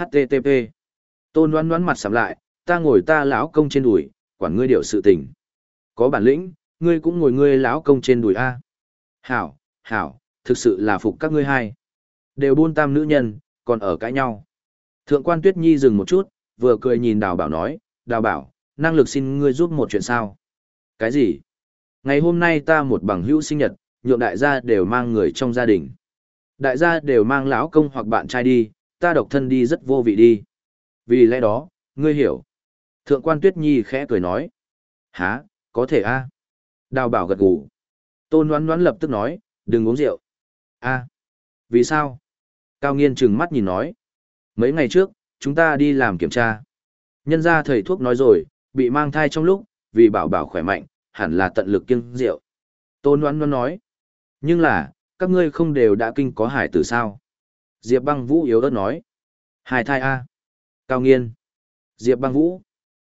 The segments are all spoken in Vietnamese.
HTTP. Tôn đoán đoán mặt sầm lại, ta ngồi ta lão công trên đùi, quản ngươi điều sự tình. Có bản lĩnh, ngươi cũng ngồi ngươi lão công trên đùi A. Hảo, hảo, thực sự là phục các ngươi hai. Đều buôn tam nữ nhân, còn ở cãi nhau. Thượng quan Tuyết Nhi dừng một chút, vừa cười nhìn đào bảo nói, đào bảo, năng lực xin ngươi giúp một chuyện sao. Cái gì? Ngày hôm nay ta một bằng hữu sinh nhật, nhượng đại gia đều mang người trong gia đình. Đại gia đều mang lão công hoặc bạn trai đi, ta độc thân đi rất vô vị đi. Vì lẽ đó, ngươi hiểu. Thượng quan Tuyết Nhi khẽ cười nói. Hả, có thể a Đào bảo gật gù. Tôn oán oán lập tức nói, đừng uống rượu. a vì sao? Cao nghiên trừng mắt nhìn nói. Mấy ngày trước, chúng ta đi làm kiểm tra. Nhân ra thầy thuốc nói rồi, bị mang thai trong lúc, vì bảo bảo khỏe mạnh, hẳn là tận lực kiêng rượu. Tôn oán oán nói. Nhưng là, các ngươi không đều đã kinh có hải tử sao? Diệp băng vũ yếu ớt nói. Hai thai A. Cao nghiên. Diệp băng vũ.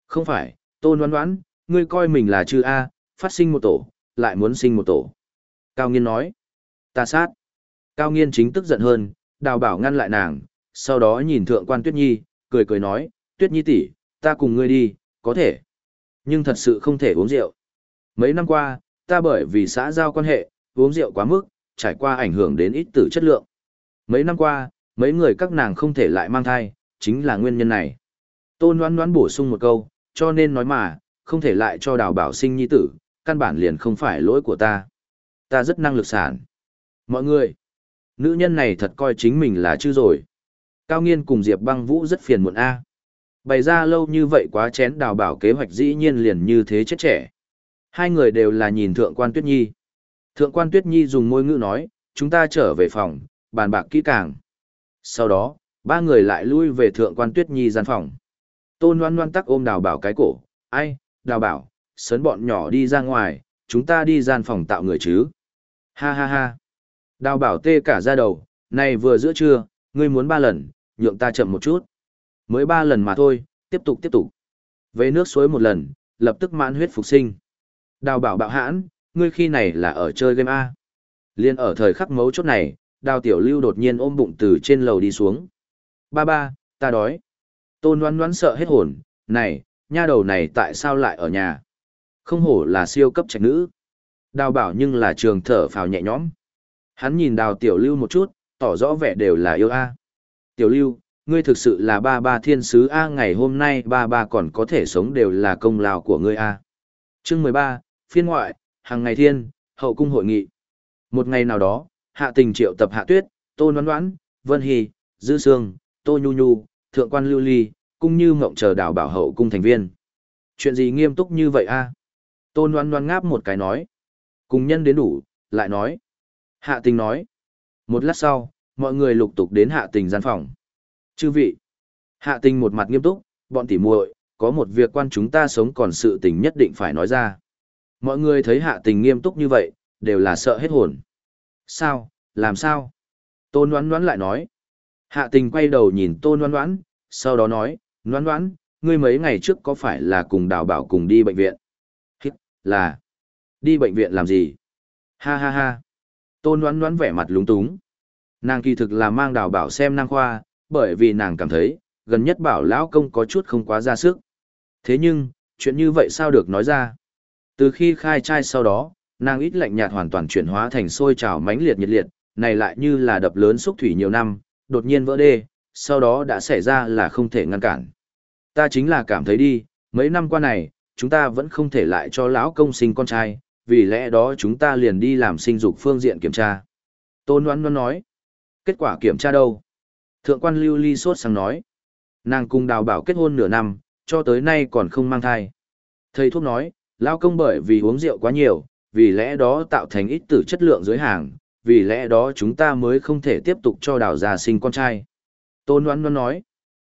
Không phải, tôn đoán đoán, ngươi coi mình là chư A, phát sinh một tổ, lại muốn sinh một tổ. Cao nghiên nói. Ta sát. Cao nghiên chính tức giận hơn, đào bảo ngăn lại nàng, sau đó nhìn thượng quan Tuyết Nhi, cười cười nói, Tuyết Nhi tỷ, ta cùng ngươi đi, có thể. Nhưng thật sự không thể uống rượu. Mấy năm qua, ta bởi vì xã giao quan hệ, uống rượu quá mức, trải qua ảnh hưởng đến ít tử chất lượng. Mấy năm qua, mấy người các nàng không thể lại mang thai, chính là nguyên nhân này. Tôn đoán đoán bổ sung một câu, cho nên nói mà, không thể lại cho đào bảo sinh nhi tử, căn bản liền không phải lỗi của ta. Ta rất năng lực sản. Mọi người, nữ nhân này thật coi chính mình là chư rồi. Cao nghiên cùng Diệp băng vũ rất phiền muộn A. Bày ra lâu như vậy quá chén đào bảo kế hoạch dĩ nhiên liền như thế chết trẻ. Hai người đều là nhìn thượng quan Tuyết Nhi. Thượng quan Tuyết Nhi dùng môi ngữ nói, chúng ta trở về phòng, bàn bạc kỹ càng. Sau đó, ba người lại lui về thượng quan Tuyết Nhi gian phòng. Tôn loan loan tắc ôm đào bảo cái cổ, ai, đào bảo, sớn bọn nhỏ đi ra ngoài, chúng ta đi gian phòng tạo người chứ. Ha ha ha. Đào bảo tê cả ra đầu, này vừa giữa trưa, ngươi muốn ba lần, nhượng ta chậm một chút. Mới ba lần mà thôi, tiếp tục tiếp tục. Về nước suối một lần, lập tức mãn huyết phục sinh. Đào bảo bạo hãn, ngươi khi này là ở chơi game A. Liên ở thời khắc mấu chốt này, đào tiểu lưu đột nhiên ôm bụng từ trên lầu đi xuống. Ba ba, ta đói. Tôn đoán đoán sợ hết hồn, này, nha đầu này tại sao lại ở nhà? Không hổ là siêu cấp trạch nữ. Đào bảo nhưng là trường thở phào nhẹ nhõm. Hắn nhìn đào tiểu lưu một chút, tỏ rõ vẻ đều là yêu A. Tiểu lưu, ngươi thực sự là ba ba thiên sứ A ngày hôm nay ba ba còn có thể sống đều là công lao của ngươi A. Chương mười ba phiên ngoại, hàng ngày thiên, hậu cung hội nghị. Một ngày nào đó, hạ tình triệu tập hạ tuyết, tô noan đoán, vân hy, dư sương, tô nhu nhu, thượng quan lưu ly, cũng như mộng chờ đảo bảo hậu cung thành viên. Chuyện gì nghiêm túc như vậy a? Tô noan đoán ngáp một cái nói. Cùng nhân đến đủ, lại nói. Hạ tình nói. Một lát sau, mọi người lục tục đến hạ tình gian phòng. Chư vị. Hạ tình một mặt nghiêm túc, bọn tỉ muội, có một việc quan chúng ta sống còn sự tình nhất định phải nói ra. Mọi người thấy hạ tình nghiêm túc như vậy, đều là sợ hết hồn. Sao, làm sao? Tôn đoán đoán lại nói. Hạ tình quay đầu nhìn tôn đoán đoán, sau đó nói, đoán đoán, ngươi mấy ngày trước có phải là cùng đào bảo cùng đi bệnh viện? Hít, là. Đi bệnh viện làm gì? Ha ha ha. Tôn đoán đoán vẻ mặt lúng túng. Nàng kỳ thực là mang đào bảo xem năng khoa, bởi vì nàng cảm thấy, gần nhất bảo lão công có chút không quá ra sức. Thế nhưng, chuyện như vậy sao được nói ra? Từ khi khai trai sau đó, nàng ít lạnh nhạt hoàn toàn chuyển hóa thành sôi trào mãnh liệt nhiệt liệt, này lại như là đập lớn xúc thủy nhiều năm, đột nhiên vỡ đê, sau đó đã xảy ra là không thể ngăn cản. Ta chính là cảm thấy đi, mấy năm qua này, chúng ta vẫn không thể lại cho lão công sinh con trai, vì lẽ đó chúng ta liền đi làm sinh dục phương diện kiểm tra. Tôn Ngoan Ngoan nói, kết quả kiểm tra đâu? Thượng quan Lưu Ly sốt sang nói, nàng cùng đào bảo kết hôn nửa năm, cho tới nay còn không mang thai. Thầy thuốc nói, lão công bởi vì uống rượu quá nhiều, vì lẽ đó tạo thành ít tử chất lượng dưới hàng, vì lẽ đó chúng ta mới không thể tiếp tục cho đào già sinh con trai. Tôn Ngoan Ngoan nói,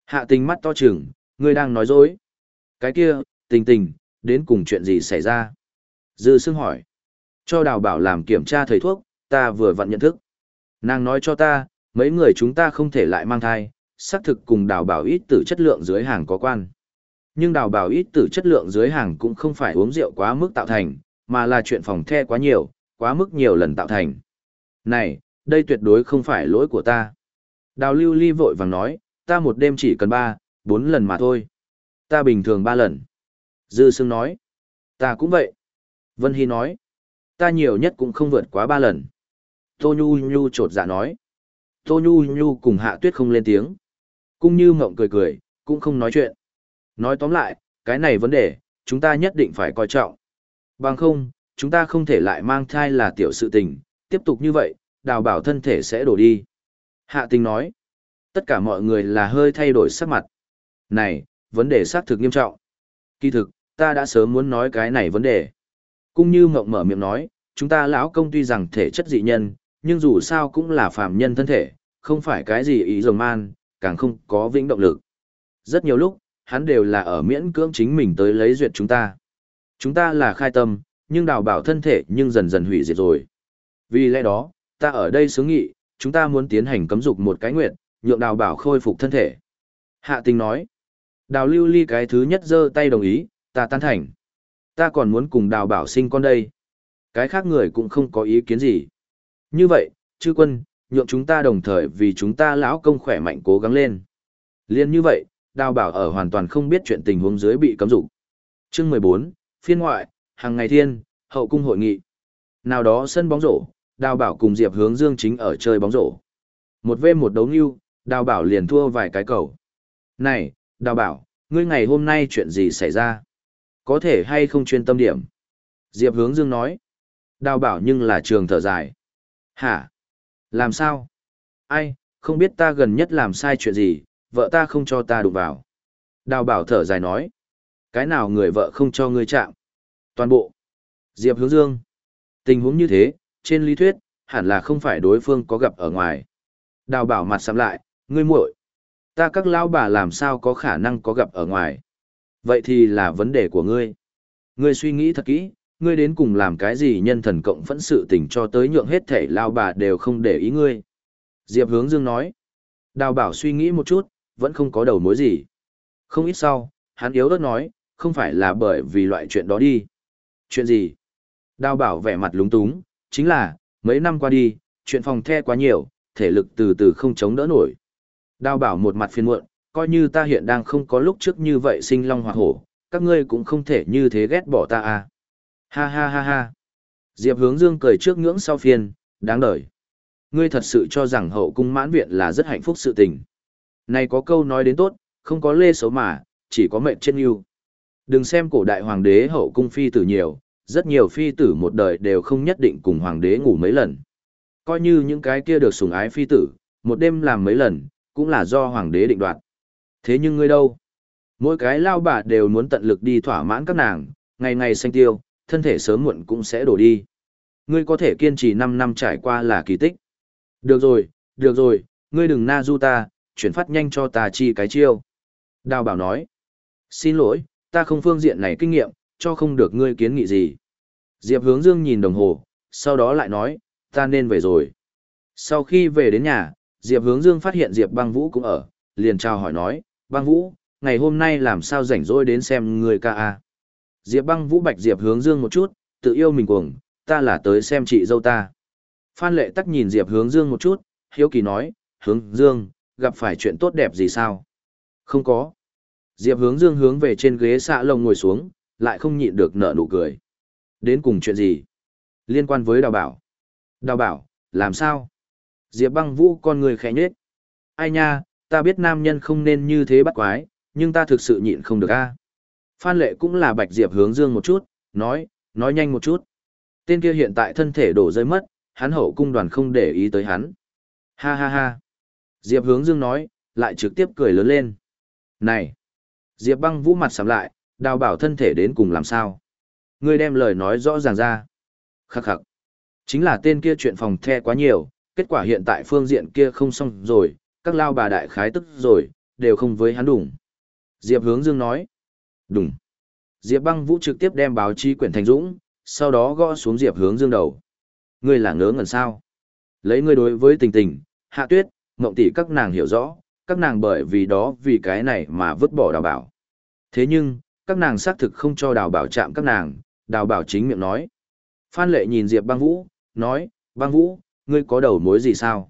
hạ tình mắt to trừng, ngươi đang nói dối. Cái kia, tình tình, đến cùng chuyện gì xảy ra? Dư Sương hỏi, cho đào bảo làm kiểm tra thầy thuốc, ta vừa vặn nhận thức. Nàng nói cho ta, mấy người chúng ta không thể lại mang thai, xác thực cùng đào bảo ít tử chất lượng dưới hàng có quan. Nhưng đào bảo ít tử chất lượng dưới hàng cũng không phải uống rượu quá mức tạo thành, mà là chuyện phòng the quá nhiều, quá mức nhiều lần tạo thành. Này, đây tuyệt đối không phải lỗi của ta. Đào lưu ly vội vàng nói, ta một đêm chỉ cần ba, bốn lần mà thôi. Ta bình thường ba lần. Dư Sương nói. Ta cũng vậy. Vân Hy nói. Ta nhiều nhất cũng không vượt quá ba lần. Tô Nhu Nhu trột dạ nói. Tô Nhu Nhu cùng Hạ Tuyết không lên tiếng. Cung như mộng cười cười, cũng không nói chuyện. Nói tóm lại, cái này vấn đề, chúng ta nhất định phải coi trọng. Bằng không, chúng ta không thể lại mang thai là tiểu sự tình, tiếp tục như vậy, đào bảo thân thể sẽ đổ đi. Hạ tình nói, tất cả mọi người là hơi thay đổi sắc mặt. Này, vấn đề xác thực nghiêm trọng. Kỳ thực, ta đã sớm muốn nói cái này vấn đề. Cung như mộng mở miệng nói, chúng ta lão công tuy rằng thể chất dị nhân, nhưng dù sao cũng là phàm nhân thân thể, không phải cái gì ý rồng man, càng không có vĩnh động lực. Rất nhiều lúc, hắn đều là ở miễn cưỡng chính mình tới lấy duyệt chúng ta. Chúng ta là khai tâm, nhưng đào bảo thân thể nhưng dần dần hủy diệt rồi. Vì lẽ đó, ta ở đây xướng nghị, chúng ta muốn tiến hành cấm dục một cái nguyện, nhượng đào bảo khôi phục thân thể. Hạ tình nói, đào lưu ly cái thứ nhất giơ tay đồng ý, ta tán thành. Ta còn muốn cùng đào bảo sinh con đây. Cái khác người cũng không có ý kiến gì. Như vậy, chư quân, nhượng chúng ta đồng thời vì chúng ta lão công khỏe mạnh cố gắng lên. Liên như vậy, đào bảo ở hoàn toàn không biết chuyện tình huống dưới bị cấm dục. Chương 14, phiên ngoại, hàng ngày thiên, hậu cung hội nghị. Nào đó sân bóng rổ, đào bảo cùng Diệp hướng dương chính ở chơi bóng rổ. Một v một đấu nưu, đào bảo liền thua vài cái cầu. Này, đào bảo, ngươi ngày hôm nay chuyện gì xảy ra? Có thể hay không chuyên tâm điểm? Diệp hướng dương nói. Đào bảo nhưng là trường thở dài. Hả? Làm sao? Ai, không biết ta gần nhất làm sai chuyện gì, vợ ta không cho ta đụng vào. Đào bảo thở dài nói. Cái nào người vợ không cho ngươi chạm? Toàn bộ. Diệp hướng dương. Tình huống như thế, trên lý thuyết, hẳn là không phải đối phương có gặp ở ngoài. Đào bảo mặt sắm lại, ngươi muội, Ta các lão bà làm sao có khả năng có gặp ở ngoài. Vậy thì là vấn đề của ngươi. Ngươi suy nghĩ thật kỹ, ngươi đến cùng làm cái gì nhân thần cộng phẫn sự tình cho tới nhượng hết thể lao bà đều không để ý ngươi. Diệp hướng dương nói. Đào bảo suy nghĩ một chút, vẫn không có đầu mối gì. Không ít sau, hắn yếu đất nói, không phải là bởi vì loại chuyện đó đi. Chuyện gì? Đào bảo vẻ mặt lúng túng, chính là, mấy năm qua đi, chuyện phòng the quá nhiều, thể lực từ từ không chống đỡ nổi. Đào bảo một mặt phiền muộn, coi như ta hiện đang không có lúc trước như vậy sinh long hoa hổ, các ngươi cũng không thể như thế ghét bỏ ta à. Ha ha ha ha. Diệp hướng dương cười trước ngưỡng sau phiền, đáng đời. Ngươi thật sự cho rằng hậu cung mãn viện là rất hạnh phúc sự tình. Này có câu nói đến tốt, không có lê xấu mà, chỉ có mệnh trên yêu. Đừng xem cổ đại hoàng đế hậu cung phi tử nhiều, rất nhiều phi tử một đời đều không nhất định cùng hoàng đế ngủ mấy lần. Coi như những cái kia được sủng ái phi tử, một đêm làm mấy lần, cũng là do hoàng đế định đoạt. Thế nhưng ngươi đâu? Mỗi cái lao bà đều muốn tận lực đi thỏa mãn các nàng, ngày ngày xanh tiêu, thân thể sớm muộn cũng sẽ đổ đi. Ngươi có thể kiên trì 5 năm trải qua là kỳ tích. Được rồi, được rồi, ngươi đừng na du ta, chuyển phát nhanh cho ta chi cái chiêu. Đào bảo nói. Xin lỗi, ta không phương diện này kinh nghiệm, cho không được ngươi kiến nghị gì. Diệp hướng dương nhìn đồng hồ, sau đó lại nói, ta nên về rồi. Sau khi về đến nhà, Diệp hướng dương phát hiện Diệp băng vũ cũng ở, liền chào hỏi nói, băng vũ, ngày hôm nay làm sao rảnh rỗi đến xem người ca a Diệp băng vũ bạch Diệp hướng dương một chút, tự yêu mình cuồng, ta là tới xem chị dâu ta. Phan lệ tắc nhìn Diệp hướng dương một chút, hiếu kỳ nói, hướng dương, gặp phải chuyện tốt đẹp gì sao? Không có. Diệp hướng dương hướng về trên ghế xạ lồng ngồi xuống, lại không nhịn được nở nụ cười. Đến cùng chuyện gì? Liên quan với đào bảo. Đào bảo, làm sao? Diệp băng vũ con người khẽ nhết. Ai nha, ta biết nam nhân không nên như thế bắt quái, nhưng ta thực sự nhịn không được a. Phan lệ cũng là bạch Diệp hướng dương một chút, nói, nói nhanh một chút. Tên kia hiện tại thân thể đổ rơi mất, hắn hậu cung đoàn không để ý tới hắn. Ha ha ha. Diệp hướng dương nói, lại trực tiếp cười lớn lên. Này! Diệp băng vũ mặt sầm lại, đào bảo thân thể đến cùng làm sao. Ngươi đem lời nói rõ ràng ra. Khắc khắc. Chính là tên kia chuyện phòng the quá nhiều, kết quả hiện tại phương diện kia không xong rồi, các lao bà đại khái tức rồi, đều không với hắn đủng. Diệp hướng dương nói. Đủng. Diệp băng vũ trực tiếp đem báo chí quyển thành dũng, sau đó gõ xuống Diệp hướng dương đầu. Ngươi là ngớ ngẩn sao? Lấy ngươi đối với tình tình, hạ tuyết, mộng tỷ các nàng hiểu rõ, các nàng bởi vì đó vì cái này mà vứt bỏ đào bảo. Thế nhưng, các nàng xác thực không cho đào bảo chạm các nàng, đào bảo chính miệng nói. Phan lệ nhìn Diệp băng vũ, nói, băng vũ, ngươi có đầu mối gì sao?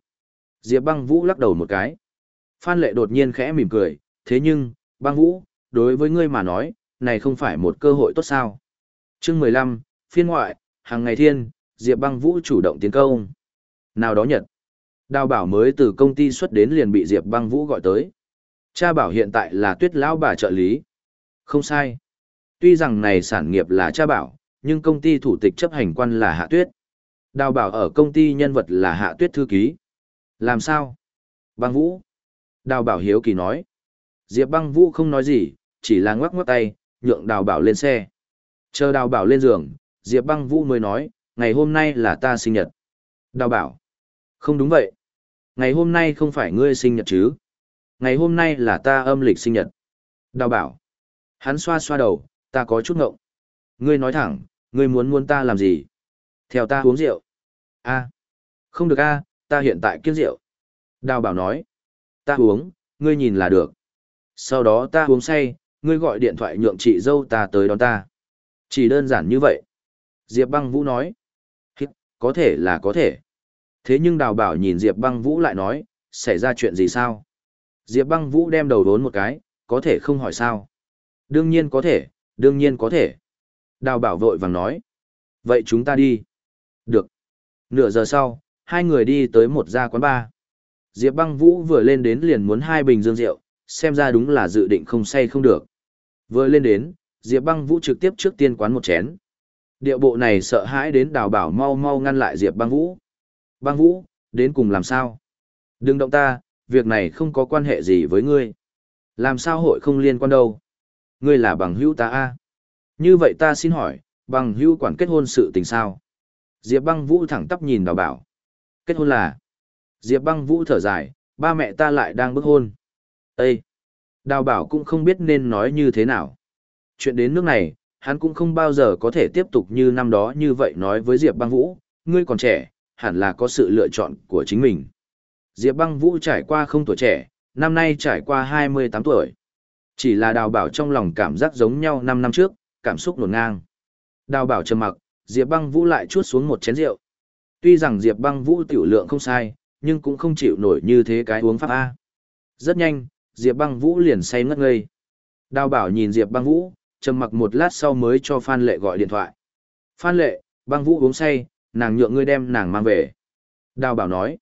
Diệp băng vũ lắc đầu một cái. Phan lệ đột nhiên khẽ mỉm cười, thế nhưng, băng vũ, đối với ngươi mà nói, này không phải một cơ hội tốt sao. chương 15, phiên ngoại, hàng ngày thiên, Diệp băng vũ chủ động tiến công. Nào đó nhật, đào bảo mới từ công ty xuất đến liền bị Diệp băng vũ gọi tới. Cha bảo hiện tại là tuyết lão bà trợ lý. Không sai. Tuy rằng này sản nghiệp là cha bảo, nhưng công ty thủ tịch chấp hành quan là hạ tuyết. Đào bảo ở công ty nhân vật là hạ tuyết thư ký. Làm sao? Băng vũ. Đào bảo hiếu kỳ nói. Diệp băng vũ không nói gì, chỉ là ngoắc ngoắc tay, nhượng đào bảo lên xe. Chờ đào bảo lên giường, Diệp băng vũ mới nói, ngày hôm nay là ta sinh nhật. Đào bảo. Không đúng vậy. Ngày hôm nay không phải ngươi sinh nhật chứ. Ngày hôm nay là ta âm lịch sinh nhật. Đào bảo. Hắn xoa xoa đầu, ta có chút ngộng. Ngươi nói thẳng, ngươi muốn muốn ta làm gì? Theo ta uống rượu. a Không được a ta hiện tại kiêng rượu. Đào bảo nói. Ta uống, ngươi nhìn là được. Sau đó ta uống say, ngươi gọi điện thoại nhượng chị dâu ta tới đón ta. Chỉ đơn giản như vậy. Diệp băng vũ nói. Hít, có thể là có thể. Thế nhưng đào bảo nhìn Diệp băng vũ lại nói, xảy ra chuyện gì sao? Diệp băng vũ đem đầu đốn một cái, có thể không hỏi sao? Đương nhiên có thể, đương nhiên có thể. Đào bảo vội vàng nói. Vậy chúng ta đi. Được. Nửa giờ sau, hai người đi tới một gia quán bar. Diệp băng vũ vừa lên đến liền muốn hai bình dương rượu, xem ra đúng là dự định không say không được. Vừa lên đến, Diệp băng vũ trực tiếp trước tiên quán một chén. Điệu bộ này sợ hãi đến đào bảo mau mau ngăn lại Diệp băng vũ. Băng vũ, đến cùng làm sao? Đừng động ta, việc này không có quan hệ gì với ngươi. Làm sao hội không liên quan đâu? Ngươi là bằng hữu ta a Như vậy ta xin hỏi, bằng hữu quản kết hôn sự tình sao? Diệp băng vũ thẳng tắp nhìn đào bảo. Kết hôn là? Diệp băng vũ thở dài, ba mẹ ta lại đang bức hôn. Ê! Đào bảo cũng không biết nên nói như thế nào. Chuyện đến nước này, hắn cũng không bao giờ có thể tiếp tục như năm đó như vậy nói với Diệp băng vũ, ngươi còn trẻ, hẳn là có sự lựa chọn của chính mình. Diệp băng vũ trải qua không tuổi trẻ, năm nay trải qua 28 tuổi. Chỉ là đào bảo trong lòng cảm giác giống nhau 5 năm trước, cảm xúc nổn ngang. Đào bảo trầm mặc, Diệp băng vũ lại chuốt xuống một chén rượu. Tuy rằng Diệp băng vũ tiểu lượng không sai, nhưng cũng không chịu nổi như thế cái uống pháp A. Rất nhanh, Diệp băng vũ liền say ngất ngây. Đào bảo nhìn Diệp băng vũ, trầm mặc một lát sau mới cho Phan Lệ gọi điện thoại. Phan Lệ, băng vũ uống say, nàng nhượng ngươi đem nàng mang về. Đào bảo nói,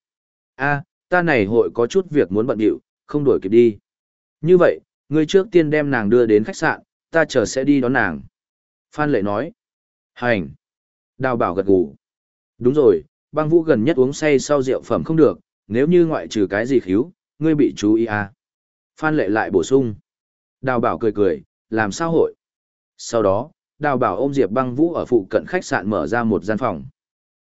a, ta này hội có chút việc muốn bận điệu, không đuổi kịp đi. Như vậy, ngươi trước tiên đem nàng đưa đến khách sạn, ta chờ sẽ đi đón nàng. Phan Lệ nói, hành. Đào bảo gật gù. Đúng rồi, băng vũ gần nhất uống say sau rượu phẩm không được, nếu như ngoại trừ cái gì khíu, ngươi bị chú ý à. Phan lệ lại bổ sung. Đào bảo cười cười, làm sao hội. Sau đó, đào bảo ôm Diệp băng vũ ở phụ cận khách sạn mở ra một gian phòng.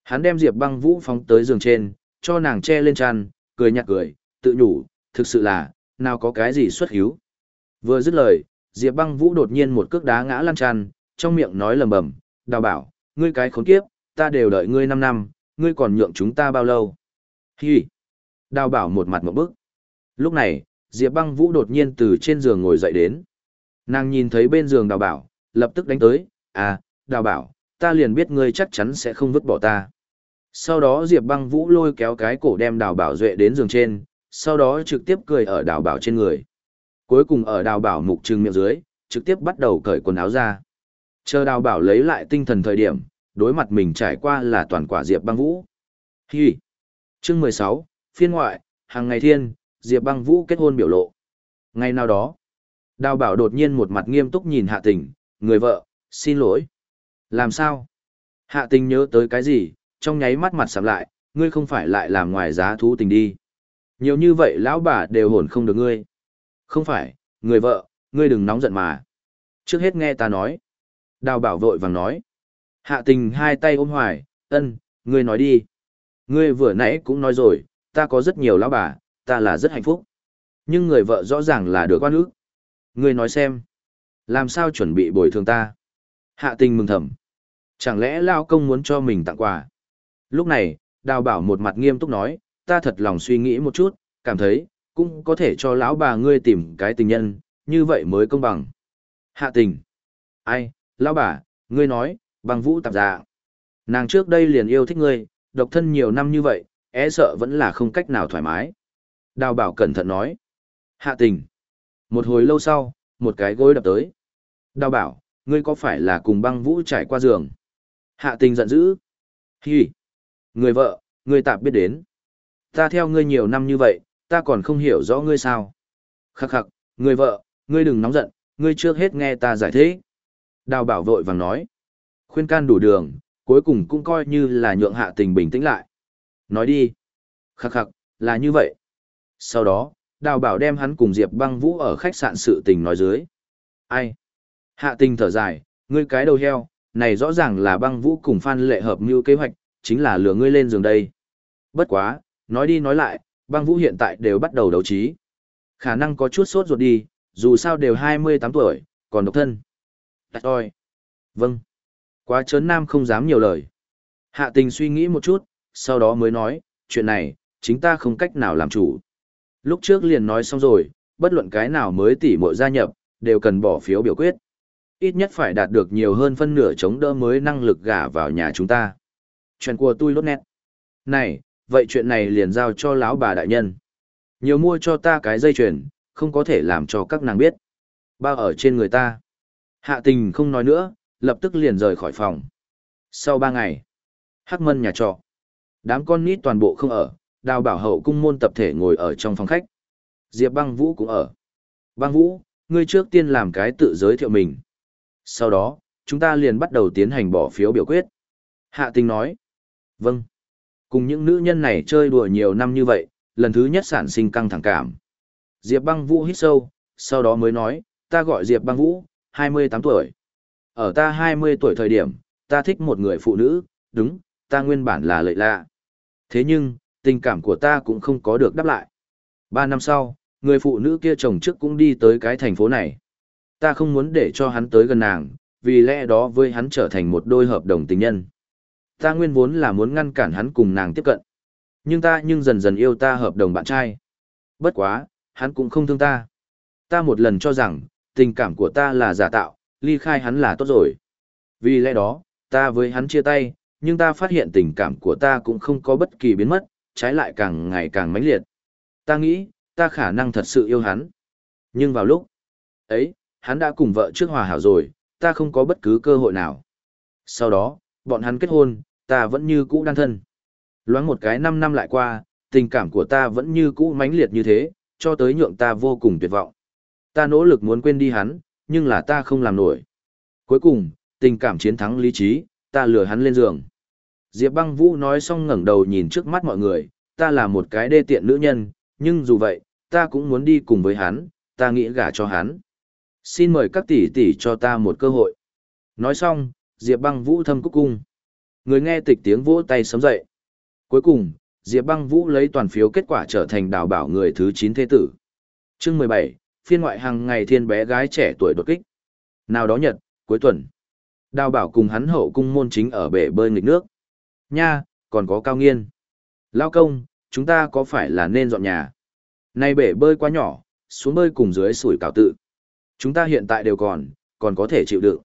Hắn đem Diệp băng vũ phóng tới giường trên, cho nàng che lên chăn, cười nhạt cười, tự nhủ, thực sự là, nào có cái gì xuất hiếu. Vừa dứt lời, Diệp băng vũ đột nhiên một cước đá ngã lăn chăn, trong miệng nói lầm bầm, đào bảo, ngươi cái khốn kiếp, ta đều đợi ngươi 5 năm, ngươi còn nhượng chúng ta bao lâu? Hi! Đào bảo một mặt một bức. Lúc này, Diệp băng vũ đột nhiên từ trên giường ngồi dậy đến. Nàng nhìn thấy bên giường đào bảo, lập tức đánh tới, à, đào bảo, ta liền biết ngươi chắc chắn sẽ không vứt bỏ ta. Sau đó Diệp băng vũ lôi kéo cái cổ đem đào bảo duệ đến giường trên, sau đó trực tiếp cười ở đào bảo trên người. Cuối cùng ở đào bảo mục trừng miệng dưới, trực tiếp bắt đầu cởi quần áo ra. Chờ đào bảo lấy lại tinh thần thời điểm, đối mặt mình trải qua là toàn quả Diệp băng vũ. Hi! Chương mười sáu phiên ngoại, hàng ngày thiên, Diệp băng vũ kết hôn biểu lộ. Ngày nào đó, đào bảo đột nhiên một mặt nghiêm túc nhìn hạ tình, người vợ, xin lỗi. Làm sao? Hạ tình nhớ tới cái gì, trong nháy mắt mặt sầm lại, ngươi không phải lại làm ngoài giá thú tình đi. Nhiều như vậy lão bà đều hồn không được ngươi. Không phải, người vợ, ngươi đừng nóng giận mà. Trước hết nghe ta nói. Đào bảo vội vàng nói. Hạ tình hai tay ôm hoài, ân, ngươi nói đi. Ngươi vừa nãy cũng nói rồi, ta có rất nhiều lão bà, ta là rất hạnh phúc. Nhưng người vợ rõ ràng là được quan ước. Ngươi nói xem, làm sao chuẩn bị bồi thường ta? Hạ tình mừng thầm. Chẳng lẽ lao công muốn cho mình tặng quà? Lúc này, đào bảo một mặt nghiêm túc nói, ta thật lòng suy nghĩ một chút, cảm thấy, cũng có thể cho lão bà ngươi tìm cái tình nhân, như vậy mới công bằng. Hạ tình. Ai, lão bà, ngươi nói, Băng vũ tạp dạ. Nàng trước đây liền yêu thích ngươi, độc thân nhiều năm như vậy, e sợ vẫn là không cách nào thoải mái. Đào bảo cẩn thận nói. Hạ tình. Một hồi lâu sau, một cái gối đập tới. Đào bảo, ngươi có phải là cùng băng vũ trải qua giường? Hạ tình giận dữ. Hi. Người vợ, người tạp biết đến. Ta theo ngươi nhiều năm như vậy, ta còn không hiểu rõ ngươi sao. Khắc khắc, người vợ, ngươi đừng nóng giận, ngươi trước hết nghe ta giải thích. Đào bảo vội vàng nói. Khuyên can đủ đường, cuối cùng cũng coi như là nhượng hạ tình bình tĩnh lại. Nói đi. Khắc khắc, là như vậy. Sau đó, đào bảo đem hắn cùng Diệp băng vũ ở khách sạn sự tình nói dưới. Ai? Hạ tình thở dài, ngươi cái đầu heo, này rõ ràng là băng vũ cùng Phan lệ hợp mưu kế hoạch, chính là lừa ngươi lên giường đây. Bất quá, nói đi nói lại, băng vũ hiện tại đều bắt đầu đấu trí. Khả năng có chút sốt ruột đi, dù sao đều 28 tuổi, còn độc thân. Tạch oi. Vâng. Quá chớn nam không dám nhiều lời. Hạ tình suy nghĩ một chút, sau đó mới nói, chuyện này, chính ta không cách nào làm chủ. Lúc trước liền nói xong rồi, bất luận cái nào mới tỉ mội gia nhập, đều cần bỏ phiếu biểu quyết. Ít nhất phải đạt được nhiều hơn phân nửa chống đỡ mới năng lực gả vào nhà chúng ta. Chuyện của tôi lốt nét. Này, vậy chuyện này liền giao cho lão bà đại nhân. Nhiều mua cho ta cái dây chuyền, không có thể làm cho các nàng biết. Bao ở trên người ta. Hạ tình không nói nữa, lập tức liền rời khỏi phòng. Sau ba ngày, Hắc Mân nhà trọ. Đám con nít toàn bộ không ở, đào bảo hậu cung môn tập thể ngồi ở trong phòng khách. Diệp băng vũ cũng ở. Băng vũ, ngươi trước tiên làm cái tự giới thiệu mình. Sau đó, chúng ta liền bắt đầu tiến hành bỏ phiếu biểu quyết. Hạ tình nói. Vâng. Cùng những nữ nhân này chơi đùa nhiều năm như vậy, lần thứ nhất sản sinh căng thẳng cảm. Diệp băng vũ hít sâu, sau đó mới nói, ta gọi Diệp băng vũ, 28 tuổi. Ở ta 20 tuổi thời điểm, ta thích một người phụ nữ, đúng, ta nguyên bản là lợi lạ. Thế nhưng, tình cảm của ta cũng không có được đáp lại. Ba năm sau, người phụ nữ kia chồng trước cũng đi tới cái thành phố này. Ta không muốn để cho hắn tới gần nàng, vì lẽ đó với hắn trở thành một đôi hợp đồng tình nhân. Ta nguyên vốn là muốn ngăn cản hắn cùng nàng tiếp cận. Nhưng ta nhưng dần dần yêu ta hợp đồng bạn trai. Bất quá, hắn cũng không thương ta. Ta một lần cho rằng, tình cảm của ta là giả tạo, ly khai hắn là tốt rồi. Vì lẽ đó, ta với hắn chia tay, nhưng ta phát hiện tình cảm của ta cũng không có bất kỳ biến mất, trái lại càng ngày càng mãnh liệt. Ta nghĩ, ta khả năng thật sự yêu hắn. Nhưng vào lúc ấy, hắn đã cùng vợ trước hòa hảo rồi, ta không có bất cứ cơ hội nào. Sau đó, bọn hắn kết hôn, ta vẫn như cũ đan thân. Loáng một cái năm năm lại qua, tình cảm của ta vẫn như cũ mãnh liệt như thế, cho tới nhượng ta vô cùng tuyệt vọng. Ta nỗ lực muốn quên đi hắn, nhưng là ta không làm nổi. Cuối cùng, tình cảm chiến thắng lý trí, ta lừa hắn lên giường. Diệp băng vũ nói xong ngẩng đầu nhìn trước mắt mọi người, ta là một cái đê tiện nữ nhân, nhưng dù vậy, ta cũng muốn đi cùng với hắn, ta nghĩ gả cho hắn. Xin mời các tỷ tỷ cho ta một cơ hội. Nói xong, Diệp băng vũ thâm cúc cung. Người nghe tịch tiếng vỗ tay sấm dậy. Cuối cùng, Diệp băng vũ lấy toàn phiếu kết quả trở thành đào bảo người thứ 9 thế tử. chương 17, phiên ngoại hàng ngày thiên bé gái trẻ tuổi đột kích. Nào đó nhật, cuối tuần. Đào bảo cùng hắn hậu cung môn chính ở bể bơi nghịch nước. Nha, còn có cao nghiên. Lao công, chúng ta có phải là nên dọn nhà? Nay bể bơi quá nhỏ, xuống bơi cùng dưới sủi cảo tự. Chúng ta hiện tại đều còn, còn có thể chịu đựng.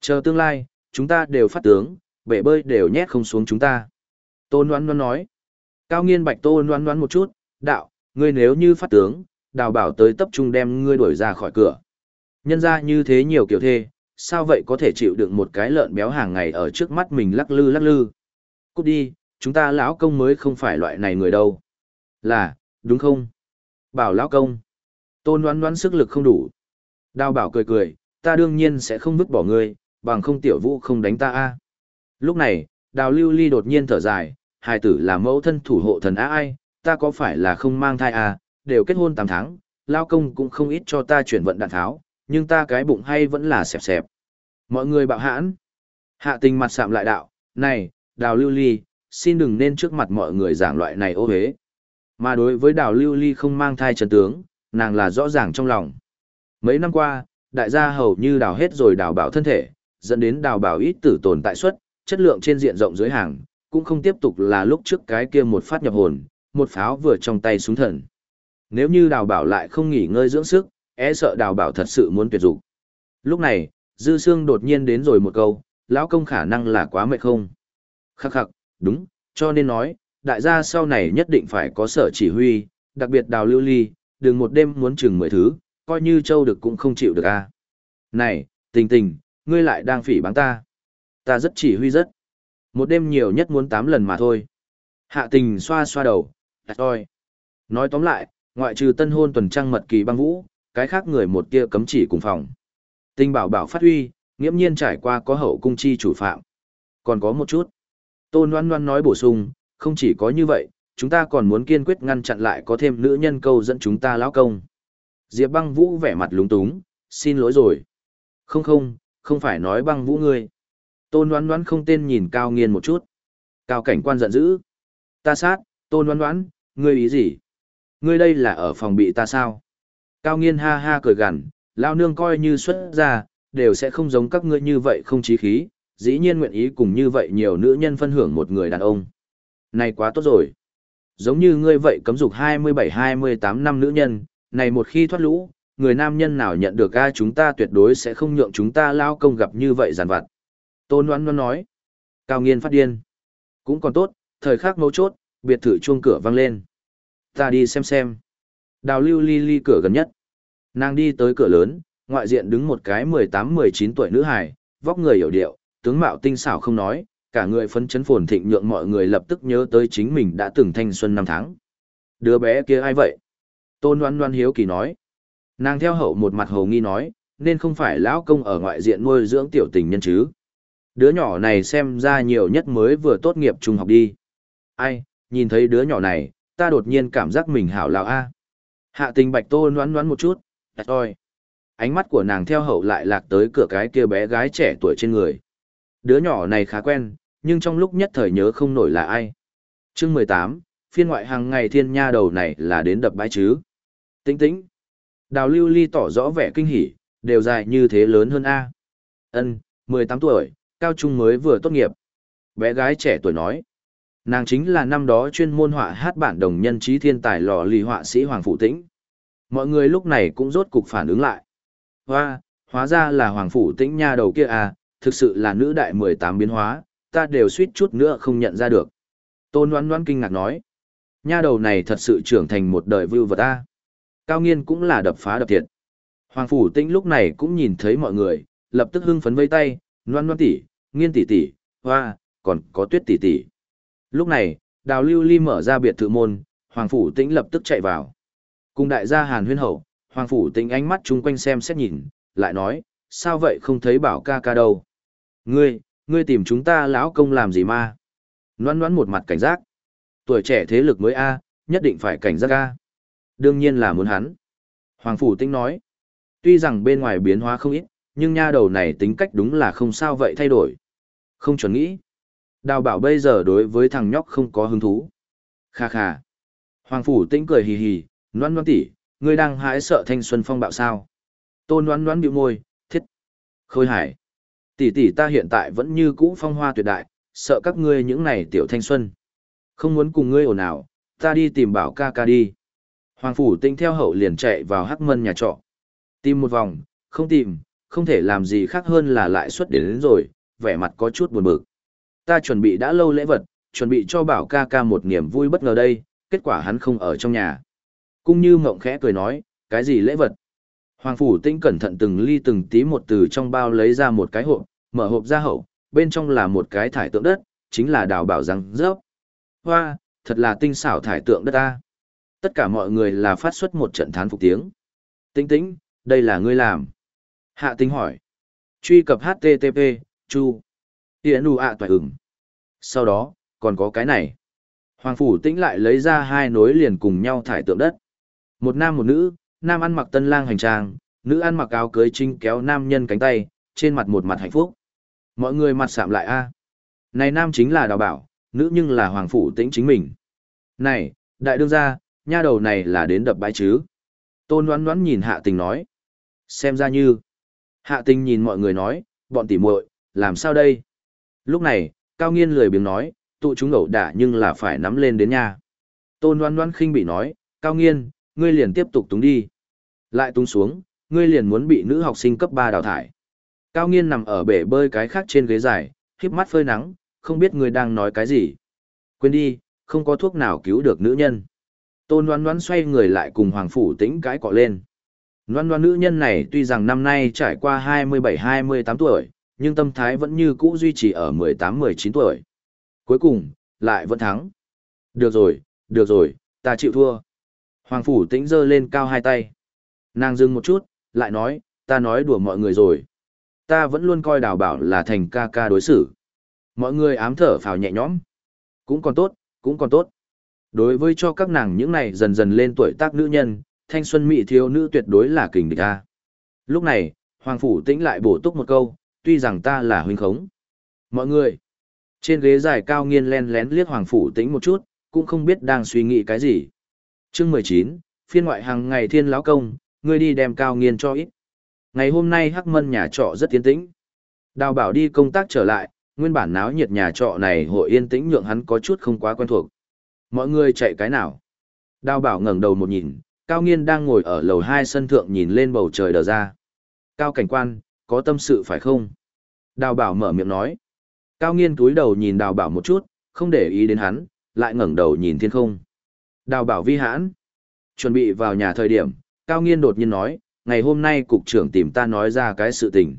Chờ tương lai, chúng ta đều phát tướng, bể bơi đều nhét không xuống chúng ta. Tôn Ngoan Ngoan nói. Cao nghiên bạch Tôn Ngoan Ngoan một chút, đạo, ngươi nếu như phát tướng, đào bảo tới tập trung đem ngươi đuổi ra khỏi cửa. Nhân ra như thế nhiều kiểu thê, sao vậy có thể chịu đựng một cái lợn béo hàng ngày ở trước mắt mình lắc lư lắc lư. Cút đi, chúng ta lão công mới không phải loại này người đâu. Là, đúng không? Bảo lão công. Tôn đoán đoán sức lực không đủ. Đào bảo cười cười, ta đương nhiên sẽ không vứt bỏ ngươi, bằng không tiểu vũ không đánh ta a. Lúc này, đào lưu ly đột nhiên thở dài, hài tử là mẫu thân thủ hộ thần á ai, ta có phải là không mang thai à, đều kết hôn tám tháng, lao công cũng không ít cho ta chuyển vận đạn tháo, nhưng ta cái bụng hay vẫn là xẹp xẹp. Mọi người bạo hãn. Hạ tình mặt sạm lại đạo, này, đào lưu ly, xin đừng nên trước mặt mọi người giảng loại này ô huế Mà đối với đào lưu ly không mang thai trần tướng, nàng là rõ ràng trong lòng. Mấy năm qua, đại gia hầu như đào hết rồi đào bảo thân thể, dẫn đến đào bảo ít tử tồn tại suất, chất lượng trên diện rộng dưới hàng, cũng không tiếp tục là lúc trước cái kia một phát nhập hồn, một pháo vừa trong tay súng thần. Nếu như đào bảo lại không nghỉ ngơi dưỡng sức, e sợ đào bảo thật sự muốn tuyệt dục. Lúc này, Dư Sương đột nhiên đến rồi một câu, lão công khả năng là quá mệt không? Khắc khắc, đúng, cho nên nói, đại gia sau này nhất định phải có sở chỉ huy, đặc biệt đào lưu ly, đừng một đêm muốn chừng mười thứ, coi như châu được cũng không chịu được a. À. Này, tình tình, ngươi lại đang phỉ báng ta. Ta rất chỉ huy rất. Một đêm nhiều nhất muốn tám lần mà thôi. Hạ tình xoa xoa đầu, đặt thôi. Nói tóm lại, ngoại trừ tân hôn tuần trăng mật kỳ băng vũ, cái khác người một kia cấm chỉ cùng phòng. Tình bảo bảo phát huy, nghiễm nhiên trải qua có hậu cung chi chủ phạm. Còn có một chút. Tôn Loan Loan nói bổ sung, không chỉ có như vậy, chúng ta còn muốn kiên quyết ngăn chặn lại có thêm nữ nhân câu dẫn chúng ta lão công. Diệp băng vũ vẻ mặt lúng túng, xin lỗi rồi. Không không, không phải nói băng vũ ngươi. Tôn đoán đoán không tên nhìn cao nghiên một chút. Cao cảnh quan giận dữ. Ta sát, tôn đoán đoán, ngươi ý gì? Ngươi đây là ở phòng bị ta sao? Cao nghiên ha ha cười gằn, lao nương coi như xuất ra, đều sẽ không giống các ngươi như vậy không chí khí, dĩ nhiên nguyện ý cùng như vậy nhiều nữ nhân phân hưởng một người đàn ông. Này quá tốt rồi. Giống như ngươi vậy cấm dục 27-28 năm nữ nhân, này một khi thoát lũ, người nam nhân nào nhận được ca chúng ta tuyệt đối sẽ không nhượng chúng ta lao công gặp như vậy giàn vặt. Tôn oán Loan nói. Cao nghiên phát điên. Cũng còn tốt, thời khắc mấu chốt, biệt thự chuông cửa vang lên. Ta đi xem xem. Đào lưu ly ly cửa gần nhất. Nàng đi tới cửa lớn, ngoại diện đứng một cái 18-19 tuổi nữ hài, vóc người hiểu điệu, tướng mạo tinh xảo không nói, cả người phấn chấn phồn thịnh nhượng mọi người lập tức nhớ tới chính mình đã từng thanh xuân năm tháng. Đứa bé kia ai vậy? Tôn Loan Loan hiếu kỳ nói. Nàng theo hậu một mặt hồ nghi nói, nên không phải lão công ở ngoại diện nuôi dưỡng tiểu tình nhân chứ. Đứa nhỏ này xem ra nhiều nhất mới vừa tốt nghiệp trung học đi. Ai, nhìn thấy đứa nhỏ này, ta đột nhiên cảm giác mình hảo lão a. Hạ tình bạch tô noán noán một chút, đặt. Ánh mắt của nàng theo hậu lại lạc tới cửa cái kia bé gái trẻ tuổi trên người. Đứa nhỏ này khá quen, nhưng trong lúc nhất thời nhớ không nổi là ai. chương mười tám, phiên ngoại hàng ngày thiên nha đầu này là đến đập bãi chứ. Tĩnh tĩnh. Đào lưu ly tỏ rõ vẻ kinh hỉ, đều dài như thế lớn hơn A. ân mười tám tuổi, cao trung mới vừa tốt nghiệp. Bé gái trẻ tuổi nói. Nàng chính là năm đó chuyên môn họa hát bản đồng nhân trí thiên tài lò lì họa sĩ Hoàng Phủ Tĩnh. Mọi người lúc này cũng rốt cục phản ứng lại. Hoa, hóa ra là Hoàng Phủ Tĩnh nha đầu kia à, thực sự là nữ đại mười tám biến hóa, ta đều suýt chút nữa không nhận ra được. Tôn Loan Loan kinh ngạc nói. Nha đầu này thật sự trưởng thành một đời vưu vật ta. Cao nghiên cũng là đập phá đập thiệt. Hoàng Phủ Tĩnh lúc này cũng nhìn thấy mọi người, lập tức hưng phấn vây tay, Loan Loan tỷ, nghiên tỷ tỷ, hoa, còn có tuyết tỷ tỷ. Lúc này, đào lưu ly mở ra biệt thự môn, Hoàng Phủ Tĩnh lập tức chạy vào. Cùng đại gia Hàn huyên hậu, Hoàng Phủ Tĩnh ánh mắt chung quanh xem xét nhìn, lại nói, sao vậy không thấy bảo ca ca đâu. Ngươi, ngươi tìm chúng ta lão công làm gì ma? Loan loan một mặt cảnh giác. Tuổi trẻ thế lực mới A, nhất định phải cảnh giác A. Đương nhiên là muốn hắn. Hoàng Phủ Tĩnh nói, tuy rằng bên ngoài biến hóa không ít, nhưng nha đầu này tính cách đúng là không sao vậy thay đổi. Không chuẩn nghĩ. Đào bảo bây giờ đối với thằng nhóc không có hứng thú. Kha kha. Hoàng phủ tĩnh cười hì hì, noan noan tỉ, ngươi đang hãi sợ thanh xuân phong bạo sao. Tôn noan noan bĩu môi, thiết. Khôi hải. Tỷ tỷ ta hiện tại vẫn như cũ phong hoa tuyệt đại, sợ các ngươi những này tiểu thanh xuân. Không muốn cùng ngươi ồn ào, ta đi tìm bảo ca ca đi. Hoàng phủ tĩnh theo hậu liền chạy vào hắc mân nhà trọ. Tìm một vòng, không tìm, không thể làm gì khác hơn là lại xuất đến, đến rồi, vẻ mặt có chút buồn bực. Ta chuẩn bị đã lâu lễ vật, chuẩn bị cho bảo ca ca một niềm vui bất ngờ đây, kết quả hắn không ở trong nhà. Cung như mộng khẽ cười nói, cái gì lễ vật? Hoàng phủ tinh cẩn thận từng ly từng tí một từ trong bao lấy ra một cái hộp, mở hộp ra hậu, bên trong là một cái thải tượng đất, chính là đào bảo răng rớp. Hoa, thật là tinh xảo thải tượng đất ta. Tất cả mọi người là phát xuất một trận thán phục tiếng. Tinh tĩnh, đây là ngươi làm. Hạ tính hỏi. Truy cập HTTP, chu. Tiễn đù ạ toại ứng. Sau đó, còn có cái này. Hoàng Phủ Tĩnh lại lấy ra hai nối liền cùng nhau thải tượng đất. Một nam một nữ, nam ăn mặc tân lang hành trang, nữ ăn mặc áo cưới trinh kéo nam nhân cánh tay, trên mặt một mặt hạnh phúc. Mọi người mặt sạm lại a. Này nam chính là đào bảo, nữ nhưng là Hoàng Phủ Tĩnh chính mình. Này, đại đương gia, nha đầu này là đến đập bãi chứ. Tôn đoán đoán nhìn hạ tình nói. Xem ra như. Hạ tình nhìn mọi người nói, bọn tỉ muội, làm sao đây? Lúc này, Cao Nghiên lười biếng nói, tụ chúng ẩu đả nhưng là phải nắm lên đến nhà. Tôn Loan Loan khinh bị nói, Cao Nghiên, ngươi liền tiếp tục túng đi. Lại túng xuống, ngươi liền muốn bị nữ học sinh cấp 3 đào thải. Cao Nghiên nằm ở bể bơi cái khác trên ghế dài, híp mắt phơi nắng, không biết ngươi đang nói cái gì. Quên đi, không có thuốc nào cứu được nữ nhân. Tôn đoán đoán xoay người lại cùng Hoàng Phủ Tĩnh cãi cọ lên. Loan loan nữ nhân này tuy rằng năm nay trải qua 27-28 tuổi, nhưng tâm thái vẫn như cũ duy trì ở 18-19 tuổi. Cuối cùng, lại vẫn thắng. Được rồi, được rồi, ta chịu thua. Hoàng Phủ Tĩnh giơ lên cao hai tay. Nàng dừng một chút, lại nói, ta nói đùa mọi người rồi. Ta vẫn luôn coi đào bảo là thành ca ca đối xử. Mọi người ám thở phào nhẹ nhõm. Cũng còn tốt, cũng còn tốt. Đối với cho các nàng những này dần dần lên tuổi tác nữ nhân, thanh xuân mỹ thiếu nữ tuyệt đối là kình địch ta. Lúc này, Hoàng Phủ Tĩnh lại bổ túc một câu, tuy rằng ta là huynh khống. Mọi người, trên ghế dài cao nghiên len lén liếc Hoàng Phủ Tĩnh một chút, cũng không biết đang suy nghĩ cái gì. chương mười chín phiên ngoại hàng ngày thiên lão công, ngươi đi đem cao nghiên cho ít. Ngày hôm nay Hắc Mân nhà trọ rất tiến tĩnh. Đào bảo đi công tác trở lại, nguyên bản náo nhiệt nhà trọ này hội yên tĩnh nhượng hắn có chút không quá quen thuộc. Mọi người chạy cái nào? Đào bảo ngẩng đầu một nhìn, Cao Nghiên đang ngồi ở lầu hai sân thượng nhìn lên bầu trời đờ ra. Cao cảnh quan, có tâm sự phải không? Đào bảo mở miệng nói. Cao Nghiên túi đầu nhìn đào bảo một chút, không để ý đến hắn, lại ngẩng đầu nhìn thiên không. Đào bảo vi hãn. Chuẩn bị vào nhà thời điểm, Cao Nghiên đột nhiên nói, ngày hôm nay cục trưởng tìm ta nói ra cái sự tình.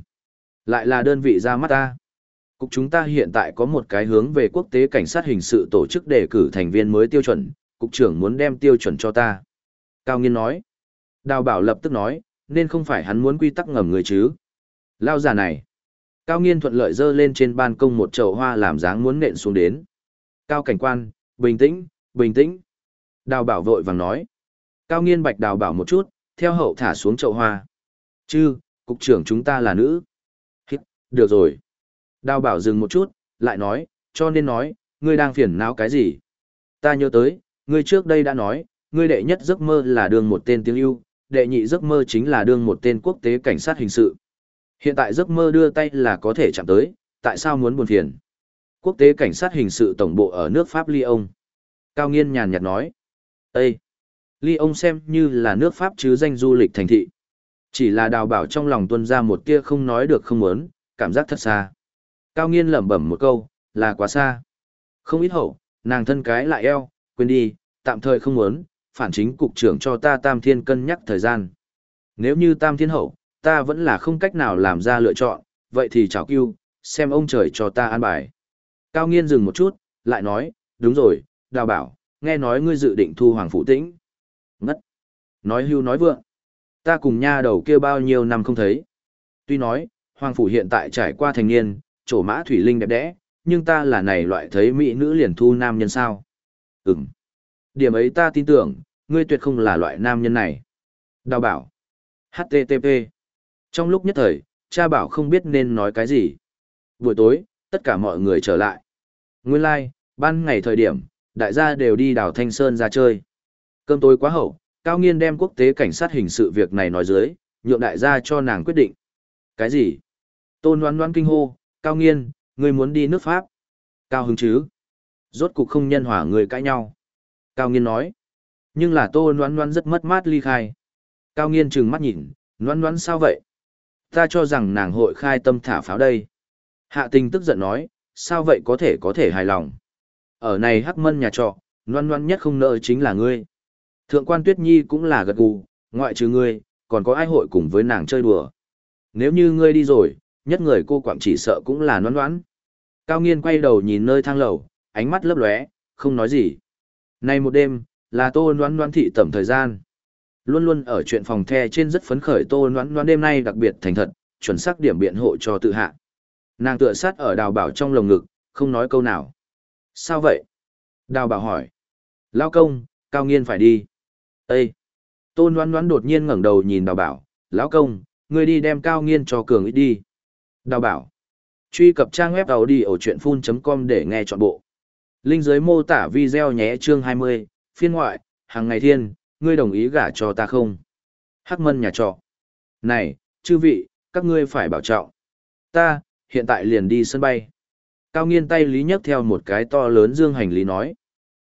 Lại là đơn vị ra mắt ta. Cục chúng ta hiện tại có một cái hướng về quốc tế cảnh sát hình sự tổ chức đề cử thành viên mới tiêu chuẩn, cục trưởng muốn đem tiêu chuẩn cho ta. Cao Nghiên nói. Đào bảo lập tức nói, nên không phải hắn muốn quy tắc ngầm người chứ. Lao giả này. Cao Nghiên thuận lợi dơ lên trên ban công một chậu hoa làm dáng muốn nện xuống đến. Cao cảnh quan, bình tĩnh, bình tĩnh. Đào bảo vội vàng nói. Cao Nghiên bạch đào bảo một chút, theo hậu thả xuống chậu hoa. Chư, cục trưởng chúng ta là nữ. Hít, được rồi. Đào bảo dừng một chút, lại nói, cho nên nói, ngươi đang phiền não cái gì? Ta nhớ tới, ngươi trước đây đã nói, ngươi đệ nhất giấc mơ là đương một tên tiếng yêu, đệ nhị giấc mơ chính là đương một tên quốc tế cảnh sát hình sự. Hiện tại giấc mơ đưa tay là có thể chạm tới, tại sao muốn buồn phiền? Quốc tế cảnh sát hình sự tổng bộ ở nước Pháp Lyon. Cao Nghiên nhàn nhạt nói. Ê! Lyon xem như là nước Pháp chứ danh du lịch thành thị. Chỉ là đào bảo trong lòng tuân ra một tia không nói được không muốn, cảm giác thật xa. Cao Nghiên lẩm bẩm một câu, là quá xa. Không ít hậu, nàng thân cái lại eo, quên đi, tạm thời không muốn, phản chính cục trưởng cho ta tam thiên cân nhắc thời gian. Nếu như tam thiên hậu, ta vẫn là không cách nào làm ra lựa chọn, vậy thì chào cưu, xem ông trời cho ta an bài. Cao nghiên dừng một chút, lại nói, đúng rồi, đào bảo, nghe nói ngươi dự định thu hoàng phụ tĩnh. Ngất. Nói hưu nói vượng. Ta cùng nha đầu kia bao nhiêu năm không thấy. Tuy nói, hoàng phủ hiện tại trải qua thành niên, trổ mã thủy linh đẹp đẽ, nhưng ta là này loại thấy mỹ nữ liền thu nam nhân sao. Ừm. Điểm ấy ta tin tưởng, ngươi tuyệt không là loại nam nhân này. Đào bảo. HTTP. Trong lúc nhất thời, cha bảo không biết nên nói cái gì. Buổi tối, tất cả mọi người trở lại. Nguyên lai, like, ban ngày thời điểm, đại gia đều đi đào Thanh Sơn ra chơi. Cơm tối quá hậu, Cao Nghiên đem quốc tế cảnh sát hình sự việc này nói dưới, nhượng đại gia cho nàng quyết định. Cái gì? Tôn đoán đoán kinh hô, Cao Nghiên, ngươi muốn đi nước Pháp. Cao hứng chứ? Rốt cục không nhân hỏa người cãi nhau. Cao Nghiên nói. Nhưng là Tô Loan Loan rất mất mát ly khai. Cao Nghiên trừng mắt nhìn, Loan Loan sao vậy? Ta cho rằng nàng hội khai tâm thả pháo đây. Hạ tình tức giận nói, sao vậy có thể có thể hài lòng. Ở này hắc mân nhà trọ, Loan Loan nhất không nợ chính là ngươi. Thượng quan Tuyết Nhi cũng là gật gù, ngoại trừ ngươi, còn có ai hội cùng với nàng chơi đùa. Nếu như ngươi đi rồi, nhất người cô quạng chỉ sợ cũng là Loan noãn. Cao Nghiên quay đầu nhìn nơi thang lầu, ánh mắt lấp lóe, không nói gì. Nay một đêm, là tô noãn noãn thị tẩm thời gian. Luôn luôn ở chuyện phòng the trên rất phấn khởi tô noãn noãn đêm nay đặc biệt thành thật, chuẩn xác điểm biện hộ cho tự hạ. Nàng tựa sát ở đào bảo trong lồng ngực, không nói câu nào. Sao vậy? Đào bảo hỏi. Lao công, cao nghiên phải đi. Ê! Tôn đoán đoán đột nhiên ngẩng đầu nhìn đào bảo. Lão công, ngươi đi đem cao nghiên cho cường ít đi. Đào bảo. Truy cập trang web đầu đi ở chuyện full.com để nghe trọn bộ. Linh dưới mô tả video nhé chương 20, phiên ngoại, hàng ngày thiên, ngươi đồng ý gả cho ta không? Hắc mân nhà trọ. Này, chư vị, các ngươi phải bảo trọng. Ta, hiện tại liền đi sân bay. Cao nghiên tay lý nhấc theo một cái to lớn dương hành lý nói.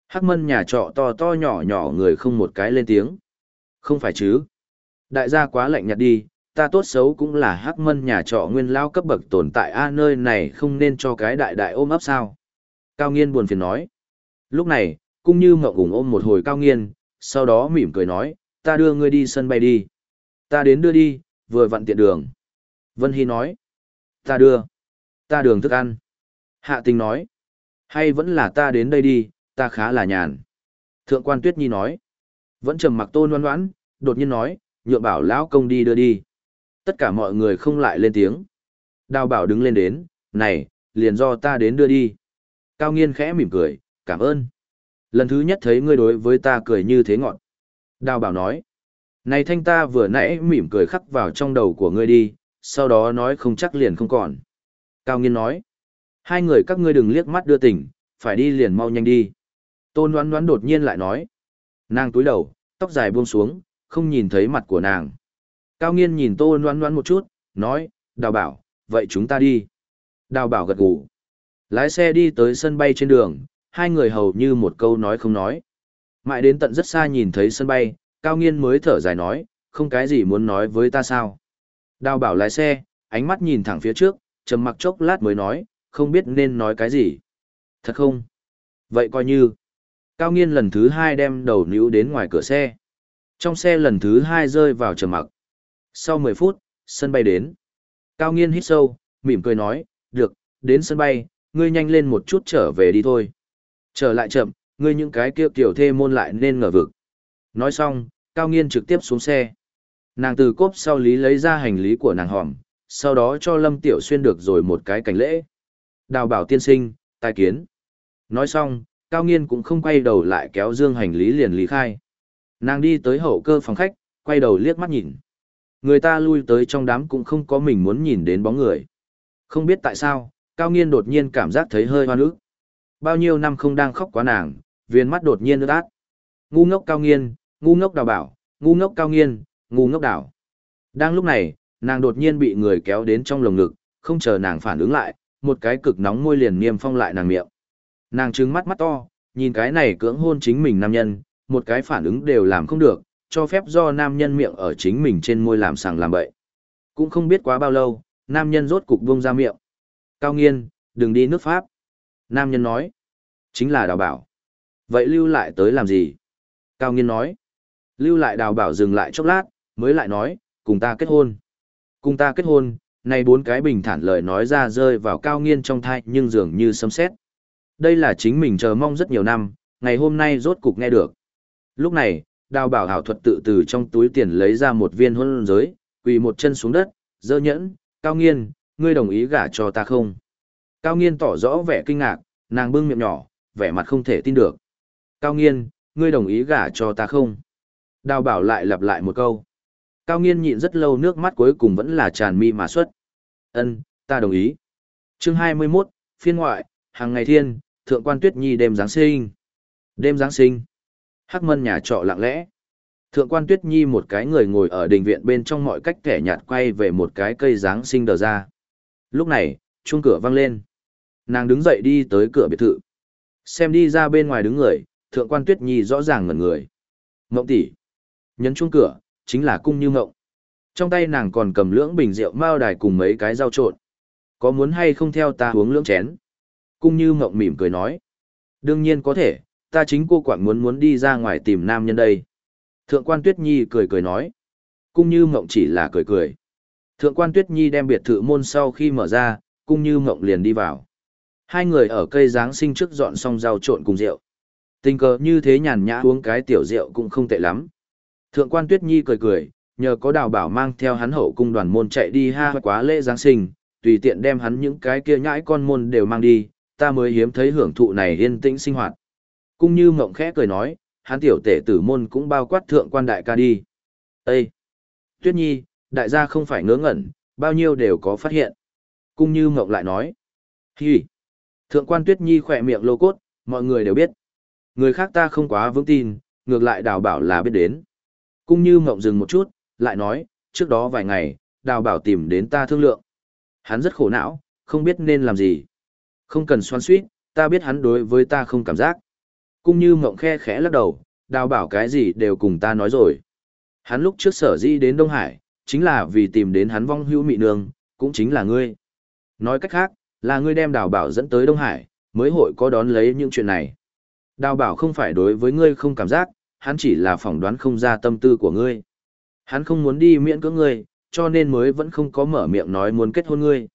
Hắc mân nhà trọ to to nhỏ nhỏ người không một cái lên tiếng. Không phải chứ. Đại gia quá lạnh nhạt đi, ta tốt xấu cũng là hắc mân nhà trọ nguyên lao cấp bậc tồn tại a nơi này không nên cho cái đại đại ôm ấp sao. Cao nghiên buồn phiền nói. Lúc này, cũng như ngậu ủng ôm một hồi cao nghiên, sau đó mỉm cười nói, ta đưa ngươi đi sân bay đi. Ta đến đưa đi, vừa vặn tiện đường. Vân Hy nói, ta đưa, ta đường thức ăn. Hạ tình nói, hay vẫn là ta đến đây đi, ta khá là nhàn. Thượng quan Tuyết Nhi nói, vẫn trầm mặc tôn đoán đoán, đột nhiên nói, nhựa bảo lão công đi đưa đi. Tất cả mọi người không lại lên tiếng. Đào bảo đứng lên đến, này, liền do ta đến đưa đi. Cao nghiên khẽ mỉm cười, cảm ơn. Lần thứ nhất thấy ngươi đối với ta cười như thế ngọn. Đào bảo nói, này thanh ta vừa nãy mỉm cười khắc vào trong đầu của ngươi đi, sau đó nói không chắc liền không còn. Cao nghiên nói, hai người các ngươi đừng liếc mắt đưa tỉnh, phải đi liền mau nhanh đi. Tôn đoán đoán đột nhiên lại nói, nàng túi đầu, tóc dài buông xuống, không nhìn thấy mặt của nàng. Cao nghiên nhìn tô noan noan một chút, nói, đào bảo, vậy chúng ta đi. Đào bảo gật gù. Lái xe đi tới sân bay trên đường, hai người hầu như một câu nói không nói. Mãi đến tận rất xa nhìn thấy sân bay, cao nghiên mới thở dài nói, không cái gì muốn nói với ta sao. Đào bảo lái xe, ánh mắt nhìn thẳng phía trước, trầm mặc chốc lát mới nói, không biết nên nói cái gì. Thật không? Vậy coi như. Cao nghiên lần thứ hai đem đầu níu đến ngoài cửa xe. Trong xe lần thứ hai rơi vào trầm mặc. Sau 10 phút, sân bay đến. Cao nghiên hít sâu, mỉm cười nói, được, đến sân bay, ngươi nhanh lên một chút trở về đi thôi. Trở lại chậm, ngươi những cái kia tiểu thê môn lại nên ngờ vực. Nói xong, Cao nghiên trực tiếp xuống xe. Nàng từ cốp sau lý lấy ra hành lý của nàng hòm, sau đó cho Lâm Tiểu Xuyên được rồi một cái cảnh lễ. Đào bảo tiên sinh, tài kiến. Nói xong, Cao nghiên cũng không quay đầu lại kéo dương hành lý liền lý khai. Nàng đi tới hậu cơ phòng khách, quay đầu liếc mắt nhìn. Người ta lui tới trong đám cũng không có mình muốn nhìn đến bóng người. Không biết tại sao, Cao Nghiên đột nhiên cảm giác thấy hơi hoa ức. Bao nhiêu năm không đang khóc quá nàng, viên mắt đột nhiên ướt át. Ngu ngốc Cao Nghiên, ngu ngốc đào bảo, ngu ngốc Cao Nghiên, ngu ngốc Đào. Đang lúc này, nàng đột nhiên bị người kéo đến trong lồng ngực, không chờ nàng phản ứng lại, một cái cực nóng môi liền niêm phong lại nàng miệng. Nàng trừng mắt mắt to, nhìn cái này cưỡng hôn chính mình nam nhân, một cái phản ứng đều làm không được, cho phép do nam nhân miệng ở chính mình trên môi làm sàng làm bậy. Cũng không biết quá bao lâu, nam nhân rốt cục buông ra miệng. Cao nghiên, đừng đi nước Pháp. Nam nhân nói. Chính là đào bảo. Vậy lưu lại tới làm gì? Cao nghiên nói. Lưu lại đào bảo dừng lại chốc lát, mới lại nói, cùng ta kết hôn. Cùng ta kết hôn, này bốn cái bình thản lời nói ra rơi vào cao nghiên trong thai nhưng dường như sấm sét. Đây là chính mình chờ mong rất nhiều năm, ngày hôm nay rốt cục nghe được. Lúc này, đào bảo hảo thuật tự từ trong túi tiền lấy ra một viên hôn giới, quỳ một chân xuống đất, dơ nhẫn, cao nghiên, ngươi đồng ý gả cho ta không? Cao nghiên tỏ rõ vẻ kinh ngạc, nàng bưng miệng nhỏ, vẻ mặt không thể tin được. Cao nghiên, ngươi đồng ý gả cho ta không? Đào bảo lại lặp lại một câu. Cao nghiên nhịn rất lâu nước mắt cuối cùng vẫn là tràn mi mà xuất. Ân, ta đồng ý. Chương 21, phiên ngoại, hàng ngày thiên, thượng quan tuyết nhi đêm Giáng sinh. Đêm Giáng sinh. Hắc mân nhà trọ lặng lẽ. Thượng quan Tuyết Nhi một cái người ngồi ở đình viện bên trong mọi cách kẻ nhạt quay về một cái cây Giáng sinh đờ ra. Lúc này, chuông cửa vang lên. Nàng đứng dậy đi tới cửa biệt thự. Xem đi ra bên ngoài đứng người, thượng quan Tuyết Nhi rõ ràng ngẩn người. Mộng tỷ Nhấn chuông cửa, chính là cung như mộng. Trong tay nàng còn cầm lưỡng bình rượu mao đài cùng mấy cái rau trộn. Có muốn hay không theo ta uống lưỡng chén? Cung như mộng mỉm cười nói. Đương nhiên có thể, ta chính cô quả muốn muốn đi ra ngoài tìm nam nhân đây. Thượng quan Tuyết Nhi cười cười nói. Cung như mộng chỉ là cười cười. Thượng quan Tuyết Nhi đem biệt thự môn sau khi mở ra, cung như mộng liền đi vào. Hai người ở cây Giáng sinh trước dọn xong rau trộn cùng rượu. Tình cờ như thế nhàn nhã uống cái tiểu rượu cũng không tệ lắm. Thượng quan Tuyết Nhi cười cười, nhờ có đào bảo mang theo hắn hậu cung đoàn môn chạy đi ha quá lễ Giáng sinh, tùy tiện đem hắn những cái kia nhãi con môn đều mang đi, ta mới hiếm thấy hưởng thụ này yên tĩnh sinh hoạt cũng như mộng khẽ cười nói, hắn tiểu tể tử môn cũng bao quát thượng quan đại ca đi. Ê! Tuyết nhi, đại gia không phải ngớ ngẩn, bao nhiêu đều có phát hiện. Cung như mộng lại nói. Hi! Thượng quan tuyết nhi khỏe miệng lô cốt, mọi người đều biết. Người khác ta không quá vững tin, ngược lại đào bảo là biết đến. Cung như mộng dừng một chút, lại nói, trước đó vài ngày, đào bảo tìm đến ta thương lượng. Hắn rất khổ não, không biết nên làm gì. Không cần xoan suýt, ta biết hắn đối với ta không cảm giác cũng như mộng khe khẽ lắc đầu, đào bảo cái gì đều cùng ta nói rồi. Hắn lúc trước sở di đến Đông Hải, chính là vì tìm đến hắn vong hữu mị nương, cũng chính là ngươi. Nói cách khác, là ngươi đem đào bảo dẫn tới Đông Hải, mới hội có đón lấy những chuyện này. Đào bảo không phải đối với ngươi không cảm giác, hắn chỉ là phỏng đoán không ra tâm tư của ngươi. Hắn không muốn đi miễn cưỡng ngươi, cho nên mới vẫn không có mở miệng nói muốn kết hôn ngươi.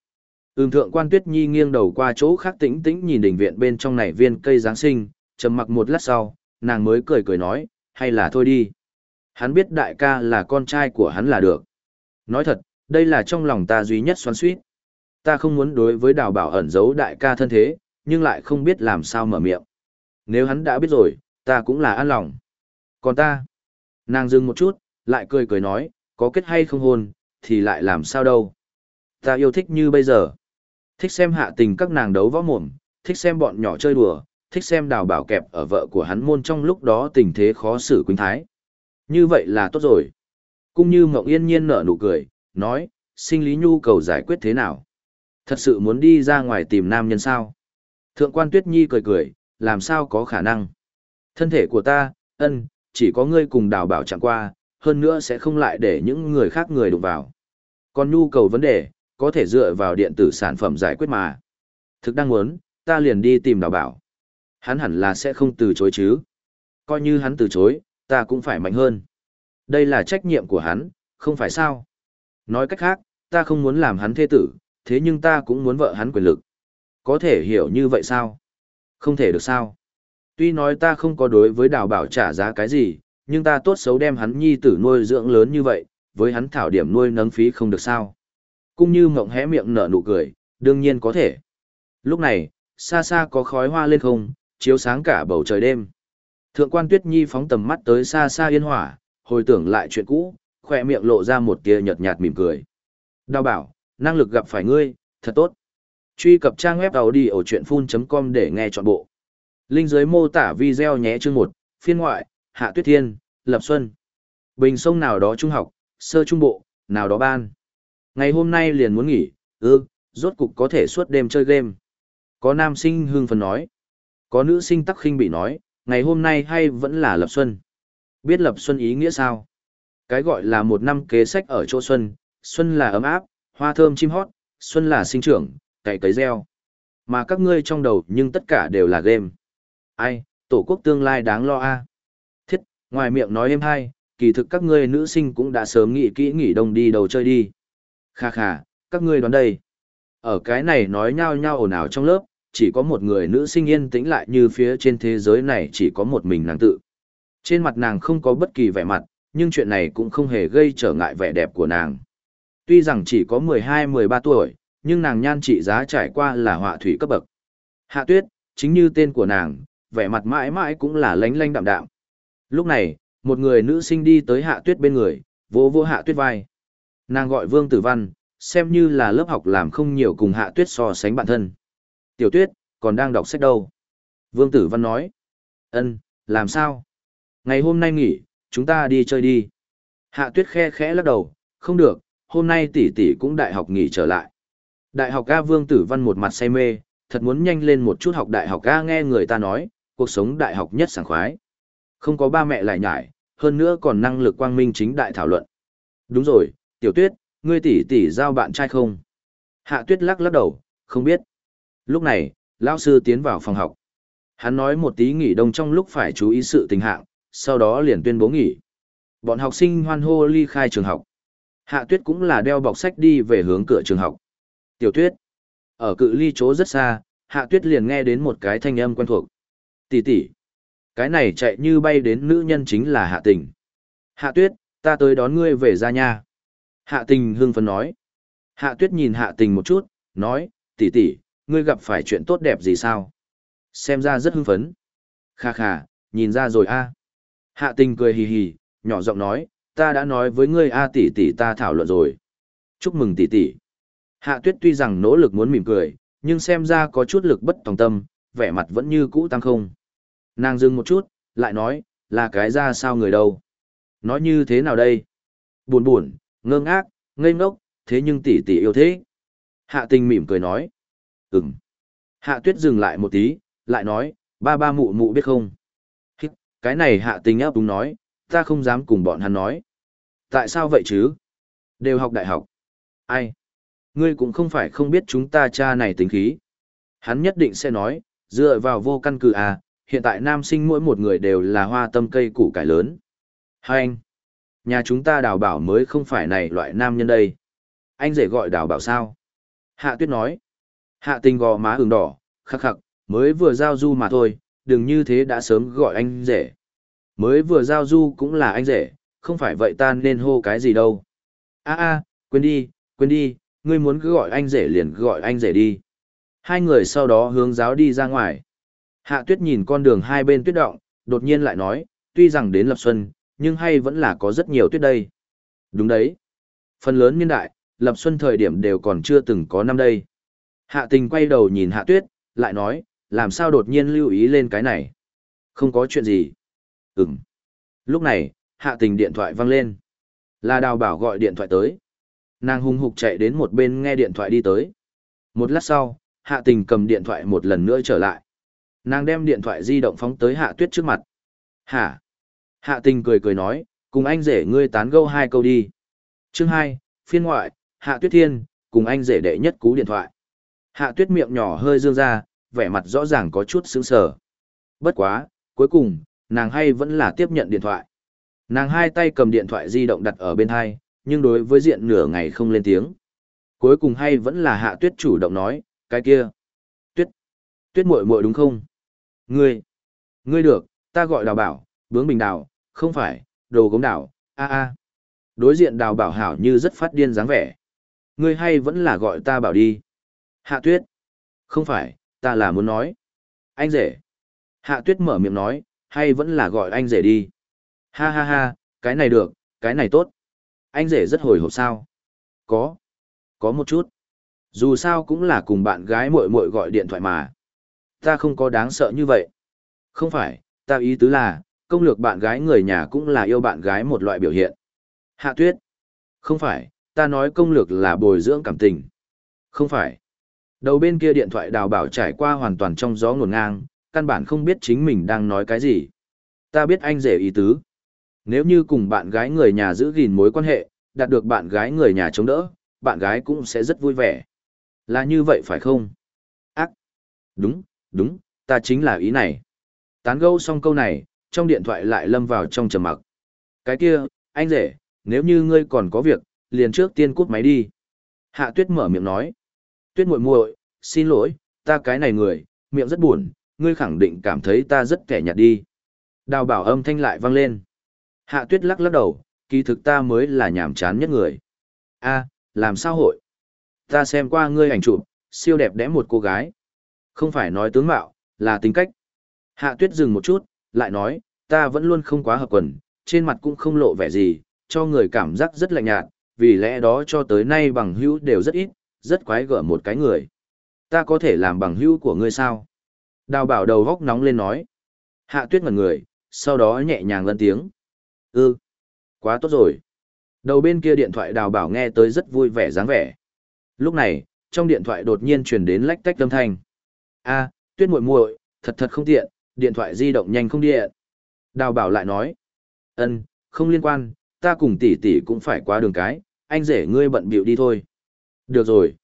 Ừm thượng quan tuyết nhi nghiêng đầu qua chỗ khác tĩnh tĩnh nhìn đỉnh viện bên trong này viên cây Giáng sinh, trầm mặc một lát sau, nàng mới cười cười nói, hay là thôi đi. Hắn biết đại ca là con trai của hắn là được. Nói thật, đây là trong lòng ta duy nhất xoắn suýt. Ta không muốn đối với đào bảo ẩn giấu đại ca thân thế, nhưng lại không biết làm sao mở miệng. Nếu hắn đã biết rồi, ta cũng là an lòng. Còn ta, nàng dừng một chút, lại cười cười nói, có kết hay không hôn, thì lại làm sao đâu. Ta yêu thích như bây giờ. Thích xem hạ tình các nàng đấu võ mồm, thích xem bọn nhỏ chơi đùa, thích xem đào bảo kẹp ở vợ của hắn môn trong lúc đó tình thế khó xử quỳnh thái. Như vậy là tốt rồi. Cũng như mộng yên nhiên nở nụ cười, nói, sinh lý nhu cầu giải quyết thế nào? Thật sự muốn đi ra ngoài tìm nam nhân sao? Thượng quan Tuyết Nhi cười cười, làm sao có khả năng? Thân thể của ta, ân, chỉ có ngươi cùng đào bảo chẳng qua, hơn nữa sẽ không lại để những người khác người đụng vào. Còn nhu cầu vấn đề, có thể dựa vào điện tử sản phẩm giải quyết mà. Thực đang muốn, ta liền đi tìm đào bảo. Hắn hẳn là sẽ không từ chối chứ. Coi như hắn từ chối, ta cũng phải mạnh hơn. Đây là trách nhiệm của hắn, không phải sao. Nói cách khác, ta không muốn làm hắn thê tử, thế nhưng ta cũng muốn vợ hắn quyền lực. Có thể hiểu như vậy sao? Không thể được sao? Tuy nói ta không có đối với đào bảo trả giá cái gì, nhưng ta tốt xấu đem hắn nhi tử nuôi dưỡng lớn như vậy, với hắn thảo điểm nuôi nấng phí không được sao. Cũng như mộng hé miệng nở nụ cười, đương nhiên có thể. Lúc này, xa xa có khói hoa lên không, chiếu sáng cả bầu trời đêm. Thượng quan Tuyết Nhi phóng tầm mắt tới xa xa yên hỏa, hồi tưởng lại chuyện cũ, khỏe miệng lộ ra một tia nhợt nhạt mỉm cười. Đào bảo, năng lực gặp phải ngươi, thật tốt. Truy cập trang web đầu đi ở chuyệnfun.com để nghe trọn bộ. Linh dưới mô tả video nhé chương 1, phiên ngoại, Hạ Tuyết Thiên, Lập Xuân. Bình sông nào đó trung học, sơ trung bộ, nào đó ban. Ngày hôm nay liền muốn nghỉ, ư, rốt cục có thể suốt đêm chơi game. Có nam sinh hương phần nói. Có nữ sinh tắc khinh bị nói, ngày hôm nay hay vẫn là Lập Xuân. Biết Lập Xuân ý nghĩa sao? Cái gọi là một năm kế sách ở chỗ Xuân, Xuân là ấm áp, hoa thơm chim hót, Xuân là sinh trưởng, cày cấy gieo. Mà các ngươi trong đầu nhưng tất cả đều là game. Ai, tổ quốc tương lai đáng lo a Thiết, ngoài miệng nói êm hay, kỳ thực các ngươi nữ sinh cũng đã sớm nghĩ kỹ nghỉ đông đi đầu chơi đi. Kha kha, các ngươi đoán đây. Ở cái này nói nhau nhau ồn ào trong lớp, chỉ có một người nữ sinh yên tĩnh lại như phía trên thế giới này chỉ có một mình nàng tự. Trên mặt nàng không có bất kỳ vẻ mặt, nhưng chuyện này cũng không hề gây trở ngại vẻ đẹp của nàng. Tuy rằng chỉ có 12-13 tuổi, nhưng nàng nhan trị giá trải qua là họa thủy cấp bậc. Hạ tuyết, chính như tên của nàng, vẻ mặt mãi mãi cũng là lánh lánh đạm đạm. Lúc này, một người nữ sinh đi tới hạ tuyết bên người, vỗ vỗ hạ tuyết vai. Nàng gọi Vương Tử Văn, xem như là lớp học làm không nhiều cùng hạ tuyết so sánh bản thân. Tiểu tuyết, còn đang đọc sách đâu? Vương Tử Văn nói. Ân, làm sao? Ngày hôm nay nghỉ, chúng ta đi chơi đi. Hạ tuyết khe khẽ lắc đầu, không được, hôm nay tỷ tỷ cũng đại học nghỉ trở lại. Đại học A Vương Tử Văn một mặt say mê, thật muốn nhanh lên một chút học đại học A nghe người ta nói, cuộc sống đại học nhất sảng khoái. Không có ba mẹ lại nhải, hơn nữa còn năng lực quang minh chính đại thảo luận. Đúng rồi, tiểu tuyết, ngươi tỷ tỷ giao bạn trai không? Hạ tuyết lắc lắc đầu, không biết. Lúc này, lão sư tiến vào phòng học. Hắn nói một tí nghỉ đông trong lúc phải chú ý sự tình hạng, sau đó liền tuyên bố nghỉ. Bọn học sinh hoan hô ly khai trường học. Hạ tuyết cũng là đeo bọc sách đi về hướng cửa trường học. Tiểu tuyết. Ở cự ly chỗ rất xa, hạ tuyết liền nghe đến một cái thanh âm quen thuộc. Tỷ tỷ. Cái này chạy như bay đến nữ nhân chính là hạ tình. Hạ tuyết, ta tới đón ngươi về ra nha. Hạ tình hưng phấn nói. Hạ tuyết nhìn hạ tình một chút, nói, tỷ tỷ, ngươi gặp phải chuyện tốt đẹp gì sao? Xem ra rất hưng phấn. Kha kha, nhìn ra rồi a. Hạ tình cười hì hì, nhỏ giọng nói, ta đã nói với ngươi a tỷ tỷ ta thảo luận rồi. Chúc mừng tỷ tỷ. Hạ tuyết tuy rằng nỗ lực muốn mỉm cười, nhưng xem ra có chút lực bất tòng tâm, vẻ mặt vẫn như cũ tăng không. Nàng dừng một chút, lại nói, là cái ra sao người đâu. Nói như thế nào đây? Buồn buồn, ngơ ngác, ngây ngốc, thế nhưng tỷ tỷ yêu thế. Hạ tình mỉm cười nói. Ừm. Hạ tuyết dừng lại một tí, lại nói, ba ba mụ mụ biết không? Hít, cái này hạ tình áp đúng nói, ta không dám cùng bọn hắn nói. Tại sao vậy chứ? Đều học đại học. Ai? Ngươi cũng không phải không biết chúng ta cha này tính khí. Hắn nhất định sẽ nói, dựa vào vô căn cứ à, hiện tại nam sinh mỗi một người đều là hoa tâm cây củ cải lớn. Hai anh, nhà chúng ta đào bảo mới không phải này loại nam nhân đây. Anh rể gọi đào bảo sao? Hạ tuyết nói. Hạ tình gò má ửng đỏ, khắc khắc, mới vừa giao du mà thôi, đừng như thế đã sớm gọi anh rể. Mới vừa giao du cũng là anh rể, không phải vậy ta nên hô cái gì đâu. a a quên đi, quên đi, ngươi muốn cứ gọi anh rể liền gọi anh rể đi. Hai người sau đó hướng giáo đi ra ngoài. Hạ tuyết nhìn con đường hai bên tuyết động, đột nhiên lại nói, tuy rằng đến lập xuân, nhưng hay vẫn là có rất nhiều tuyết đây. Đúng đấy. Phần lớn niên đại, lập xuân thời điểm đều còn chưa từng có năm đây. Hạ tình quay đầu nhìn hạ tuyết, lại nói, làm sao đột nhiên lưu ý lên cái này. Không có chuyện gì. Ừm. Lúc này, hạ tình điện thoại vang lên. Là đào bảo gọi điện thoại tới. Nàng hung hục chạy đến một bên nghe điện thoại đi tới. Một lát sau, hạ tình cầm điện thoại một lần nữa trở lại. Nàng đem điện thoại di động phóng tới hạ tuyết trước mặt. Hả? Hạ tình cười cười nói, cùng anh rể ngươi tán gẫu hai câu đi. Chương hai, phiên ngoại, hạ tuyết thiên, cùng anh rể đệ nhất cú điện thoại. Hạ tuyết miệng nhỏ hơi dương ra, vẻ mặt rõ ràng có chút sững sờ. Bất quá, cuối cùng, nàng hay vẫn là tiếp nhận điện thoại. Nàng hai tay cầm điện thoại di động đặt ở bên hai, nhưng đối với diện nửa ngày không lên tiếng. Cuối cùng hay vẫn là hạ tuyết chủ động nói, cái kia. Tuyết. Tuyết muội muội đúng không? Ngươi. Ngươi được, ta gọi đào bảo, bướng bình đào, không phải, đồ gống đào, a a. Đối diện đào bảo hảo như rất phát điên dáng vẻ. Ngươi hay vẫn là gọi ta bảo đi. Hạ tuyết. Không phải, ta là muốn nói. Anh rể. Hạ tuyết mở miệng nói, hay vẫn là gọi anh rể đi. Ha ha ha, cái này được, cái này tốt. Anh rể rất hồi hộp sao? Có. Có một chút. Dù sao cũng là cùng bạn gái muội muội gọi điện thoại mà. Ta không có đáng sợ như vậy. Không phải, ta ý tứ là, công lược bạn gái người nhà cũng là yêu bạn gái một loại biểu hiện. Hạ tuyết. Không phải, ta nói công lược là bồi dưỡng cảm tình. Không phải. Đầu bên kia điện thoại đào bảo trải qua hoàn toàn trong gió ngổn ngang, căn bản không biết chính mình đang nói cái gì. Ta biết anh rể ý tứ. Nếu như cùng bạn gái người nhà giữ gìn mối quan hệ, đạt được bạn gái người nhà chống đỡ, bạn gái cũng sẽ rất vui vẻ. Là như vậy phải không? Ác. Đúng, đúng, ta chính là ý này. Tán gẫu xong câu này, trong điện thoại lại lâm vào trong trầm mặc. Cái kia, anh rể, nếu như ngươi còn có việc, liền trước tiên cút máy đi. Hạ tuyết mở miệng nói. Tuyết muội muội, xin lỗi, ta cái này người, miệng rất buồn, ngươi khẳng định cảm thấy ta rất kẻ nhạt đi. Đào bảo âm thanh lại vang lên. Hạ tuyết lắc lắc đầu, kỳ thực ta mới là nhàm chán nhất người. a làm sao hội? Ta xem qua ngươi ảnh chụp, siêu đẹp đẽ một cô gái. Không phải nói tướng mạo, là tính cách. Hạ tuyết dừng một chút, lại nói, ta vẫn luôn không quá hợp quần, trên mặt cũng không lộ vẻ gì, cho người cảm giác rất lạnh nhạt, vì lẽ đó cho tới nay bằng hữu đều rất ít, rất quái gở một cái người. Ta có thể làm bằng hữu của ngươi sao? Đào bảo đầu góc nóng lên nói. Hạ tuyết ngần người, sau đó nhẹ nhàng lân tiếng. Ừ, quá tốt rồi. Đầu bên kia điện thoại đào bảo nghe tới rất vui vẻ dáng vẻ. Lúc này, trong điện thoại đột nhiên truyền đến lách tách âm thanh. A, tuyết muội muội, thật thật không tiện, điện thoại di động nhanh không điện. Đào bảo lại nói. Ân, không liên quan, ta cùng tỷ tỷ cũng phải qua đường cái, anh rể ngươi bận bịu đi thôi. Được rồi.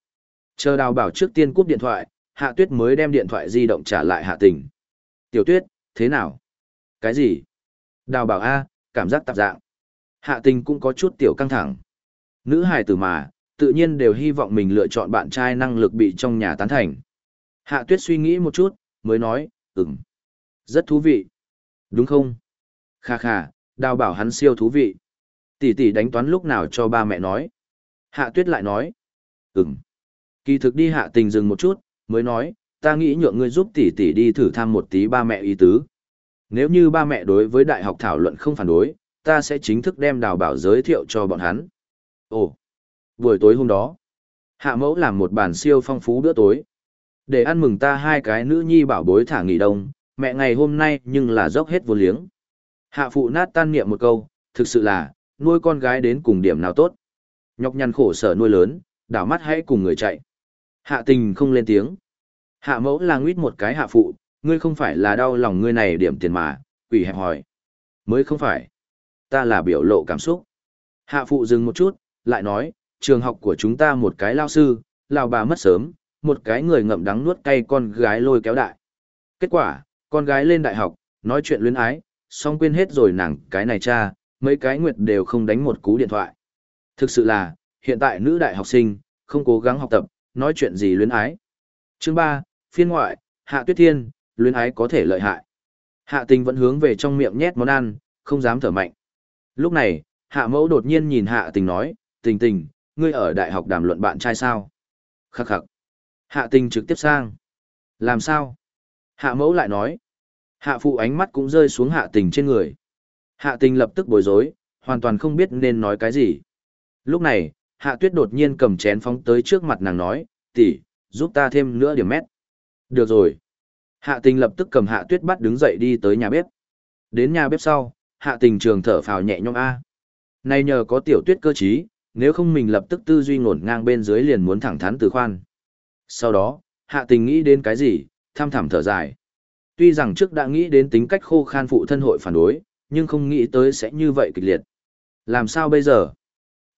Chờ đào bảo trước tiên cúp điện thoại, hạ tuyết mới đem điện thoại di động trả lại hạ tình. Tiểu tuyết, thế nào? Cái gì? Đào bảo A, cảm giác tạp dạng. Hạ tình cũng có chút tiểu căng thẳng. Nữ hài tử mà, tự nhiên đều hy vọng mình lựa chọn bạn trai năng lực bị trong nhà tán thành. Hạ tuyết suy nghĩ một chút, mới nói, ừm. Rất thú vị. Đúng không? Kha kha, đào bảo hắn siêu thú vị. Tỷ tỷ đánh toán lúc nào cho ba mẹ nói. Hạ tuyết lại nói, ừm. Kỳ thực đi hạ tình dừng một chút, mới nói, ta nghĩ nhượng ngươi giúp tỷ tỷ đi thử thăm một tí ba mẹ ý tứ. Nếu như ba mẹ đối với đại học thảo luận không phản đối, ta sẽ chính thức đem đào bảo giới thiệu cho bọn hắn. Ồ, buổi tối hôm đó, hạ mẫu làm một bàn siêu phong phú bữa tối. Để ăn mừng ta hai cái nữ nhi bảo bối thả nghỉ đông, mẹ ngày hôm nay nhưng là dốc hết vô liếng. Hạ phụ nát tan niệm một câu, thực sự là, nuôi con gái đến cùng điểm nào tốt. Nhọc nhằn khổ sở nuôi lớn, đảo mắt hãy cùng người chạy. Hạ tình không lên tiếng. Hạ mẫu là nguyết một cái hạ phụ, ngươi không phải là đau lòng ngươi này điểm tiền mà, quỷ hẹp hỏi. Mới không phải. Ta là biểu lộ cảm xúc. Hạ phụ dừng một chút, lại nói, trường học của chúng ta một cái lao sư, lao bà mất sớm, một cái người ngậm đắng nuốt cay con gái lôi kéo đại. Kết quả, Con gái lên đại học, nói chuyện luyến ái, xong quên hết rồi nàng cái này cha, mấy cái nguyệt đều không đánh một cú điện thoại. Thực sự là, hiện tại nữ đại học sinh, không cố gắng học tập, nói chuyện gì luyến ái. Chương 3, phiên ngoại, Hạ Tuyết Thiên, luyến ái có thể lợi hại. Hạ tình vẫn hướng về trong miệng nhét món ăn, không dám thở mạnh. Lúc này, hạ mẫu đột nhiên nhìn hạ tình nói, tình tình, ngươi ở đại học đàm luận bạn trai sao? Khắc khắc. Hạ tình trực tiếp sang. Làm sao? Hạ mẫu lại nói. Hạ phụ ánh mắt cũng rơi xuống hạ tình trên người. Hạ tình lập tức bối rối, hoàn toàn không biết nên nói cái gì. Lúc này, hạ tuyết đột nhiên cầm chén phóng tới trước mặt nàng nói, tỷ, giúp ta thêm nữa điểm mét. Được rồi. Hạ tình lập tức cầm hạ tuyết bắt đứng dậy đi tới nhà bếp. Đến nhà bếp sau, hạ tình trường thở phào nhẹ nhõm A. Nay nhờ có tiểu tuyết cơ trí, nếu không mình lập tức tư duy ngổn ngang bên dưới liền muốn thẳng thắn từ khoan. Sau đó, hạ tình nghĩ đến cái gì, tham thảm thở dài. Tuy rằng trước đã nghĩ đến tính cách khô khan phụ thân hội phản đối, nhưng không nghĩ tới sẽ như vậy kịch liệt. Làm sao bây giờ?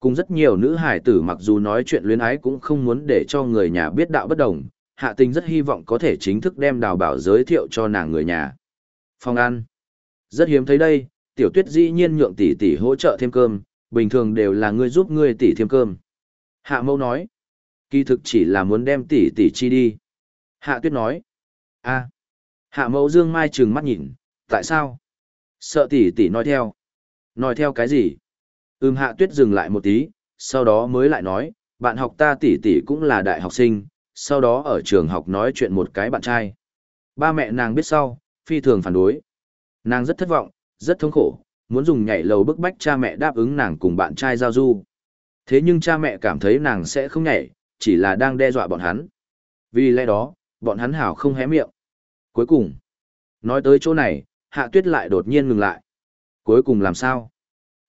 Cùng rất nhiều nữ hải tử mặc dù nói chuyện luyến ái cũng không muốn để cho người nhà biết đạo bất đồng, hạ tình rất hy vọng có thể chính thức đem đào bảo giới thiệu cho nàng người nhà. Phòng ăn. Rất hiếm thấy đây, tiểu tuyết dĩ nhiên nhượng tỷ tỷ hỗ trợ thêm cơm, bình thường đều là ngươi giúp ngươi tỷ thêm cơm. Hạ mâu nói. Kỳ thực chỉ là muốn đem tỷ tỷ chi đi. Hạ tuyết nói. a Hạ mẫu dương mai trừng mắt nhìn, tại sao? Sợ tỷ tỷ nói theo. Nói theo cái gì? Ừm hạ tuyết dừng lại một tí, sau đó mới lại nói, bạn học ta tỷ tỷ cũng là đại học sinh, sau đó ở trường học nói chuyện một cái bạn trai. Ba mẹ nàng biết sau, phi thường phản đối. Nàng rất thất vọng, rất thống khổ, muốn dùng nhảy lầu bức bách cha mẹ đáp ứng nàng cùng bạn trai giao du. Thế nhưng cha mẹ cảm thấy nàng sẽ không nhảy, chỉ là đang đe dọa bọn hắn. Vì lẽ đó, bọn hắn hảo không hé miệng. Cuối cùng, nói tới chỗ này, hạ tuyết lại đột nhiên ngừng lại. Cuối cùng làm sao?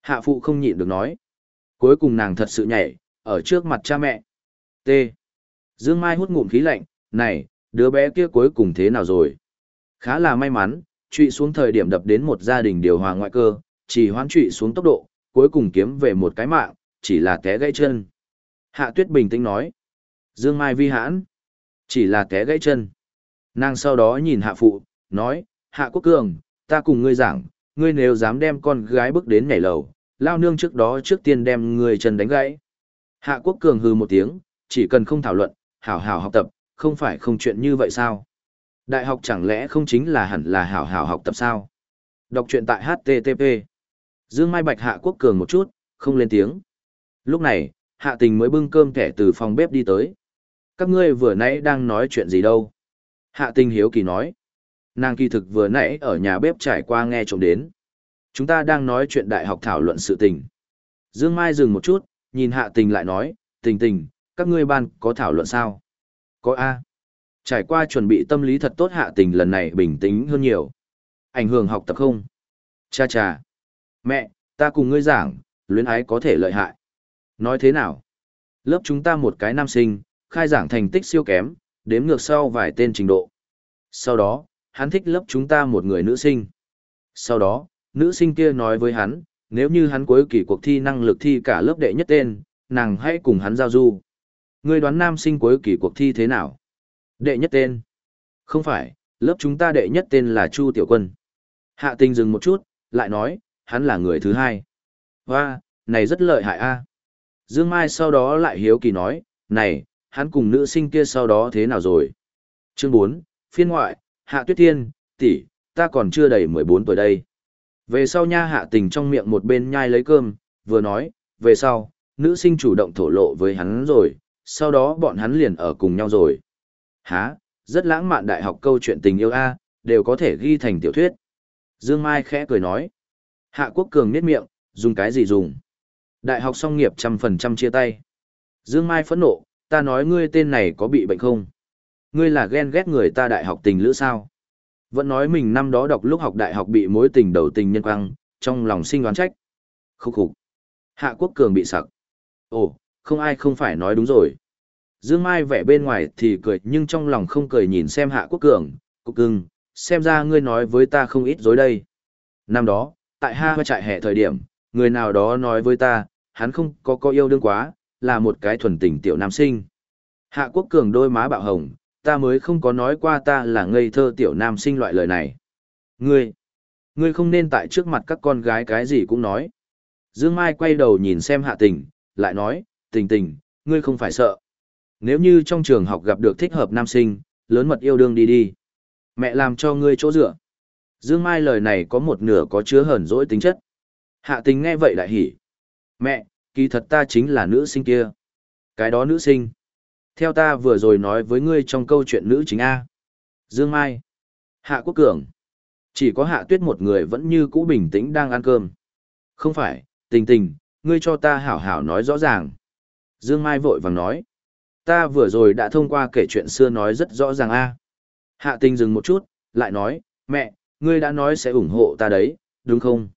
Hạ phụ không nhịn được nói. Cuối cùng nàng thật sự nhảy, ở trước mặt cha mẹ. T. Dương Mai hút ngụm khí lạnh, này, đứa bé kia cuối cùng thế nào rồi? Khá là may mắn, trụy xuống thời điểm đập đến một gia đình điều hòa ngoại cơ, chỉ hoán trụy xuống tốc độ, cuối cùng kiếm về một cái mạng, chỉ là té gãy chân. Hạ tuyết bình tĩnh nói. Dương Mai vi hãn. Chỉ là té gãy chân. Nàng sau đó nhìn hạ phụ, nói, hạ quốc cường, ta cùng ngươi giảng, ngươi nếu dám đem con gái bước đến nhảy lầu, lao nương trước đó trước tiên đem ngươi chân đánh gãy. Hạ quốc cường hừ một tiếng, chỉ cần không thảo luận, hảo hảo học tập, không phải không chuyện như vậy sao? Đại học chẳng lẽ không chính là hẳn là hảo hảo học tập sao? Đọc truyện tại HTTP. Dương Mai Bạch hạ quốc cường một chút, không lên tiếng. Lúc này, hạ tình mới bưng cơm kẻ từ phòng bếp đi tới. Các ngươi vừa nãy đang nói chuyện gì đâu? Hạ tình hiếu kỳ nói. Nàng kỳ thực vừa nãy ở nhà bếp trải qua nghe trộm đến. Chúng ta đang nói chuyện đại học thảo luận sự tình. Dương Mai dừng một chút, nhìn hạ tình lại nói, tình tình, các ngươi ban có thảo luận sao? Có A. Trải qua chuẩn bị tâm lý thật tốt hạ tình lần này bình tĩnh hơn nhiều. Ảnh hưởng học tập không? Cha cha. Mẹ, ta cùng ngươi giảng, luyến ái có thể lợi hại. Nói thế nào? Lớp chúng ta một cái nam sinh, khai giảng thành tích siêu kém, đếm ngược sau vài tên trình độ. Sau đó, hắn thích lớp chúng ta một người nữ sinh. Sau đó, nữ sinh kia nói với hắn, nếu như hắn cuối kỳ cuộc thi năng lực thi cả lớp đệ nhất tên, nàng hãy cùng hắn giao du. Ngươi đoán nam sinh cuối kỳ cuộc thi thế nào? Đệ nhất tên. Không phải, lớp chúng ta đệ nhất tên là Chu Tiểu Quân. Hạ tình dừng một chút, lại nói, hắn là người thứ hai. Hoa, này rất lợi hại a. À. Dương Mai sau đó lại hiếu kỳ nói, này, hắn cùng nữ sinh kia sau đó thế nào rồi? Chương 4, phiên ngoại, Hạ Tuyết Thiên, tỷ, ta còn chưa đầy 14 tuổi đây. Về sau nha hạ tình trong miệng một bên nhai lấy cơm, vừa nói, về sau, nữ sinh chủ động thổ lộ với hắn rồi, sau đó bọn hắn liền ở cùng nhau rồi. Hả, rất lãng mạn đại học câu chuyện tình yêu A, đều có thể ghi thành tiểu thuyết. Dương Mai khẽ cười nói. Hạ Quốc Cường niết miệng, dùng cái gì dùng? Đại học song nghiệp trăm phần trăm chia tay. Dương Mai phẫn nộ, ta nói ngươi tên này có bị bệnh không? Ngươi là ghen ghét người ta đại học tình lữ sao? Vẫn nói mình năm đó đọc lúc học đại học bị mối tình đầu tình nhân quăng, trong lòng sinh đoán trách. Khúc khục. Hạ Quốc Cường bị sặc. Ồ, không ai không phải nói đúng rồi. Dương Mai vẻ bên ngoài thì cười nhưng trong lòng không cười nhìn xem Hạ Quốc Cường, cục cưng, xem ra ngươi nói với ta không ít dối đây. Năm đó, tại Ha Hoa trại hè thời điểm, người nào đó nói với ta, hắn không có có yêu đương quá, là một cái thuần tình tiểu nam sinh. Hạ Quốc Cường đôi má bạo hồng, ta mới không có nói qua ta là ngây thơ tiểu nam sinh loại lời này. Ngươi, ngươi không nên tại trước mặt các con gái cái gì cũng nói. Dương Mai quay đầu nhìn xem hạ tình, lại nói, tình tình, ngươi không phải sợ. Nếu như trong trường học gặp được thích hợp nam sinh, lớn mật yêu đương đi đi. Mẹ làm cho ngươi chỗ dựa. Dương Mai lời này có một nửa có chứa hờn dỗi tính chất. Hạ tình nghe vậy đại hỉ. Mẹ, kỳ thật ta chính là nữ sinh kia. Cái đó nữ sinh. Theo ta vừa rồi nói với ngươi trong câu chuyện nữ chính A. Dương Mai. Hạ Quốc Cường. Chỉ có Hạ Tuyết một người vẫn như cũ bình tĩnh đang ăn cơm. Không phải, tình tình, ngươi cho ta hảo hảo nói rõ ràng. Dương Mai vội vàng nói. Ta vừa rồi đã thông qua kể chuyện xưa nói rất rõ ràng A. Hạ tình dừng một chút, lại nói, mẹ, ngươi đã nói sẽ ủng hộ ta đấy, đúng không?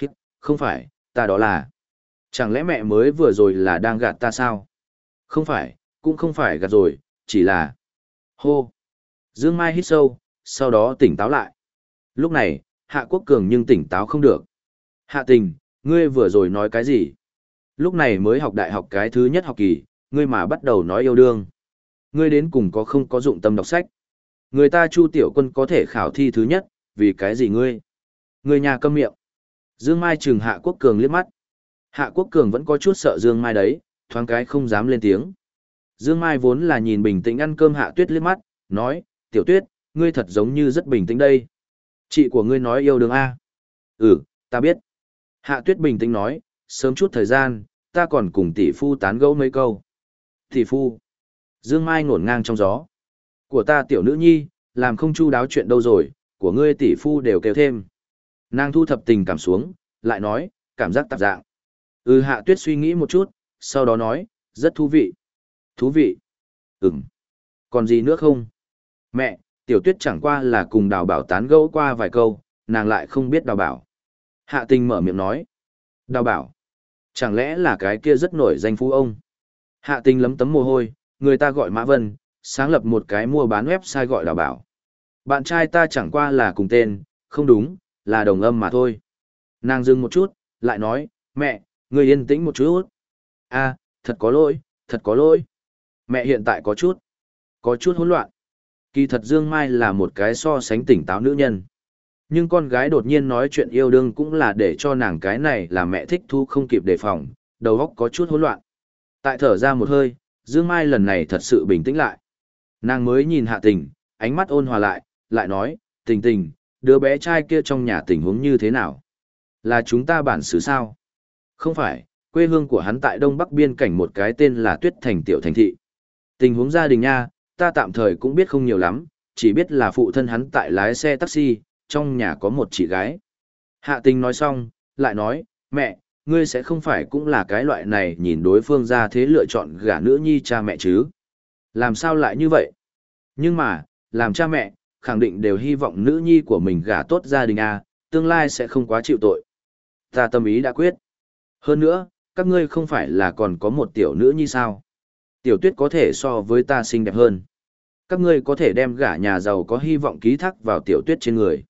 Hít, không phải, ta đó là. Chẳng lẽ mẹ mới vừa rồi là đang gạt ta sao? Không phải, cũng không phải gạt rồi, chỉ là... Hô! Dương Mai hít sâu, sau đó tỉnh táo lại. Lúc này, Hạ Quốc Cường nhưng tỉnh táo không được. Hạ tình, ngươi vừa rồi nói cái gì? Lúc này mới học đại học cái thứ nhất học kỳ, ngươi mà bắt đầu nói yêu đương. Ngươi đến cùng có không có dụng tâm đọc sách. Người ta Chu Tiểu Quân có thể khảo thi thứ nhất, vì cái gì ngươi? Ngươi nhà câm miệng. Dương Mai trừng Hạ Quốc Cường liếc mắt. Hạ Quốc Cường vẫn có chút sợ Dương Mai đấy, thoáng cái không dám lên tiếng. Dương Mai vốn là nhìn bình tĩnh ăn cơm Hạ Tuyết liếc mắt, nói, Tiểu Tuyết, ngươi thật giống như rất bình tĩnh đây. Chị của ngươi nói yêu Đường A. Ừ, ta biết. Hạ Tuyết bình tĩnh nói, sớm chút thời gian, ta còn cùng tỷ phu tán gẫu mấy câu. Tỷ phu. Dương Mai ngổn ngang trong gió. Của ta tiểu nữ nhi, làm không chu đáo chuyện đâu rồi, của ngươi tỷ phu đều kêu thêm. Nàng thu thập tình cảm xuống, lại nói, cảm giác tạp dạng. Ừ hạ tuyết suy nghĩ một chút, sau đó nói, rất thú vị. Thú vị. Ừm. Còn gì nữa không? Mẹ, tiểu tuyết chẳng qua là cùng đào bảo tán gẫu qua vài câu, nàng lại không biết đào bảo. Hạ tình mở miệng nói. Đào bảo. Chẳng lẽ là cái kia rất nổi danh phú ông? Hạ tình lấm tấm mồ hôi, người ta gọi Mã Vân, sáng lập một cái mua bán website gọi đào bảo. Bạn trai ta chẳng qua là cùng tên, không đúng, là đồng âm mà thôi. Nàng dừng một chút, lại nói, mẹ, người yên tĩnh một chút. a thật có lỗi, thật có lỗi. Mẹ hiện tại có chút, có chút hỗn loạn. Kỳ thật Dương Mai là một cái so sánh tỉnh táo nữ nhân. Nhưng con gái đột nhiên nói chuyện yêu đương cũng là để cho nàng cái này là mẹ thích thu không kịp đề phòng, đầu óc có chút hỗn loạn. Tại thở ra một hơi, Dương Mai lần này thật sự bình tĩnh lại. Nàng mới nhìn hạ tình, ánh mắt ôn hòa lại, lại nói, tình tình, đứa bé trai kia trong nhà tình huống như thế nào? Là chúng ta bản xứ sao? Không phải, quê hương của hắn tại đông bắc biên cảnh một cái tên là Tuyết Thành Tiểu Thành Thị. Tình huống gia đình nha, ta tạm thời cũng biết không nhiều lắm, chỉ biết là phụ thân hắn tại lái xe taxi, trong nhà có một chị gái. Hạ tình nói xong, lại nói, mẹ, ngươi sẽ không phải cũng là cái loại này nhìn đối phương ra thế lựa chọn gả nữ nhi cha mẹ chứ. Làm sao lại như vậy? Nhưng mà, làm cha mẹ, khẳng định đều hy vọng nữ nhi của mình gả tốt gia đình A, tương lai sẽ không quá chịu tội. Ta tâm ý đã quyết. Hơn nữa, các ngươi không phải là còn có một tiểu nữ nhi sao? Tiểu tuyết có thể so với ta xinh đẹp hơn. Các ngươi có thể đem gả nhà giàu có hy vọng ký thác vào tiểu tuyết trên người.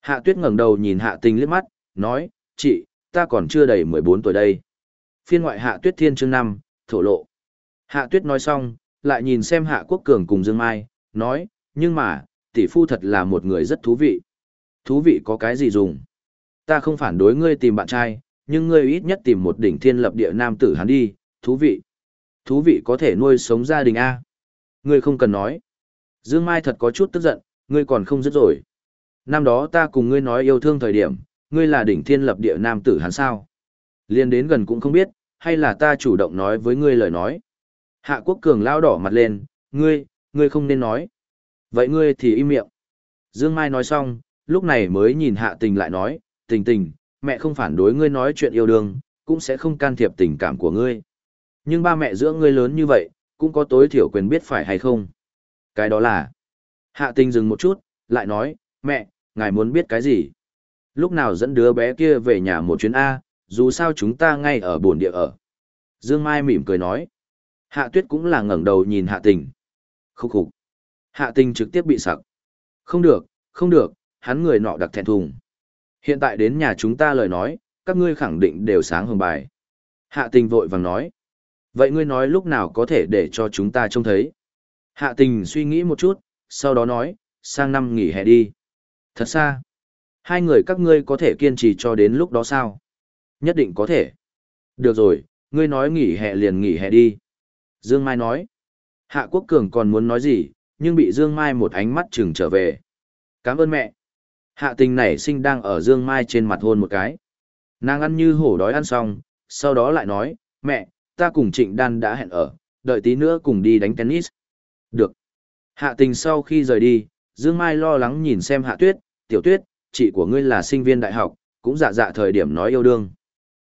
Hạ tuyết ngẩng đầu nhìn hạ tình liếc mắt, nói, chị, ta còn chưa đầy 14 tuổi đây. Phiên ngoại hạ tuyết thiên chương năm thổ lộ. Hạ tuyết nói xong, lại nhìn xem hạ quốc cường cùng Dương Mai, nói, nhưng mà, tỷ phu thật là một người rất thú vị. Thú vị có cái gì dùng? Ta không phản đối ngươi tìm bạn trai, nhưng ngươi ít nhất tìm một đỉnh thiên lập địa nam tử hắn đi, thú vị. Thú vị có thể nuôi sống gia đình A. Ngươi không cần nói. Dương Mai thật có chút tức giận, ngươi còn không dứt rồi. Năm đó ta cùng ngươi nói yêu thương thời điểm, ngươi là đỉnh thiên lập địa nam tử hắn sao? Liên đến gần cũng không biết, hay là ta chủ động nói với ngươi lời nói. Hạ quốc cường lao đỏ mặt lên, ngươi, ngươi không nên nói. Vậy ngươi thì im miệng. Dương Mai nói xong, lúc này mới nhìn hạ tình lại nói, tình tình, mẹ không phản đối ngươi nói chuyện yêu đương, cũng sẽ không can thiệp tình cảm của ngươi. Nhưng ba mẹ giữa ngươi lớn như vậy, cũng có tối thiểu quyền biết phải hay không. Cái đó là... Hạ tình dừng một chút, lại nói, mẹ, ngài muốn biết cái gì? Lúc nào dẫn đứa bé kia về nhà một chuyến A, dù sao chúng ta ngay ở bồn địa ở. Dương Mai mỉm cười nói. Hạ tuyết cũng là ngẩng đầu nhìn hạ tình. Khúc khục. Hạ tình trực tiếp bị sặc. Không được, không được, hắn người nọ đặc thẹn thùng. Hiện tại đến nhà chúng ta lời nói, các ngươi khẳng định đều sáng hồng bài. Hạ tình vội vàng nói. Vậy ngươi nói lúc nào có thể để cho chúng ta trông thấy? Hạ tình suy nghĩ một chút, sau đó nói, sang năm nghỉ hè đi. Thật xa. Hai người các ngươi có thể kiên trì cho đến lúc đó sao? Nhất định có thể. Được rồi, ngươi nói nghỉ hè liền nghỉ hè đi. Dương Mai nói. Hạ Quốc Cường còn muốn nói gì, nhưng bị Dương Mai một ánh mắt chừng trở về. Cảm ơn mẹ. Hạ tình nảy sinh đang ở Dương Mai trên mặt hôn một cái. Nàng ăn như hổ đói ăn xong, sau đó lại nói, mẹ, ta cùng Trịnh Đan đã hẹn ở, đợi tí nữa cùng đi đánh tennis. Được. Hạ tình sau khi rời đi, Dương Mai lo lắng nhìn xem Hạ Tuyết, tiểu tuyết, chị của ngươi là sinh viên đại học, cũng dạ dạ thời điểm nói yêu đương.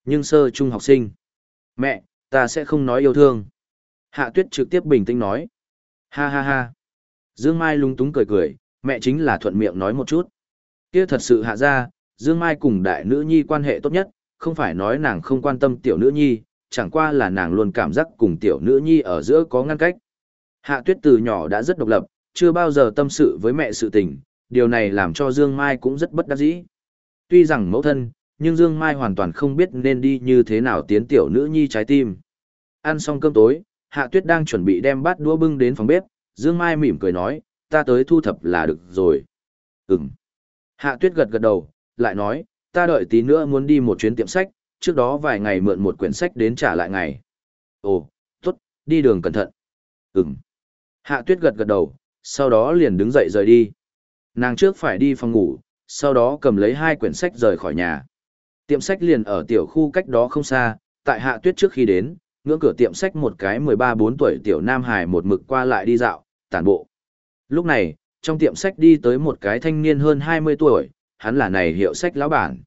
Nhưng sơ trung học sinh. Mẹ, ta sẽ không nói yêu thương. Hạ Tuyết trực tiếp bình tĩnh nói. Ha ha ha. Dương Mai lúng túng cười cười, mẹ chính là thuận miệng nói một chút. Kia thật sự hạ ra, Dương Mai cùng đại nữ nhi quan hệ tốt nhất, không phải nói nàng không quan tâm tiểu nữ nhi, chẳng qua là nàng luôn cảm giác cùng tiểu nữ nhi ở giữa có ngăn cách. Hạ tuyết từ nhỏ đã rất độc lập, chưa bao giờ tâm sự với mẹ sự tình, điều này làm cho Dương Mai cũng rất bất đắc dĩ. Tuy rằng mẫu thân, nhưng Dương Mai hoàn toàn không biết nên đi như thế nào tiến tiểu nữ nhi trái tim. Ăn xong cơm tối, Hạ Tuyết đang chuẩn bị đem bát đũa bưng đến phòng bếp, Dương Mai mỉm cười nói, ta tới thu thập là được rồi. Ừm. Hạ Tuyết gật gật đầu, lại nói, ta đợi tí nữa muốn đi một chuyến tiệm sách, trước đó vài ngày mượn một quyển sách đến trả lại ngày. Ồ, tốt, đi đường cẩn thận. Ừm. Hạ Tuyết gật gật đầu, sau đó liền đứng dậy rời đi. Nàng trước phải đi phòng ngủ, sau đó cầm lấy hai quyển sách rời khỏi nhà. Tiệm sách liền ở tiểu khu cách đó không xa, tại Hạ Tuyết trước khi đến, ngưỡng cửa tiệm sách một cái 13-4 tuổi tiểu Nam Hải một mực qua lại đi dạo, tản bộ. Lúc này, trong tiệm sách đi tới một cái thanh niên hơn 20 tuổi, hắn là này hiệu sách lão bản.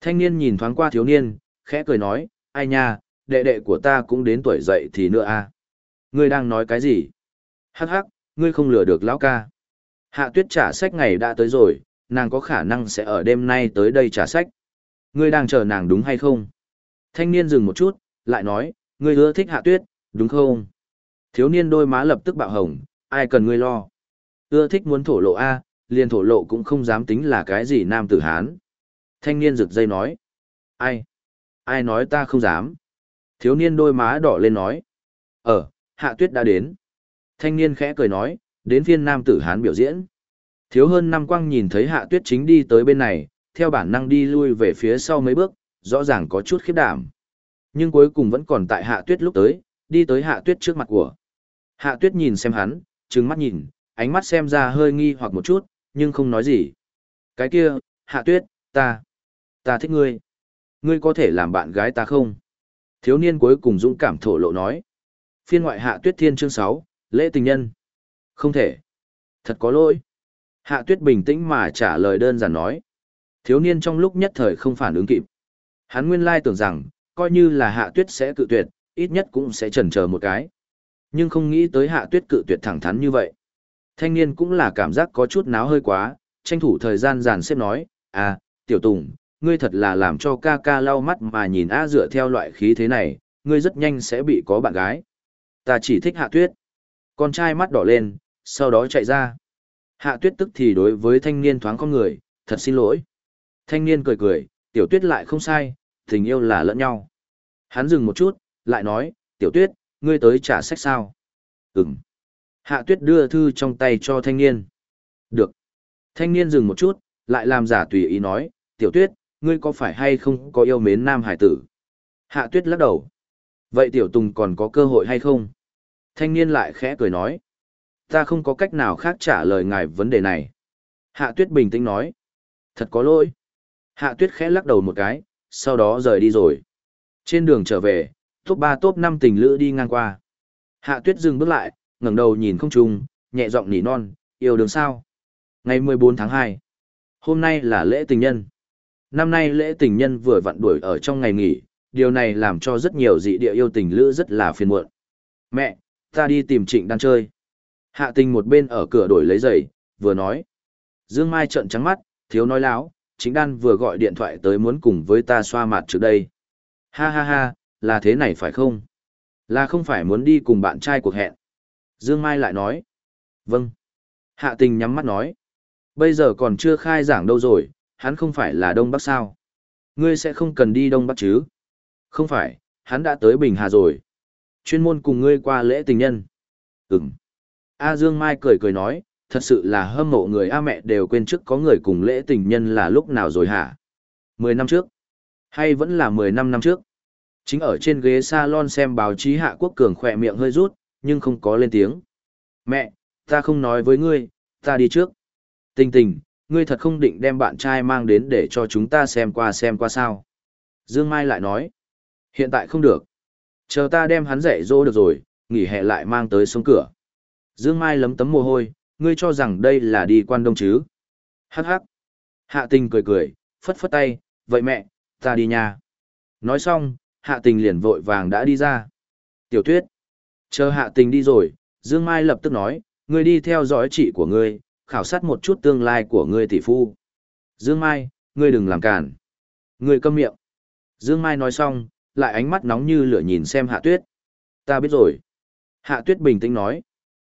Thanh niên nhìn thoáng qua thiếu niên, khẽ cười nói, ai nha, đệ đệ của ta cũng đến tuổi dậy thì nữa à. Ngươi đang nói cái gì? Hắc hắc, ngươi không lừa được lão ca. Hạ tuyết trả sách ngày đã tới rồi, nàng có khả năng sẽ ở đêm nay tới đây trả sách. Ngươi đang chờ nàng đúng hay không? Thanh niên dừng một chút, lại nói, ngươi ưa thích hạ tuyết, đúng không? Thiếu niên đôi má lập tức bạo hồng, ai cần ngươi lo? Ưa thích muốn thổ lộ A, liền thổ lộ cũng không dám tính là cái gì nam tử Hán. Thanh niên rực dây nói. Ai? Ai nói ta không dám? Thiếu niên đôi má đỏ lên nói. Ờ, hạ tuyết đã đến. Thanh niên khẽ cười nói, đến phiên nam tử Hán biểu diễn. Thiếu hơn năm quang nhìn thấy hạ tuyết chính đi tới bên này, theo bản năng đi lui về phía sau mấy bước, rõ ràng có chút khiếp đảm. Nhưng cuối cùng vẫn còn tại hạ tuyết lúc tới, đi tới hạ tuyết trước mặt của. Hạ tuyết nhìn xem hắn, trừng mắt nhìn, ánh mắt xem ra hơi nghi hoặc một chút, nhưng không nói gì. Cái kia, hạ tuyết, ta, ta thích ngươi. Ngươi có thể làm bạn gái ta không? Thiếu niên cuối cùng dũng cảm thổ lộ nói. Phiên ngoại hạ tuyết thiên chương 6, lễ tình nhân. Không thể. Thật có lỗi. Hạ tuyết bình tĩnh mà trả lời đơn giản nói. Thiếu niên trong lúc nhất thời không phản ứng kịp. Hắn nguyên lai tưởng rằng, coi như là hạ tuyết sẽ cự tuyệt, ít nhất cũng sẽ chần chờ một cái. Nhưng không nghĩ tới hạ tuyết cự tuyệt thẳng thắn như vậy. Thanh niên cũng là cảm giác có chút náo hơi quá, tranh thủ thời gian giàn xếp nói, à, tiểu tùng, ngươi thật là làm cho ca ca lau mắt mà nhìn a dựa theo loại khí thế này, ngươi rất nhanh sẽ bị có bạn gái. Ta chỉ thích hạ tuyết. Con trai mắt đỏ lên, sau đó chạy ra. Hạ tuyết tức thì đối với thanh niên thoáng con người, thật xin lỗi. Thanh niên cười cười, tiểu tuyết lại không sai, tình yêu là lẫn nhau. Hắn dừng một chút, lại nói, tiểu tuyết, ngươi tới trả sách sao? Ừm. Hạ tuyết đưa thư trong tay cho thanh niên. Được. Thanh niên dừng một chút, lại làm giả tùy ý nói, tiểu tuyết, ngươi có phải hay không có yêu mến nam hải tử? Hạ tuyết lắc đầu. Vậy tiểu tùng còn có cơ hội hay không? Thanh niên lại khẽ cười nói. Ta không có cách nào khác trả lời ngài vấn đề này. Hạ tuyết bình tĩnh nói. Thật có lỗi. Hạ tuyết khẽ lắc đầu một cái, sau đó rời đi rồi. Trên đường trở về, top 3 top 5 tình lữ đi ngang qua. Hạ tuyết dừng bước lại, ngẩng đầu nhìn không trung, nhẹ giọng nỉ non, yêu đương sao. Ngày 14 tháng 2. Hôm nay là lễ tình nhân. Năm nay lễ tình nhân vừa vặn đuổi ở trong ngày nghỉ, điều này làm cho rất nhiều dị địa yêu tình lữ rất là phiền muộn. Mẹ, ta đi tìm trịnh đan chơi. Hạ tình một bên ở cửa đổi lấy giày, vừa nói. Dương Mai trợn trắng mắt, thiếu nói láo, chính đan vừa gọi điện thoại tới muốn cùng với ta xoa mặt trước đây. Ha ha ha, là thế này phải không? Là không phải muốn đi cùng bạn trai cuộc hẹn. Dương Mai lại nói. Vâng. Hạ tình nhắm mắt nói. Bây giờ còn chưa khai giảng đâu rồi, hắn không phải là Đông Bắc sao? Ngươi sẽ không cần đi Đông Bắc chứ? Không phải, hắn đã tới Bình Hà rồi. Chuyên môn cùng ngươi qua lễ tình nhân. Ừm. A Dương Mai cười cười nói, thật sự là hâm mộ người A mẹ đều quên trước có người cùng lễ tình nhân là lúc nào rồi hả? Mười năm trước? Hay vẫn là mười năm năm trước? Chính ở trên ghế salon xem báo chí Hạ Quốc Cường khỏe miệng hơi rút, nhưng không có lên tiếng. Mẹ, ta không nói với ngươi, ta đi trước. Tình tình, ngươi thật không định đem bạn trai mang đến để cho chúng ta xem qua xem qua sao. Dương Mai lại nói, hiện tại không được. Chờ ta đem hắn dạy dỗ được rồi, nghỉ hè lại mang tới sông cửa. Dương Mai lấm tấm mồ hôi, ngươi cho rằng đây là đi quan đông chứ. Hắc hắc. Hạ tình cười cười, phất phất tay, vậy mẹ, ta đi nha. Nói xong, hạ tình liền vội vàng đã đi ra. Tiểu tuyết. Chờ hạ tình đi rồi, Dương Mai lập tức nói, ngươi đi theo dõi chị của ngươi, khảo sát một chút tương lai của ngươi tỷ phu. Dương Mai, ngươi đừng làm cản. Ngươi câm miệng. Dương Mai nói xong, lại ánh mắt nóng như lửa nhìn xem hạ tuyết. Ta biết rồi. Hạ tuyết bình tĩnh nói.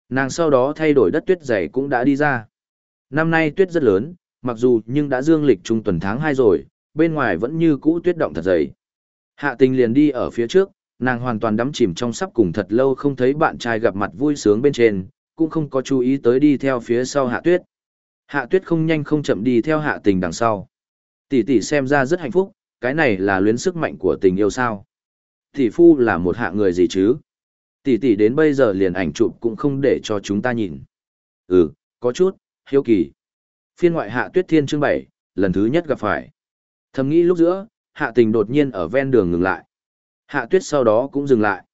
Nàng sau đó thay đổi đất tuyết dày cũng đã đi ra. Năm nay tuyết rất lớn, mặc dù nhưng đã dương lịch trung tuần tháng 2 rồi, bên ngoài vẫn như cũ tuyết động thật dày. Hạ tình liền đi ở phía trước, nàng hoàn toàn đắm chìm trong sắp cùng thật lâu không thấy bạn trai gặp mặt vui sướng bên trên, cũng không có chú ý tới đi theo phía sau hạ tuyết. Hạ tuyết không nhanh không chậm đi theo hạ tình đằng sau. Tỷ tỷ xem ra rất hạnh phúc, cái này là luyến sức mạnh của tình yêu sao. Tỷ phu là một hạ người gì chứ? Tỷ tỷ đến bây giờ liền ảnh chụp cũng không để cho chúng ta nhìn. Ừ, có chút, hiếu kỳ. Phiên ngoại hạ tuyết thiên chương bảy lần thứ nhất gặp phải. Thầm nghĩ lúc giữa, hạ tình đột nhiên ở ven đường ngừng lại. Hạ tuyết sau đó cũng dừng lại.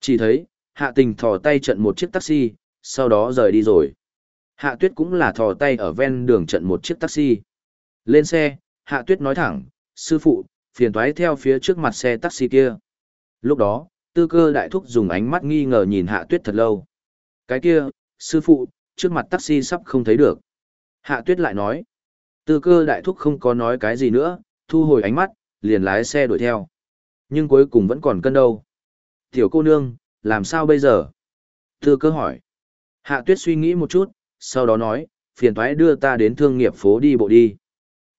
Chỉ thấy, hạ tình thò tay trận một chiếc taxi, sau đó rời đi rồi. Hạ tuyết cũng là thò tay ở ven đường trận một chiếc taxi. Lên xe, hạ tuyết nói thẳng, sư phụ, phiền toái theo phía trước mặt xe taxi kia. Lúc đó, tư cơ đại thúc dùng ánh mắt nghi ngờ nhìn hạ tuyết thật lâu. Cái kia, sư phụ, trước mặt taxi sắp không thấy được. Hạ tuyết lại nói. Tư cơ đại thúc không có nói cái gì nữa, thu hồi ánh mắt, liền lái xe đuổi theo. Nhưng cuối cùng vẫn còn cân đâu. Tiểu cô nương, làm sao bây giờ? Tư cơ hỏi. Hạ tuyết suy nghĩ một chút, sau đó nói, phiền thoái đưa ta đến thương nghiệp phố đi bộ đi.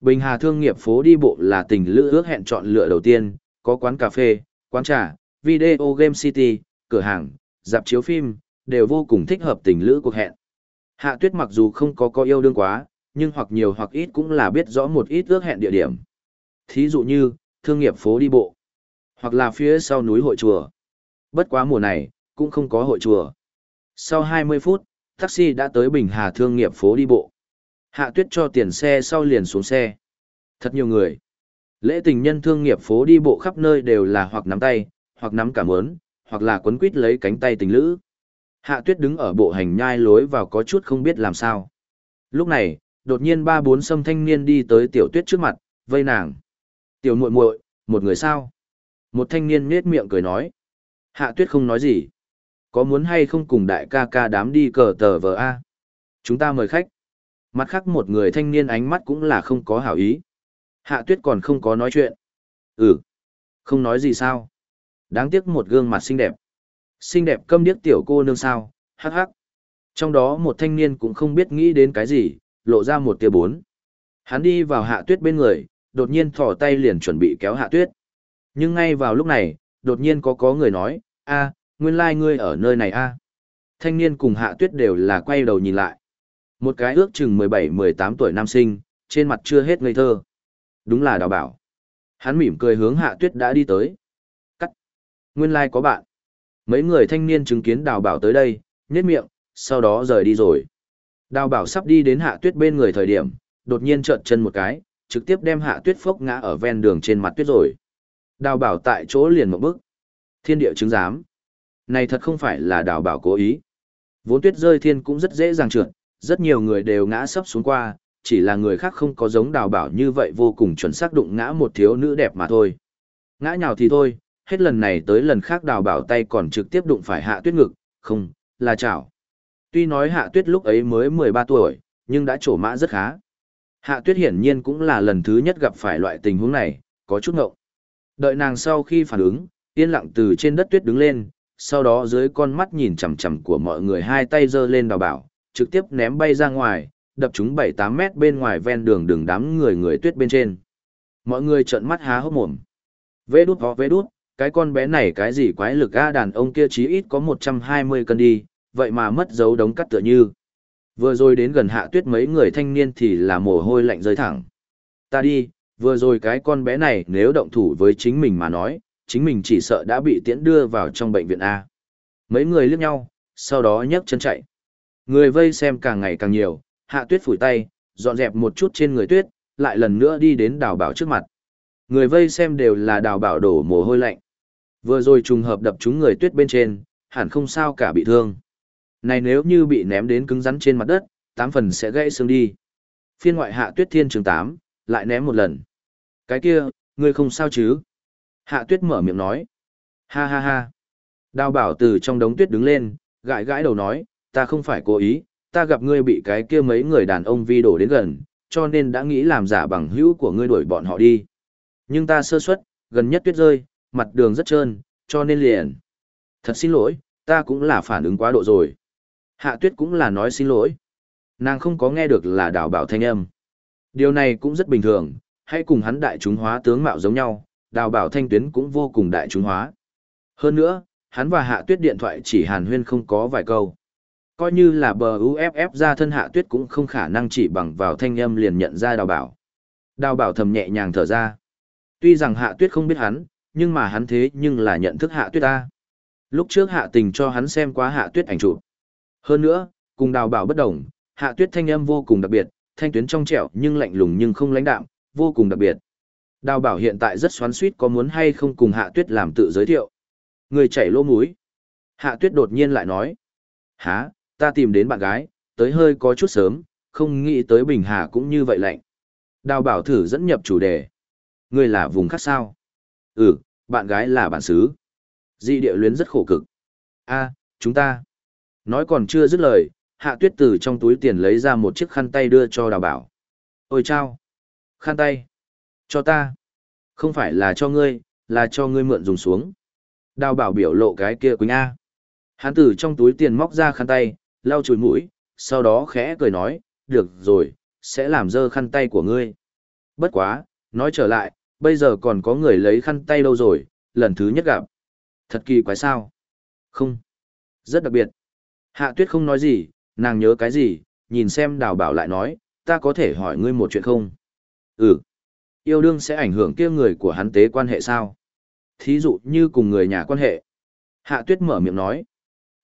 Bình Hà thương nghiệp phố đi bộ là tình lữ ước hẹn chọn lựa đầu tiên, có quán cà phê, quán trà, video game city, cửa hàng, dạp chiếu phim, đều vô cùng thích hợp tình lữ cuộc hẹn. Hạ tuyết mặc dù không có có yêu đương quá, nhưng hoặc nhiều hoặc ít cũng là biết rõ một ít ước hẹn địa điểm. Thí dụ như, thương nghiệp phố đi bộ, hoặc là phía sau núi hội chùa. Bất quá mùa này, cũng không có hội chùa. Sau 20 phút, taxi đã tới Bình Hà thương nghiệp phố đi bộ. Hạ tuyết cho tiền xe sau liền xuống xe. Thật nhiều người. Lễ tình nhân thương nghiệp phố đi bộ khắp nơi đều là hoặc nắm tay, hoặc nắm cảm ớn, hoặc là quấn quít lấy cánh tay tình lữ. Hạ tuyết đứng ở bộ hành nhai lối vào có chút không biết làm sao. Lúc này, đột nhiên ba bốn sâm thanh niên đi tới tiểu tuyết trước mặt, vây nàng. Tiểu muội muội, một người sao? Một thanh niên nết miệng cười nói. Hạ tuyết không nói gì. Có muốn hay không cùng đại ca ca đám đi cờ tờ vờ A? Chúng ta mời khách. Mặt khác một người thanh niên ánh mắt cũng là không có hảo ý. Hạ tuyết còn không có nói chuyện. Ừ. Không nói gì sao? Đáng tiếc một gương mặt xinh đẹp. Xinh đẹp câm điếc tiểu cô nương sao, hắc hắc. Trong đó một thanh niên cũng không biết nghĩ đến cái gì, lộ ra một tia bốn. Hắn đi vào hạ tuyết bên người, đột nhiên thỏ tay liền chuẩn bị kéo hạ tuyết. Nhưng ngay vào lúc này, đột nhiên có có người nói, a, nguyên lai like ngươi ở nơi này a. Thanh niên cùng hạ tuyết đều là quay đầu nhìn lại. Một cái ước chừng 17-18 tuổi nam sinh, trên mặt chưa hết ngây thơ. Đúng là đào bảo. Hắn mỉm cười hướng hạ tuyết đã đi tới. Cắt. Nguyên lai có bạn. Mấy người thanh niên chứng kiến đào bảo tới đây, nhét miệng, sau đó rời đi rồi. Đào bảo sắp đi đến hạ tuyết bên người thời điểm, đột nhiên trợn chân một cái, trực tiếp đem hạ tuyết phốc ngã ở ven đường trên mặt tuyết rồi. Đào bảo tại chỗ liền một bước. Thiên địa chứng giám. Này thật không phải là đào bảo cố ý. Vốn tuyết rơi thiên cũng rất dễ dàng trượt, rất nhiều người đều ngã sấp xuống qua, chỉ là người khác không có giống đào bảo như vậy vô cùng chuẩn xác đụng ngã một thiếu nữ đẹp mà thôi. Ngã nhào thì thôi, hết lần này tới lần khác đào bảo tay còn trực tiếp đụng phải hạ tuyết ngực, không, là chảo. Tuy nói hạ tuyết lúc ấy mới 13 tuổi, nhưng đã trổ mã rất khá. Hạ tuyết hiển nhiên cũng là lần thứ nhất gặp phải loại tình huống này, có chút ngậu. Đợi nàng sau khi phản ứng, yên lặng từ trên đất tuyết đứng lên, sau đó dưới con mắt nhìn chằm chằm của mọi người hai tay giơ lên đào bảo, trực tiếp ném bay ra ngoài, đập chúng 7-8 mét bên ngoài ven đường đường đám người người tuyết bên trên. Mọi người trợn mắt há hốc mồm. Vê đút ho vê đút, cái con bé này cái gì quái lực a đàn ông kia chí ít có 120 cân đi, vậy mà mất dấu đống cắt tựa như. Vừa rồi đến gần hạ tuyết mấy người thanh niên thì là mồ hôi lạnh rơi thẳng. Ta đi, vừa rồi cái con bé này nếu động thủ với chính mình mà nói, chính mình chỉ sợ đã bị tiễn đưa vào trong bệnh viện A. Mấy người liếc nhau, sau đó nhấc chân chạy. Người vây xem càng ngày càng nhiều, hạ tuyết phủi tay, dọn dẹp một chút trên người tuyết, lại lần nữa đi đến đào bảo trước mặt. Người vây xem đều là đào bảo đổ mồ hôi lạnh. Vừa rồi trùng hợp đập trúng người tuyết bên trên, hẳn không sao cả bị thương. Này nếu như bị ném đến cứng rắn trên mặt đất, tám phần sẽ gãy xương đi. Phiên ngoại hạ tuyết thiên trường tám, lại ném một lần. Cái kia, ngươi không sao chứ? Hạ tuyết mở miệng nói. Ha ha ha. Đào bảo từ trong đống tuyết đứng lên, gãi gãi đầu nói, ta không phải cố ý, ta gặp ngươi bị cái kia mấy người đàn ông vi đổ đến gần, cho nên đã nghĩ làm giả bằng hữu của ngươi đuổi bọn họ đi. Nhưng ta sơ suất, gần nhất tuyết rơi, mặt đường rất trơn, cho nên liền. Thật xin lỗi, ta cũng là phản ứng quá độ rồi. Hạ tuyết cũng là nói xin lỗi. Nàng không có nghe được là đào bảo thanh âm. Điều này cũng rất bình thường, hãy cùng hắn đại chúng hóa tướng mạo giống nhau, đào bảo thanh tuyến cũng vô cùng đại chúng hóa. Hơn nữa, hắn và hạ tuyết điện thoại chỉ hàn huyên không có vài câu. Coi như là bờ UFF ra thân hạ tuyết cũng không khả năng chỉ bằng vào thanh âm liền nhận ra đào bảo. Đào bảo thầm nhẹ nhàng thở ra. Tuy rằng hạ tuyết không biết hắn, nhưng mà hắn thế nhưng là nhận thức hạ tuyết ta. Lúc trước hạ tình cho hắn xem qua hạ tuyết ảnh chụp. Hơn nữa, cùng đào bảo bất đồng, hạ tuyết thanh âm vô cùng đặc biệt, thanh tuyến trong trẻo nhưng lạnh lùng nhưng không lãnh đạm, vô cùng đặc biệt. Đào bảo hiện tại rất xoắn suýt có muốn hay không cùng hạ tuyết làm tự giới thiệu. Người chảy lỗ mũi. Hạ tuyết đột nhiên lại nói. Hả, ta tìm đến bạn gái, tới hơi có chút sớm, không nghĩ tới Bình Hà cũng như vậy lạnh. Đào bảo thử dẫn nhập chủ đề. Người là vùng khác sao? Ừ, bạn gái là bản xứ. Di địa luyến rất khổ cực. a chúng ta. Nói còn chưa dứt lời, hạ tuyết từ trong túi tiền lấy ra một chiếc khăn tay đưa cho đào bảo. Ôi chao! Khăn tay! Cho ta! Không phải là cho ngươi, là cho ngươi mượn dùng xuống. Đào bảo biểu lộ cái kia quỳnh A. Hắn từ trong túi tiền móc ra khăn tay, lau chùi mũi, sau đó khẽ cười nói, được rồi, sẽ làm dơ khăn tay của ngươi. Bất quá, nói trở lại, bây giờ còn có người lấy khăn tay đâu rồi, lần thứ nhất gặp. Thật kỳ quái sao? Không. Rất đặc biệt. Hạ tuyết không nói gì, nàng nhớ cái gì, nhìn xem đào bảo lại nói, ta có thể hỏi ngươi một chuyện không? Ừ. Yêu đương sẽ ảnh hưởng kia người của hắn tế quan hệ sao? Thí dụ như cùng người nhà quan hệ. Hạ tuyết mở miệng nói.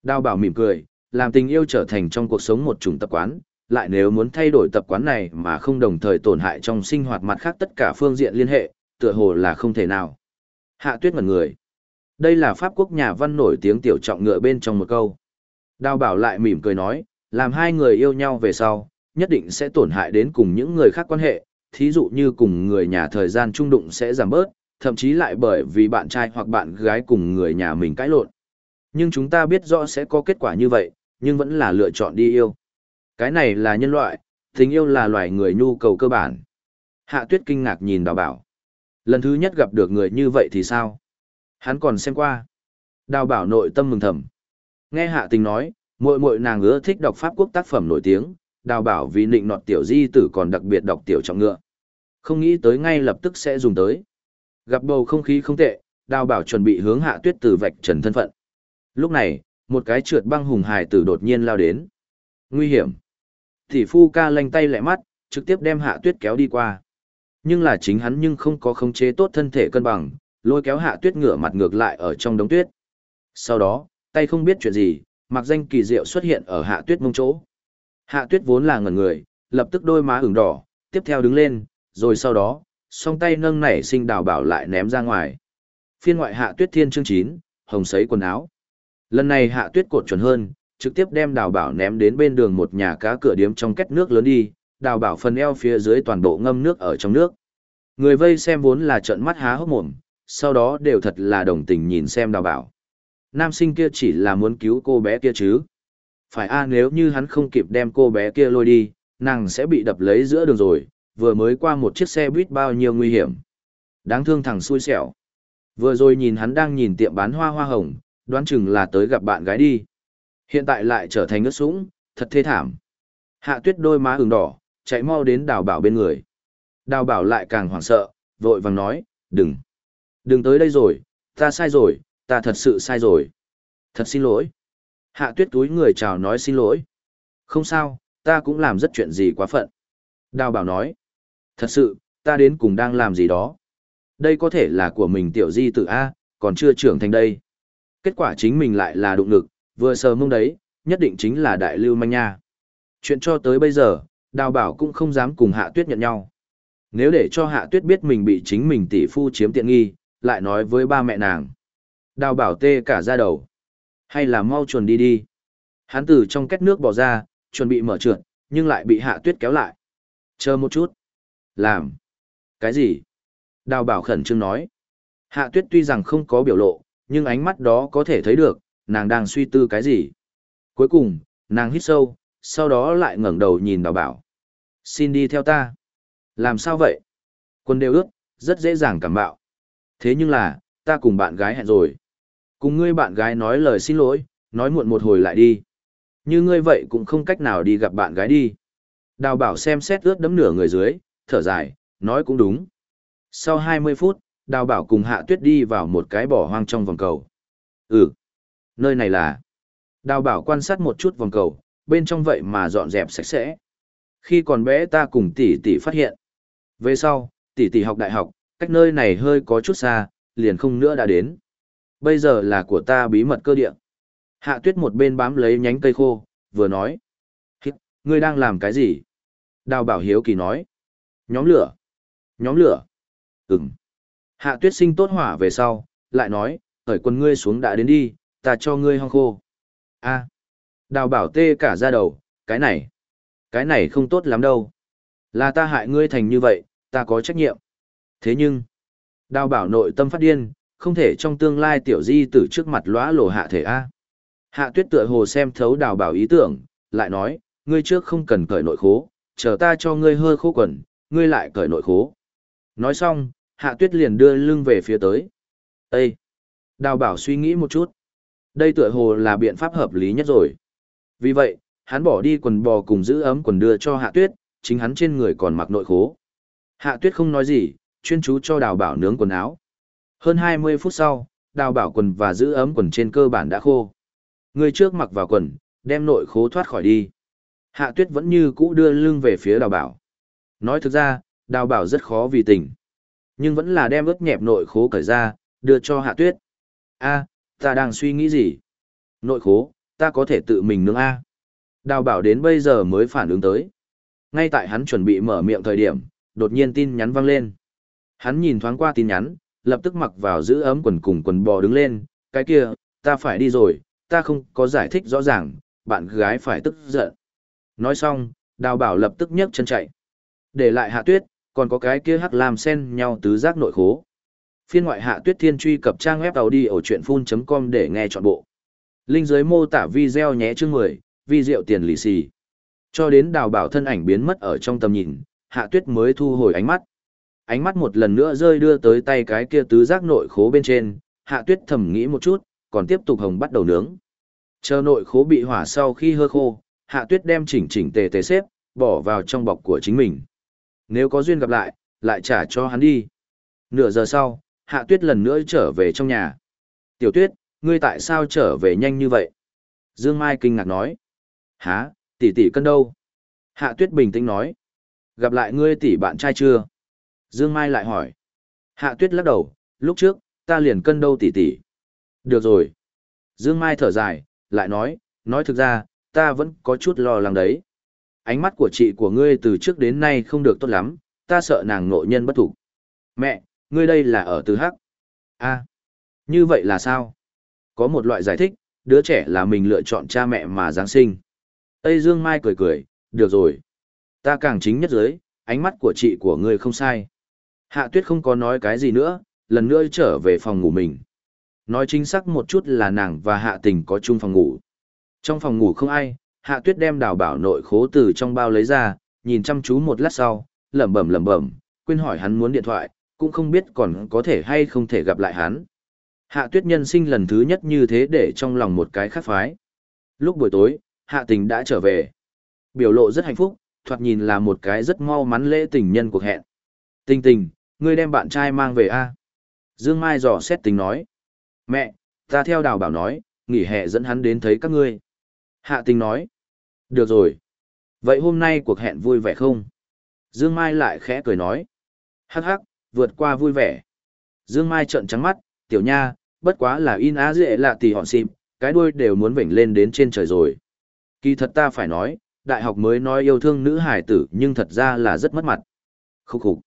Đào bảo mỉm cười, làm tình yêu trở thành trong cuộc sống một chủng tập quán, lại nếu muốn thay đổi tập quán này mà không đồng thời tổn hại trong sinh hoạt mặt khác tất cả phương diện liên hệ, tựa hồ là không thể nào. Hạ tuyết mật người. Đây là Pháp quốc nhà văn nổi tiếng tiểu trọng ngựa bên trong một câu. Đào bảo lại mỉm cười nói, làm hai người yêu nhau về sau, nhất định sẽ tổn hại đến cùng những người khác quan hệ, thí dụ như cùng người nhà thời gian trung đụng sẽ giảm bớt, thậm chí lại bởi vì bạn trai hoặc bạn gái cùng người nhà mình cãi lộn. Nhưng chúng ta biết rõ sẽ có kết quả như vậy, nhưng vẫn là lựa chọn đi yêu. Cái này là nhân loại, tình yêu là loài người nhu cầu cơ bản. Hạ tuyết kinh ngạc nhìn đào bảo. Lần thứ nhất gặp được người như vậy thì sao? Hắn còn xem qua. Đào bảo nội tâm mừng thầm. Nghe hạ tình nói, muội muội nàng ưa thích đọc pháp quốc tác phẩm nổi tiếng, đào bảo vì nịnh nọt tiểu di tử còn đặc biệt đọc tiểu trọng ngựa. Không nghĩ tới ngay lập tức sẽ dùng tới. Gặp bầu không khí không tệ, đào bảo chuẩn bị hướng hạ tuyết từ vạch trần thân phận. Lúc này, một cái trượt băng hùng hài tử đột nhiên lao đến. Nguy hiểm. Tỷ phu ca lanh tay lẹ mắt, trực tiếp đem hạ tuyết kéo đi qua. Nhưng là chính hắn nhưng không có khống chế tốt thân thể cân bằng, lôi kéo hạ tuyết ngửa mặt ngược lại ở trong đống tuyết. Sau đó, tay không biết chuyện gì, mặc danh kỳ diệu xuất hiện ở hạ tuyết mông chỗ. Hạ tuyết vốn là ngẩn người, lập tức đôi má ửng đỏ, tiếp theo đứng lên, rồi sau đó, song tay nâng nảy sinh đào bảo lại ném ra ngoài. Phiên ngoại hạ tuyết thiên chương 9, hồng sấy quần áo. Lần này hạ tuyết cột chuẩn hơn, trực tiếp đem đào bảo ném đến bên đường một nhà cá cửa điếm trong két nước lớn đi, đào bảo phần eo phía dưới toàn bộ ngâm nước ở trong nước. Người vây xem vốn là trận mắt há hốc mồm, sau đó đều thật là đồng tình nhìn xem đào bảo. Nam sinh kia chỉ là muốn cứu cô bé kia chứ. Phải a nếu như hắn không kịp đem cô bé kia lôi đi, nàng sẽ bị đập lấy giữa đường rồi, vừa mới qua một chiếc xe buýt bao nhiêu nguy hiểm. Đáng thương thằng xui xẻo. Vừa rồi nhìn hắn đang nhìn tiệm bán hoa hoa hồng, đoán chừng là tới gặp bạn gái đi. Hiện tại lại trở thành ướt sũng, thật thê thảm. Hạ tuyết đôi má ửng đỏ, chạy mau đến đào bảo bên người. Đào bảo lại càng hoảng sợ, vội vàng nói, đừng. Đừng tới đây rồi, ta sai rồi, ta thật sự sai rồi. Thật xin lỗi. Hạ tuyết túi người chào nói xin lỗi. Không sao, ta cũng làm rất chuyện gì quá phận. Đào bảo nói. Thật sự, ta đến cùng đang làm gì đó. Đây có thể là của mình tiểu di Tử A, còn chưa trưởng thành đây. Kết quả chính mình lại là đụng ngực, vừa sờ mông đấy, nhất định chính là đại lưu manh nha. Chuyện cho tới bây giờ, đào bảo cũng không dám cùng hạ tuyết nhận nhau. Nếu để cho hạ tuyết biết mình bị chính mình tỷ phu chiếm tiện nghi, lại nói với ba mẹ nàng. Đào bảo tê cả ra đầu. Hay là mau chuồn đi đi. Hắn từ trong két nước bỏ ra, chuẩn bị mở trượt, nhưng lại bị hạ tuyết kéo lại. Chờ một chút. Làm. Cái gì? Đào bảo khẩn trương nói. Hạ tuyết tuy rằng không có biểu lộ, nhưng ánh mắt đó có thể thấy được, nàng đang suy tư cái gì. Cuối cùng, nàng hít sâu, sau đó lại ngẩng đầu nhìn đào bảo. Xin đi theo ta. Làm sao vậy? Quân đều ước, rất dễ dàng cảm bạo. Thế nhưng là, ta cùng bạn gái hẹn rồi. Cùng ngươi bạn gái nói lời xin lỗi, nói muộn một hồi lại đi. Như ngươi vậy cũng không cách nào đi gặp bạn gái đi. Đào bảo xem xét ướt đấm nửa người dưới, thở dài, nói cũng đúng. Sau 20 phút, đào bảo cùng hạ tuyết đi vào một cái bỏ hoang trong vòng cầu. Ừ, nơi này là... Đào bảo quan sát một chút vòng cầu, bên trong vậy mà dọn dẹp sạch sẽ. Khi còn bé ta cùng tỷ tỷ phát hiện. Về sau, tỷ tỷ học đại học, cách nơi này hơi có chút xa, liền không nữa đã đến. Bây giờ là của ta bí mật cơ địa. Hạ tuyết một bên bám lấy nhánh cây khô, vừa nói. Hít, ngươi đang làm cái gì? Đào bảo hiếu kỳ nói. Nhóm lửa. Nhóm lửa. Ừm. Hạ tuyết sinh tốt hỏa về sau, lại nói, khởi quân ngươi xuống đã đến đi, ta cho ngươi hong khô. a Đào bảo tê cả ra đầu, cái này. Cái này không tốt lắm đâu. Là ta hại ngươi thành như vậy, ta có trách nhiệm. Thế nhưng, đào bảo nội tâm phát điên, không thể trong tương lai tiểu di tử trước mặt lóa lộ hạ thể A. Hạ tuyết tựa hồ xem thấu đào bảo ý tưởng, lại nói, ngươi trước không cần cởi nội khố, chờ ta cho ngươi hơi khô quần, ngươi lại cởi nội khố. Nói xong, hạ tuyết liền đưa lưng về phía tới. Ê! Đào bảo suy nghĩ một chút. Đây tựa hồ là biện pháp hợp lý nhất rồi. Vì vậy, hắn bỏ đi quần bò cùng giữ ấm quần đưa cho hạ tuyết, chính hắn trên người còn mặc nội khố. Hạ tuyết không nói gì, chuyên chú cho đào bảo nướng quần áo. Hơn 20 phút sau, đào bảo quần và giữ ấm quần trên cơ bản đã khô. Người trước mặc vào quần, đem nội khố thoát khỏi đi. Hạ tuyết vẫn như cũ đưa lưng về phía đào bảo. Nói thực ra, đào bảo rất khó vì tình. Nhưng vẫn là đem ướt nhẹp nội khố cởi ra, đưa cho hạ tuyết. a ta đang suy nghĩ gì? Nội khố, ta có thể tự mình nướng A. Đào bảo đến bây giờ mới phản ứng tới. Ngay tại hắn chuẩn bị mở miệng thời điểm, đột nhiên tin nhắn vang lên. Hắn nhìn thoáng qua tin nhắn, lập tức mặc vào giữ ấm quần cùng quần bò đứng lên, cái kia, ta phải đi rồi, ta không có giải thích rõ ràng, bạn gái phải tức giận. Nói xong, đào bảo lập tức nhấc chân chạy. Để lại hạ tuyết, còn có cái kia hắc làm sen nhau tứ giác nội khố. Phiên ngoại hạ tuyết thiên truy cập trang web đầu đi ở chuyện full.com để nghe trọn bộ. Linh dưới mô tả video nhé chương 10, diệu tiền lì xì. Cho đến đào bảo thân ảnh biến mất ở trong tầm nhìn, hạ tuyết mới thu hồi ánh mắt. Ánh mắt một lần nữa rơi đưa tới tay cái kia tứ giác nội khố bên trên, hạ tuyết thầm nghĩ một chút, còn tiếp tục hồng bắt đầu nướng. Chờ nội khố bị hỏa sau khi hơ khô, hạ tuyết đem chỉnh chỉnh tề tề xếp, bỏ vào trong bọc của chính mình. Nếu có duyên gặp lại, lại trả cho hắn đi. Nửa giờ sau, hạ tuyết lần nữa trở về trong nhà. Tiểu tuyết, ngươi tại sao trở về nhanh như vậy? Dương Mai kinh ngạc nói. Hả, tỷ tỷ cân đâu? Hạ tuyết bình tĩnh nói. Gặp lại ngươi tỷ bạn trai chưa? Dương Mai lại hỏi. Hạ tuyết lắc đầu, lúc trước, ta liền cân đâu tỷ tỷ. Được rồi. Dương Mai thở dài, lại nói, nói thực ra, ta vẫn có chút lo lắng đấy. Ánh mắt của chị của ngươi từ trước đến nay không được tốt lắm, ta sợ nàng nội nhân bất thủ. Mẹ, ngươi đây là ở từ hắc. a như vậy là sao? Có một loại giải thích, đứa trẻ là mình lựa chọn cha mẹ mà Giáng sinh. Tây Dương Mai cười cười, được rồi. Ta càng chính nhất giới, ánh mắt của chị của ngươi không sai. Hạ tuyết không có nói cái gì nữa, lần nữa trở về phòng ngủ mình. Nói chính xác một chút là nàng và hạ tình có chung phòng ngủ. Trong phòng ngủ không ai, hạ tuyết đem đào bảo nội khố từ trong bao lấy ra, nhìn chăm chú một lát sau, lẩm bẩm lẩm bẩm, quên hỏi hắn muốn điện thoại, cũng không biết còn có thể hay không thể gặp lại hắn. Hạ tuyết nhân sinh lần thứ nhất như thế để trong lòng một cái khắc phái. Lúc buổi tối, hạ tình đã trở về. Biểu lộ rất hạnh phúc, thoạt nhìn là một cái rất mau mắn lễ tình nhân cuộc hẹn. Tình tình, ngươi đem bạn trai mang về a Dương Mai dò xét tính nói. Mẹ, ta theo đào bảo nói, nghỉ hè dẫn hắn đến thấy các ngươi. Hạ tình nói. Được rồi. Vậy hôm nay cuộc hẹn vui vẻ không? Dương Mai lại khẽ cười nói. Hắc hắc, vượt qua vui vẻ. Dương Mai trợn trắng mắt, tiểu nha, bất quá là in á dễ lạ tì hòn xịp, cái đuôi đều muốn vểnh lên đến trên trời rồi. Kỳ thật ta phải nói, đại học mới nói yêu thương nữ hải tử nhưng thật ra là rất mất mặt. Khúc khục.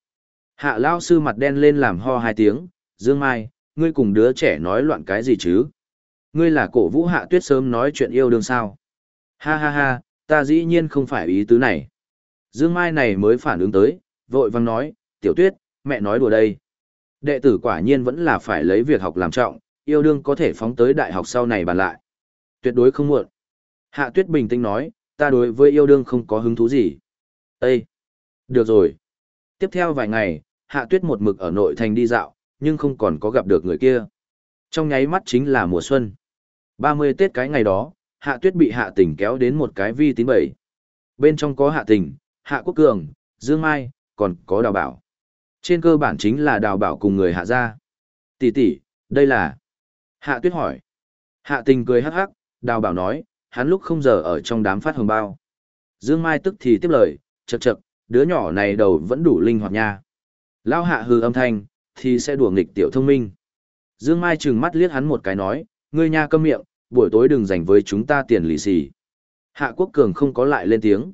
Hạ lao sư mặt đen lên làm ho hai tiếng, Dương Mai, ngươi cùng đứa trẻ nói loạn cái gì chứ? Ngươi là cổ vũ hạ tuyết sớm nói chuyện yêu đương sao? Ha ha ha, ta dĩ nhiên không phải ý tứ này. Dương Mai này mới phản ứng tới, vội vang nói, tiểu tuyết, mẹ nói đùa đây. Đệ tử quả nhiên vẫn là phải lấy việc học làm trọng, yêu đương có thể phóng tới đại học sau này bàn lại. Tuyệt đối không muộn. Hạ tuyết bình tĩnh nói, ta đối với yêu đương không có hứng thú gì. Ê! Được rồi. Tiếp theo vài ngày, hạ tuyết một mực ở nội thành đi dạo, nhưng không còn có gặp được người kia. Trong nháy mắt chính là mùa xuân. 30 Tết cái ngày đó, hạ tuyết bị hạ Tỉnh kéo đến một cái vi tín bảy. Bên trong có hạ Tỉnh, hạ quốc cường, dương mai, còn có đào bảo. Trên cơ bản chính là đào bảo cùng người hạ gia. Tỷ tỷ, đây là... Hạ tuyết hỏi. Hạ tình cười hắc hắc, đào bảo nói, hắn lúc không giờ ở trong đám phát hồng bao. Dương Mai tức thì tiếp lời, chật chật, đứa nhỏ này đầu vẫn đủ linh hoạt nha. Lao hạ hư âm thanh, thì sẽ đùa nghịch tiểu thông minh. Dương Mai trừng mắt liếc hắn một cái nói, ngươi nha câm miệng, buổi tối đừng dành với chúng ta tiền lì xì. Hạ Quốc Cường không có lại lên tiếng.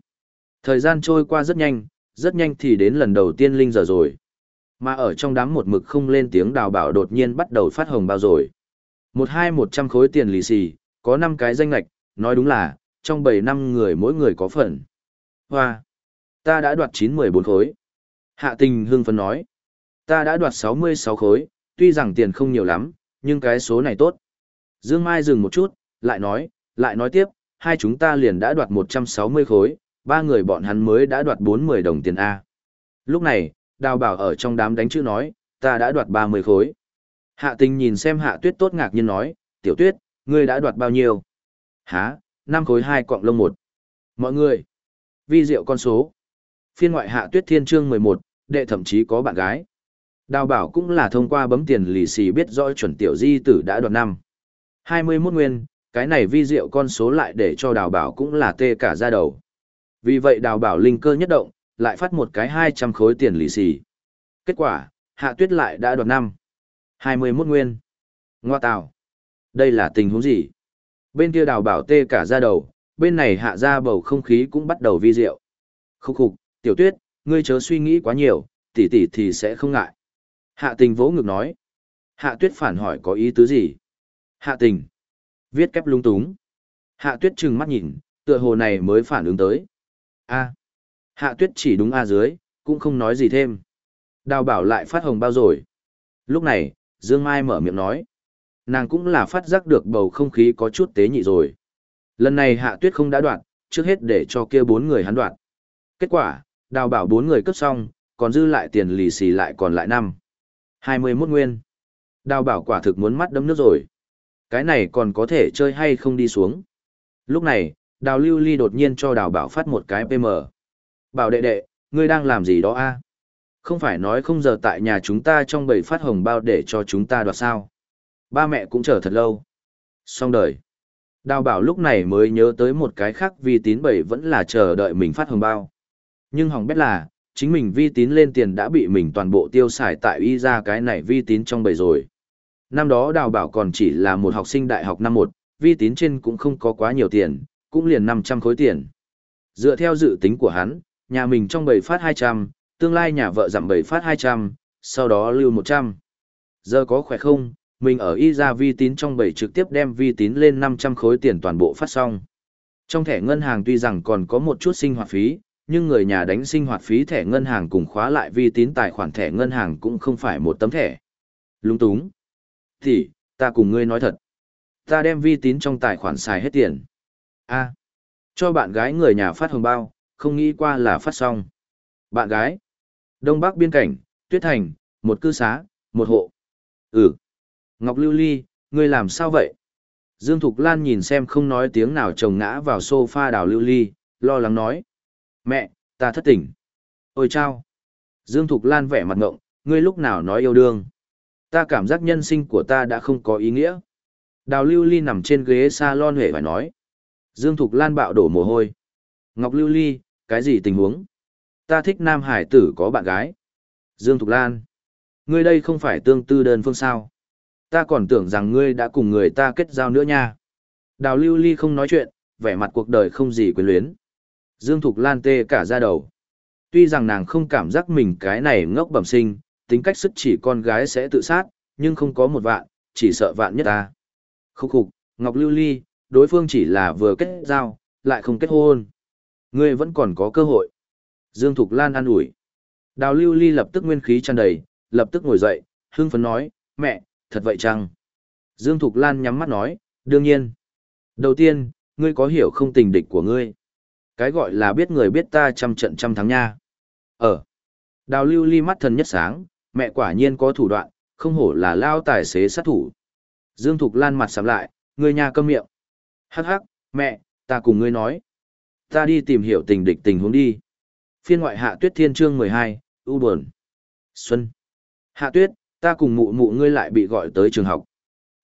Thời gian trôi qua rất nhanh, rất nhanh thì đến lần đầu tiên linh giờ rồi. Mà ở trong đám một mực không lên tiếng đào bảo đột nhiên bắt đầu phát hồng bao rồi. Một hai một trăm khối tiền lì xì, có năm cái danh lạch, nói đúng là, trong bảy năm người mỗi người có phần. Hoa! Ta đã đoạt chín mười bốn khối. Hạ tình hương phấn nói. Ta đã đoạt sáu mươi sáu khối, tuy rằng tiền không nhiều lắm, nhưng cái số này tốt. Dương Mai dừng một chút, lại nói, lại nói tiếp, hai chúng ta liền đã đoạt một trăm sáu mươi khối, ba người bọn hắn mới đã đoạt bốn mươi đồng tiền A. Lúc này, đào bảo ở trong đám đánh chữ nói, ta đã đoạt ba mươi khối. Hạ tình nhìn xem hạ tuyết tốt ngạc nhiên nói, tiểu tuyết, ngươi đã đoạt bao nhiêu? Hả, năm khối hai cọng lông một. Mọi người, vi diệu con số. Phiên ngoại hạ tuyết thiên chương mười một, đệ thậm chí có bạn gái. Đào bảo cũng là thông qua bấm tiền lì xì biết rõ chuẩn tiểu di tử đã đoạt năm. hai mươi 21 nguyên, cái này vi diệu con số lại để cho đào bảo cũng là tê cả ra đầu. Vì vậy đào bảo linh cơ nhất động, lại phát một cái hai trăm khối tiền lì xì. Kết quả, hạ tuyết lại đã đoạt năm. hai mươi 21 nguyên. Ngoa tào. Đây là tình huống gì? Bên kia đào bảo tê cả ra đầu, bên này hạ ra bầu không khí cũng bắt đầu vi diệu. Khúc khục, tiểu tuyết, ngươi chớ suy nghĩ quá nhiều, tỷ tỷ thì sẽ không ngại. Hạ tình vỗ ngực nói. Hạ tuyết phản hỏi có ý tứ gì? Hạ tình. Viết kép lung túng. Hạ tuyết trừng mắt nhìn, tựa hồ này mới phản ứng tới. A. Hạ tuyết chỉ đúng A dưới, cũng không nói gì thêm. Đào bảo lại phát hồng bao rồi. Lúc này, Dương Mai mở miệng nói. Nàng cũng là phát giác được bầu không khí có chút tế nhị rồi. Lần này hạ tuyết không đã đoạn, trước hết để cho kia bốn người hắn đoạn. Kết quả, đào bảo bốn người cấp xong, còn dư lại tiền lì xì lại còn lại năm. 21 nguyên. Đào bảo quả thực muốn mắt đấm nước rồi. Cái này còn có thể chơi hay không đi xuống. Lúc này, đào lưu ly đột nhiên cho đào bảo phát một cái PM. Bảo đệ đệ, ngươi đang làm gì đó a? Không phải nói không giờ tại nhà chúng ta trong bầy phát hồng bao để cho chúng ta đoạt sao. Ba mẹ cũng chờ thật lâu. Xong đời. Đào bảo lúc này mới nhớ tới một cái khác vì tín bầy vẫn là chờ đợi mình phát hồng bao. Nhưng hỏng bét là, chính mình vi tín lên tiền đã bị mình toàn bộ tiêu xài tại y ra cái này vi tín trong bầy rồi. Năm đó đào bảo còn chỉ là một học sinh đại học năm một, vi tín trên cũng không có quá nhiều tiền, cũng liền 500 khối tiền. Dựa theo dự tính của hắn, nhà mình trong bầy phát 200, tương lai nhà vợ giảm bầy phát 200, sau đó lưu 100. Giờ có khỏe không, mình ở y ra vi tín trong bầy trực tiếp đem vi tín lên 500 khối tiền toàn bộ phát xong. Trong thẻ ngân hàng tuy rằng còn có một chút sinh hoạt phí, nhưng người nhà đánh sinh hoạt phí thẻ ngân hàng cùng khóa lại vi tín tài khoản thẻ ngân hàng cũng không phải một tấm thẻ. Lúng túng. Thì, ta cùng ngươi nói thật. Ta đem vi tín trong tài khoản xài hết tiền. a cho bạn gái người nhà phát hồng bao, không nghĩ qua là phát xong. Bạn gái. Đông Bắc biên cảnh, Tuyết Thành, một cư xá, một hộ. Ừ. Ngọc Lưu Ly, ngươi làm sao vậy? Dương Thục Lan nhìn xem không nói tiếng nào chồng ngã vào sofa đào Lưu Ly, lo lắng nói. Mẹ, ta thất tỉnh. Ôi chao. Dương Thục Lan vẻ mặt ngộng, ngươi lúc nào nói yêu đương. Ta cảm giác nhân sinh của ta đã không có ý nghĩa. Đào Lưu Ly nằm trên ghế salon hề phải nói. Dương Thục Lan bạo đổ mồ hôi. Ngọc Lưu Ly, cái gì tình huống? Ta thích nam hải tử có bạn gái. Dương Thục Lan. Ngươi đây không phải tương tư đơn phương sao. Ta còn tưởng rằng ngươi đã cùng người ta kết giao nữa nha. Đào Lưu Ly không nói chuyện, vẻ mặt cuộc đời không gì quyến luyến. Dương Thục Lan tê cả ra đầu. Tuy rằng nàng không cảm giác mình cái này ngốc bẩm sinh, tính cách sức chỉ con gái sẽ tự sát, nhưng không có một vạn, chỉ sợ vạn nhất ta. Khúc khục, Ngọc Lưu Ly, đối phương chỉ là vừa kết giao, lại không kết hôn. Ngươi vẫn còn có cơ hội. Dương Thục Lan an ủi. Đào Lưu Ly lập tức nguyên khí tràn đầy, lập tức ngồi dậy, hưng phấn nói, mẹ, thật vậy chăng? Dương Thục Lan nhắm mắt nói, đương nhiên. Đầu tiên, ngươi có hiểu không tình địch của ngươi? Cái gọi là biết người biết ta trăm trận trăm thắng nha. Ở. Đào Lưu Ly mắt thần nhất sáng, mẹ quả nhiên có thủ đoạn, không hổ là lao tài xế sát thủ. Dương Thục Lan mặt sắm lại, người nhà câm miệng. Hắc hắc, mẹ, ta cùng ngươi nói. Ta đi tìm hiểu tình địch tình huống đi. Phiên ngoại hạ tuyết thiên chương 12, u buồn. Xuân. Hạ tuyết, ta cùng mụ mụ ngươi lại bị gọi tới trường học.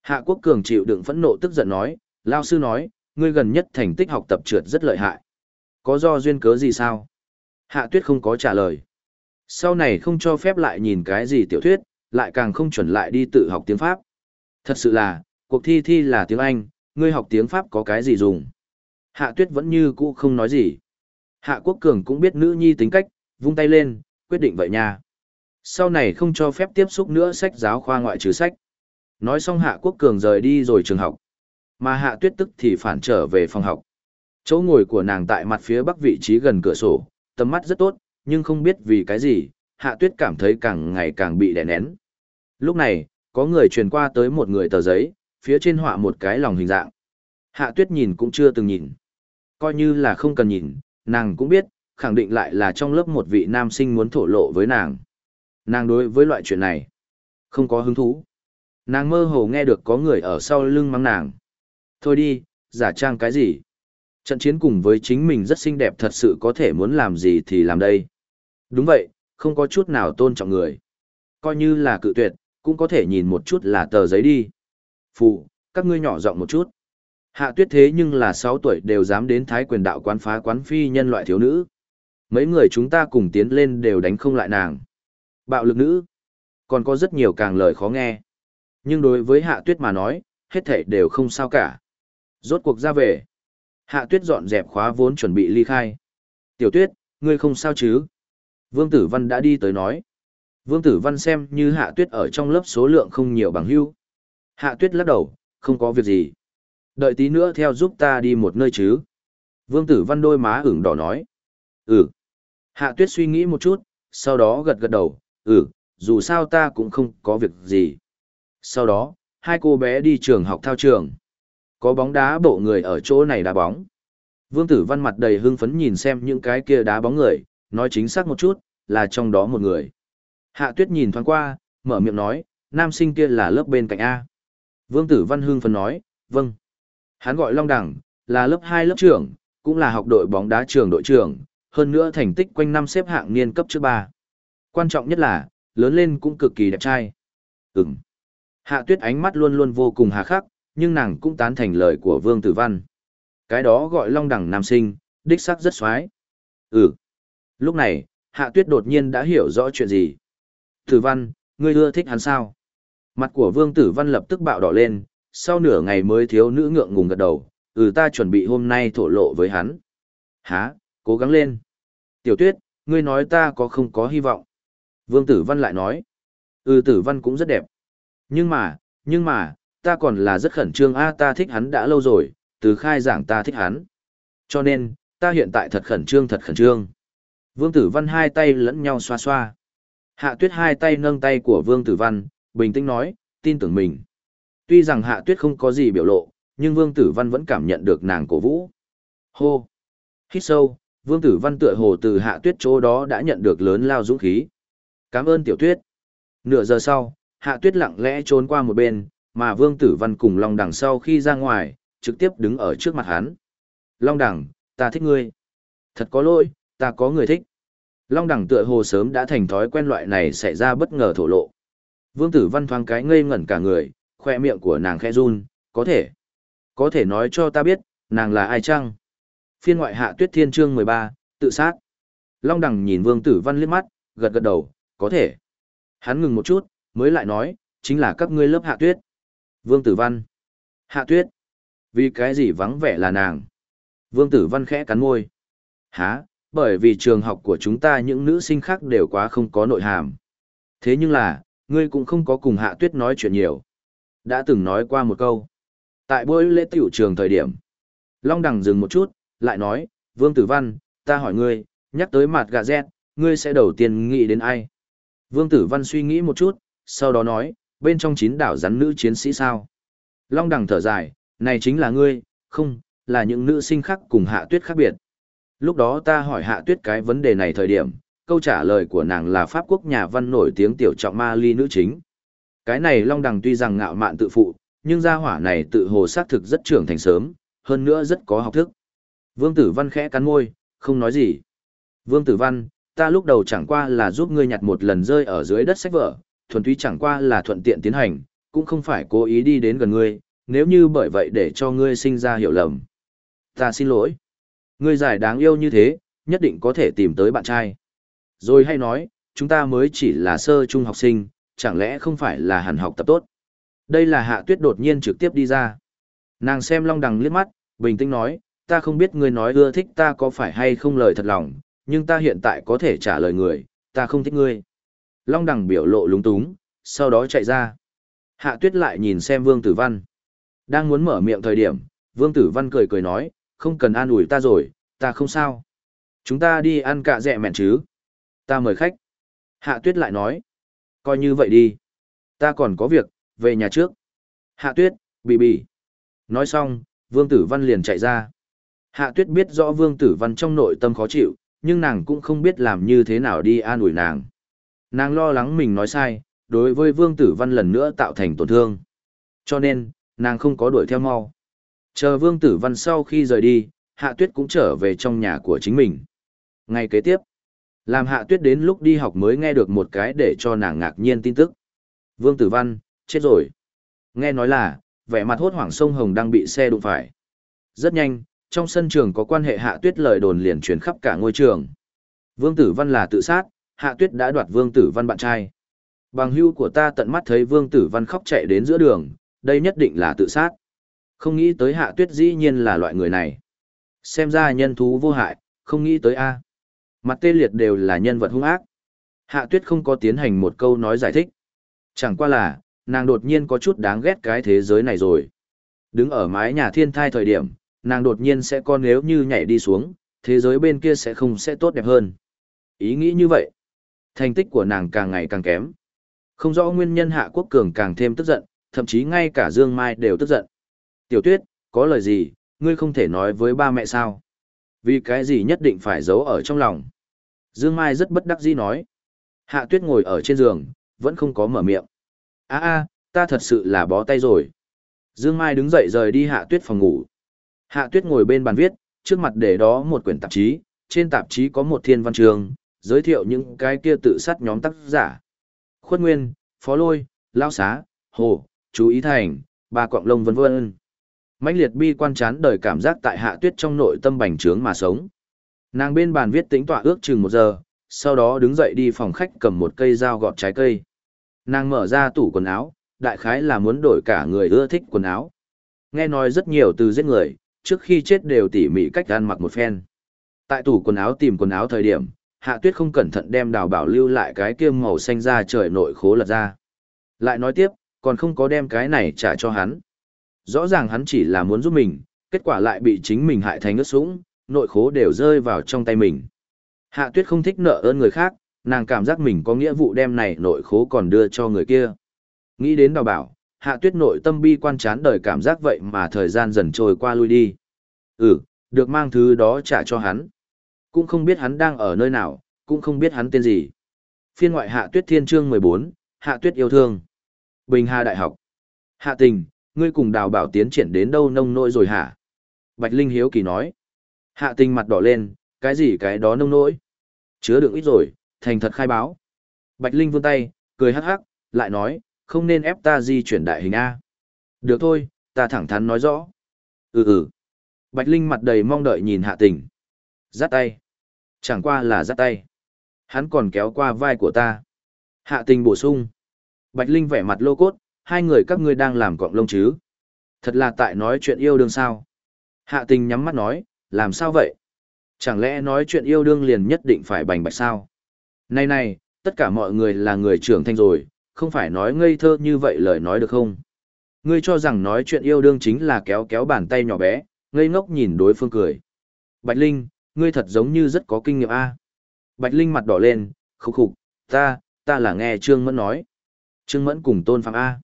Hạ quốc cường chịu đựng phẫn nộ tức giận nói, lao sư nói, ngươi gần nhất thành tích học tập trượt rất lợi hại. Có do duyên cớ gì sao? Hạ tuyết không có trả lời. Sau này không cho phép lại nhìn cái gì tiểu thuyết, lại càng không chuẩn lại đi tự học tiếng Pháp. Thật sự là, cuộc thi thi là tiếng Anh, ngươi học tiếng Pháp có cái gì dùng. Hạ tuyết vẫn như cũ không nói gì. Hạ quốc cường cũng biết nữ nhi tính cách, vung tay lên, quyết định vậy nha. Sau này không cho phép tiếp xúc nữa sách giáo khoa ngoại trừ sách. Nói xong Hạ quốc cường rời đi rồi trường học. Mà Hạ tuyết tức thì phản trở về phòng học. Chỗ ngồi của nàng tại mặt phía bắc vị trí gần cửa sổ, tầm mắt rất tốt, nhưng không biết vì cái gì, Hạ tuyết cảm thấy càng ngày càng bị đè nén. Lúc này, có người truyền qua tới một người tờ giấy, phía trên họa một cái lòng hình dạng. Hạ tuyết nhìn cũng chưa từng nhìn. Coi như là không cần nhìn, nàng cũng biết, khẳng định lại là trong lớp một vị nam sinh muốn thổ lộ với nàng. Nàng đối với loại chuyện này, không có hứng thú. Nàng mơ hồ nghe được có người ở sau lưng mắng nàng. Thôi đi, giả trang cái gì? Trận chiến cùng với chính mình rất xinh đẹp thật sự có thể muốn làm gì thì làm đây. Đúng vậy, không có chút nào tôn trọng người. Coi như là cự tuyệt, cũng có thể nhìn một chút là tờ giấy đi. Phụ, các ngươi nhỏ giọng một chút. Hạ tuyết thế nhưng là 6 tuổi đều dám đến thái quyền đạo quán phá quán phi nhân loại thiếu nữ. Mấy người chúng ta cùng tiến lên đều đánh không lại nàng. Bạo lực nữ. Còn có rất nhiều càng lời khó nghe. Nhưng đối với hạ tuyết mà nói, hết thảy đều không sao cả. Rốt cuộc ra về. Hạ tuyết dọn dẹp khóa vốn chuẩn bị ly khai. Tiểu tuyết, ngươi không sao chứ? Vương Tử Văn đã đi tới nói. Vương Tử Văn xem như hạ tuyết ở trong lớp số lượng không nhiều bằng hưu. Hạ tuyết lắc đầu, không có việc gì. Đợi tí nữa theo giúp ta đi một nơi chứ. Vương Tử Văn đôi má ửng đỏ nói. Ừ. Hạ tuyết suy nghĩ một chút, sau đó gật gật đầu. Ừ, dù sao ta cũng không có việc gì. Sau đó, hai cô bé đi trường học thao trường. Có bóng đá bộ người ở chỗ này đá bóng. Vương Tử Văn mặt đầy hưng phấn nhìn xem những cái kia đá bóng người, nói chính xác một chút, là trong đó một người. Hạ Tuyết nhìn thoáng qua, mở miệng nói, nam sinh kia là lớp bên cạnh A. Vương Tử Văn hưng phấn nói, vâng. Hắn gọi Long Đẳng, là lớp 2 lớp trưởng, cũng là học đội bóng đá trường đội trưởng, hơn nữa thành tích quanh năm xếp hạng niên cấp trước 3. Quan trọng nhất là, lớn lên cũng cực kỳ đẹp trai. Ừm. Hạ Tuyết ánh mắt luôn luôn vô cùng hà khắc, nhưng nàng cũng tán thành lời của Vương Tử Văn. Cái đó gọi Long Đẳng nam sinh, đích xác rất xoái. Ừ. Lúc này, Hạ Tuyết đột nhiên đã hiểu rõ chuyện gì. Tử Văn, ngươi ưa thích hắn sao? Mặt của Vương Tử Văn lập tức bạo đỏ lên, sau nửa ngày mới thiếu nữ ngượng ngùng gật đầu, ừ ta chuẩn bị hôm nay thổ lộ với hắn. Hả, cố gắng lên. Tiểu Tuyết, ngươi nói ta có không có hy vọng. Vương Tử Văn lại nói, ừ Tử Văn cũng rất đẹp. Nhưng mà, nhưng mà, ta còn là rất khẩn trương a ta thích hắn đã lâu rồi, từ khai giảng ta thích hắn. Cho nên, ta hiện tại thật khẩn trương thật khẩn trương. Vương Tử Văn hai tay lẫn nhau xoa xoa. Hạ Tuyết hai tay nâng tay của Vương Tử Văn, bình tĩnh nói, tin tưởng mình. Tuy rằng Hạ Tuyết không có gì biểu lộ, nhưng Vương Tử Văn vẫn cảm nhận được nàng cổ vũ. Hô! Hít sâu, Vương Tử Văn tựa hồ từ Hạ Tuyết chỗ đó đã nhận được lớn lao dũng khí. Cảm ơn Tiểu Tuyết. Nửa giờ sau, Hạ Tuyết lặng lẽ trốn qua một bên, mà Vương Tử Văn cùng Long Đằng sau khi ra ngoài, trực tiếp đứng ở trước mặt hắn. Long Đằng, ta thích ngươi. Thật có lỗi, ta có người thích. Long Đằng tựa hồ sớm đã thành thói quen loại này xảy ra bất ngờ thổ lộ. Vương Tử Văn thoáng cái ngây ngẩn cả người, khoe miệng của nàng khẽ run, có thể. Có thể nói cho ta biết, nàng là ai chăng? Phiên ngoại hạ tuyết thiên chương 13, tự sát. Long đằng nhìn vương tử văn liếc mắt, gật gật đầu, có thể. Hắn ngừng một chút, mới lại nói, chính là các ngươi lớp hạ tuyết. Vương tử văn. Hạ tuyết. Vì cái gì vắng vẻ là nàng? Vương tử văn khẽ cắn môi. Hả, bởi vì trường học của chúng ta những nữ sinh khác đều quá không có nội hàm. Thế nhưng là, ngươi cũng không có cùng hạ tuyết nói chuyện nhiều. Đã từng nói qua một câu. Tại buổi lễ tiểu trường thời điểm. Long đằng dừng một chút, lại nói, Vương Tử Văn, ta hỏi ngươi, nhắc tới mặt gà dẹt, ngươi sẽ đầu tiên nghĩ đến ai? Vương Tử Văn suy nghĩ một chút, sau đó nói, bên trong chín đảo rắn nữ chiến sĩ sao? Long đằng thở dài, này chính là ngươi, không, là những nữ sinh khác cùng hạ tuyết khác biệt. Lúc đó ta hỏi hạ tuyết cái vấn đề này thời điểm, câu trả lời của nàng là Pháp quốc nhà văn nổi tiếng tiểu trọng ma ly nữ chính. Cái này Long Đằng tuy rằng ngạo mạn tự phụ, nhưng gia hỏa này tự hồ xác thực rất trưởng thành sớm, hơn nữa rất có học thức. Vương Tử Văn khẽ cắn môi, không nói gì. Vương Tử Văn, ta lúc đầu chẳng qua là giúp ngươi nhặt một lần rơi ở dưới đất sách vở, thuần túy chẳng qua là thuận tiện tiến hành, cũng không phải cố ý đi đến gần ngươi, nếu như bởi vậy để cho ngươi sinh ra hiểu lầm. Ta xin lỗi. Ngươi giải đáng yêu như thế, nhất định có thể tìm tới bạn trai. Rồi hay nói, chúng ta mới chỉ là sơ trung học sinh, chẳng lẽ không phải là hẳn học tập tốt. Đây là hạ tuyết đột nhiên trực tiếp đi ra. Nàng xem long đằng liếc mắt, bình tĩnh nói, ta không biết ngươi nói ưa thích ta có phải hay không lời thật lòng, nhưng ta hiện tại có thể trả lời người, ta không thích ngươi. Long đằng biểu lộ lúng túng, sau đó chạy ra. Hạ tuyết lại nhìn xem vương tử văn. Đang muốn mở miệng thời điểm, vương tử văn cười cười nói, không cần an ủi ta rồi, ta không sao. Chúng ta đi ăn cạ dẹ mẹn chứ. Ta mời khách. Hạ tuyết lại nói. Coi như vậy đi. Ta còn có việc, về nhà trước. Hạ tuyết, bị bị. Nói xong, vương tử văn liền chạy ra. Hạ tuyết biết rõ vương tử văn trong nội tâm khó chịu, nhưng nàng cũng không biết làm như thế nào đi an ủi nàng. Nàng lo lắng mình nói sai, đối với vương tử văn lần nữa tạo thành tổn thương. Cho nên, nàng không có đuổi theo mau. Chờ vương tử văn sau khi rời đi, hạ tuyết cũng trở về trong nhà của chính mình. Ngày kế tiếp, làm hạ tuyết đến lúc đi học mới nghe được một cái để cho nàng ngạc nhiên tin tức. Vương tử văn, chết rồi. Nghe nói là, vẻ mặt hốt hoảng sông Hồng đang bị xe đụng phải. Rất nhanh, trong sân trường có quan hệ hạ tuyết lời đồn liền truyền khắp cả ngôi trường. Vương tử văn là tự sát, hạ tuyết đã đoạt vương tử văn bạn trai. Bằng hưu của ta tận mắt thấy vương tử văn khóc chạy đến giữa đường, đây nhất định là tự sát. Không nghĩ tới hạ tuyết dĩ nhiên là loại người này. Xem ra nhân thú vô hại, không nghĩ tới A. Mặt tê liệt đều là nhân vật hung ác. Hạ tuyết không có tiến hành một câu nói giải thích. Chẳng qua là, nàng đột nhiên có chút đáng ghét cái thế giới này rồi. Đứng ở mái nhà thiên thai thời điểm, nàng đột nhiên sẽ con nếu như nhảy đi xuống, thế giới bên kia sẽ không sẽ tốt đẹp hơn. Ý nghĩ như vậy, thành tích của nàng càng ngày càng kém. Không rõ nguyên nhân Hạ Quốc Cường càng thêm tức giận, thậm chí ngay cả Dương Mai đều tức giận. Tiểu tuyết, có lời gì, ngươi không thể nói với ba mẹ sao? Vì cái gì nhất định phải giấu ở trong lòng? Dương Mai rất bất đắc dĩ nói. Hạ tuyết ngồi ở trên giường, vẫn không có mở miệng. a a ta thật sự là bó tay rồi. Dương Mai đứng dậy rời đi hạ tuyết phòng ngủ. Hạ tuyết ngồi bên bàn viết, trước mặt để đó một quyển tạp chí, trên tạp chí có một thiên văn trường, giới thiệu những cái kia tự sát nhóm tác giả. Khuất Nguyên, Phó Lôi, Lao Xá, Hồ, Chú Ý Thành, Ba Quạng Lông vân vân. Mãnh liệt bi quan chán đời cảm giác tại hạ tuyết trong nội tâm bành trướng mà sống. Nàng bên bàn viết tính tọa ước chừng một giờ sau đó đứng dậy đi phòng khách cầm một cây dao gọt trái cây. Nàng mở ra tủ quần áo đại khái là muốn đổi cả người ưa thích quần áo. Nghe nói rất nhiều từ giết người trước khi chết đều tỉ mỉ cách ăn mặc một phen. Tại tủ quần áo tìm quần áo thời điểm hạ tuyết không cẩn thận đem đào bảo lưu lại cái kia màu xanh ra trời nội khố lật ra lại nói tiếp còn không có đem cái này trả cho hắn Rõ ràng hắn chỉ là muốn giúp mình, kết quả lại bị chính mình hại thành ướt sũng, nội khố đều rơi vào trong tay mình. Hạ tuyết không thích nợ ơn người khác, nàng cảm giác mình có nghĩa vụ đem này nội khố còn đưa cho người kia. Nghĩ đến đào bảo, hạ tuyết nội tâm bi quan chán đời cảm giác vậy mà thời gian dần trôi qua lui đi. Ừ, được mang thứ đó trả cho hắn. Cũng không biết hắn đang ở nơi nào, cũng không biết hắn tên gì. Phiên ngoại hạ tuyết thiên chương 14, hạ tuyết yêu thương. Bình Hà Đại học. Hạ tình, ngươi cùng đào bảo tiến triển đến đâu nông nỗi rồi hả? Bạch Linh hiếu kỳ nói. Hạ tình mặt đỏ lên, cái gì cái đó nông nỗi? Chứa đựng ít rồi, thành thật khai báo. Bạch Linh vươn tay, cười hắc hắc, lại nói, không nên ép ta di chuyển đại hình A. Được thôi, ta thẳng thắn nói rõ. Ừ ừ. Bạch Linh mặt đầy mong đợi nhìn hạ tình. Giắt tay. Chẳng qua là giắt tay. Hắn còn kéo qua vai của ta. Hạ tình bổ sung. Bạch Linh vẻ mặt lô cốt, hai người các ngươi đang làm cọng lông chứ. Thật là tại nói chuyện yêu đương sao. Hạ tình nhắm mắt nói, làm sao vậy? Chẳng lẽ nói chuyện yêu đương liền nhất định phải bành bạch sao? Này này, tất cả mọi người là người trưởng thành rồi, không phải nói ngây thơ như vậy lời nói được không? Ngươi cho rằng nói chuyện yêu đương chính là kéo kéo bàn tay nhỏ bé, ngây ngốc nhìn đối phương cười. Bạch Linh, ngươi thật giống như rất có kinh nghiệm a. Bạch Linh mặt đỏ lên, khục khục, ta, ta là nghe Trương Mẫn nói. Trương Mẫn cùng Tôn Phạm A.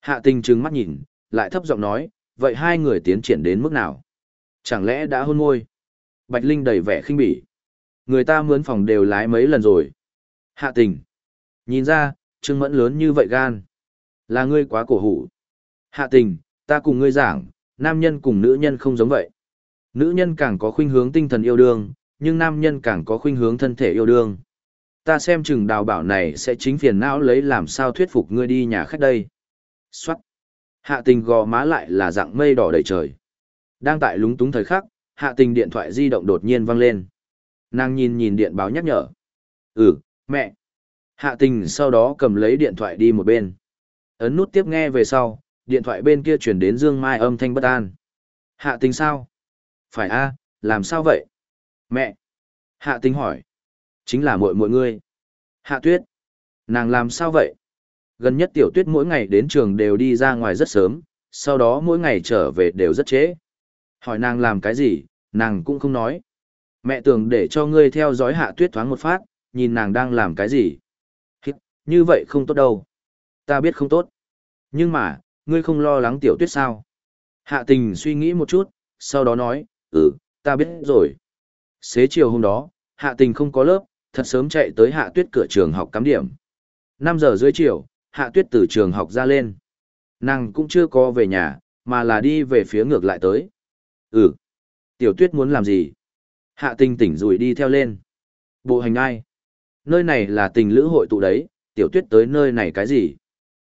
Hạ tình trừng mắt nhìn, lại thấp giọng nói, vậy hai người tiến triển đến mức nào? Chẳng lẽ đã hôn môi? Bạch Linh đầy vẻ khinh bỉ. Người ta mướn phòng đều lái mấy lần rồi. Hạ tình. Nhìn ra, Trương Mẫn lớn như vậy gan. Là ngươi quá cổ hủ. Hạ tình, ta cùng ngươi giảng, nam nhân cùng nữ nhân không giống vậy. Nữ nhân càng có khuynh hướng tinh thần yêu đương, nhưng nam nhân càng có khuynh hướng thân thể yêu đương. Ta xem chừng đào bảo này sẽ chính phiền não lấy làm sao thuyết phục ngươi đi nhà khách đây. Xoát. Hạ tình gò má lại là dạng mây đỏ đầy trời. Đang tại lúng túng thời khắc, hạ tình điện thoại di động đột nhiên vang lên. Nàng nhìn nhìn điện báo nhắc nhở. Ừ, mẹ. Hạ tình sau đó cầm lấy điện thoại đi một bên. Ấn nút tiếp nghe về sau, điện thoại bên kia chuyển đến Dương Mai âm thanh bất an. Hạ tình sao? Phải a, làm sao vậy? Mẹ. Hạ tinh hỏi. Chính là muội muội ngươi. Hạ tuyết. Nàng làm sao vậy? Gần nhất tiểu tuyết mỗi ngày đến trường đều đi ra ngoài rất sớm, sau đó mỗi ngày trở về đều rất trễ. Hỏi nàng làm cái gì, nàng cũng không nói. Mẹ tưởng để cho ngươi theo dõi hạ tuyết thoáng một phát, nhìn nàng đang làm cái gì. Như vậy không tốt đâu. Ta biết không tốt. Nhưng mà, ngươi không lo lắng tiểu tuyết sao? Hạ tình suy nghĩ một chút, sau đó nói, ừ, ta biết rồi. Xế chiều hôm đó, hạ tình không có lớp, thật sớm chạy tới hạ tuyết cửa trường học cắm điểm. 5 giờ dưới chiều, hạ tuyết từ trường học ra lên. Nàng cũng chưa có về nhà, mà là đi về phía ngược lại tới. Ừ. Tiểu tuyết muốn làm gì? Hạ tình tỉnh rùi đi theo lên. Bộ hành ai? Nơi này là tình lữ hội tụ đấy, tiểu tuyết tới nơi này cái gì?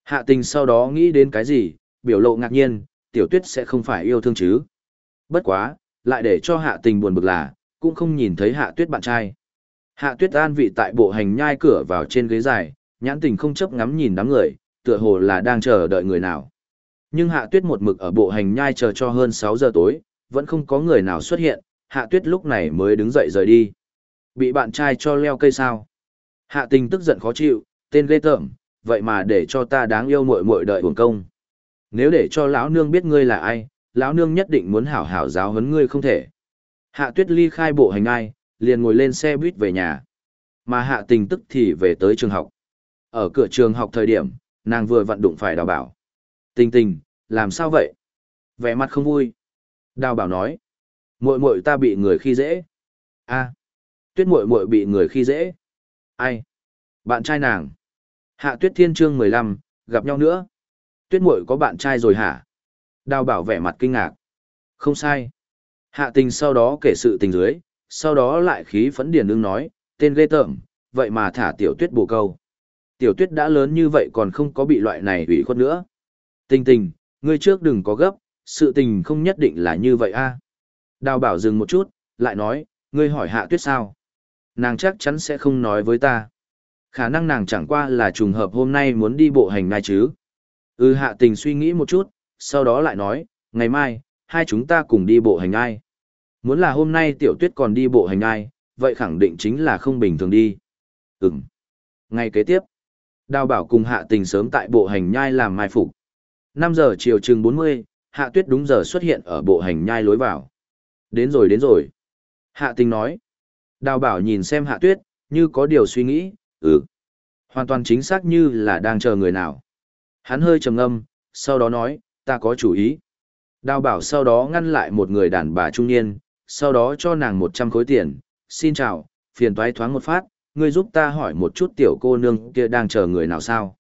Hạ tình sau đó nghĩ đến cái gì, biểu lộ ngạc nhiên, tiểu tuyết sẽ không phải yêu thương chứ. Bất quá, lại để cho hạ tình buồn bực là, cũng không nhìn thấy hạ tuyết bạn trai. Hạ tuyết an vị tại bộ hành nhai cửa vào trên ghế dài, nhãn tình không chấp ngắm nhìn đám người, tựa hồ là đang chờ đợi người nào. Nhưng hạ tuyết một mực ở bộ hành nhai chờ cho hơn 6 giờ tối, vẫn không có người nào xuất hiện, hạ tuyết lúc này mới đứng dậy rời đi. Bị bạn trai cho leo cây sao. Hạ tình tức giận khó chịu, tên ghê tởm, vậy mà để cho ta đáng yêu muội muội đợi uổng công. Nếu để cho lão nương biết ngươi là ai, lão nương nhất định muốn hảo hảo giáo huấn ngươi không thể. Hạ tuyết ly khai bộ hành ai, liền ngồi lên xe buýt về nhà. Mà hạ tình tức thì về tới trường học. Ở cửa trường học thời điểm, nàng vừa vận đụng phải đào bảo. Tình tình, làm sao vậy? Vẻ mặt không vui. Đào bảo nói. muội muội ta bị người khi dễ. a tuyết muội muội bị người khi dễ. Ai? Bạn trai nàng. Hạ tuyết thiên chương mười lăm gặp nhau nữa. Tuyết muội có bạn trai rồi hả? Đào bảo vẻ mặt kinh ngạc. Không sai. Hạ tình sau đó kể sự tình dưới, sau đó lại khí phấn điền đương nói, tên ghê tởm, vậy mà thả tiểu tuyết bổ câu. Tiểu tuyết đã lớn như vậy còn không có bị loại này hủy khuất nữa. Tình tình, ngươi trước đừng có gấp, sự tình không nhất định là như vậy a. Đào bảo dừng một chút, lại nói, ngươi hỏi hạ tuyết sao? Nàng chắc chắn sẽ không nói với ta. Khả năng nàng chẳng qua là trùng hợp hôm nay muốn đi bộ hành ngay chứ. Ừ hạ tình suy nghĩ một chút, sau đó lại nói, ngày mai, hai chúng ta cùng đi bộ hành ai. Muốn là hôm nay tiểu tuyết còn đi bộ hành ai, vậy khẳng định chính là không bình thường đi. Ừm. Ngày kế tiếp, đào bảo cùng hạ tình sớm tại bộ hành nhai làm mai phục. 5 giờ chiều chừng 40, hạ tuyết đúng giờ xuất hiện ở bộ hành nhai lối vào. Đến rồi đến rồi. Hạ tình nói. Đào bảo nhìn xem hạ tuyết, như có điều suy nghĩ, ừ. Hoàn toàn chính xác như là đang chờ người nào. Hắn hơi trầm ngâm, sau đó nói, ta có chủ ý. Đào bảo sau đó ngăn lại một người đàn bà trung niên, sau đó cho nàng 100 khối tiền, xin chào, phiền toái thoáng một phát, ngươi giúp ta hỏi một chút tiểu cô nương kia đang chờ người nào sao.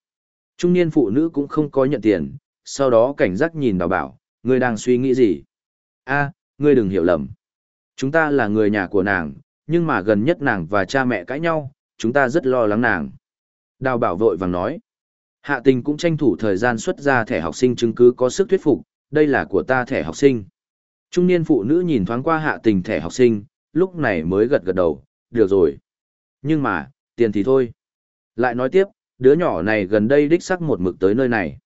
Trung niên phụ nữ cũng không có nhận tiền, sau đó cảnh giác nhìn đào bảo, ngươi đang suy nghĩ gì? a ngươi đừng hiểu lầm. Chúng ta là người nhà của nàng, nhưng mà gần nhất nàng và cha mẹ cãi nhau, chúng ta rất lo lắng nàng. Đào bảo vội vàng nói. Hạ tình cũng tranh thủ thời gian xuất ra thẻ học sinh chứng cứ có sức thuyết phục, đây là của ta thẻ học sinh. Trung niên phụ nữ nhìn thoáng qua hạ tình thẻ học sinh, lúc này mới gật gật đầu, được rồi. Nhưng mà, tiền thì thôi. Lại nói tiếp, đứa nhỏ này gần đây đích sắc một mực tới nơi này.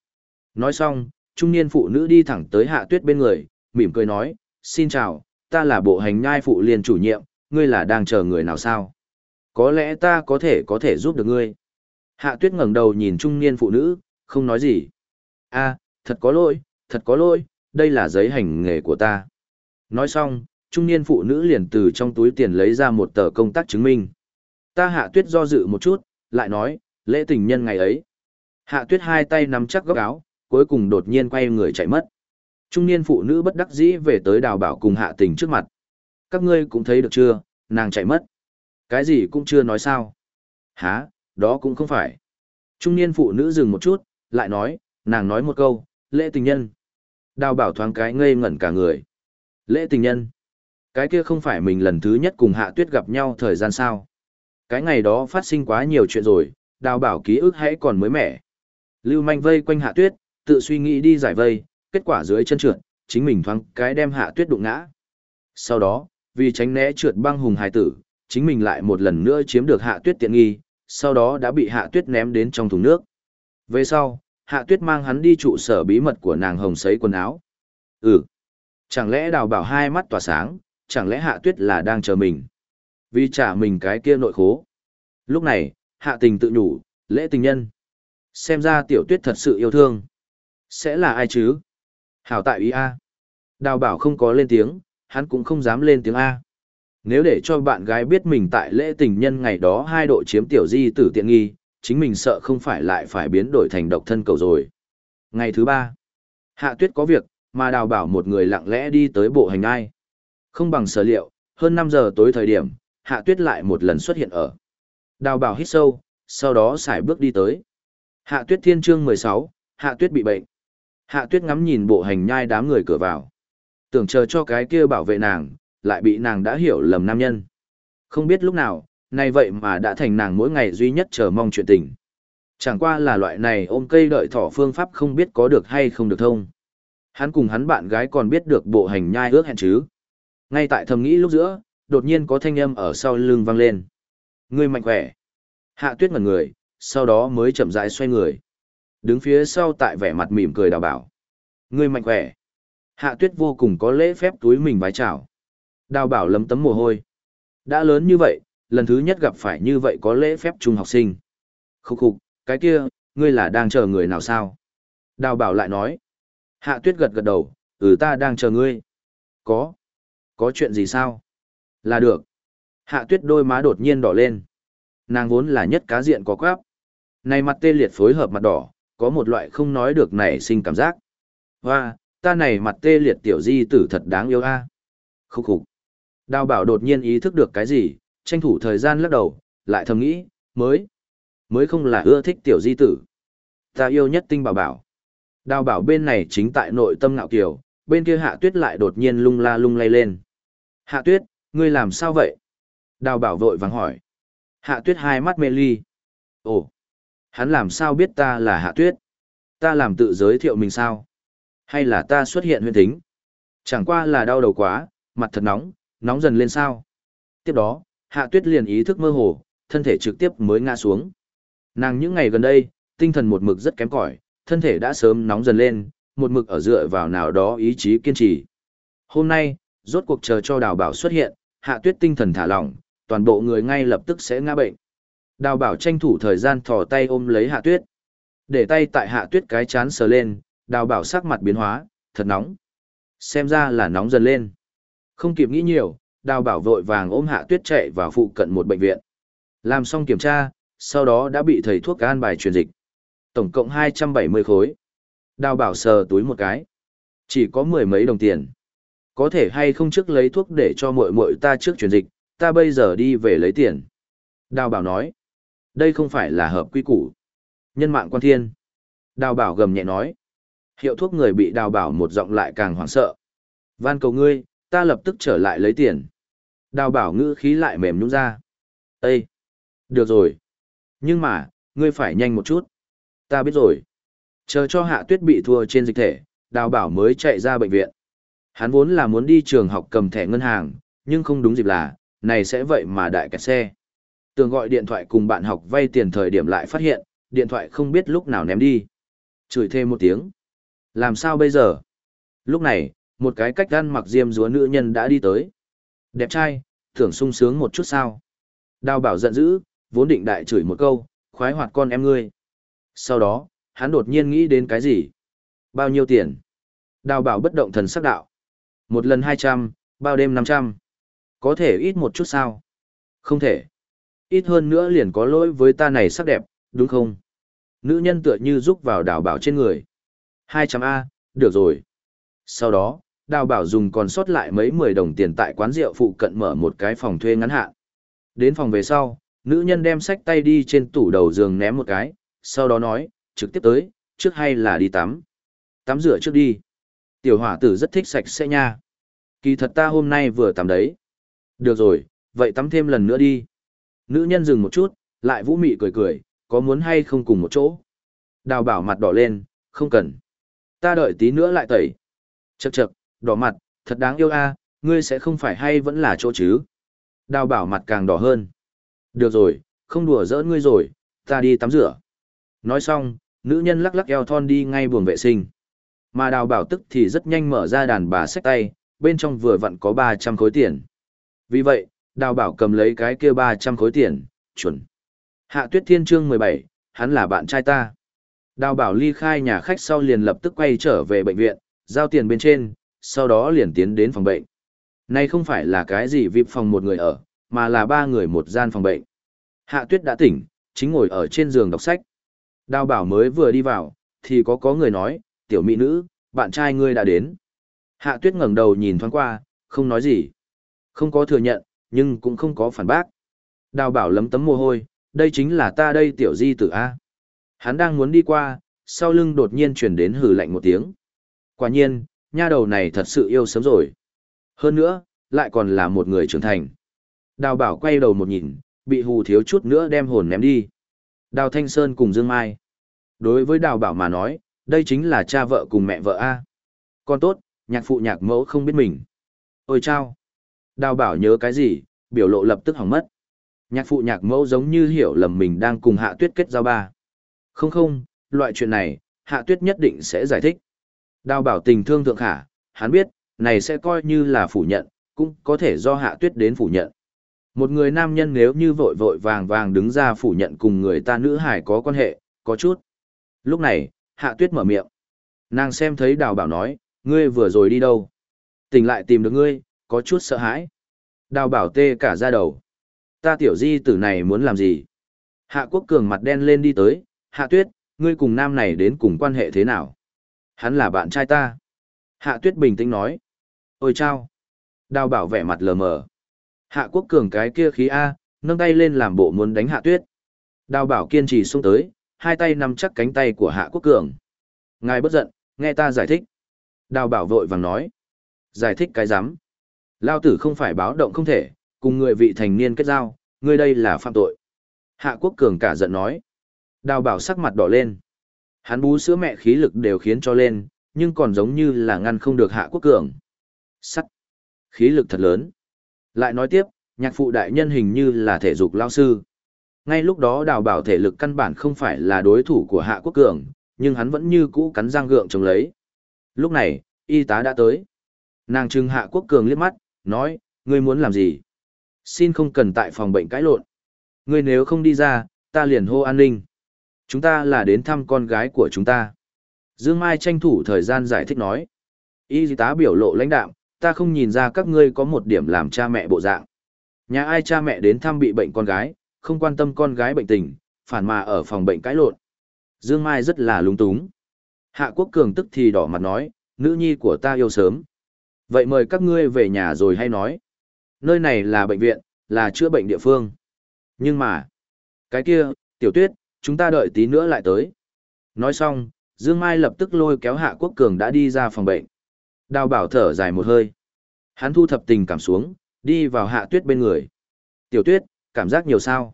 Nói xong, trung niên phụ nữ đi thẳng tới hạ tuyết bên người, mỉm cười nói, xin chào, ta là bộ hành nhai phụ liền chủ nhiệm, ngươi là đang chờ người nào sao? Có lẽ ta có thể có thể giúp được ngươi. Hạ tuyết ngẩng đầu nhìn trung niên phụ nữ, không nói gì. a thật có lỗi, thật có lỗi, đây là giấy hành nghề của ta. Nói xong, trung niên phụ nữ liền từ trong túi tiền lấy ra một tờ công tác chứng minh. Ta hạ tuyết do dự một chút, lại nói, lễ tình nhân ngày ấy. Hạ tuyết hai tay nắm chắc góc áo, cuối cùng đột nhiên quay người chạy mất. Trung niên phụ nữ bất đắc dĩ về tới đào bảo cùng hạ tình trước mặt. Các ngươi cũng thấy được chưa, nàng chạy mất. Cái gì cũng chưa nói sao. Hả, đó cũng không phải. Trung niên phụ nữ dừng một chút, lại nói, nàng nói một câu, lễ tình nhân. Đào bảo thoáng cái ngây ngẩn cả người. Lễ tình nhân. Cái kia không phải mình lần thứ nhất cùng hạ tuyết gặp nhau thời gian sao. Cái ngày đó phát sinh quá nhiều chuyện rồi, đào bảo ký ức hãy còn mới mẻ. Lưu manh vây quanh hạ tuyết, tự suy nghĩ đi giải vây, kết quả dưới chân trượt, chính mình thoáng cái đem hạ tuyết đụng ngã. Sau đó, vì tránh né trượt băng hùng hài tử, chính mình lại một lần nữa chiếm được hạ tuyết tiện nghi, sau đó đã bị hạ tuyết ném đến trong thùng nước. Về sau, hạ tuyết mang hắn đi trụ sở bí mật của nàng hồng sấy quần áo. Ừ, chẳng lẽ đào bảo hai mắt tỏa sáng, chẳng lẽ hạ tuyết là đang chờ mình. Vì trả mình cái kia nội khố. Lúc này, hạ tình tự nhủ, lễ tình nhân. Xem ra tiểu tuyết thật sự yêu thương. Sẽ là ai chứ? Hảo tại ý A. Đào bảo không có lên tiếng, hắn cũng không dám lên tiếng A. Nếu để cho bạn gái biết mình tại lễ tình nhân ngày đó hai độ chiếm tiểu di tử tiện nghi, chính mình sợ không phải lại phải biến đổi thành độc thân cầu rồi. Ngày thứ ba, hạ tuyết có việc, mà đào bảo một người lặng lẽ đi tới bộ hành ai. Không bằng sở liệu, hơn 5 giờ tối thời điểm, hạ tuyết lại một lần xuất hiện ở. Đào bảo hít sâu, sau đó xài bước đi tới. Hạ tuyết thiên chương 16, hạ tuyết bị bệnh. Hạ tuyết ngắm nhìn bộ hành nhai đám người cửa vào. Tưởng chờ cho cái kia bảo vệ nàng, lại bị nàng đã hiểu lầm nam nhân. Không biết lúc nào, nay vậy mà đã thành nàng mỗi ngày duy nhất chờ mong chuyện tình. Chẳng qua là loại này ôm cây đợi thỏ phương pháp không biết có được hay không được thông. Hắn cùng hắn bạn gái còn biết được bộ hành nhai ước hẹn chứ. Ngay tại thầm nghĩ lúc giữa, đột nhiên có thanh âm ở sau lưng vang lên. Ngươi mạnh khỏe. Hạ tuyết ngẩn người, sau đó mới chậm rãi xoay người. Đứng phía sau tại vẻ mặt mỉm cười đào bảo. Ngươi mạnh khỏe. Hạ tuyết vô cùng có lễ phép túi mình vái chào. Đào bảo lấm tấm mồ hôi. Đã lớn như vậy, lần thứ nhất gặp phải như vậy có lễ phép trung học sinh. Khúc khục, cái kia, ngươi là đang chờ người nào sao? Đào bảo lại nói. Hạ tuyết gật gật đầu, ừ ta đang chờ ngươi. Có. Có chuyện gì sao? Là được. Hạ tuyết đôi má đột nhiên đỏ lên. Nàng vốn là nhất cá diện có quáp. Này mặt tê liệt phối hợp mặt đỏ, có một loại không nói được nảy sinh cảm giác. Hoa, ta này mặt tê liệt tiểu di tử thật đáng yêu a. Khúc khục. Đào bảo đột nhiên ý thức được cái gì, tranh thủ thời gian lắc đầu, lại thầm nghĩ, mới, mới không là ưa thích tiểu di tử. Ta yêu nhất tinh bảo bảo. Đào bảo bên này chính tại nội tâm ngạo kiều, bên kia hạ tuyết lại đột nhiên lung la lung lay lên. Hạ tuyết, ngươi làm sao vậy? Đào bảo vội vàng hỏi. Hạ tuyết hai mắt mê ly. Ồ, hắn làm sao biết ta là hạ tuyết? Ta làm tự giới thiệu mình sao? Hay là ta xuất hiện huyên tính? Chẳng qua là đau đầu quá, mặt thật nóng, nóng dần lên sao? Tiếp đó, hạ tuyết liền ý thức mơ hồ, thân thể trực tiếp mới ngã xuống. Nàng những ngày gần đây, tinh thần một mực rất kém cỏi, thân thể đã sớm nóng dần lên, một mực ở dựa vào nào đó ý chí kiên trì. Hôm nay, rốt cuộc chờ cho đào bảo xuất hiện, hạ tuyết tinh thần thả lỏng, toàn bộ người ngay lập tức sẽ ngã bệnh. Đào bảo tranh thủ thời gian thò tay ôm lấy hạ tuyết. Để tay tại hạ tuyết cái chán sờ lên, đào bảo sắc mặt biến hóa, thật nóng. Xem ra là nóng dần lên. Không kịp nghĩ nhiều, đào bảo vội vàng ôm hạ tuyết chạy vào phụ cận một bệnh viện. Làm xong kiểm tra, sau đó đã bị thầy thuốc an bài truyền dịch. Tổng cộng 270 khối. Đào bảo sờ túi một cái. Chỉ có mười mấy đồng tiền. Có thể hay không trước lấy thuốc để cho muội muội ta trước truyền dịch, ta bây giờ đi về lấy tiền. Đào bảo nói. Đây không phải là hợp quy củ. Nhân mạng quan thiên. Đào bảo gầm nhẹ nói. Hiệu thuốc người bị đào bảo một giọng lại càng hoảng sợ. Van cầu ngươi, ta lập tức trở lại lấy tiền. Đào bảo ngữ khí lại mềm nhũng ra. Ê! Được rồi. Nhưng mà, ngươi phải nhanh một chút. Ta biết rồi. Chờ cho hạ tuyết bị thua trên dịch thể, đào bảo mới chạy ra bệnh viện. Hắn vốn là muốn đi trường học cầm thẻ ngân hàng, nhưng không đúng dịp là, này sẽ vậy mà đại kẹt xe. Tường gọi điện thoại cùng bạn học vay tiền thời điểm lại phát hiện, điện thoại không biết lúc nào ném đi. Chửi thêm một tiếng. Làm sao bây giờ? Lúc này, một cái cách ăn mặc diêm dúa nữ nhân đã đi tới. Đẹp trai, thưởng sung sướng một chút sao. Đào bảo giận dữ, vốn định đại chửi một câu, khoái hoạt con em ngươi. Sau đó, hắn đột nhiên nghĩ đến cái gì? Bao nhiêu tiền? Đào bảo bất động thần sắc đạo. Một lần hai trăm, bao đêm năm trăm. Có thể ít một chút sao? Không thể. Ít hơn nữa liền có lỗi với ta này sắc đẹp, đúng không? Nữ nhân tựa như rúc vào đào bảo trên người. Hai trăm a được rồi. Sau đó, đào bảo dùng còn sót lại mấy mười đồng tiền tại quán rượu phụ cận mở một cái phòng thuê ngắn hạn. Đến phòng về sau, nữ nhân đem sách tay đi trên tủ đầu giường ném một cái, sau đó nói, trực tiếp tới, trước hay là đi tắm. Tắm rửa trước đi. Tiểu hỏa tử rất thích sạch sẽ nha. Kỳ thật ta hôm nay vừa tắm đấy. Được rồi, vậy tắm thêm lần nữa đi. Nữ nhân dừng một chút, lại vũ mị cười cười, có muốn hay không cùng một chỗ. Đào bảo mặt đỏ lên, không cần. Ta đợi tí nữa lại tẩy. chật chật đỏ mặt, thật đáng yêu a, ngươi sẽ không phải hay vẫn là chỗ chứ. Đào bảo mặt càng đỏ hơn. Được rồi, không đùa giỡn ngươi rồi, ta đi tắm rửa. Nói xong, nữ nhân lắc lắc eo thon đi ngay buồng vệ sinh. Mà đào bảo tức thì rất nhanh mở ra đàn bà xách tay, bên trong vừa vặn có 300 khối tiền. Vì vậy, đào bảo cầm lấy cái kia 300 khối tiền, chuẩn. Hạ tuyết thiên chương 17, hắn là bạn trai ta. Đào bảo ly khai nhà khách sau liền lập tức quay trở về bệnh viện, giao tiền bên trên, sau đó liền tiến đến phòng bệnh. Này không phải là cái gì vip phòng một người ở, mà là ba người một gian phòng bệnh. Hạ tuyết đã tỉnh, chính ngồi ở trên giường đọc sách. Đào bảo mới vừa đi vào, thì có có người nói, tiểu mỹ nữ, bạn trai ngươi đã đến. Hạ tuyết ngẩng đầu nhìn thoáng qua, không nói gì. Không có thừa nhận, nhưng cũng không có phản bác. Đào bảo lấm tấm mồ hôi, đây chính là ta đây tiểu di tử A. Hắn đang muốn đi qua, sau lưng đột nhiên chuyển đến hừ lạnh một tiếng. Quả nhiên, nha đầu này thật sự yêu sớm rồi. Hơn nữa, lại còn là một người trưởng thành. Đào bảo quay đầu một nhìn, bị hù thiếu chút nữa đem hồn ném đi. Đào Thanh Sơn cùng Dương Mai. Đối với đào bảo mà nói, đây chính là cha vợ cùng mẹ vợ A. Con tốt, nhạc phụ nhạc mẫu không biết mình. Ôi chao! Đào bảo nhớ cái gì, biểu lộ lập tức hỏng mất. Nhạc phụ nhạc mẫu giống như hiểu lầm mình đang cùng hạ tuyết kết giao ba. Không không, loại chuyện này, hạ tuyết nhất định sẽ giải thích. Đào bảo tình thương thượng khả, hắn biết, này sẽ coi như là phủ nhận, cũng có thể do hạ tuyết đến phủ nhận. Một người nam nhân nếu như vội vội vàng vàng đứng ra phủ nhận cùng người ta nữ hải có quan hệ, có chút. Lúc này, hạ tuyết mở miệng. Nàng xem thấy đào bảo nói, ngươi vừa rồi đi đâu? Tỉnh lại tìm được ngươi, có chút sợ hãi. Đào bảo tê cả ra đầu. Ta tiểu di tử này muốn làm gì? Hạ quốc cường mặt đen lên đi tới, hạ tuyết, ngươi cùng nam này đến cùng quan hệ thế nào? Hắn là bạn trai ta. Hạ tuyết bình tĩnh nói. Ôi chao. Đào bảo vẻ mặt lờ mờ. Hạ quốc cường cái kia khí A, nâng tay lên làm bộ muốn đánh hạ tuyết. Đào bảo kiên trì xông tới, hai tay nắm chắc cánh tay của hạ quốc cường. Ngài bất giận, nghe ta giải thích. Đào bảo vội vàng nói. Giải thích cái rắm Lao tử không phải báo động không thể, cùng người vị thành niên kết giao, ngươi đây là phạm tội. Hạ quốc cường cả giận nói. Đào bảo sắc mặt đỏ lên. Hắn bú sữa mẹ khí lực đều khiến cho lên, nhưng còn giống như là ngăn không được hạ quốc cường. Sắt. Khí lực thật lớn. Lại nói tiếp, nhạc phụ đại nhân hình như là thể dục lao sư. Ngay lúc đó đào bảo thể lực căn bản không phải là đối thủ của hạ quốc cường, nhưng hắn vẫn như cũ cắn răng gượng chống lấy. Lúc này, y tá đã tới. Nàng trưng hạ quốc cường liếc mắt, nói, ngươi muốn làm gì? Xin không cần tại phòng bệnh cãi lộn. Ngươi nếu không đi ra, ta liền hô an ninh. Chúng ta là đến thăm con gái của chúng ta. Dương Mai tranh thủ thời gian giải thích nói. Y tá biểu lộ lãnh đạm, ta không nhìn ra các ngươi có một điểm làm cha mẹ bộ dạng. Nhà ai cha mẹ đến thăm bị bệnh con gái, không quan tâm con gái bệnh tình, phản mà ở phòng bệnh cãi lộn. Dương Mai rất là lúng túng. Hạ Quốc Cường tức thì đỏ mặt nói, nữ nhi của ta yêu sớm. Vậy mời các ngươi về nhà rồi hay nói. Nơi này là bệnh viện, là chữa bệnh địa phương. Nhưng mà, cái kia, tiểu tuyết, chúng ta đợi tí nữa lại tới. Nói xong, Dương Mai lập tức lôi kéo Hạ Quốc Cường đã đi ra phòng bệnh. Đào bảo thở dài một hơi. Hắn thu thập tình cảm xuống, đi vào Hạ Tuyết bên người. Tiểu Tuyết, cảm giác nhiều sao?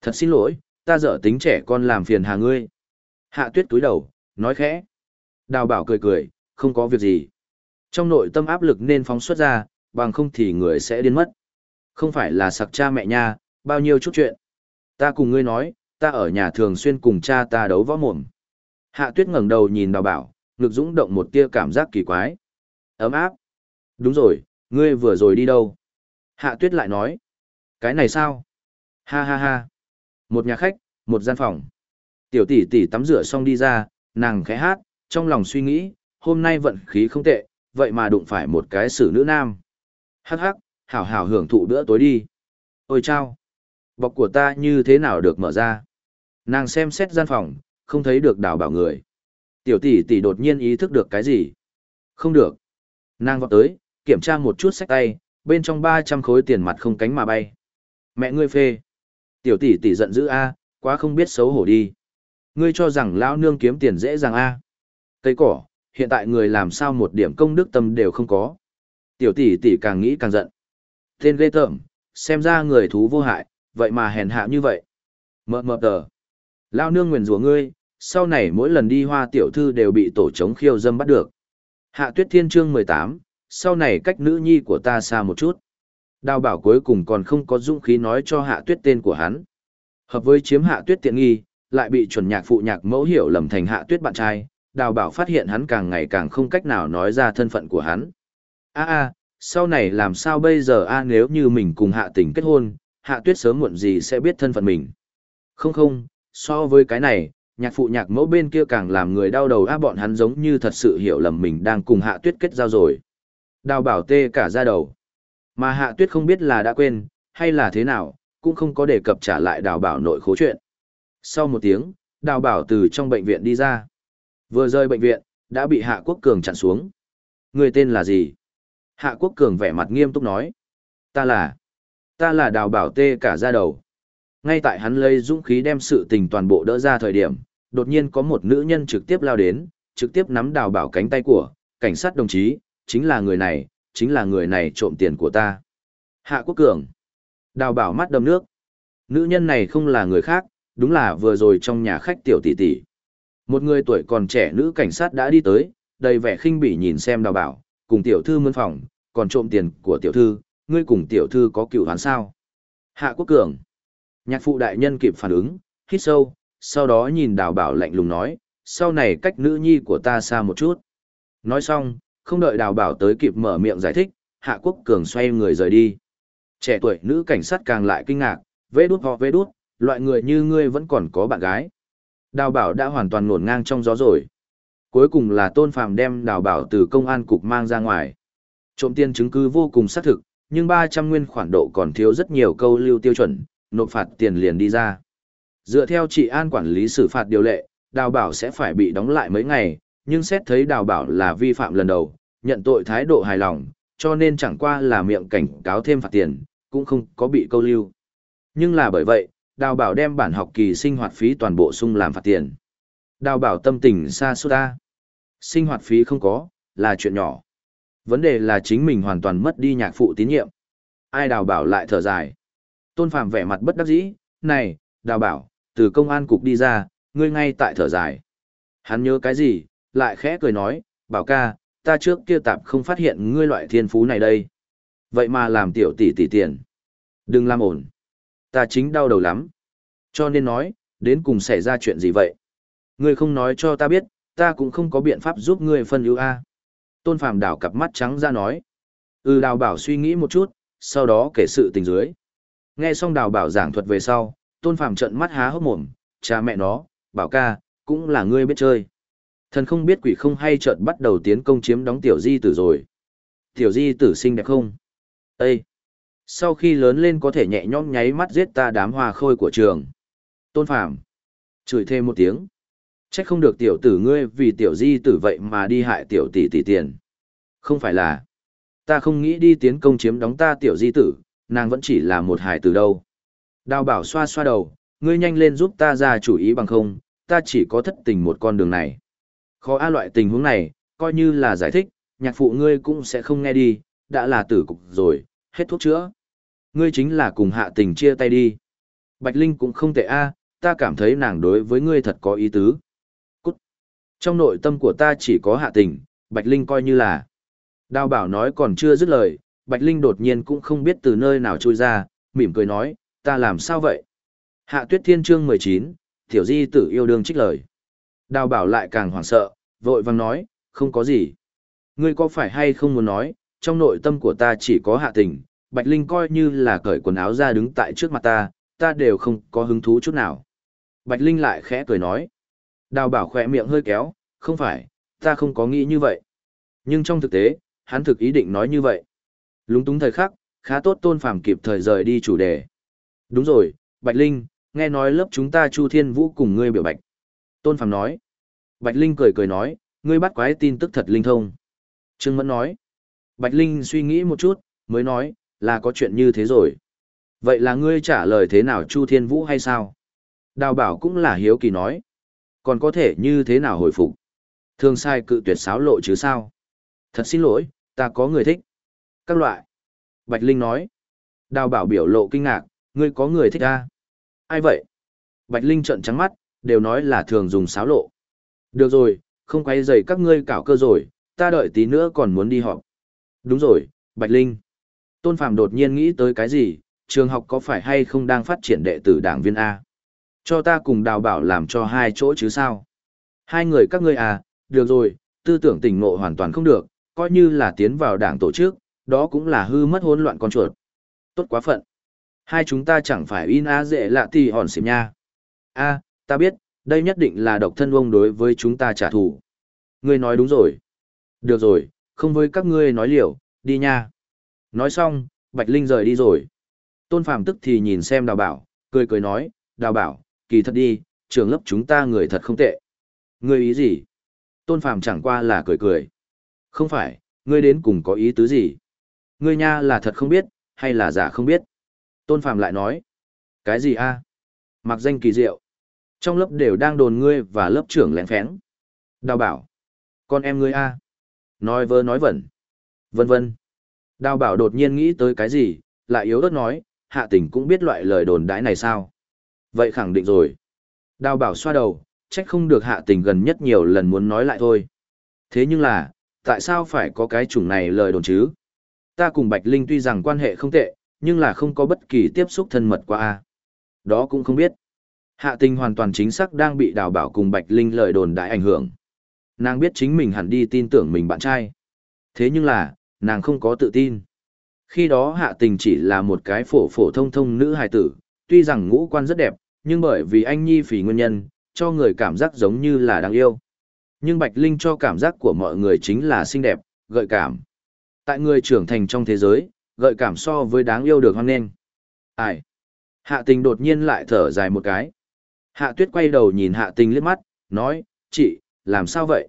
Thật xin lỗi, ta dở tính trẻ con làm phiền hà ngươi. Hạ Tuyết túi đầu, nói khẽ. Đào bảo cười cười, không có việc gì. Trong nội tâm áp lực nên phóng xuất ra, bằng không thì người sẽ điên mất. Không phải là sặc cha mẹ nha, bao nhiêu chút chuyện. Ta cùng ngươi nói, ta ở nhà thường xuyên cùng cha ta đấu võ mồm. Hạ tuyết ngẩng đầu nhìn đào bảo, ngực dũng động một tia cảm giác kỳ quái. Ấm áp. Đúng rồi, ngươi vừa rồi đi đâu? Hạ tuyết lại nói. Cái này sao? Ha ha ha. Một nhà khách, một gian phòng. Tiểu tỷ tỷ tắm rửa xong đi ra, nàng khẽ hát, trong lòng suy nghĩ, hôm nay vận khí không tệ, vậy mà đụng phải một cái xử nữ nam. Hắc hắc, hảo hảo hưởng thụ bữa tối đi. Ôi chao! Bọc của ta như thế nào được mở ra? Nàng xem xét gian phòng, không thấy được đào bảo người. Tiểu tỷ tỷ đột nhiên ý thức được cái gì? Không được. Nàng vọt tới, kiểm tra một chút sách tay, bên trong 300 khối tiền mặt không cánh mà bay. Mẹ ngươi phê. Tiểu tỷ tỷ giận dữ a, quá không biết xấu hổ đi. Ngươi cho rằng lão nương kiếm tiền dễ dàng a? Cây cỏ, hiện tại người làm sao một điểm công đức tâm đều không có. Tiểu tỷ tỷ càng nghĩ càng giận. Tên ghê tởm, xem ra người thú vô hại, vậy mà hèn hạ như vậy. Mờ mờ tờ. Lao nương nguyền rủa ngươi, sau này mỗi lần đi hoa tiểu thư đều bị tổ chống khiêu dâm bắt được. Hạ tuyết thiên chương 18, sau này cách nữ nhi của ta xa một chút. Đào bảo cuối cùng còn không có dũng khí nói cho hạ tuyết tên của hắn. Hợp với chiếm hạ tuyết tiện nghi, lại bị chuẩn nhạc phụ nhạc mẫu hiểu lầm thành hạ tuyết bạn trai, đào bảo phát hiện hắn càng ngày càng không cách nào nói ra thân phận của hắn. a a sau này làm sao bây giờ a nếu như mình cùng hạ tình kết hôn, hạ tuyết sớm muộn gì sẽ biết thân phận mình. Không không, so với cái này, nhạc phụ nhạc mẫu bên kia càng làm người đau đầu á bọn hắn giống như thật sự hiểu lầm mình đang cùng hạ tuyết kết giao rồi. Đào bảo tê cả ra đầu. Mà hạ tuyết không biết là đã quên, hay là thế nào, cũng không có đề cập trả lại đào bảo nội khố chuyện. Sau một tiếng, đào bảo từ trong bệnh viện đi ra. Vừa rời bệnh viện, đã bị Hạ Quốc Cường chặn xuống. Người tên là gì? Hạ Quốc Cường vẻ mặt nghiêm túc nói. Ta là... Ta là đào bảo tê cả ra đầu. Ngay tại hắn lấy dũng khí đem sự tình toàn bộ đỡ ra thời điểm, đột nhiên có một nữ nhân trực tiếp lao đến, trực tiếp nắm đào bảo cánh tay của, cảnh sát đồng chí, chính là người này, chính là người này trộm tiền của ta. Hạ Quốc Cường. Đào bảo mắt đầm nước. Nữ nhân này không là người khác, đúng là vừa rồi trong nhà khách tiểu tỷ tỷ. Một người tuổi còn trẻ nữ cảnh sát đã đi tới, đầy vẻ khinh bỉ nhìn xem đào bảo, cùng tiểu thư mân phòng, còn trộm tiền của tiểu thư, ngươi cùng tiểu thư có cựu hắn sao? Hạ Quốc Cường. Nhạc phụ đại nhân kịp phản ứng, hít sâu, sau đó nhìn đào bảo lạnh lùng nói, sau này cách nữ nhi của ta xa một chút. Nói xong, không đợi đào bảo tới kịp mở miệng giải thích, Hạ Quốc Cường xoay người rời đi. Trẻ tuổi nữ cảnh sát càng lại kinh ngạc, vê đút họ vê đút, loại người như ngươi vẫn còn có bạn gái. Đào bảo đã hoàn toàn ngổn ngang trong gió rồi. Cuối cùng là tôn phàm đem đào bảo từ công an cục mang ra ngoài. Trộm tiền chứng cứ vô cùng xác thực, nhưng 300 nguyên khoản độ còn thiếu rất nhiều câu lưu tiêu chuẩn, nộp phạt tiền liền đi ra. Dựa theo trị an quản lý xử phạt điều lệ, đào bảo sẽ phải bị đóng lại mấy ngày, nhưng xét thấy đào bảo là vi phạm lần đầu, nhận tội thái độ hài lòng, cho nên chẳng qua là miệng cảnh cáo thêm phạt tiền, cũng không có bị câu lưu. Nhưng là bởi vậy, đào bảo đem bản học kỳ sinh hoạt phí toàn bộ sung làm phạt tiền. Đào bảo tâm tình xa suốt ta. Sinh hoạt phí không có, là chuyện nhỏ. Vấn đề là chính mình hoàn toàn mất đi nhạc phụ tín nhiệm. Ai đào bảo lại thở dài. Tôn Phàm vẻ mặt bất đắc dĩ, này, đào bảo, từ công an cục đi ra, ngươi ngay tại thở dài. Hắn nhớ cái gì, lại khẽ cười nói, bảo ca, ta trước kia tạp không phát hiện ngươi loại thiên phú này đây. Vậy mà làm tiểu tỷ tỷ tiền. Đừng làm ổn. Ta chính đau đầu lắm. Cho nên nói, đến cùng xảy ra chuyện gì vậy? Ngươi không nói cho ta biết, ta cũng không có biện pháp giúp ngươi phân ưu a. Tôn Phàm đảo cặp mắt trắng ra nói. Ừ đào bảo suy nghĩ một chút, sau đó kể sự tình dưới. Nghe xong đào bảo giảng thuật về sau, Tôn Phàm trợn mắt há hốc mồm, cha mẹ nó, bảo ca, cũng là ngươi biết chơi. Thần không biết quỷ không hay chợt bắt đầu tiến công chiếm đóng tiểu di tử rồi. Tiểu di tử xinh đẹp không? Ê! Sau khi lớn lên có thể nhẹ nhõm nháy mắt giết ta đám hoa khôi của trường. Tôn Phàm Chửi thêm một tiếng. Trách không được tiểu tử ngươi vì tiểu di tử vậy mà đi hại tiểu tỷ tỷ tiền. Không phải là. Ta không nghĩ đi tiến công chiếm đóng ta tiểu di tử, nàng vẫn chỉ là một hài tử đâu. Đào bảo xoa xoa đầu, ngươi nhanh lên giúp ta ra chủ ý bằng không, ta chỉ có thất tình một con đường này. Khó a loại tình huống này, coi như là giải thích, nhạc phụ ngươi cũng sẽ không nghe đi, đã là tử cục rồi, hết thuốc chữa. Ngươi chính là cùng hạ tình chia tay đi. Bạch Linh cũng không tệ a, ta cảm thấy nàng đối với ngươi thật có ý tứ. Cút. Trong nội tâm của ta chỉ có hạ tình, Bạch Linh coi như là. Đào bảo nói còn chưa dứt lời, Bạch Linh đột nhiên cũng không biết từ nơi nào trôi ra, mỉm cười nói, ta làm sao vậy? Hạ tuyết thiên chương 19, tiểu di tử yêu đương trích lời. Đào bảo lại càng hoảng sợ, vội vàng nói, không có gì. Ngươi có phải hay không muốn nói, trong nội tâm của ta chỉ có hạ tình, Bạch Linh coi như là cởi quần áo ra đứng tại trước mặt ta, ta đều không có hứng thú chút nào. Bạch Linh lại khẽ cười nói. Đào bảo khỏe miệng hơi kéo, không phải, ta không có nghĩ như vậy. Nhưng trong thực tế, hắn thực ý định nói như vậy. Lúng túng thời khắc, khá tốt tôn phàm kịp thời rời đi chủ đề. Đúng rồi, Bạch Linh, nghe nói lớp chúng ta Chu Thiên Vũ cùng ngươi biểu bạch. Tôn phàm nói. Bạch Linh cười cười nói, ngươi bắt quái tin tức thật linh thông. Trương Mẫn nói. Bạch Linh suy nghĩ một chút, mới nói, là có chuyện như thế rồi. Vậy là ngươi trả lời thế nào Chu Thiên Vũ hay sao? Đào bảo cũng là hiếu kỳ nói. Còn có thể như thế nào hồi phục? Thường sai cự tuyệt sáo lộ chứ sao? Thật xin lỗi, ta có người thích. Các loại. Bạch Linh nói. Đào bảo biểu lộ kinh ngạc, ngươi có người thích ta. Ai vậy? Bạch Linh trợn trắng mắt, đều nói là thường dùng sáo lộ. Được rồi, không quay dày các ngươi cảo cơ rồi, ta đợi tí nữa còn muốn đi họp. Đúng rồi, Bạch Linh. Tôn Phạm đột nhiên nghĩ tới cái gì, trường học có phải hay không đang phát triển đệ tử đảng viên A? Cho ta cùng đào bảo làm cho hai chỗ chứ sao? Hai người các ngươi à, được rồi, tư tưởng tỉnh ngộ hoàn toàn không được, coi như là tiến vào đảng tổ chức, đó cũng là hư mất hỗn loạn con chuột. Tốt quá phận. Hai chúng ta chẳng phải in a dễ lạ thì hòn xịp nha. A, ta biết, đây nhất định là độc thân ông đối với chúng ta trả thù. Ngươi nói đúng rồi. Được rồi, không với các ngươi nói liều, đi nha. Nói xong, Bạch Linh rời đi rồi. Tôn Phàm tức thì nhìn xem đào bảo, cười cười nói, đào bảo, kỳ thật đi, trường lớp chúng ta người thật không tệ. Ngươi ý gì? Tôn Phàm chẳng qua là cười cười. Không phải, ngươi đến cùng có ý tứ gì? Ngươi nha là thật không biết, hay là giả không biết? Tôn Phạm lại nói. Cái gì a? Mặc danh kỳ diệu. Trong lớp đều đang đồn ngươi và lớp trưởng lén phén. Đào bảo. Con em ngươi a? Nói vơ nói vẩn. Vân vân. Đào bảo đột nhiên nghĩ tới cái gì, lại yếu ớt nói, hạ tình cũng biết loại lời đồn đãi này sao? Vậy khẳng định rồi. Đào bảo xoa đầu, trách không được hạ tình gần nhất nhiều lần muốn nói lại thôi. Thế nhưng là, tại sao phải có cái chủng này lời đồn chứ? Ta cùng Bạch Linh tuy rằng quan hệ không tệ, nhưng là không có bất kỳ tiếp xúc thân mật qua a. Đó cũng không biết. Hạ tình hoàn toàn chính xác đang bị đào bảo cùng Bạch Linh lời đồn đại ảnh hưởng. Nàng biết chính mình hẳn đi tin tưởng mình bạn trai. Thế nhưng là, nàng không có tự tin. Khi đó hạ tình chỉ là một cái phổ phổ thông thông nữ hài tử, tuy rằng ngũ quan rất đẹp, nhưng bởi vì anh nhi phỉ nguyên nhân, cho người cảm giác giống như là đáng yêu. Nhưng Bạch Linh cho cảm giác của mọi người chính là xinh đẹp, gợi cảm. Tại người trưởng thành trong thế giới, gợi cảm so với đáng yêu được hoan nghênh. Ai? Hạ tình đột nhiên lại thở dài một cái. Hạ tuyết quay đầu nhìn hạ tình liếc mắt, nói, chị, làm sao vậy?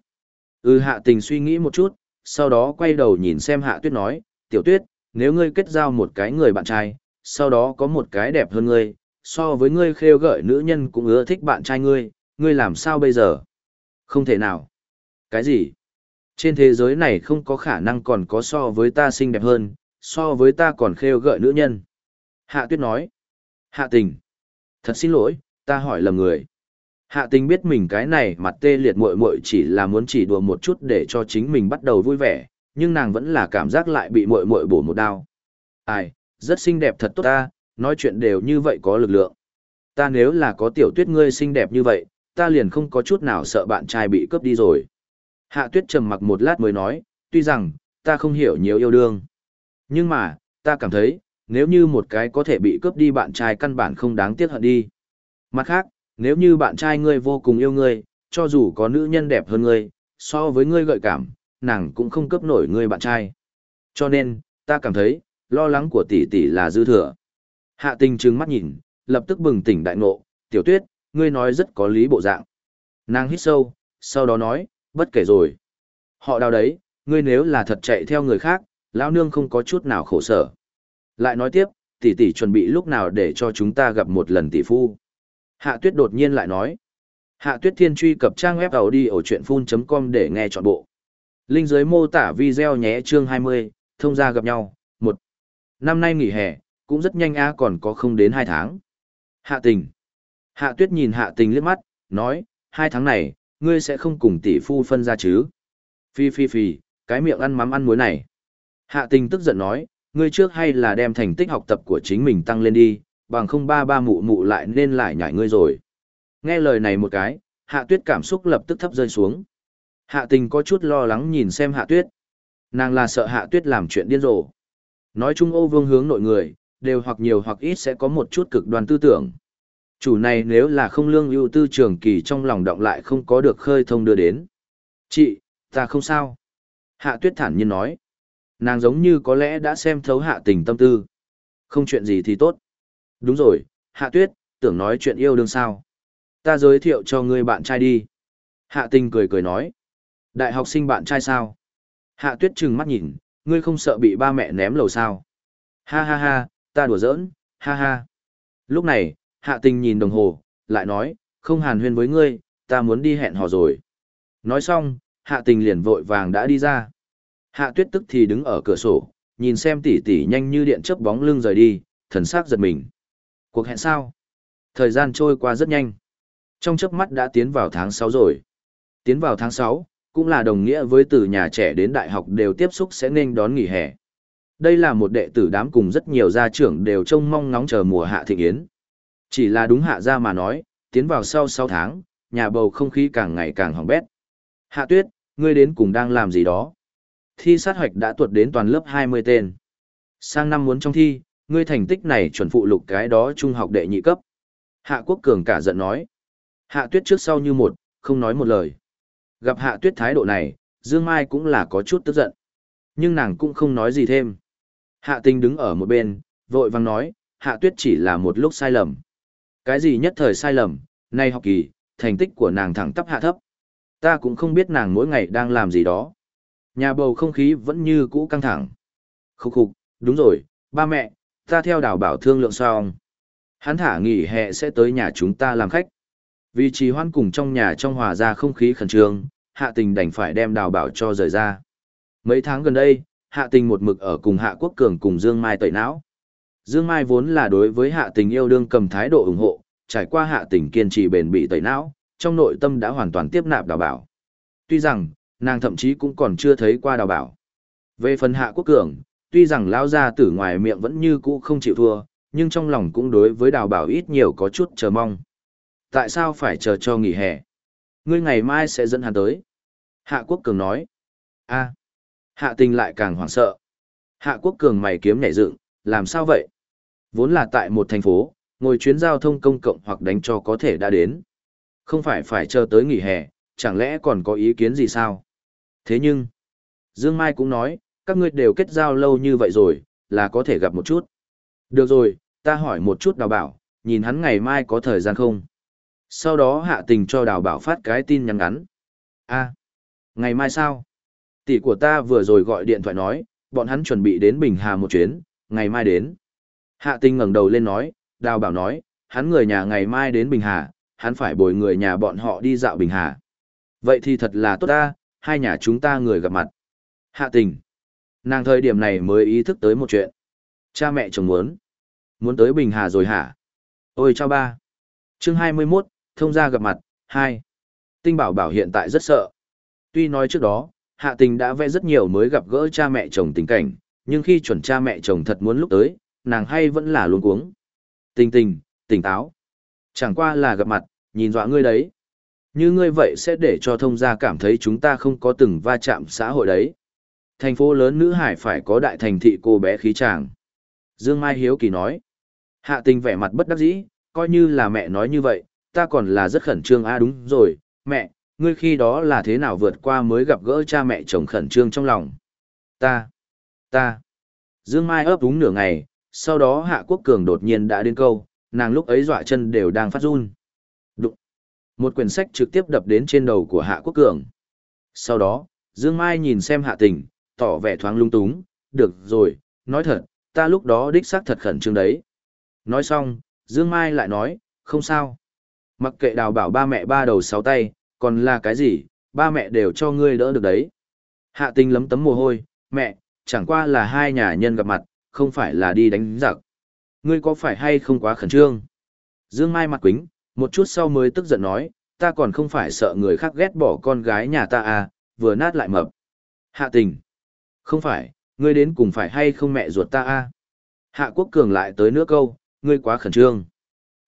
Ừ hạ tình suy nghĩ một chút, sau đó quay đầu nhìn xem hạ tuyết nói, tiểu tuyết, nếu ngươi kết giao một cái người bạn trai, sau đó có một cái đẹp hơn ngươi, so với ngươi khêu gợi nữ nhân cũng ưa thích bạn trai ngươi, ngươi làm sao bây giờ? Không thể nào. Cái gì? Trên thế giới này không có khả năng còn có so với ta xinh đẹp hơn, so với ta còn khêu gợi nữ nhân. Hạ tuyết nói. Hạ tình. Thật xin lỗi, ta hỏi lầm người. Hạ tình biết mình cái này mặt tê liệt muội muội chỉ là muốn chỉ đùa một chút để cho chính mình bắt đầu vui vẻ, nhưng nàng vẫn là cảm giác lại bị muội muội bổ một đao. Ai, rất xinh đẹp thật tốt ta, nói chuyện đều như vậy có lực lượng. Ta nếu là có tiểu tuyết ngươi xinh đẹp như vậy, ta liền không có chút nào sợ bạn trai bị cướp đi rồi. Hạ tuyết trầm mặc một lát mới nói, tuy rằng, ta không hiểu nhiều yêu đương. Nhưng mà, ta cảm thấy, nếu như một cái có thể bị cướp đi bạn trai căn bản không đáng tiếc hận đi. Mặt khác, nếu như bạn trai ngươi vô cùng yêu ngươi, cho dù có nữ nhân đẹp hơn ngươi, so với ngươi gợi cảm, nàng cũng không cướp nổi ngươi bạn trai. Cho nên, ta cảm thấy, lo lắng của tỷ tỷ là dư thừa. Hạ tình trừng mắt nhìn, lập tức bừng tỉnh đại ngộ, tiểu tuyết, ngươi nói rất có lý bộ dạng. Nàng hít sâu, sau đó nói, bất kể rồi. Họ đào đấy, ngươi nếu là thật chạy theo người khác, lão nương không có chút nào khổ sở. Lại nói tiếp, tỷ tỷ chuẩn bị lúc nào để cho chúng ta gặp một lần tỷ phu. Hạ tuyết đột nhiên lại nói. Hạ tuyết thiên truy cập trang web đầu đi ở chuyện full.com để nghe trọn bộ. Linh dưới mô tả video nhé chương 20, thông gia gặp nhau, một Năm nay nghỉ hè, cũng rất nhanh a còn có không đến hai tháng. Hạ tình. Hạ tuyết nhìn hạ tình liếc mắt, nói, hai tháng này, ngươi sẽ không cùng tỷ phu phân ra chứ. Phi phi phi, cái miệng ăn mắm ăn muối này. Hạ tình tức giận nói, ngươi trước hay là đem thành tích học tập của chính mình tăng lên đi, bằng không ba ba mụ mụ lại nên lại nhảy ngươi rồi. Nghe lời này một cái, hạ tuyết cảm xúc lập tức thấp rơi xuống. Hạ tình có chút lo lắng nhìn xem hạ tuyết. Nàng là sợ hạ tuyết làm chuyện điên rồ. Nói chung ô vương hướng nội người, đều hoặc nhiều hoặc ít sẽ có một chút cực đoan tư tưởng. Chủ này nếu là không lương ưu tư trường kỳ trong lòng động lại không có được khơi thông đưa đến. Chị, ta không sao. Hạ tuyết thản nhiên nói. Nàng giống như có lẽ đã xem thấu hạ tình tâm tư. Không chuyện gì thì tốt. Đúng rồi, hạ tuyết, tưởng nói chuyện yêu đương sao. Ta giới thiệu cho ngươi bạn trai đi. Hạ tình cười cười nói. Đại học sinh bạn trai sao? Hạ tuyết trừng mắt nhìn, ngươi không sợ bị ba mẹ ném lầu sao? Ha ha ha, ta đùa giỡn, ha ha. Lúc này, hạ tình nhìn đồng hồ, lại nói, không hàn huyên với ngươi, ta muốn đi hẹn hò rồi. Nói xong, hạ tình liền vội vàng đã đi ra. Hạ tuyết tức thì đứng ở cửa sổ, nhìn xem tỷ tỷ nhanh như điện chớp bóng lưng rời đi, thần sắc giật mình. Cuộc hẹn sao? Thời gian trôi qua rất nhanh. Trong chớp mắt đã tiến vào tháng 6 rồi. Tiến vào tháng 6, cũng là đồng nghĩa với từ nhà trẻ đến đại học đều tiếp xúc sẽ nên đón nghỉ hè. Đây là một đệ tử đám cùng rất nhiều gia trưởng đều trông mong ngóng chờ mùa hạ thịnh yến. Chỉ là đúng hạ gia mà nói, tiến vào sau 6 tháng, nhà bầu không khí càng ngày càng hỏng bét. Hạ tuyết, ngươi đến cùng đang làm gì đó? Thi sát hoạch đã tuột đến toàn lớp 20 tên. Sang năm muốn trong thi, ngươi thành tích này chuẩn phụ lục cái đó trung học đệ nhị cấp. Hạ quốc cường cả giận nói. Hạ tuyết trước sau như một, không nói một lời. Gặp hạ tuyết thái độ này, Dương Mai cũng là có chút tức giận. Nhưng nàng cũng không nói gì thêm. Hạ tình đứng ở một bên, vội vang nói, hạ tuyết chỉ là một lúc sai lầm. Cái gì nhất thời sai lầm, nay học kỳ, thành tích của nàng thẳng tắp hạ thấp. Ta cũng không biết nàng mỗi ngày đang làm gì đó. Nhà bầu không khí vẫn như cũ căng thẳng. Khúc khục, đúng rồi, ba mẹ, ta theo đảo bảo thương lượng xong. Hắn thả nghỉ hè sẽ tới nhà chúng ta làm khách. Vì trì hoan cùng trong nhà trong hòa ra không khí khẩn trương, hạ tình đành phải đem đào bảo cho rời ra. Mấy tháng gần đây, hạ tình một mực ở cùng hạ quốc cường cùng Dương Mai tẩy não. Dương Mai vốn là đối với hạ tình yêu đương cầm thái độ ủng hộ, trải qua hạ tình kiên trì bền bỉ tẩy não, trong nội tâm đã hoàn toàn tiếp nạp đào bảo. Tuy rằng, nàng thậm chí cũng còn chưa thấy qua đào bảo. Về phần hạ quốc cường, tuy rằng lao ra tử ngoài miệng vẫn như cũ không chịu thua, nhưng trong lòng cũng đối với đào bảo ít nhiều có chút chờ mong. Tại sao phải chờ cho nghỉ hè? Ngươi ngày mai sẽ dẫn hắn tới. Hạ quốc cường nói. a hạ tình lại càng hoảng sợ. Hạ quốc cường mày kiếm nhảy dựng, làm sao vậy? Vốn là tại một thành phố, ngồi chuyến giao thông công cộng hoặc đánh cho có thể đã đến. Không phải phải chờ tới nghỉ hè, chẳng lẽ còn có ý kiến gì sao? Thế nhưng, Dương Mai cũng nói, các ngươi đều kết giao lâu như vậy rồi, là có thể gặp một chút. Được rồi, ta hỏi một chút đào bảo, nhìn hắn ngày mai có thời gian không? Sau đó hạ tình cho đào bảo phát cái tin nhắn ngắn. a ngày mai sao? Tỷ của ta vừa rồi gọi điện thoại nói, bọn hắn chuẩn bị đến Bình Hà một chuyến, ngày mai đến. Hạ Tinh ngẩng đầu lên nói, đào bảo nói, hắn người nhà ngày mai đến Bình Hà, hắn phải bồi người nhà bọn họ đi dạo Bình Hà. Vậy thì thật là tốt ta, hai nhà chúng ta người gặp mặt. Hạ tình. Nàng thời điểm này mới ý thức tới một chuyện. Cha mẹ chồng muốn. Muốn tới Bình Hà rồi hả? Ôi chào ba. Chương 21, thông gia gặp mặt, 2. Tinh bảo bảo hiện tại rất sợ. Tuy nói trước đó, hạ tình đã vẽ rất nhiều mới gặp gỡ cha mẹ chồng tình cảnh, nhưng khi chuẩn cha mẹ chồng thật muốn lúc tới, nàng hay vẫn là luôn cuống. Tình tình, tỉnh táo. Chẳng qua là gặp mặt, nhìn dọa ngươi đấy. Như ngươi vậy sẽ để cho thông gia cảm thấy chúng ta không có từng va chạm xã hội đấy. Thành phố lớn nữ hải phải có đại thành thị cô bé khí tràng. Dương Mai Hiếu Kỳ nói. Hạ tình vẻ mặt bất đắc dĩ, coi như là mẹ nói như vậy, ta còn là rất khẩn trương a à đúng rồi, mẹ, ngươi khi đó là thế nào vượt qua mới gặp gỡ cha mẹ chồng khẩn trương trong lòng. Ta, ta. Dương Mai ấp úng nửa ngày, sau đó Hạ Quốc Cường đột nhiên đã đến câu, nàng lúc ấy dọa chân đều đang phát run. Đụng. Một quyển sách trực tiếp đập đến trên đầu của Hạ Quốc Cường. Sau đó, Dương Mai nhìn xem Hạ Tình, tỏ vẻ thoáng lung túng, được rồi, nói thật, ta lúc đó đích xác thật khẩn trương đấy. Nói xong, Dương Mai lại nói, không sao. Mặc kệ đào bảo ba mẹ ba đầu sáu tay, còn là cái gì, ba mẹ đều cho ngươi đỡ được đấy. Hạ tình lấm tấm mồ hôi, mẹ, chẳng qua là hai nhà nhân gặp mặt, không phải là đi đánh giặc. Ngươi có phải hay không quá khẩn trương? Dương Mai mặt quính, một chút sau mới tức giận nói, ta còn không phải sợ người khác ghét bỏ con gái nhà ta à, vừa nát lại mập, Hạ tình. Không phải, ngươi đến cùng phải hay không mẹ ruột ta à? Hạ quốc cường lại tới nữa câu, ngươi quá khẩn trương.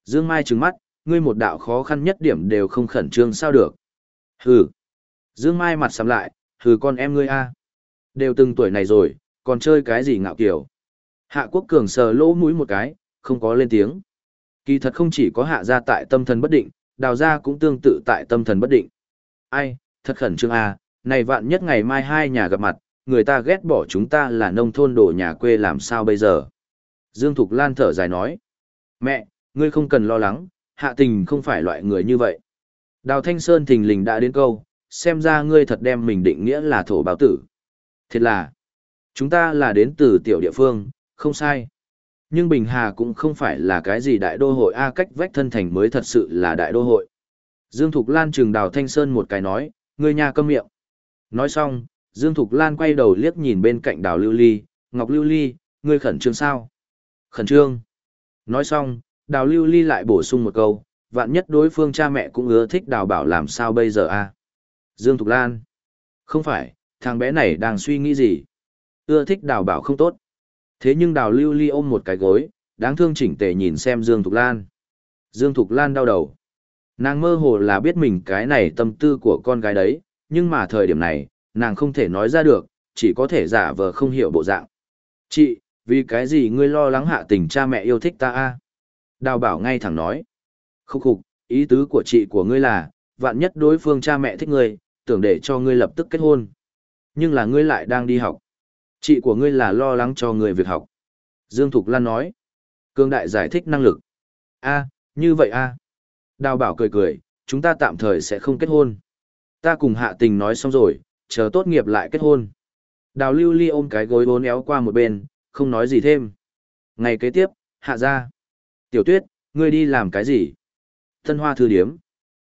Dương Mai trừng mắt, ngươi một đạo khó khăn nhất điểm đều không khẩn trương sao được. Hừ. Dương Mai mặt sầm lại, hừ con em ngươi a Đều từng tuổi này rồi, còn chơi cái gì ngạo kiểu. Hạ quốc cường sờ lỗ mũi một cái, không có lên tiếng. Kỳ thật không chỉ có hạ gia tại tâm thần bất định, đào gia cũng tương tự tại tâm thần bất định. Ai, thật khẩn trương a này vạn nhất ngày mai hai nhà gặp mặt, người ta ghét bỏ chúng ta là nông thôn đổ nhà quê làm sao bây giờ. Dương Thục Lan thở dài nói. Mẹ, ngươi không cần lo lắng, hạ tình không phải loại người như vậy. Đào Thanh Sơn thình lình đã đến câu, xem ra ngươi thật đem mình định nghĩa là thổ báo tử. Thiệt là, chúng ta là đến từ tiểu địa phương, không sai. Nhưng Bình Hà cũng không phải là cái gì đại đô hội A cách vách thân thành mới thật sự là đại đô hội. Dương Thục Lan trừng Đào Thanh Sơn một cái nói, ngươi nhà câm miệng. Nói xong, Dương Thục Lan quay đầu liếc nhìn bên cạnh Đào Lưu Ly, Ngọc Lưu Ly, ngươi khẩn trương sao? Khẩn trương. Nói xong, Đào Lưu Ly lại bổ sung một câu, vạn nhất đối phương cha mẹ cũng ưa thích Đào Bảo làm sao bây giờ a? Dương Thục Lan. Không phải, thằng bé này đang suy nghĩ gì? Ưa thích Đào Bảo không tốt. Thế nhưng Đào Lưu Ly ôm một cái gối, đáng thương chỉnh tề nhìn xem Dương Thục Lan. Dương Thục Lan đau đầu. Nàng mơ hồ là biết mình cái này tâm tư của con gái đấy, nhưng mà thời điểm này, nàng không thể nói ra được, chỉ có thể giả vờ không hiểu bộ dạng. Chị, vì cái gì ngươi lo lắng hạ tình cha mẹ yêu thích ta a? Đào bảo ngay thẳng nói. Khúc khục, ý tứ của chị của ngươi là, vạn nhất đối phương cha mẹ thích ngươi, tưởng để cho ngươi lập tức kết hôn. Nhưng là ngươi lại đang đi học. Chị của ngươi là lo lắng cho ngươi việc học. Dương Thục Lan nói. Cương đại giải thích năng lực. a như vậy a Đào bảo cười cười, chúng ta tạm thời sẽ không kết hôn. Ta cùng hạ tình nói xong rồi, chờ tốt nghiệp lại kết hôn. Đào lưu ly ôm cái gối bốn éo qua một bên, không nói gì thêm. Ngày kế tiếp, hạ ra. Tiểu tuyết, ngươi đi làm cái gì? Thân hoa thư điếm.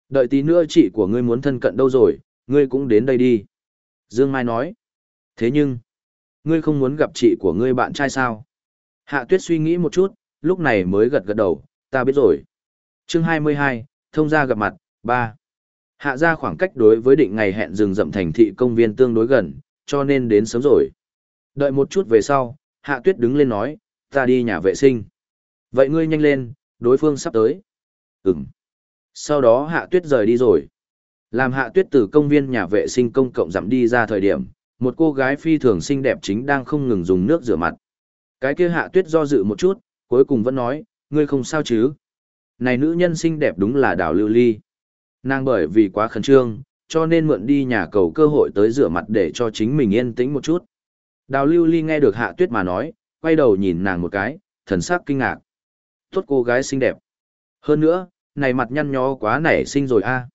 Đợi tí nữa chị của ngươi muốn thân cận đâu rồi, ngươi cũng đến đây đi. Dương Mai nói. Thế nhưng, ngươi không muốn gặp chị của ngươi bạn trai sao? Hạ tuyết suy nghĩ một chút, lúc này mới gật gật đầu, ta biết rồi. chương 22, thông gia gặp mặt, 3. Hạ ra khoảng cách đối với định ngày hẹn rừng rậm thành thị công viên tương đối gần, cho nên đến sớm rồi. Đợi một chút về sau, Hạ Tuyết đứng lên nói, ta đi nhà vệ sinh. Vậy ngươi nhanh lên, đối phương sắp tới. Ừm. Sau đó Hạ Tuyết rời đi rồi. Làm Hạ Tuyết từ công viên nhà vệ sinh công cộng dặm đi ra thời điểm, một cô gái phi thường xinh đẹp chính đang không ngừng dùng nước rửa mặt. Cái kia Hạ Tuyết do dự một chút, cuối cùng vẫn nói, ngươi không sao chứ. Này nữ nhân xinh đẹp đúng là đào lưu ly. Nàng bởi vì quá khẩn trương, cho nên mượn đi nhà cầu cơ hội tới rửa mặt để cho chính mình yên tĩnh một chút. Đào lưu ly nghe được hạ tuyết mà nói, quay đầu nhìn nàng một cái, thần sắc kinh ngạc. Tốt cô gái xinh đẹp. Hơn nữa, này mặt nhăn nhó quá nảy sinh rồi a.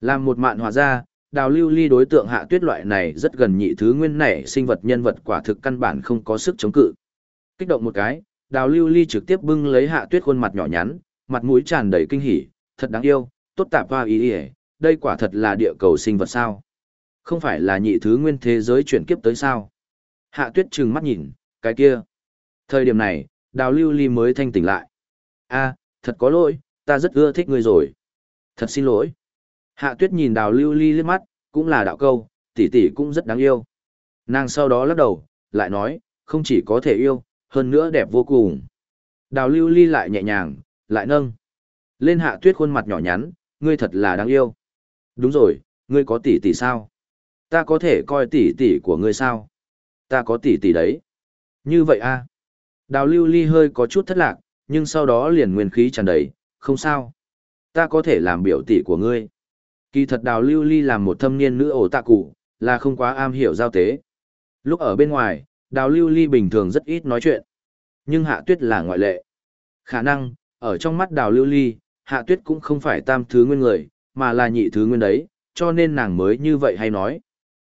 Làm một mạn hòa ra, đào lưu ly đối tượng hạ tuyết loại này rất gần nhị thứ nguyên nảy sinh vật nhân vật quả thực căn bản không có sức chống cự. Kích động một cái, đào lưu ly trực tiếp bưng lấy hạ tuyết khuôn mặt nhỏ nhắn, mặt mũi tràn đầy kinh hỉ, thật đáng yêu, tốt tạp hoa ý ỉa đây quả thật là địa cầu sinh vật sao? Không phải là nhị thứ nguyên thế giới chuyển kiếp tới sao? Hạ tuyết trừng mắt nhìn cái kia. Thời điểm này đào lưu ly mới thanh tỉnh lại. A thật có lỗi ta rất ưa thích ngươi rồi. Thật xin lỗi hạ tuyết nhìn đào lưu ly liếc mắt cũng là đạo câu tỷ tỷ cũng rất đáng yêu nàng sau đó lắc đầu lại nói không chỉ có thể yêu hơn nữa đẹp vô cùng đào lưu ly lại nhẹ nhàng lại nâng lên hạ tuyết khuôn mặt nhỏ nhắn ngươi thật là đáng yêu. Đúng rồi, ngươi có tỷ tỷ sao? Ta có thể coi tỷ tỷ của ngươi sao? Ta có tỷ tỷ đấy. Như vậy a? À? Đào lưu ly hơi có chút thất lạc, nhưng sau đó liền nguyên khí tràn đầy, không sao. Ta có thể làm biểu tỷ của ngươi. Kỳ thật đào lưu ly làm một thâm niên nữ ổ tạ cụ, là không quá am hiểu giao tế. Lúc ở bên ngoài, đào lưu ly bình thường rất ít nói chuyện. Nhưng hạ tuyết là ngoại lệ. Khả năng, ở trong mắt đào lưu ly, hạ tuyết cũng không phải tam thứ nguyên người, mà là nhị thứ nguyên đấy, cho nên nàng mới như vậy hay nói.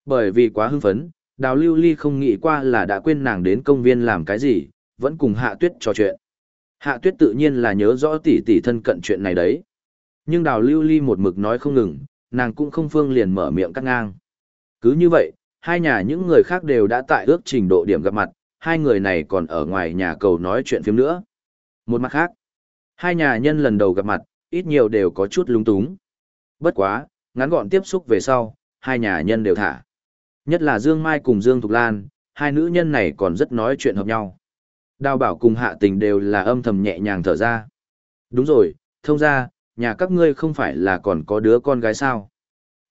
Bởi vì quá hưng phấn, đào lưu ly không nghĩ qua là đã quên nàng đến công viên làm cái gì, vẫn cùng hạ tuyết trò chuyện. Hạ tuyết tự nhiên là nhớ rõ tỷ tỷ thân cận chuyện này đấy. Nhưng đào lưu ly một mực nói không ngừng, nàng cũng không phương liền mở miệng cắt ngang. Cứ như vậy, hai nhà những người khác đều đã tại ước trình độ điểm gặp mặt, hai người này còn ở ngoài nhà cầu nói chuyện phim nữa. Một mặt khác, Hai nhà nhân lần đầu gặp mặt, ít nhiều đều có chút lung túng. Bất quá, ngắn gọn tiếp xúc về sau, hai nhà nhân đều thả. Nhất là Dương Mai cùng Dương Thục Lan, hai nữ nhân này còn rất nói chuyện hợp nhau. Đào bảo cùng hạ tình đều là âm thầm nhẹ nhàng thở ra. Đúng rồi, thông ra, nhà các ngươi không phải là còn có đứa con gái sao?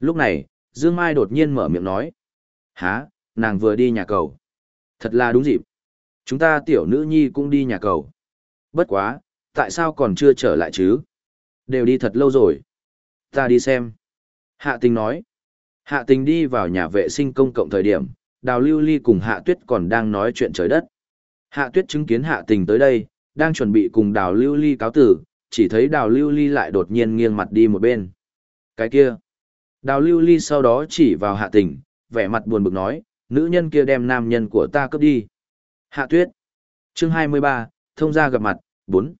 Lúc này, Dương Mai đột nhiên mở miệng nói. Hả, nàng vừa đi nhà cầu. Thật là đúng dịp. Chúng ta tiểu nữ nhi cũng đi nhà cầu. Bất quá, tại sao còn chưa trở lại chứ? Đều đi thật lâu rồi. Ta đi xem. Hạ tình nói. Hạ tình đi vào nhà vệ sinh công cộng thời điểm, đào lưu ly cùng hạ tuyết còn đang nói chuyện trời đất. Hạ tuyết chứng kiến hạ tình tới đây, đang chuẩn bị cùng đào lưu ly cáo tử, chỉ thấy đào lưu ly lại đột nhiên nghiêng mặt đi một bên. Cái kia. Đào lưu ly sau đó chỉ vào hạ tình, vẻ mặt buồn bực nói, nữ nhân kia đem nam nhân của ta cướp đi. Hạ tuyết. Chương 23, thông gia gặp mặt, 4.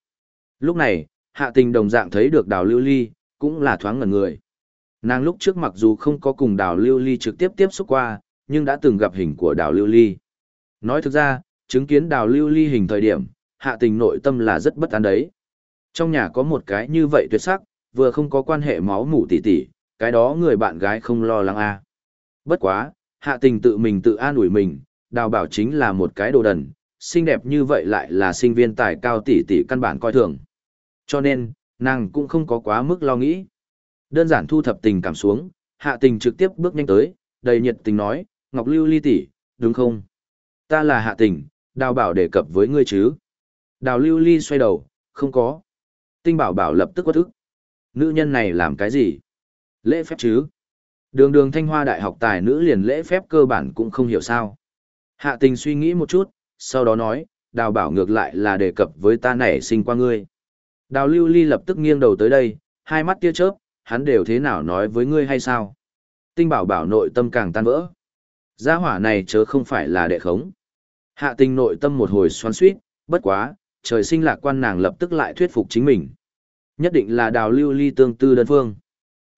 Lúc này, hạ tình đồng dạng thấy được đào lưu ly, cũng là thoáng ngẩn người. Nàng lúc trước mặc dù không có cùng đào lưu ly trực tiếp tiếp xúc qua, nhưng đã từng gặp hình của đào lưu ly. Nói thực ra, chứng kiến đào lưu ly hình thời điểm, hạ tình nội tâm là rất bất an đấy. Trong nhà có một cái như vậy tuyệt sắc, vừa không có quan hệ máu mủ tỉ tỉ, cái đó người bạn gái không lo lắng a. À. Bất quá, hạ tình tự mình tự an ủi mình, đào bảo chính là một cái đồ đần, xinh đẹp như vậy lại là sinh viên tài cao tỷ tỷ căn bản coi thường. Cho nên, nàng cũng không có quá mức lo nghĩ. Đơn giản thu thập tình cảm xuống, hạ tình trực tiếp bước nhanh tới, đầy nhiệt tình nói, Ngọc Lưu ly tỷ, đúng không? Ta là hạ tình, đào bảo đề cập với ngươi chứ? Đào Lưu ly xoay đầu, không có. Tinh bảo bảo lập tức quất ức. Nữ nhân này làm cái gì? Lễ phép chứ? Đường đường thanh hoa đại học tài nữ liền lễ phép cơ bản cũng không hiểu sao. Hạ tình suy nghĩ một chút, sau đó nói, đào bảo ngược lại là đề cập với ta nảy sinh qua ngươi. Đào lưu ly lập tức nghiêng đầu tới đây, hai mắt tia chớp, hắn đều thế nào nói với ngươi hay sao? Tinh bảo bảo nội tâm càng tan vỡ. Gia hỏa này chớ không phải là đệ khống. Hạ tình nội tâm một hồi xoắn suýt, bất quá, trời sinh lạc quan nàng lập tức lại thuyết phục chính mình. Nhất định là đào lưu ly tương tư đơn phương.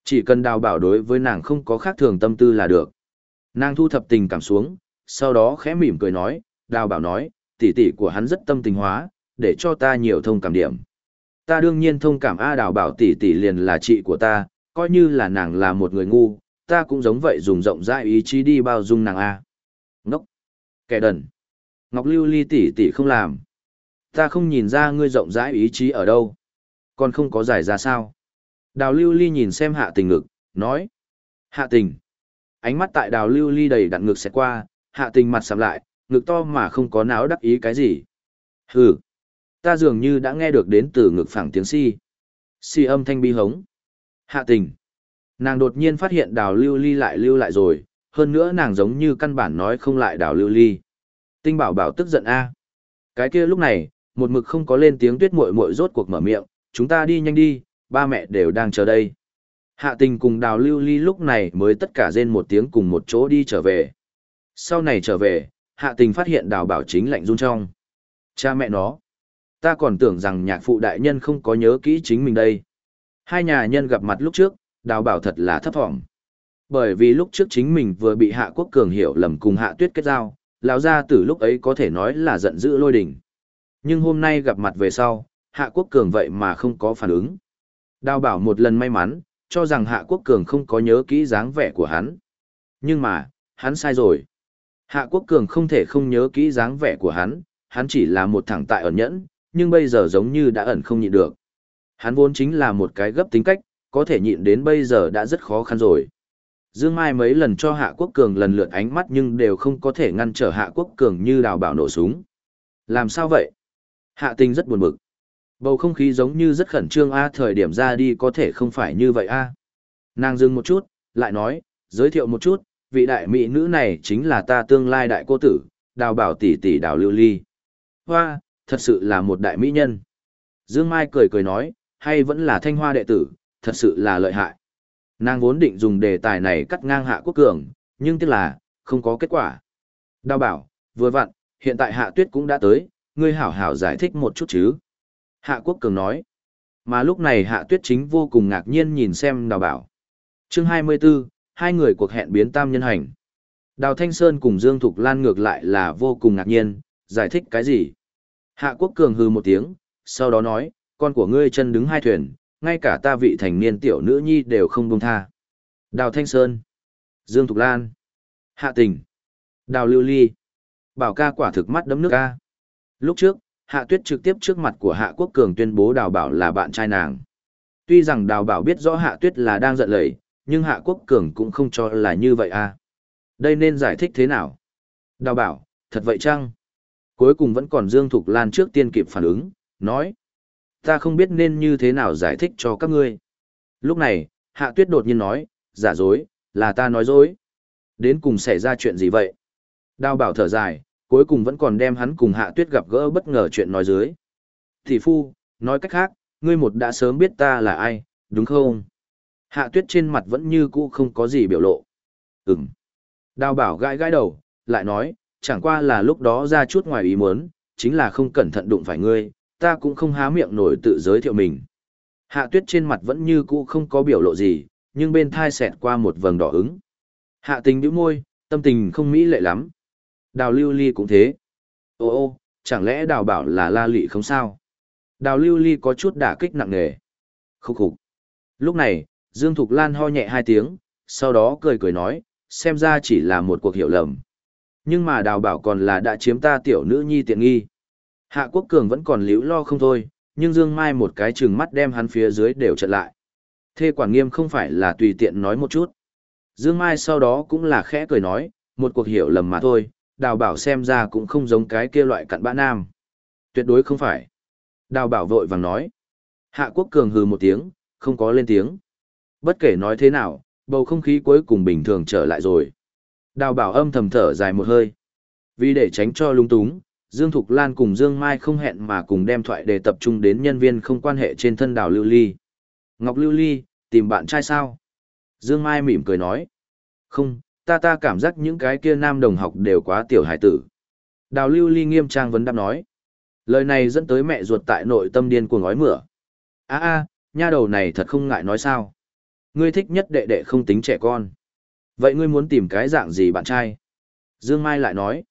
Chỉ cần đào bảo đối với nàng không có khác thường tâm tư là được. Nàng thu thập tình cảm xuống, sau đó khẽ mỉm cười nói, đào bảo nói, tỷ tỷ của hắn rất tâm tình hóa, để cho ta nhiều thông cảm điểm. Ta đương nhiên thông cảm A đào bảo tỷ tỷ liền là chị của ta, coi như là nàng là một người ngu, ta cũng giống vậy dùng rộng rãi ý chí đi bao dung nàng A. Ngốc! Kẻ đần! Ngọc Lưu Ly tỷ tỷ không làm. Ta không nhìn ra ngươi rộng rãi ý chí ở đâu. Còn không có giải ra sao. Đào Lưu Ly nhìn xem hạ tình ngực, nói. Hạ tình. Ánh mắt tại đào Lưu Ly đầy đặn ngực sẽ qua, hạ tình mặt sầm lại, ngực to mà không có náo đắc ý cái gì. Hừ. Ta dường như đã nghe được đến từ ngực phẳng tiếng si. Si âm thanh bi hống. Hạ tình. Nàng đột nhiên phát hiện đào lưu ly lại lưu lại rồi, hơn nữa nàng giống như căn bản nói không lại đào lưu ly. Tinh bảo bảo tức giận a. Cái kia lúc này, một mực không có lên tiếng tuyết muội muội rốt cuộc mở miệng, chúng ta đi nhanh đi, ba mẹ đều đang chờ đây. Hạ tình cùng đào lưu ly lúc này mới tất cả rên một tiếng cùng một chỗ đi trở về. Sau này trở về, hạ tình phát hiện đào bảo chính lạnh run trong. Cha mẹ nó. Ta còn tưởng rằng nhạc phụ đại nhân không có nhớ kỹ chính mình đây. Hai nhà nhân gặp mặt lúc trước, đào bảo thật là thấp thỏm. Bởi vì lúc trước chính mình vừa bị hạ quốc cường hiểu lầm cùng hạ tuyết kết giao, lão gia tử lúc ấy có thể nói là giận dữ lôi đỉnh. Nhưng hôm nay gặp mặt về sau, hạ quốc cường vậy mà không có phản ứng. Đào bảo một lần may mắn, cho rằng hạ quốc cường không có nhớ kỹ dáng vẻ của hắn. Nhưng mà, hắn sai rồi. Hạ quốc cường không thể không nhớ kỹ dáng vẻ của hắn, hắn chỉ là một thẳng tại ẩn nhẫn, nhưng bây giờ giống như đã ẩn không nhịn được. Hắn vốn chính là một cái gấp tính cách, có thể nhịn đến bây giờ đã rất khó khăn rồi. Dương Mai mấy lần cho Hạ Quốc Cường lần lượt ánh mắt nhưng đều không có thể ngăn trở Hạ Quốc Cường như đào bảo nổ súng. Làm sao vậy? Hạ Tinh rất buồn bực. Bầu không khí giống như rất khẩn trương a thời điểm ra đi có thể không phải như vậy a. Nàng dừng một chút, lại nói, giới thiệu một chút, vị đại mỹ nữ này chính là ta tương lai đại cô tử, đào bảo tỷ tỷ đào lưu ly. Hoa, thật sự là một đại mỹ nhân. Dương Mai cười cười nói, hay vẫn là thanh hoa đệ tử, thật sự là lợi hại. Nàng vốn định dùng đề tài này cắt ngang hạ quốc cường, nhưng tiếc là, không có kết quả. Đào bảo, vừa vặn, hiện tại hạ tuyết cũng đã tới, ngươi hảo hảo giải thích một chút chứ. Hạ quốc cường nói. Mà lúc này hạ tuyết chính vô cùng ngạc nhiên nhìn xem đào bảo. chương 24, hai người cuộc hẹn biến tam nhân hành. Đào Thanh Sơn cùng Dương Thục Lan ngược lại là vô cùng ngạc nhiên, giải thích cái gì? Hạ Quốc Cường hư một tiếng, sau đó nói, con của ngươi chân đứng hai thuyền, ngay cả ta vị thành niên tiểu nữ nhi đều không buông tha. Đào Thanh Sơn, Dương Thục Lan, Hạ tình. Đào lưu ly. Bảo ca quả thực mắt đấm nước ca. Lúc trước, Hạ Tuyết trực tiếp trước mặt của Hạ Quốc Cường tuyên bố Đào Bảo là bạn trai nàng. Tuy rằng Đào Bảo biết rõ Hạ Tuyết là đang giận lời, nhưng Hạ Quốc Cường cũng không cho là như vậy à. Đây nên giải thích thế nào? Đào Bảo, thật vậy chăng? Cuối cùng vẫn còn Dương Thục Lan trước tiên kịp phản ứng, nói. Ta không biết nên như thế nào giải thích cho các ngươi. Lúc này, Hạ Tuyết đột nhiên nói, giả dối, là ta nói dối. Đến cùng xảy ra chuyện gì vậy? Đào Bảo thở dài, cuối cùng vẫn còn đem hắn cùng Hạ Tuyết gặp gỡ bất ngờ chuyện nói dưới. Thị phu, nói cách khác, ngươi một đã sớm biết ta là ai, đúng không? Hạ Tuyết trên mặt vẫn như cũ không có gì biểu lộ. Ừm. Đào bảo gãi gãi đầu, lại nói, chẳng qua là lúc đó ra chút ngoài ý muốn, chính là không cẩn thận đụng phải ngươi, ta cũng không há miệng nổi tự giới thiệu mình. Hạ Tuyết trên mặt vẫn như cũ không có biểu lộ gì, nhưng bên thai xẹt qua một vầng đỏ ứng. Hạ tình bĩu môi, tâm tình không mỹ lệ lắm. Đào lưu ly cũng thế. Ô ô, chẳng lẽ đào bảo là la lị không sao? Đào lưu ly có chút đả kích nặng nề. Khúc khục. Lúc này, Dương Thục Lan ho nhẹ hai tiếng, sau đó cười cười nói, xem ra chỉ là một cuộc hiểu lầm. Nhưng mà đào bảo còn là đã chiếm ta tiểu nữ nhi tiện nghi. Hạ Quốc Cường vẫn còn liễu lo không thôi, nhưng Dương Mai một cái chừng mắt đem hắn phía dưới đều trận lại. Thê quản nghiêm không phải là tùy tiện nói một chút. Dương Mai sau đó cũng là khẽ cười nói, một cuộc hiểu lầm mà thôi, đào bảo xem ra cũng không giống cái kia loại cặn bã nam. Tuyệt đối không phải. Đào bảo vội vàng nói. Hạ quốc cường hừ một tiếng, không có lên tiếng. Bất kể nói thế nào, bầu không khí cuối cùng bình thường trở lại rồi. Đào bảo âm thầm thở dài một hơi. Vì để tránh cho lung túng, Dương Thục Lan cùng Dương Mai không hẹn mà cùng đem thoại để tập trung đến nhân viên không quan hệ trên thân đào Lưu Ly. Ngọc Lưu Ly, tìm bạn trai sao? Dương Mai mỉm cười nói. Không, ta ta cảm giác những cái kia nam đồng học đều quá tiểu hải tử. Đào lưu ly nghiêm trang vấn đáp nói. Lời này dẫn tới mẹ ruột tại nội tâm điên cuồng ngói mửa. a a nha đầu này thật không ngại nói sao. Ngươi thích nhất đệ đệ không tính trẻ con. Vậy ngươi muốn tìm cái dạng gì bạn trai? Dương Mai lại nói.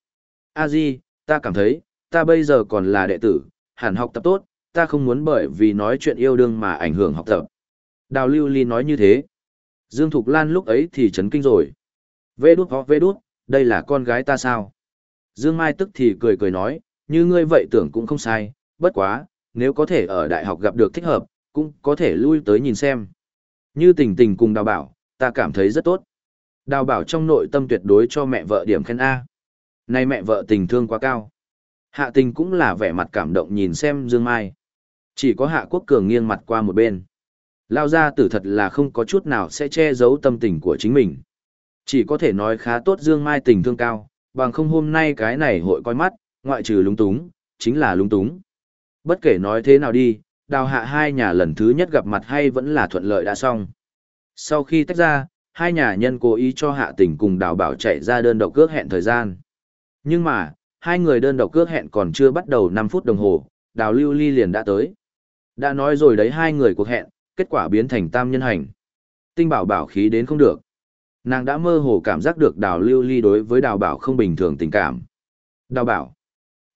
a di, ta cảm thấy, ta bây giờ còn là đệ tử, hẳn học tập tốt, ta không muốn bởi vì nói chuyện yêu đương mà ảnh hưởng học tập. Đào lưu ly nói như thế. Dương Thục Lan lúc ấy thì chấn kinh rồi. Vê đút ho vê đút, đây là con gái ta sao? Dương Mai tức thì cười cười nói, như ngươi vậy tưởng cũng không sai, bất quá, nếu có thể ở đại học gặp được thích hợp, cũng có thể lui tới nhìn xem. Như tình tình cùng đào bảo, ta cảm thấy rất tốt. Đào bảo trong nội tâm tuyệt đối cho mẹ vợ điểm khen A. Này mẹ vợ tình thương quá cao. Hạ tình cũng là vẻ mặt cảm động nhìn xem Dương Mai. Chỉ có Hạ Quốc Cường nghiêng mặt qua một bên. Lao ra tử thật là không có chút nào sẽ che giấu tâm tình của chính mình. Chỉ có thể nói khá tốt Dương Mai tình thương cao, bằng không hôm nay cái này hội coi mắt, ngoại trừ lúng túng, chính là lúng túng. Bất kể nói thế nào đi, đào hạ hai nhà lần thứ nhất gặp mặt hay vẫn là thuận lợi đã xong. Sau khi tách ra, hai nhà nhân cố ý cho hạ tình cùng đào bảo chạy ra đơn độc cước hẹn thời gian. Nhưng mà, hai người đơn độc cước hẹn còn chưa bắt đầu 5 phút đồng hồ, đào lưu ly liền đã tới. Đã nói rồi đấy hai người cuộc hẹn, kết quả biến thành tam nhân hành. Tinh bảo bảo khí đến không được. Nàng đã mơ hồ cảm giác được đào lưu ly đối với đào bảo không bình thường tình cảm. Đào bảo.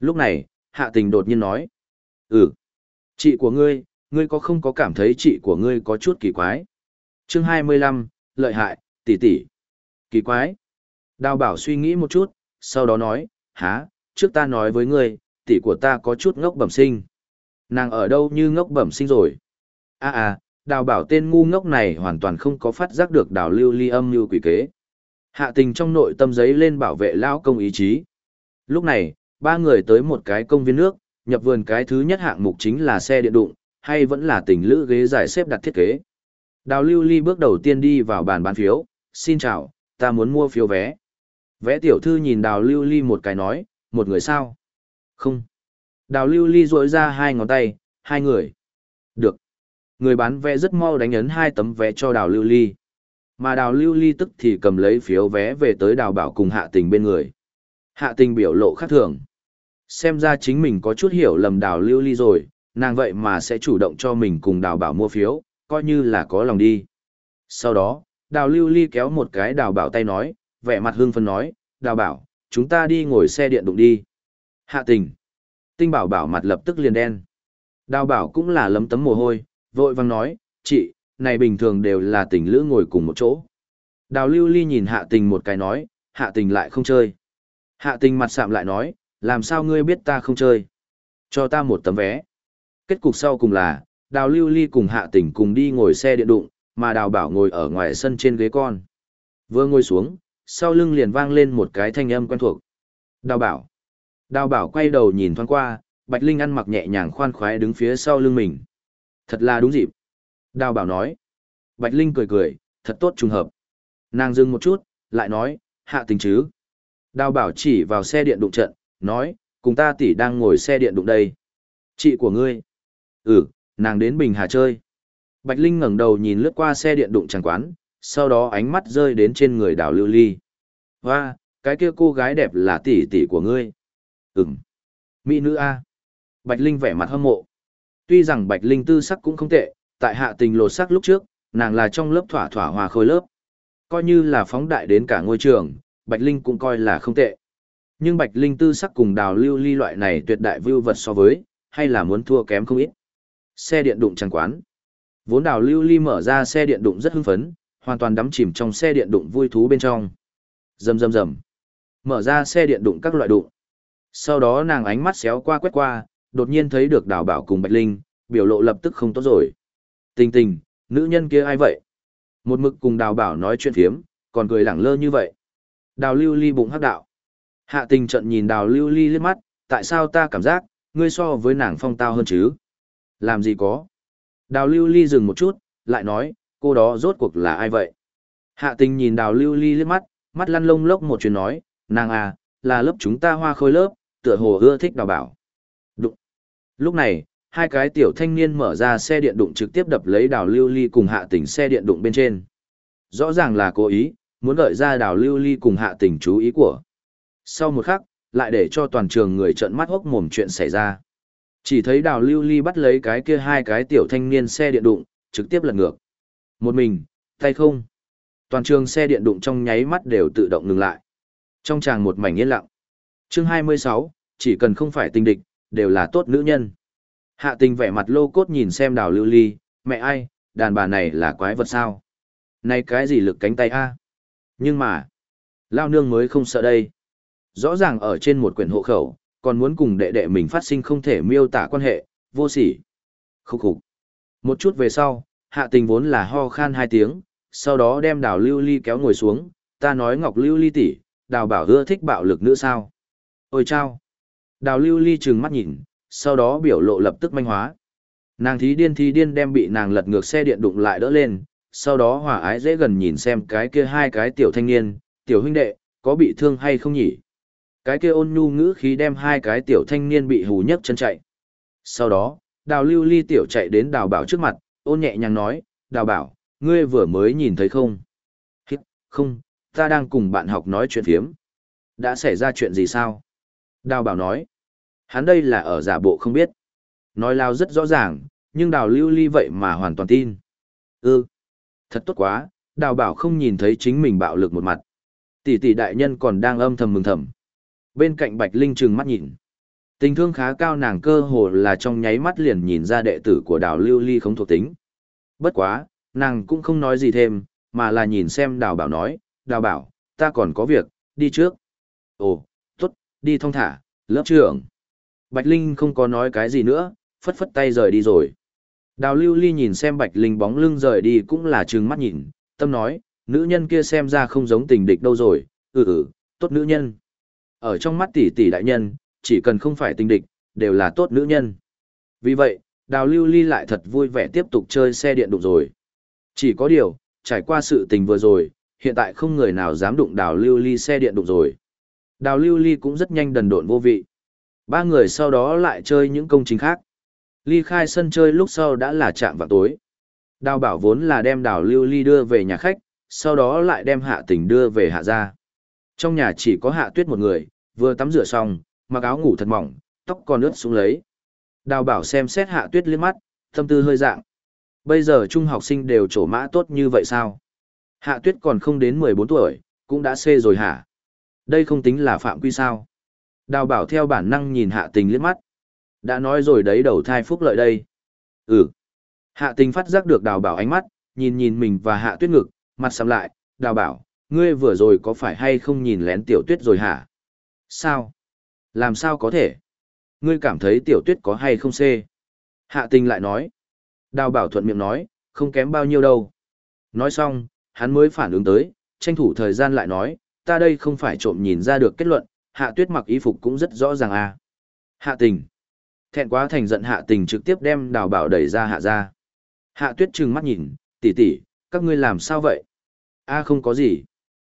Lúc này, hạ tình đột nhiên nói. Ừ. Chị của ngươi, ngươi có không có cảm thấy chị của ngươi có chút kỳ quái? chương 25, lợi hại, tỷ tỷ. Kỳ quái. Đào bảo suy nghĩ một chút, sau đó nói, há, trước ta nói với ngươi, tỷ của ta có chút ngốc bẩm sinh. Nàng ở đâu như ngốc bẩm sinh rồi? À à, đào bảo tên ngu ngốc này hoàn toàn không có phát giác được đào lưu ly âm như quỷ kế. Hạ tình trong nội tâm giấy lên bảo vệ lao công ý chí. Lúc này, ba người tới một cái công viên nước, nhập vườn cái thứ nhất hạng mục chính là xe điện đụng, hay vẫn là tình lữ ghế giải xếp đặt thiết kế. Đào lưu ly bước đầu tiên đi vào bàn bán phiếu, xin chào, ta muốn mua phiếu vé. vẽ tiểu thư nhìn đào lưu ly một cái nói, một người sao? Không. Đào lưu ly rỗi ra hai ngón tay, hai người. Người bán vé rất mau đánh ấn hai tấm vé cho đào lưu ly. Mà đào lưu ly tức thì cầm lấy phiếu vé về tới đào bảo cùng hạ tình bên người. Hạ tình biểu lộ khác thường. Xem ra chính mình có chút hiểu lầm đào lưu ly rồi, nàng vậy mà sẽ chủ động cho mình cùng đào bảo mua phiếu, coi như là có lòng đi. Sau đó, đào lưu ly kéo một cái đào bảo tay nói, vẻ mặt hương phân nói, đào bảo, chúng ta đi ngồi xe điện đụng đi. Hạ tình. Tinh bảo bảo mặt lập tức liền đen. Đào bảo cũng là lấm tấm mồ hôi, vội vang nói, chị, này bình thường đều là tình lữ ngồi cùng một chỗ. Đào lưu ly nhìn hạ tình một cái nói, hạ tình lại không chơi. Hạ tình mặt sạm lại nói, làm sao ngươi biết ta không chơi? Cho ta một tấm vé. Kết cục sau cùng là, đào lưu ly cùng hạ tình cùng đi ngồi xe điện đụng, mà đào bảo ngồi ở ngoài sân trên ghế con. Vừa ngồi xuống, sau lưng liền vang lên một cái thanh âm quen thuộc. Đào bảo. Đào bảo quay đầu nhìn thoáng qua, Bạch Linh ăn mặc nhẹ nhàng khoan khoái đứng phía sau lưng mình. Thật là đúng dịp. Đào bảo nói. Bạch Linh cười cười, thật tốt trùng hợp. Nàng dừng một chút, lại nói, hạ tình chứ. Đào bảo chỉ vào xe điện đụng trận, nói, cùng ta tỷ đang ngồi xe điện đụng đây. Chị của ngươi. Ừ, nàng đến Bình Hà chơi. Bạch Linh ngẩng đầu nhìn lướt qua xe điện đụng chẳng quán, sau đó ánh mắt rơi đến trên người đào lưu ly. Hoa, cái kia cô gái đẹp là tỷ tỷ của ngươi. Ừm. Mỹ nữ A. Bạch Linh vẻ mặt hâm mộ. Tuy rằng Bạch Linh tư sắc cũng không tệ, tại hạ tình lột sắc lúc trước, nàng là trong lớp thỏa thỏa hòa khôi lớp. Coi như là phóng đại đến cả ngôi trường, Bạch Linh cũng coi là không tệ. Nhưng Bạch Linh tư sắc cùng đào lưu ly loại này tuyệt đại vưu vật so với, hay là muốn thua kém không ít. Xe điện đụng chẳng quán. Vốn đào lưu ly mở ra xe điện đụng rất hưng phấn, hoàn toàn đắm chìm trong xe điện đụng vui thú bên trong. Rầm rầm rầm. Mở ra xe điện đụng các loại đụng. Sau đó nàng ánh mắt xéo qua quét qua, đột nhiên thấy được đào bảo cùng Bạch Linh, biểu lộ lập tức không tốt rồi. Tình tình, nữ nhân kia ai vậy? Một mực cùng đào bảo nói chuyện phiếm, còn cười lẳng lơ như vậy. Đào lưu ly bụng hắc đạo. Hạ tình trận nhìn đào lưu ly liếc mắt, tại sao ta cảm giác, ngươi so với nàng phong tao hơn chứ? Làm gì có? Đào lưu ly dừng một chút, lại nói, cô đó rốt cuộc là ai vậy? Hạ tình nhìn đào lưu ly liếc mắt, mắt lăn lông lốc một chuyện nói, nàng à, là lớp chúng ta hoa khôi lớp, tựa hồ ưa thích đào bảo. Lúc này, hai cái tiểu thanh niên mở ra xe điện đụng trực tiếp đập lấy đào lưu ly cùng hạ tình xe điện đụng bên trên. Rõ ràng là cố ý, muốn gợi ra đào lưu ly cùng hạ tình chú ý của. Sau một khắc, lại để cho toàn trường người trợn mắt hốc mồm chuyện xảy ra. Chỉ thấy đào lưu ly bắt lấy cái kia hai cái tiểu thanh niên xe điện đụng, trực tiếp lật ngược. Một mình, tay không. Toàn trường xe điện đụng trong nháy mắt đều tự động ngừng lại. Trong tràng một mảnh yên lặng. Chương 26, chỉ cần không phải tình địch, đều là tốt nữ nhân. Hạ tình vẻ mặt lô cốt nhìn xem đào lưu ly, mẹ ai, đàn bà này là quái vật sao? Này cái gì lực cánh tay a? Nhưng mà, lao nương mới không sợ đây. Rõ ràng ở trên một quyển hộ khẩu, còn muốn cùng đệ đệ mình phát sinh không thể miêu tả quan hệ, vô sỉ. Khúc khục. Một chút về sau, hạ tình vốn là ho khan hai tiếng, sau đó đem đào lưu ly kéo ngồi xuống, ta nói ngọc lưu ly tỷ, đào bảo ưa thích bạo lực nữa sao? Ôi chao! Đào lưu ly trừng mắt nhìn, sau đó biểu lộ lập tức manh hóa. Nàng thí điên thí điên đem bị nàng lật ngược xe điện đụng lại đỡ lên, sau đó hòa ái dễ gần nhìn xem cái kia hai cái tiểu thanh niên, tiểu huynh đệ, có bị thương hay không nhỉ? Cái kia ôn nhu ngữ khí đem hai cái tiểu thanh niên bị hù nhấc chân chạy. Sau đó, đào lưu ly tiểu chạy đến đào bảo trước mặt, ôn nhẹ nhàng nói, đào bảo, ngươi vừa mới nhìn thấy không? Không, ta đang cùng bạn học nói chuyện phiếm. Đã xảy ra chuyện gì sao? Đào bảo nói, hắn đây là ở giả bộ không biết. Nói lao rất rõ ràng, nhưng đào lưu ly vậy mà hoàn toàn tin. Ừ, thật tốt quá, đào bảo không nhìn thấy chính mình bạo lực một mặt. Tỷ tỷ đại nhân còn đang âm thầm mừng thầm. Bên cạnh Bạch Linh trừng mắt nhìn. Tình thương khá cao nàng cơ hồ là trong nháy mắt liền nhìn ra đệ tử của đào lưu ly không thuộc tính. Bất quá, nàng cũng không nói gì thêm, mà là nhìn xem đào bảo nói, đào bảo, ta còn có việc, đi trước. Ồ, đi thong thả, lớp trưởng. Bạch Linh không có nói cái gì nữa, phất phất tay rời đi rồi. Đào lưu ly nhìn xem Bạch Linh bóng lưng rời đi cũng là trừng mắt nhìn, tâm nói, nữ nhân kia xem ra không giống tình địch đâu rồi, ừ ừ, tốt nữ nhân. Ở trong mắt tỷ tỷ đại nhân, chỉ cần không phải tình địch, đều là tốt nữ nhân. Vì vậy, đào lưu ly lại thật vui vẻ tiếp tục chơi xe điện đụng rồi. Chỉ có điều, trải qua sự tình vừa rồi, hiện tại không người nào dám đụng đào lưu ly xe điện đụng rồi. Đào lưu ly cũng rất nhanh đần độn vô vị. Ba người sau đó lại chơi những công trình khác. Ly khai sân chơi lúc sau đã là chạm vào tối. Đào bảo vốn là đem đào lưu ly đưa về nhà khách, sau đó lại đem hạ tình đưa về hạ gia. Trong nhà chỉ có hạ tuyết một người, vừa tắm rửa xong, mặc áo ngủ thật mỏng, tóc còn ướt xuống lấy. Đào bảo xem xét hạ tuyết liếc mắt, tâm tư hơi dạng. Bây giờ trung học sinh đều trổ mã tốt như vậy sao? Hạ tuyết còn không đến 14 tuổi, cũng đã xê rồi hả? Đây không tính là phạm quy sao? Đào bảo theo bản năng nhìn hạ tình liếc mắt. Đã nói rồi đấy đầu thai phúc lợi đây. Ừ. Hạ tình phát giác được đào bảo ánh mắt, nhìn nhìn mình và hạ tuyết ngực, mặt sầm lại, đào bảo, ngươi vừa rồi có phải hay không nhìn lén tiểu tuyết rồi hả? Sao? Làm sao có thể? Ngươi cảm thấy tiểu tuyết có hay không xê? Hạ tình lại nói. Đào bảo thuận miệng nói, không kém bao nhiêu đâu. Nói xong, hắn mới phản ứng tới, tranh thủ thời gian lại nói, ta đây không phải trộm nhìn ra được kết luận, hạ tuyết mặc y phục cũng rất rõ ràng à. Hạ tình. Thẹn quá thành giận hạ tình trực tiếp đem đào bảo đẩy ra hạ ra. Hạ tuyết trừng mắt nhìn, tỷ tỷ, các ngươi làm sao vậy? A không có gì.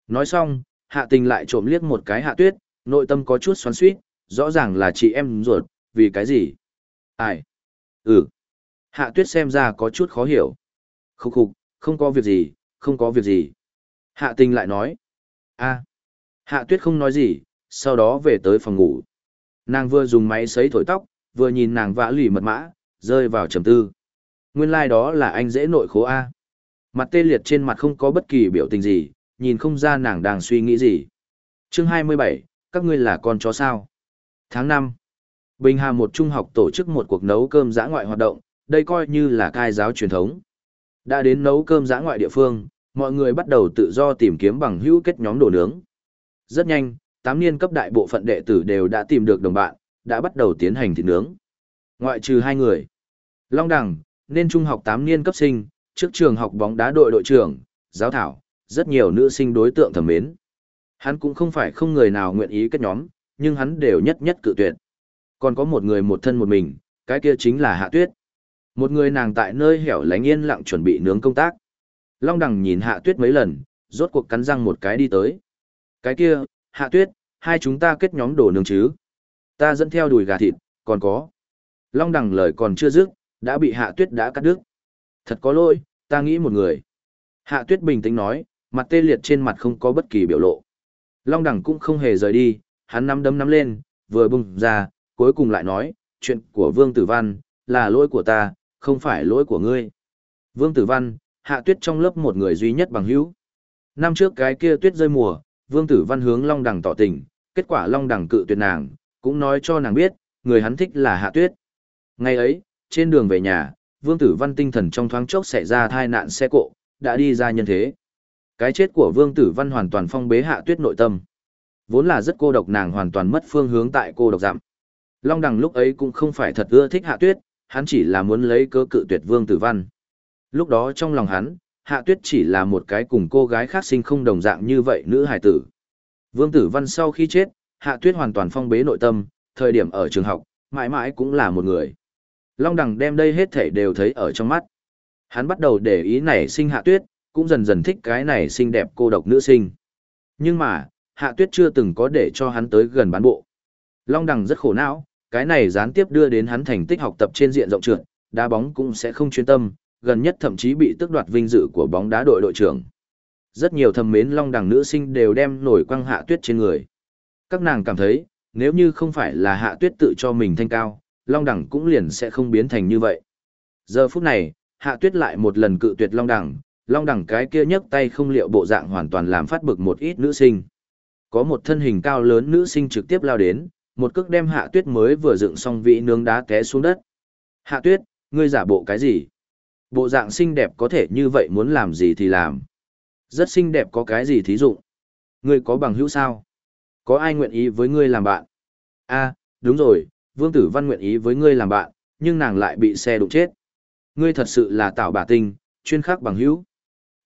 Nói xong, hạ tình lại trộm liếc một cái hạ tuyết, nội tâm có chút xoắn suýt, rõ ràng là chị em ruột, vì cái gì? Ai? Ừ. Hạ tuyết xem ra có chút khó hiểu. Khúc khục, không có việc gì, không có việc gì. Hạ tình lại nói a Hạ tuyết không nói gì, sau đó về tới phòng ngủ. Nàng vừa dùng máy sấy thổi tóc, vừa nhìn nàng vã lì mật mã, rơi vào trầm tư. Nguyên lai đó là anh dễ nội khố A. Mặt tê liệt trên mặt không có bất kỳ biểu tình gì, nhìn không ra nàng đang suy nghĩ gì. chương 27, các ngươi là con chó sao? Tháng năm, Bình Hà một trung học tổ chức một cuộc nấu cơm giã ngoại hoạt động, đây coi như là cai giáo truyền thống. Đã đến nấu cơm giã ngoại địa phương, mọi người bắt đầu tự do tìm kiếm bằng hữu kết nhóm đồ nướng. Rất nhanh, tám niên cấp đại bộ phận đệ tử đều đã tìm được đồng bạn, đã bắt đầu tiến hành thịt nướng. Ngoại trừ hai người. Long Đằng, nên trung học tám niên cấp sinh, trước trường học bóng đá đội đội trưởng, giáo thảo, rất nhiều nữ sinh đối tượng thầm mến. Hắn cũng không phải không người nào nguyện ý kết nhóm, nhưng hắn đều nhất nhất cự tuyệt. Còn có một người một thân một mình, cái kia chính là Hạ Tuyết. Một người nàng tại nơi hẻo lánh yên lặng chuẩn bị nướng công tác. Long đằng nhìn Hạ Tuyết mấy lần, rốt cuộc cắn răng một cái đi tới. Cái kia, Hạ Tuyết, hai chúng ta kết nhóm đồ nướng chứ. Ta dẫn theo đùi gà thịt, còn có. Long đằng lời còn chưa dứt, đã bị Hạ Tuyết đã cắt đứt. Thật có lỗi, ta nghĩ một người. Hạ Tuyết bình tĩnh nói, mặt tê liệt trên mặt không có bất kỳ biểu lộ. Long đẳng cũng không hề rời đi, hắn nắm đấm nắm lên, vừa bung ra, cuối cùng lại nói, chuyện của Vương Tử Văn, là lỗi của ta, không phải lỗi của ngươi. Vương Tử Văn, hạ tuyết trong lớp một người duy nhất bằng hữu. Năm trước cái kia tuyết rơi mùa, Vương Tử Văn hướng Long Đằng tỏ tình, kết quả Long Đằng cự tuyệt nàng, cũng nói cho nàng biết, người hắn thích là hạ tuyết. Ngày ấy, trên đường về nhà, Vương Tử Văn tinh thần trong thoáng chốc xảy ra tai nạn xe cộ, đã đi ra nhân thế. Cái chết của Vương Tử Văn hoàn toàn phong bế hạ tuyết nội tâm. Vốn là rất cô độc nàng hoàn toàn mất phương hướng tại cô độc giảm. Long đằng lúc ấy cũng không phải thật ưa thích hạ tuyết, hắn chỉ là muốn lấy cơ cự tuyệt Vương Tử Văn. Lúc đó trong lòng hắn, hạ tuyết chỉ là một cái cùng cô gái khác sinh không đồng dạng như vậy nữ hài tử. Vương Tử Văn sau khi chết, hạ tuyết hoàn toàn phong bế nội tâm, thời điểm ở trường học, mãi mãi cũng là một người. Long đằng đem đây hết thể đều thấy ở trong mắt. Hắn bắt đầu để ý này sinh hạ tuyết, cũng dần dần thích cái này xinh đẹp cô độc nữ sinh. Nhưng mà, hạ tuyết chưa từng có để cho hắn tới gần bán bộ. Long đằng rất khổ não, cái này gián tiếp đưa đến hắn thành tích học tập trên diện rộng trượt, đá bóng cũng sẽ không chuyên tâm, gần nhất thậm chí bị tước đoạt vinh dự của bóng đá đội đội trưởng. Rất nhiều thầm mến long đằng nữ sinh đều đem nổi quăng hạ tuyết trên người. Các nàng cảm thấy, nếu như không phải là hạ tuyết tự cho mình thanh cao, long đằng cũng liền sẽ không biến thành như vậy. Giờ phút này, hạ tuyết lại một lần cự tuyệt long đằng, long đằng cái kia nhấc tay không liệu bộ dạng hoàn toàn làm phát bực một ít nữ sinh. Có một thân hình cao lớn nữ sinh trực tiếp lao đến, một cước đem hạ tuyết mới vừa dựng xong vị nướng đá té xuống đất. Hạ tuyết, ngươi giả bộ cái gì? Bộ dạng xinh đẹp có thể như vậy muốn làm gì thì làm. Rất xinh đẹp có cái gì thí dụ? Ngươi có bằng hữu sao? Có ai nguyện ý với ngươi làm bạn? a đúng rồi, Vương Tử Văn nguyện ý với ngươi làm bạn, nhưng nàng lại bị xe đụng chết. Ngươi thật sự là tạo bà tinh, chuyên khắc bằng hữu.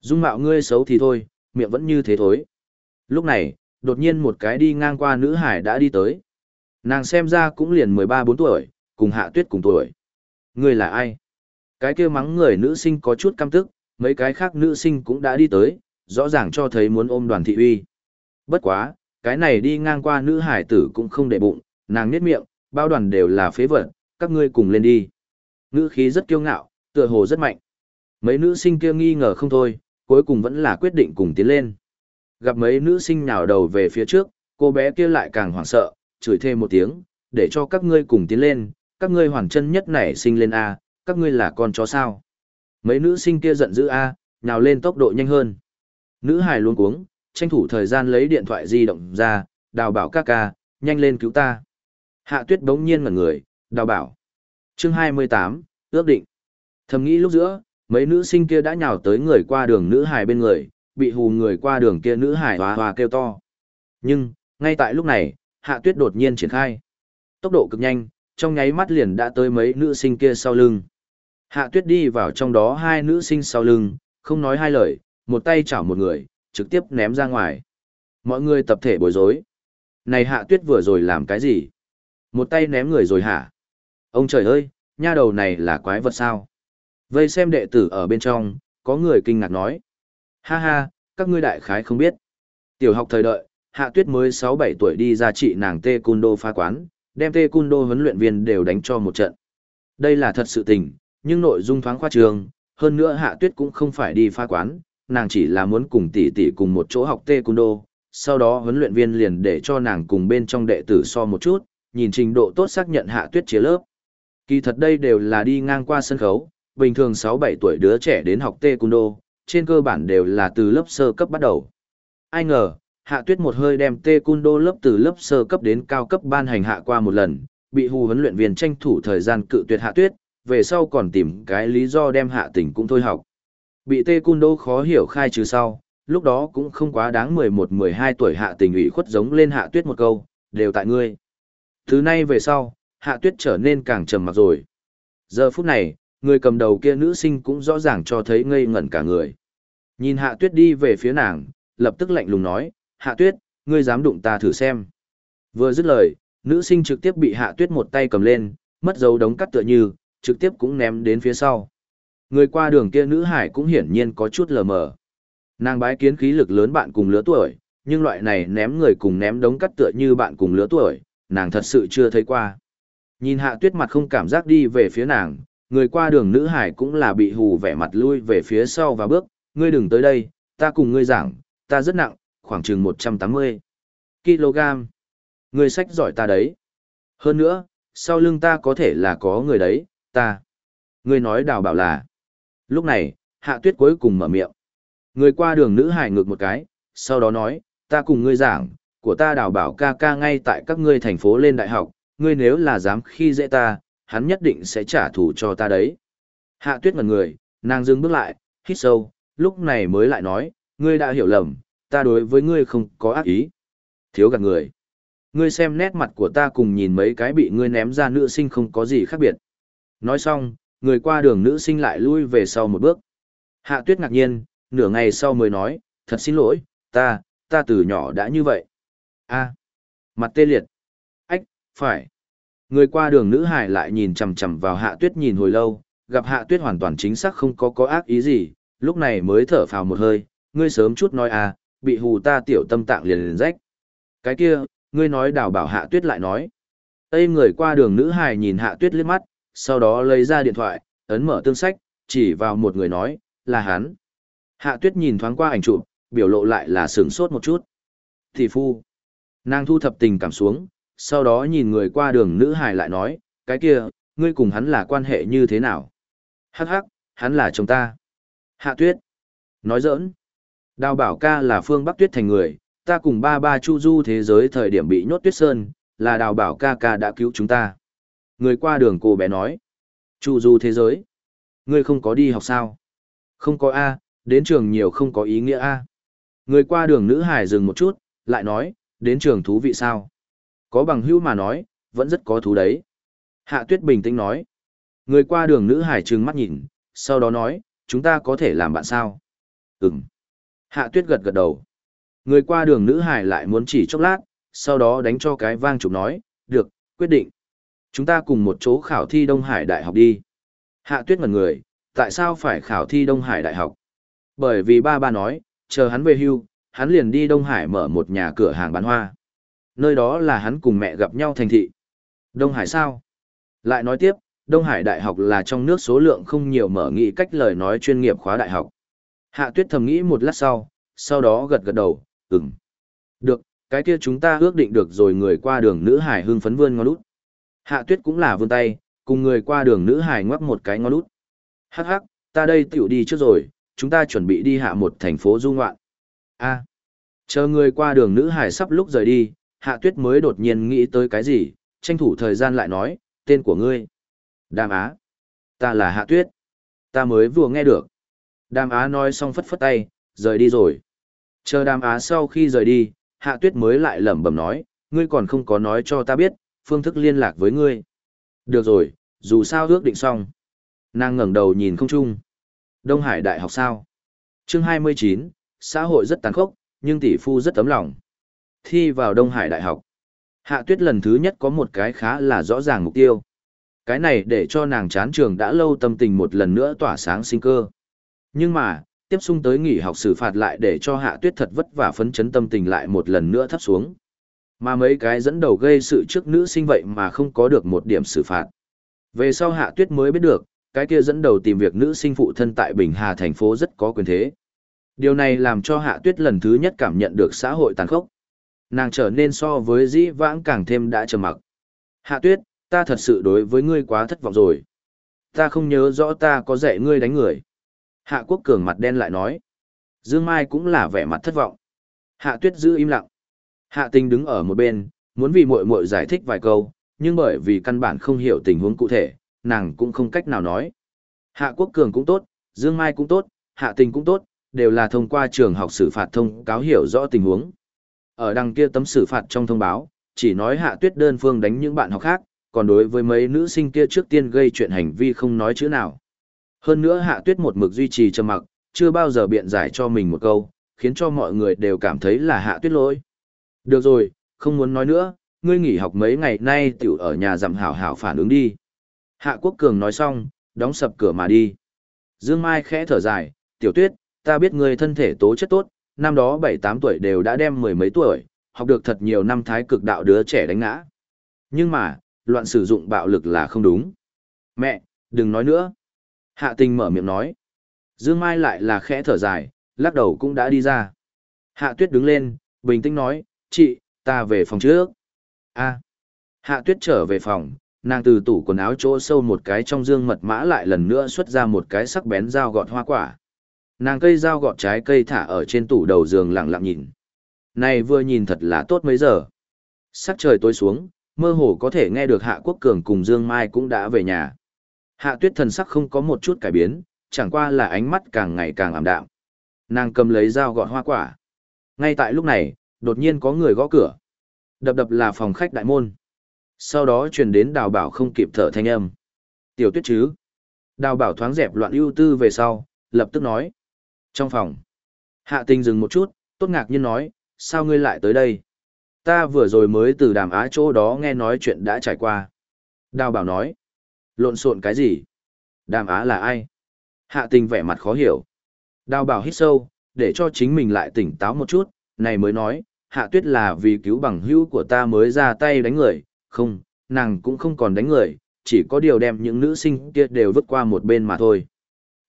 Dung mạo ngươi xấu thì thôi, miệng vẫn như thế thối. Lúc này, đột nhiên một cái đi ngang qua nữ hải đã đi tới. Nàng xem ra cũng liền 13-4 tuổi, cùng hạ tuyết cùng tuổi. Ngươi là ai? Cái kia mắng người nữ sinh có chút căm tức, mấy cái khác nữ sinh cũng đã đi tới, rõ ràng cho thấy muốn ôm đoàn thị uy. Bất quá, cái này đi ngang qua nữ hải tử cũng không để bụng, nàng nhếch miệng, bao đoàn đều là phế vật, các ngươi cùng lên đi. Nữ khí rất kiêu ngạo, tựa hồ rất mạnh. Mấy nữ sinh kia nghi ngờ không thôi, cuối cùng vẫn là quyết định cùng tiến lên. Gặp mấy nữ sinh nhào đầu về phía trước, cô bé kia lại càng hoảng sợ, chửi thêm một tiếng, để cho các ngươi cùng tiến lên, các ngươi hoàn chân nhất nảy sinh lên A, các ngươi là con chó sao. Mấy nữ sinh kia giận dữ A, nhào lên tốc độ nhanh hơn. Nữ hài luôn cuống, tranh thủ thời gian lấy điện thoại di động ra, đào bảo ca ca, nhanh lên cứu ta. Hạ tuyết bỗng nhiên ngẩn người, đào bảo. chương 28, ước định. Thầm nghĩ lúc giữa, mấy nữ sinh kia đã nhào tới người qua đường nữ hài bên người, bị hù người qua đường kia nữ hải hòa hòa kêu to. Nhưng, ngay tại lúc này, hạ tuyết đột nhiên triển khai. Tốc độ cực nhanh, trong nháy mắt liền đã tới mấy nữ sinh kia sau lưng. Hạ tuyết đi vào trong đó hai nữ sinh sau lưng, không nói hai lời, một tay chảo một người, trực tiếp ném ra ngoài. Mọi người tập thể bối rối. Này hạ tuyết vừa rồi làm cái gì? Một tay ném người rồi hả? Ông trời ơi, nha đầu này là quái vật sao? Vây xem đệ tử ở bên trong, có người kinh ngạc nói. Ha ha, các ngươi đại khái không biết. Tiểu học thời đợi, hạ tuyết mới 6-7 tuổi đi ra trị nàng tê Cun đô phá quán, đem tê Cun đô huấn luyện viên đều đánh cho một trận. Đây là thật sự tình, nhưng nội dung thoáng khoa trường, hơn nữa hạ tuyết cũng không phải đi pha quán, nàng chỉ là muốn cùng tỷ tỷ cùng một chỗ học taekwondo, sau đó huấn luyện viên liền để cho nàng cùng bên trong đệ tử so một chút, nhìn trình độ tốt xác nhận hạ tuyết chia lớp. Kỳ thật đây đều là đi ngang qua sân khấu, bình thường 6-7 tuổi đứa trẻ đến học taekwondo, trên cơ bản đều là từ lớp sơ cấp bắt đầu. Ai ngờ, hạ tuyết một hơi đem taekwondo lớp từ lớp sơ cấp đến cao cấp ban hành hạ qua một lần, bị hù huấn luyện viên tranh thủ thời gian cự tuyệt hạ tuyết, về sau còn tìm cái lý do đem hạ tình cũng thôi học. Bị tê cung đô khó hiểu khai trừ sau, lúc đó cũng không quá đáng 11-12 tuổi hạ tình ủy khuất giống lên hạ tuyết một câu, đều tại ngươi. Thứ nay về sau, hạ tuyết trở nên càng trầm mặc rồi. Giờ phút này, người cầm đầu kia nữ sinh cũng rõ ràng cho thấy ngây ngẩn cả người. Nhìn hạ tuyết đi về phía nàng, lập tức lạnh lùng nói, hạ tuyết, ngươi dám đụng ta thử xem. Vừa dứt lời, nữ sinh trực tiếp bị hạ tuyết một tay cầm lên, mất dấu đống cắt tựa như, trực tiếp cũng ném đến phía sau. Người qua đường kia nữ hải cũng hiển nhiên có chút lờ mờ. Nàng bái kiến khí lực lớn bạn cùng lứa tuổi, nhưng loại này ném người cùng ném đống cắt tựa như bạn cùng lứa tuổi, nàng thật sự chưa thấy qua. Nhìn hạ tuyết mặt không cảm giác đi về phía nàng, người qua đường nữ hải cũng là bị hù vẻ mặt lui về phía sau và bước, ngươi đừng tới đây, ta cùng ngươi giảng, ta rất nặng, khoảng chừng 180 kg. Ngươi sách giỏi ta đấy. Hơn nữa, sau lưng ta có thể là có người đấy, ta. Ngươi nói đào bảo là. Lúc này, hạ tuyết cuối cùng mở miệng. Người qua đường nữ hải ngược một cái, sau đó nói, ta cùng ngươi giảng, của ta đào bảo ca ca ngay tại các ngươi thành phố lên đại học, ngươi nếu là dám khi dễ ta, hắn nhất định sẽ trả thù cho ta đấy. Hạ tuyết ngần người, nàng dừng bước lại, hít sâu, lúc này mới lại nói, ngươi đã hiểu lầm, ta đối với ngươi không có ác ý. Thiếu gạt người. Ngươi xem nét mặt của ta cùng nhìn mấy cái bị ngươi ném ra nữ sinh không có gì khác biệt. Nói xong, người qua đường nữ sinh lại lui về sau một bước. Hạ tuyết ngạc nhiên, nửa ngày sau mới nói, thật xin lỗi, ta, ta từ nhỏ đã như vậy. a mặt tê liệt. Ách, phải. Người qua đường nữ hải lại nhìn chằm chằm vào hạ tuyết nhìn hồi lâu, gặp hạ tuyết hoàn toàn chính xác không có có ác ý gì, lúc này mới thở phào một hơi, ngươi sớm chút nói à, bị hù ta tiểu tâm tạng liền liền rách. Cái kia, ngươi nói đào bảo hạ tuyết lại nói. Tây người qua đường nữ hải nhìn hạ tuyết liếc mắt, sau đó lấy ra điện thoại, ấn mở tương sách, chỉ vào một người nói, là hắn. Hạ tuyết nhìn thoáng qua ảnh chụp, biểu lộ lại là sửng sốt một chút. Thị phu. Nàng thu thập tình cảm xuống, sau đó nhìn người qua đường nữ hài lại nói, cái kia, ngươi cùng hắn là quan hệ như thế nào? Hắc hắc, hắn là chồng ta. Hạ tuyết. Nói giỡn. Đào bảo ca là phương Bắc tuyết thành người, ta cùng ba ba chu du thế giới thời điểm bị nhốt tuyết sơn, là đào bảo ca ca đã cứu chúng ta. Người qua đường cô bé nói. Chu du thế giới. Ngươi không có đi học sao? Không có A, đến trường nhiều không có ý nghĩa A. Người qua đường nữ hải dừng một chút, lại nói, đến trường thú vị sao? Có bằng hữu mà nói, vẫn rất có thú đấy. Hạ tuyết bình tĩnh nói. Người qua đường nữ hải trừng mắt nhìn, sau đó nói, chúng ta có thể làm bạn sao? Ừm. Hạ tuyết gật gật đầu. Người qua đường nữ hải lại muốn chỉ chốc lát, sau đó đánh cho cái vang chụp nói, được, quyết định. Chúng ta cùng một chỗ khảo thi Đông Hải Đại học đi. Hạ tuyết ngần người, tại sao phải khảo thi Đông Hải Đại học? Bởi vì ba ba nói, chờ hắn về hưu, hắn liền đi Đông Hải mở một nhà cửa hàng bán hoa. Nơi đó là hắn cùng mẹ gặp nhau thành thị. Đông Hải sao? Lại nói tiếp, Đông Hải Đại học là trong nước số lượng không nhiều mở nghị cách lời nói chuyên nghiệp khóa đại học. Hạ tuyết thầm nghĩ một lát sau, sau đó gật gật đầu, ừm. Được, cái kia chúng ta ước định được rồi người qua đường nữ hải hưng phấn vươn ngón út. Hạ tuyết cũng là vươn tay, cùng người qua đường nữ hải ngoắc một cái ngón út. Hắc hắc, ta đây tiểu đi trước rồi, chúng ta chuẩn bị đi hạ một thành phố du ngoạn. A. chờ người qua đường nữ hải sắp lúc rời đi, hạ tuyết mới đột nhiên nghĩ tới cái gì, tranh thủ thời gian lại nói, tên của ngươi. Đàm Á. Ta là hạ tuyết. Ta mới vừa nghe được. Đàm Á nói xong phất phất tay, rời đi rồi. Chờ đàm á sau khi rời đi, hạ tuyết mới lại lẩm bẩm nói, ngươi còn không có nói cho ta biết, phương thức liên lạc với ngươi. Được rồi, dù sao ước định xong. Nàng ngẩng đầu nhìn không chung. Đông Hải Đại học sao? Chương 29, xã hội rất tàn khốc, nhưng tỷ phu rất tấm lòng. Thi vào Đông Hải Đại học. Hạ tuyết lần thứ nhất có một cái khá là rõ ràng mục tiêu. Cái này để cho nàng chán trường đã lâu tâm tình một lần nữa tỏa sáng sinh cơ. Nhưng mà, tiếp xung tới nghỉ học xử phạt lại để cho hạ tuyết thật vất vả phấn chấn tâm tình lại một lần nữa thấp xuống. Mà mấy cái dẫn đầu gây sự trước nữ sinh vậy mà không có được một điểm xử phạt. Về sau hạ tuyết mới biết được, cái kia dẫn đầu tìm việc nữ sinh phụ thân tại Bình Hà thành phố rất có quyền thế. Điều này làm cho hạ tuyết lần thứ nhất cảm nhận được xã hội tàn khốc. Nàng trở nên so với dĩ vãng càng thêm đã trầm mặc. Hạ tuyết, ta thật sự đối với ngươi quá thất vọng rồi. Ta không nhớ rõ ta có dạy ngươi đánh người. Hạ quốc cường mặt đen lại nói. Dương Mai cũng là vẻ mặt thất vọng. Hạ tuyết giữ im lặng. Hạ tình đứng ở một bên, muốn vì muội muội giải thích vài câu, nhưng bởi vì căn bản không hiểu tình huống cụ thể, nàng cũng không cách nào nói. Hạ quốc cường cũng tốt, Dương Mai cũng tốt, hạ tình cũng tốt, đều là thông qua trường học xử phạt thông cáo hiểu rõ tình huống. Ở đằng kia tấm xử phạt trong thông báo, chỉ nói hạ tuyết đơn phương đánh những bạn học khác, còn đối với mấy nữ sinh kia trước tiên gây chuyện hành vi không nói chữ nào. Hơn nữa hạ tuyết một mực duy trì trầm mặc, chưa bao giờ biện giải cho mình một câu, khiến cho mọi người đều cảm thấy là hạ tuyết lỗi. Được rồi, không muốn nói nữa, ngươi nghỉ học mấy ngày nay tiểu ở nhà giảm hảo hảo phản ứng đi. Hạ Quốc Cường nói xong, đóng sập cửa mà đi. Dương Mai khẽ thở dài, tiểu tuyết, ta biết ngươi thân thể tố chất tốt, năm đó 7-8 tuổi đều đã đem mười mấy tuổi, học được thật nhiều năm thái cực đạo đứa trẻ đánh ngã. Nhưng mà, loạn sử dụng bạo lực là không đúng. Mẹ, đừng nói nữa. Hạ tình mở miệng nói. Dương Mai lại là khẽ thở dài, lắc đầu cũng đã đi ra. Hạ tuyết đứng lên, bình tĩnh nói, chị, ta về phòng trước. a Hạ tuyết trở về phòng, nàng từ tủ quần áo chỗ sâu một cái trong dương mật mã lại lần nữa xuất ra một cái sắc bén dao gọt hoa quả. Nàng cây dao gọt trái cây thả ở trên tủ đầu giường lặng lặng nhìn. Này vừa nhìn thật là tốt mấy giờ. Sắc trời tối xuống, mơ hồ có thể nghe được Hạ Quốc Cường cùng Dương Mai cũng đã về nhà. Hạ Tuyết thần sắc không có một chút cải biến, chẳng qua là ánh mắt càng ngày càng ảm đạm. Nàng cầm lấy dao gọt hoa quả. Ngay tại lúc này, đột nhiên có người gõ cửa. Đập đập là phòng khách đại môn. Sau đó truyền đến đào bảo không kịp thở thanh âm. Tiểu tuyết chứ. Đào bảo thoáng dẹp loạn ưu tư về sau, lập tức nói. Trong phòng. Hạ tình dừng một chút, tốt ngạc nhiên nói, sao ngươi lại tới đây? Ta vừa rồi mới từ đàm á chỗ đó nghe nói chuyện đã trải qua. Đào bảo nói. Lộn xộn cái gì? Đàm á là ai? Hạ tình vẻ mặt khó hiểu. Đào bảo hít sâu, để cho chính mình lại tỉnh táo một chút, này mới nói, hạ tuyết là vì cứu bằng hữu của ta mới ra tay đánh người, không, nàng cũng không còn đánh người, chỉ có điều đem những nữ sinh kia đều vứt qua một bên mà thôi.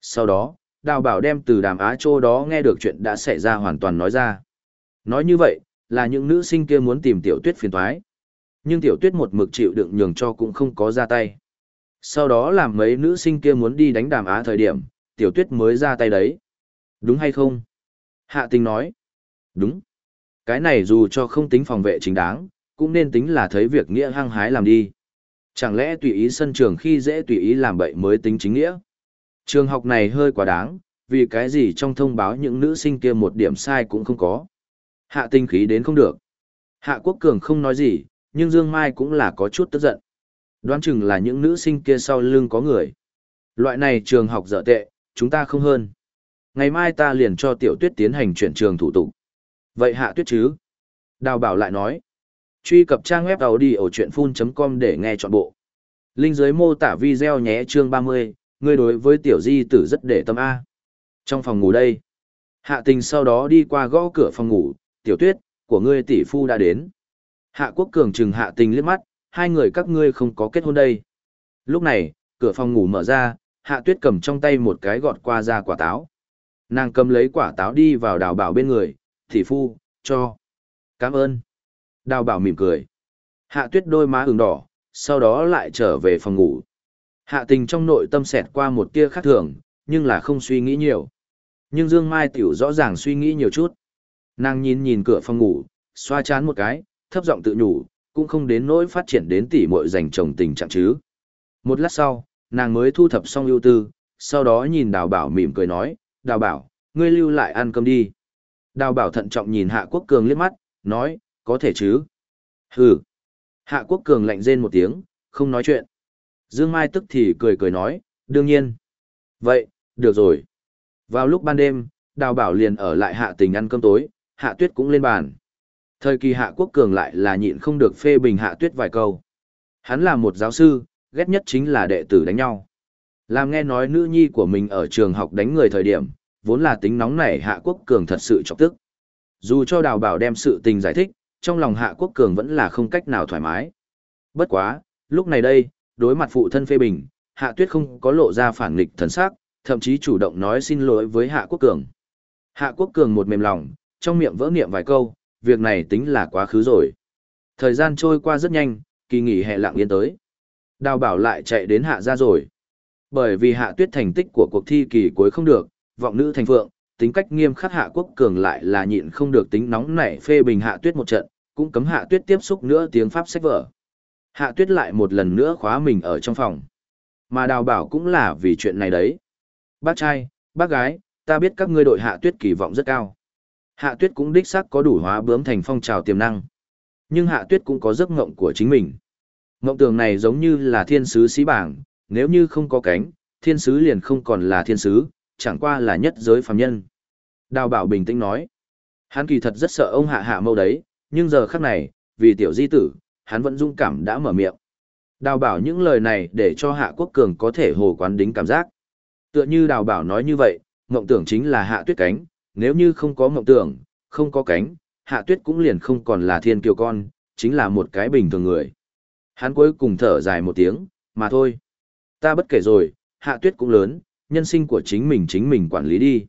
Sau đó, đào bảo đem từ đàm á châu đó nghe được chuyện đã xảy ra hoàn toàn nói ra. Nói như vậy, là những nữ sinh kia muốn tìm tiểu tuyết phiền thoái. Nhưng tiểu tuyết một mực chịu đựng nhường cho cũng không có ra tay. Sau đó làm mấy nữ sinh kia muốn đi đánh đàm á thời điểm, tiểu tuyết mới ra tay đấy. Đúng hay không? Hạ tình nói. Đúng. Cái này dù cho không tính phòng vệ chính đáng, cũng nên tính là thấy việc nghĩa hăng hái làm đi. Chẳng lẽ tùy ý sân trường khi dễ tùy ý làm bậy mới tính chính nghĩa? Trường học này hơi quá đáng, vì cái gì trong thông báo những nữ sinh kia một điểm sai cũng không có. Hạ tinh khí đến không được. Hạ quốc cường không nói gì, nhưng Dương Mai cũng là có chút tức giận. Đoán chừng là những nữ sinh kia sau lưng có người. Loại này trường học dở tệ, chúng ta không hơn. Ngày mai ta liền cho tiểu tuyết tiến hành chuyển trường thủ tục. Vậy hạ tuyết chứ? Đào bảo lại nói. Truy cập trang web đầu đi ở chuyện full.com để nghe trọn bộ. Linh dưới mô tả video nhé chương 30, ngươi đối với tiểu di tử rất để tâm A. Trong phòng ngủ đây. Hạ tình sau đó đi qua gõ cửa phòng ngủ, tiểu tuyết, của ngươi tỷ phu đã đến. Hạ quốc cường trừng hạ tình liếc mắt, hai người các ngươi không có kết hôn đây. Lúc này, cửa phòng ngủ mở ra, hạ tuyết cầm trong tay một cái gọt qua ra quả táo. Nàng cầm lấy quả táo đi vào đào bảo bên người, thị phu, cho. Cảm ơn. Đào bảo mỉm cười. Hạ tuyết đôi má ửng đỏ, sau đó lại trở về phòng ngủ. Hạ tình trong nội tâm xẹt qua một tia khác thường, nhưng là không suy nghĩ nhiều. Nhưng Dương Mai tiểu rõ ràng suy nghĩ nhiều chút. Nàng nhìn nhìn cửa phòng ngủ, xoa chán một cái, thấp giọng tự nhủ, cũng không đến nỗi phát triển đến tỉ muội dành chồng tình trạng chứ. Một lát sau, nàng mới thu thập xong ưu tư, sau đó nhìn đào bảo mỉm cười nói, đào bảo, ngươi lưu lại ăn cơm đi. Đào bảo thận trọng nhìn Hạ Quốc Cường liếc mắt, nói, có thể chứ. Hừ. Hạ Quốc Cường lạnh rên một tiếng, không nói chuyện. Dương Mai tức thì cười cười nói, đương nhiên. Vậy, được rồi. Vào lúc ban đêm, đào bảo liền ở lại hạ tình ăn cơm tối, hạ tuyết cũng lên bàn. Thời kỳ hạ quốc cường lại là nhịn không được phê bình hạ tuyết vài câu. Hắn là một giáo sư, ghét nhất chính là đệ tử đánh nhau. Làm nghe nói nữ nhi của mình ở trường học đánh người thời điểm, vốn là tính nóng nảy hạ quốc cường thật sự chọc tức. Dù cho đào bảo đem sự tình giải thích, trong lòng hạ quốc cường vẫn là không cách nào thoải mái. Bất quá, lúc này đây, đối mặt phụ thân phê bình, hạ tuyết không có lộ ra phản nghịch thần sắc, thậm chí chủ động nói xin lỗi với hạ quốc cường. Hạ quốc cường một mềm lòng, trong miệng vỡ niệm vài câu, việc này tính là quá khứ rồi. Thời gian trôi qua rất nhanh, kỳ nghỉ hè lặng yên tới. Đào bảo lại chạy đến hạ ra rồi. Bởi vì hạ tuyết thành tích của cuộc thi kỳ cuối không được, vọng nữ thành phượng, tính cách nghiêm khắc hạ quốc cường lại là nhịn không được tính nóng nảy phê bình hạ tuyết một trận, cũng cấm hạ tuyết tiếp xúc nữa tiếng pháp sách vở. Hạ tuyết lại một lần nữa khóa mình ở trong phòng. Mà đào bảo cũng là vì chuyện này đấy. Bác trai, bác gái, ta biết các ngươi đội hạ tuyết kỳ vọng rất cao. Hạ tuyết cũng đích xác có đủ hóa bướm thành phong trào tiềm năng. Nhưng hạ tuyết cũng có giấc ngộng của chính mình. Ngộng tường này giống như là thiên sứ sĩ bảng, nếu như không có cánh, thiên sứ liền không còn là thiên sứ, chẳng qua là nhất giới phàm nhân. Đào bảo bình tĩnh nói. Hắn kỳ thật rất sợ ông hạ hạ mâu đấy, nhưng giờ khắc này, vì tiểu di tử, hắn vẫn dung cảm đã mở miệng. Đào bảo những lời này để cho hạ quốc cường có thể hồ quán đính cảm giác. Tựa như đào bảo nói như vậy, mộng tưởng chính là hạ tuyết cánh, nếu như không có mộng tưởng, không có cánh, hạ tuyết cũng liền không còn là thiên kiều con, chính là một cái bình thường người. Hắn cuối cùng thở dài một tiếng, mà thôi. Ta bất kể rồi, hạ tuyết cũng lớn, nhân sinh của chính mình chính mình quản lý đi.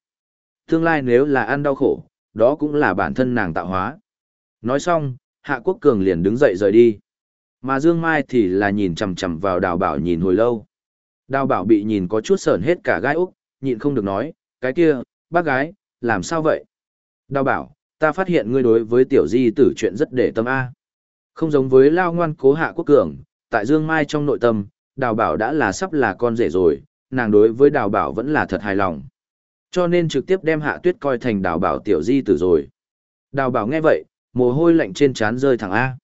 Tương lai nếu là ăn đau khổ, đó cũng là bản thân nàng tạo hóa. Nói xong, Hạ Quốc Cường liền đứng dậy rời đi. Mà Dương Mai thì là nhìn chằm chằm vào đào bảo nhìn hồi lâu. Đào bảo bị nhìn có chút sờn hết cả gai úc, nhịn không được nói, cái kia, bác gái, làm sao vậy? Đào bảo, ta phát hiện ngươi đối với tiểu di tử chuyện rất để tâm A. Không giống với lao ngoan cố hạ quốc cường, tại Dương Mai trong nội tâm, đào bảo đã là sắp là con rể rồi, nàng đối với đào bảo vẫn là thật hài lòng. Cho nên trực tiếp đem hạ tuyết coi thành đào bảo tiểu di tử rồi. Đào bảo nghe vậy, mồ hôi lạnh trên trán rơi thẳng A.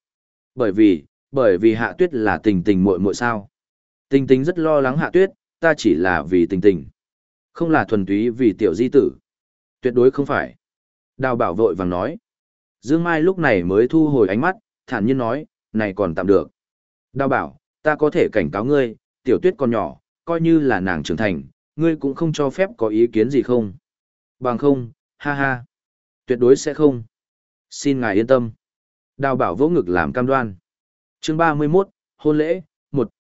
Bởi vì, bởi vì hạ tuyết là tình tình muội muội sao. Tình tình rất lo lắng hạ tuyết, ta chỉ là vì tình tình. Không là thuần túy vì tiểu di tử. Tuyệt đối không phải. Đào bảo vội vàng nói. Dương Mai lúc này mới thu hồi ánh mắt, thản nhiên nói, này còn tạm được. Đào bảo, ta có thể cảnh cáo ngươi, tiểu tuyết còn nhỏ, coi như là nàng trưởng thành, ngươi cũng không cho phép có ý kiến gì không. Bằng không, ha ha. Tuyệt đối sẽ không. Xin ngài yên tâm. Đào bảo vỗ ngực làm cam đoan. chương 31, hôn lễ, một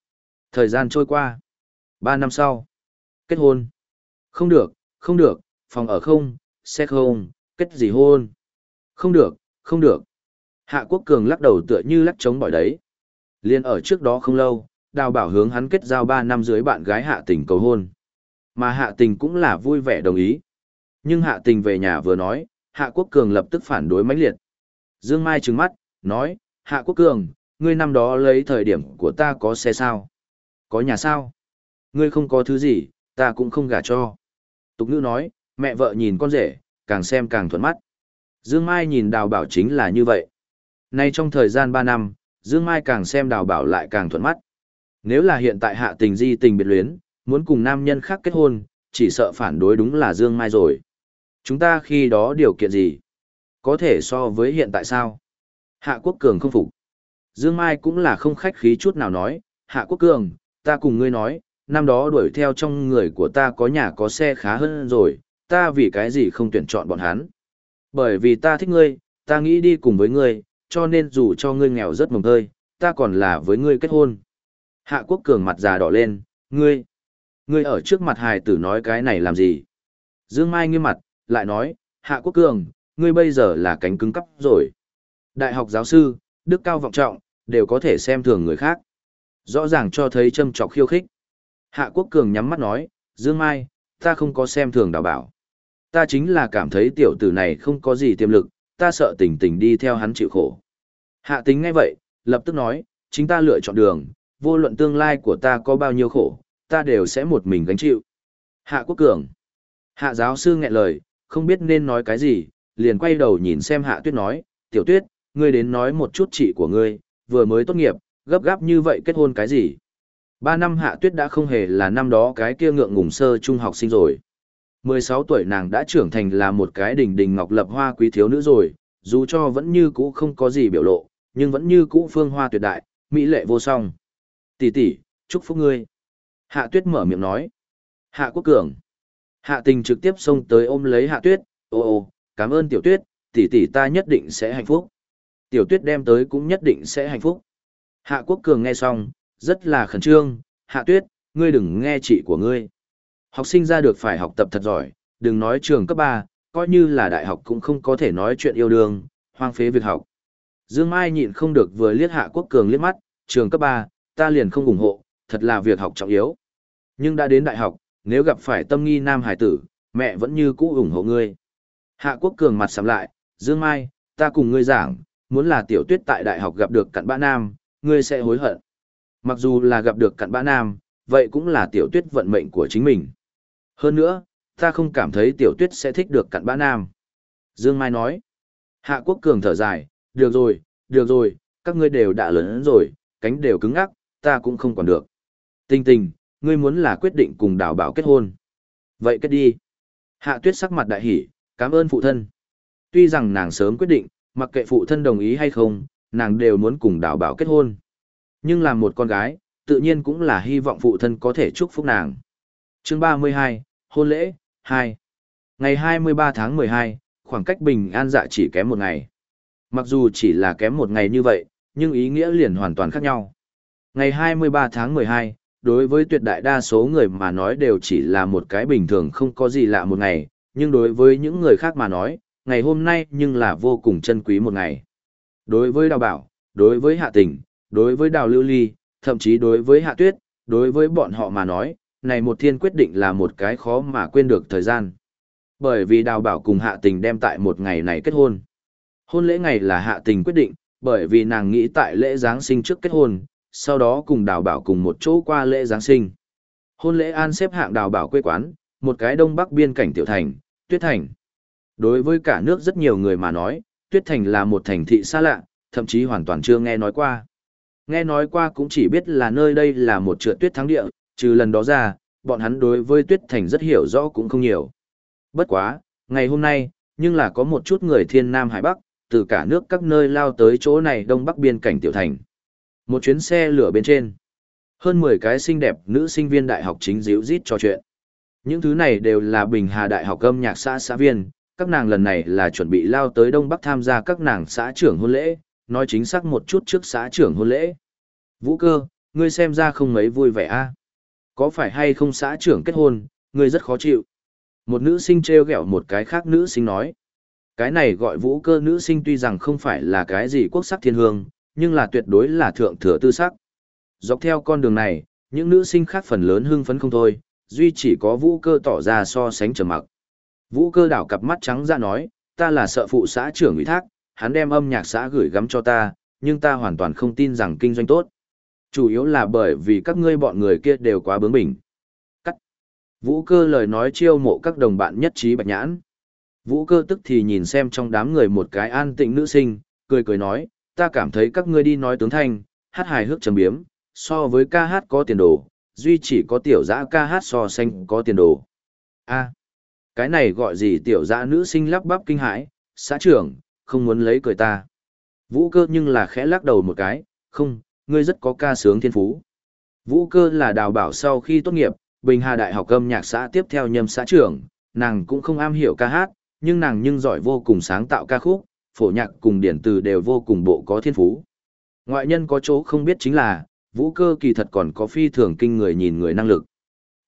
Thời gian trôi qua. ba năm sau. Kết hôn. Không được, không được, phòng ở không, xe không, kết gì hôn. Không được, không được. Hạ Quốc Cường lắc đầu tựa như lắc trống bỏi đấy. Liên ở trước đó không lâu, đào bảo hướng hắn kết giao 3 năm dưới bạn gái hạ tình cầu hôn. Mà hạ tình cũng là vui vẻ đồng ý. Nhưng hạ tình về nhà vừa nói, hạ quốc cường lập tức phản đối mãnh liệt. Dương Mai trừng mắt, nói, hạ quốc cường, ngươi năm đó lấy thời điểm của ta có xe sao? Có nhà sao? Ngươi không có thứ gì, ta cũng không gả cho. Tục ngữ nói, mẹ vợ nhìn con rể, càng xem càng thuận mắt. Dương Mai nhìn đào bảo chính là như vậy. Nay trong thời gian 3 năm, Dương Mai càng xem đào bảo lại càng thuận mắt. Nếu là hiện tại hạ tình di tình biệt luyến, muốn cùng nam nhân khác kết hôn, chỉ sợ phản đối đúng là Dương Mai rồi. Chúng ta khi đó điều kiện gì? Có thể so với hiện tại sao? Hạ Quốc Cường không phục. Dương Mai cũng là không khách khí chút nào nói, Hạ Quốc Cường, ta cùng ngươi nói, năm đó đuổi theo trong người của ta có nhà có xe khá hơn rồi, ta vì cái gì không tuyển chọn bọn hắn. Bởi vì ta thích ngươi, ta nghĩ đi cùng với ngươi, cho nên dù cho ngươi nghèo rất mồng tơi, ta còn là với ngươi kết hôn. Hạ quốc cường mặt già đỏ lên, ngươi, ngươi ở trước mặt hài tử nói cái này làm gì? Dương Mai nghiêm mặt, lại nói, Hạ quốc cường, ngươi bây giờ là cánh cứng cắp rồi. Đại học giáo sư, đức cao vọng trọng, đều có thể xem thường người khác. Rõ ràng cho thấy châm trọc khiêu khích. Hạ quốc cường nhắm mắt nói, Dương Mai, ta không có xem thường đào bảo. Ta chính là cảm thấy tiểu tử này không có gì tiềm lực, ta sợ tình tình đi theo hắn chịu khổ. Hạ tính ngay vậy, lập tức nói, chính ta lựa chọn đường, vô luận tương lai của ta có bao nhiêu khổ, ta đều sẽ một mình gánh chịu. Hạ Quốc Cường. Hạ giáo sư nghẹn lời, không biết nên nói cái gì, liền quay đầu nhìn xem hạ tuyết nói, tiểu tuyết, ngươi đến nói một chút chị của ngươi, vừa mới tốt nghiệp, gấp gáp như vậy kết hôn cái gì. Ba năm hạ tuyết đã không hề là năm đó cái kia ngượng ngùng sơ trung học sinh rồi. 16 tuổi nàng đã trưởng thành là một cái đỉnh đỉnh ngọc lập hoa quý thiếu nữ rồi, dù cho vẫn như cũ không có gì biểu lộ, nhưng vẫn như cũ phương hoa tuyệt đại, mỹ lệ vô song. Tỷ tỷ, chúc phúc ngươi. Hạ tuyết mở miệng nói. Hạ quốc cường. Hạ tình trực tiếp xông tới ôm lấy hạ tuyết, ô ô, cảm ơn tiểu tuyết, tỷ tỷ ta nhất định sẽ hạnh phúc. Tiểu tuyết đem tới cũng nhất định sẽ hạnh phúc. Hạ quốc cường nghe xong, rất là khẩn trương, hạ tuyết, ngươi đừng nghe chị của ngươi. Học sinh ra được phải học tập thật giỏi, đừng nói trường cấp 3, coi như là đại học cũng không có thể nói chuyện yêu đương, hoang phế việc học. Dương Mai nhịn không được vừa liếc hạ quốc cường liếc mắt, trường cấp 3, ta liền không ủng hộ, thật là việc học trọng yếu. Nhưng đã đến đại học, nếu gặp phải tâm nghi nam hải tử, mẹ vẫn như cũ ủng hộ ngươi. Hạ quốc cường mặt sầm lại, Dương Mai, ta cùng ngươi giảng, muốn là tiểu tuyết tại đại học gặp được cặn bã nam, ngươi sẽ hối hận. Mặc dù là gặp được cặn bã nam, vậy cũng là tiểu tuyết vận mệnh của chính mình. Hơn nữa, ta không cảm thấy tiểu tuyết sẽ thích được cặn bã nam. Dương Mai nói, Hạ Quốc Cường thở dài, được rồi, được rồi, các ngươi đều đã lớn rồi, cánh đều cứng ngắc, ta cũng không còn được. Tình tình, ngươi muốn là quyết định cùng đào bảo kết hôn. Vậy kết đi. Hạ tuyết sắc mặt đại hỉ, cảm ơn phụ thân. Tuy rằng nàng sớm quyết định, mặc kệ phụ thân đồng ý hay không, nàng đều muốn cùng đào bảo kết hôn. Nhưng làm một con gái, tự nhiên cũng là hy vọng phụ thân có thể chúc phúc nàng. Chương 32, Hôn lễ, 2. Ngày 23 tháng 12, khoảng cách bình an dạ chỉ kém một ngày. Mặc dù chỉ là kém một ngày như vậy, nhưng ý nghĩa liền hoàn toàn khác nhau. Ngày 23 tháng 12, đối với tuyệt đại đa số người mà nói đều chỉ là một cái bình thường không có gì lạ một ngày, nhưng đối với những người khác mà nói, ngày hôm nay nhưng là vô cùng chân quý một ngày. Đối với đào bảo, đối với hạ tình, đối với đào lưu ly, thậm chí đối với hạ tuyết, đối với bọn họ mà nói, này một thiên quyết định là một cái khó mà quên được thời gian. Bởi vì đào bảo cùng hạ tình đem tại một ngày này kết hôn. Hôn lễ ngày là hạ tình quyết định, bởi vì nàng nghĩ tại lễ Giáng sinh trước kết hôn, sau đó cùng đào bảo cùng một chỗ qua lễ Giáng sinh. Hôn lễ an xếp hạng đào bảo quê quán, một cái đông bắc biên cảnh tiểu thành, Tuyết Thành. Đối với cả nước rất nhiều người mà nói, Tuyết Thành là một thành thị xa lạ, thậm chí hoàn toàn chưa nghe nói qua. Nghe nói qua cũng chỉ biết là nơi đây là một trượt tuyết thắng địa, trừ lần đó ra, bọn hắn đối với Tuyết Thành rất hiểu rõ cũng không nhiều. Bất quá, ngày hôm nay, nhưng là có một chút người thiên nam hải bắc, từ cả nước các nơi lao tới chỗ này đông bắc biên cảnh tiểu thành. Một chuyến xe lửa bên trên. Hơn 10 cái xinh đẹp nữ sinh viên đại học chính díu rít trò chuyện. Những thứ này đều là Bình Hà Đại học âm nhạc xã xã viên, các nàng lần này là chuẩn bị lao tới Đông Bắc tham gia các nàng xã trưởng hôn lễ, nói chính xác một chút trước xã trưởng hôn lễ. Vũ cơ, ngươi xem ra không mấy vui vẻ a Có phải hay không xã trưởng kết hôn, ngươi rất khó chịu. Một nữ sinh treo gẹo một cái khác nữ sinh nói. Cái này gọi vũ cơ nữ sinh tuy rằng không phải là cái gì quốc sắc thiên hương, nhưng là tuyệt đối là thượng thừa tư sắc. Dọc theo con đường này, những nữ sinh khác phần lớn hưng phấn không thôi, duy chỉ có vũ cơ tỏ ra so sánh trầm mặc. Vũ cơ đảo cặp mắt trắng ra nói, ta là sợ phụ xã trưởng ủy thác, hắn đem âm nhạc xã gửi gắm cho ta, nhưng ta hoàn toàn không tin rằng kinh doanh tốt. Chủ yếu là bởi vì các ngươi bọn người kia đều quá bướng bỉnh. Cắt. Vũ cơ lời nói chiêu mộ các đồng bạn nhất trí bạch nhãn. Vũ cơ tức thì nhìn xem trong đám người một cái an tịnh nữ sinh, cười cười nói, ta cảm thấy các ngươi đi nói tướng thanh, hát hài hước trầm biếm, so với ca hát có tiền đồ, duy chỉ có tiểu dã ca hát so xanh có tiền đồ. a cái này gọi gì tiểu dã nữ sinh lắp bắp kinh hãi, xã trưởng, không muốn lấy cười ta. Vũ cơ nhưng là khẽ lắc đầu một cái, không, ngươi rất có ca sướng thiên phú. Vũ cơ là đào bảo sau khi tốt nghiệp, Bình Hà Đại học âm nhạc xã tiếp theo nhâm xã trưởng, nàng cũng không am hiểu ca hát, nhưng nàng nhưng giỏi vô cùng sáng tạo ca khúc, phổ nhạc cùng điển từ đều vô cùng bộ có thiên phú. Ngoại nhân có chỗ không biết chính là, vũ cơ kỳ thật còn có phi thường kinh người nhìn người năng lực.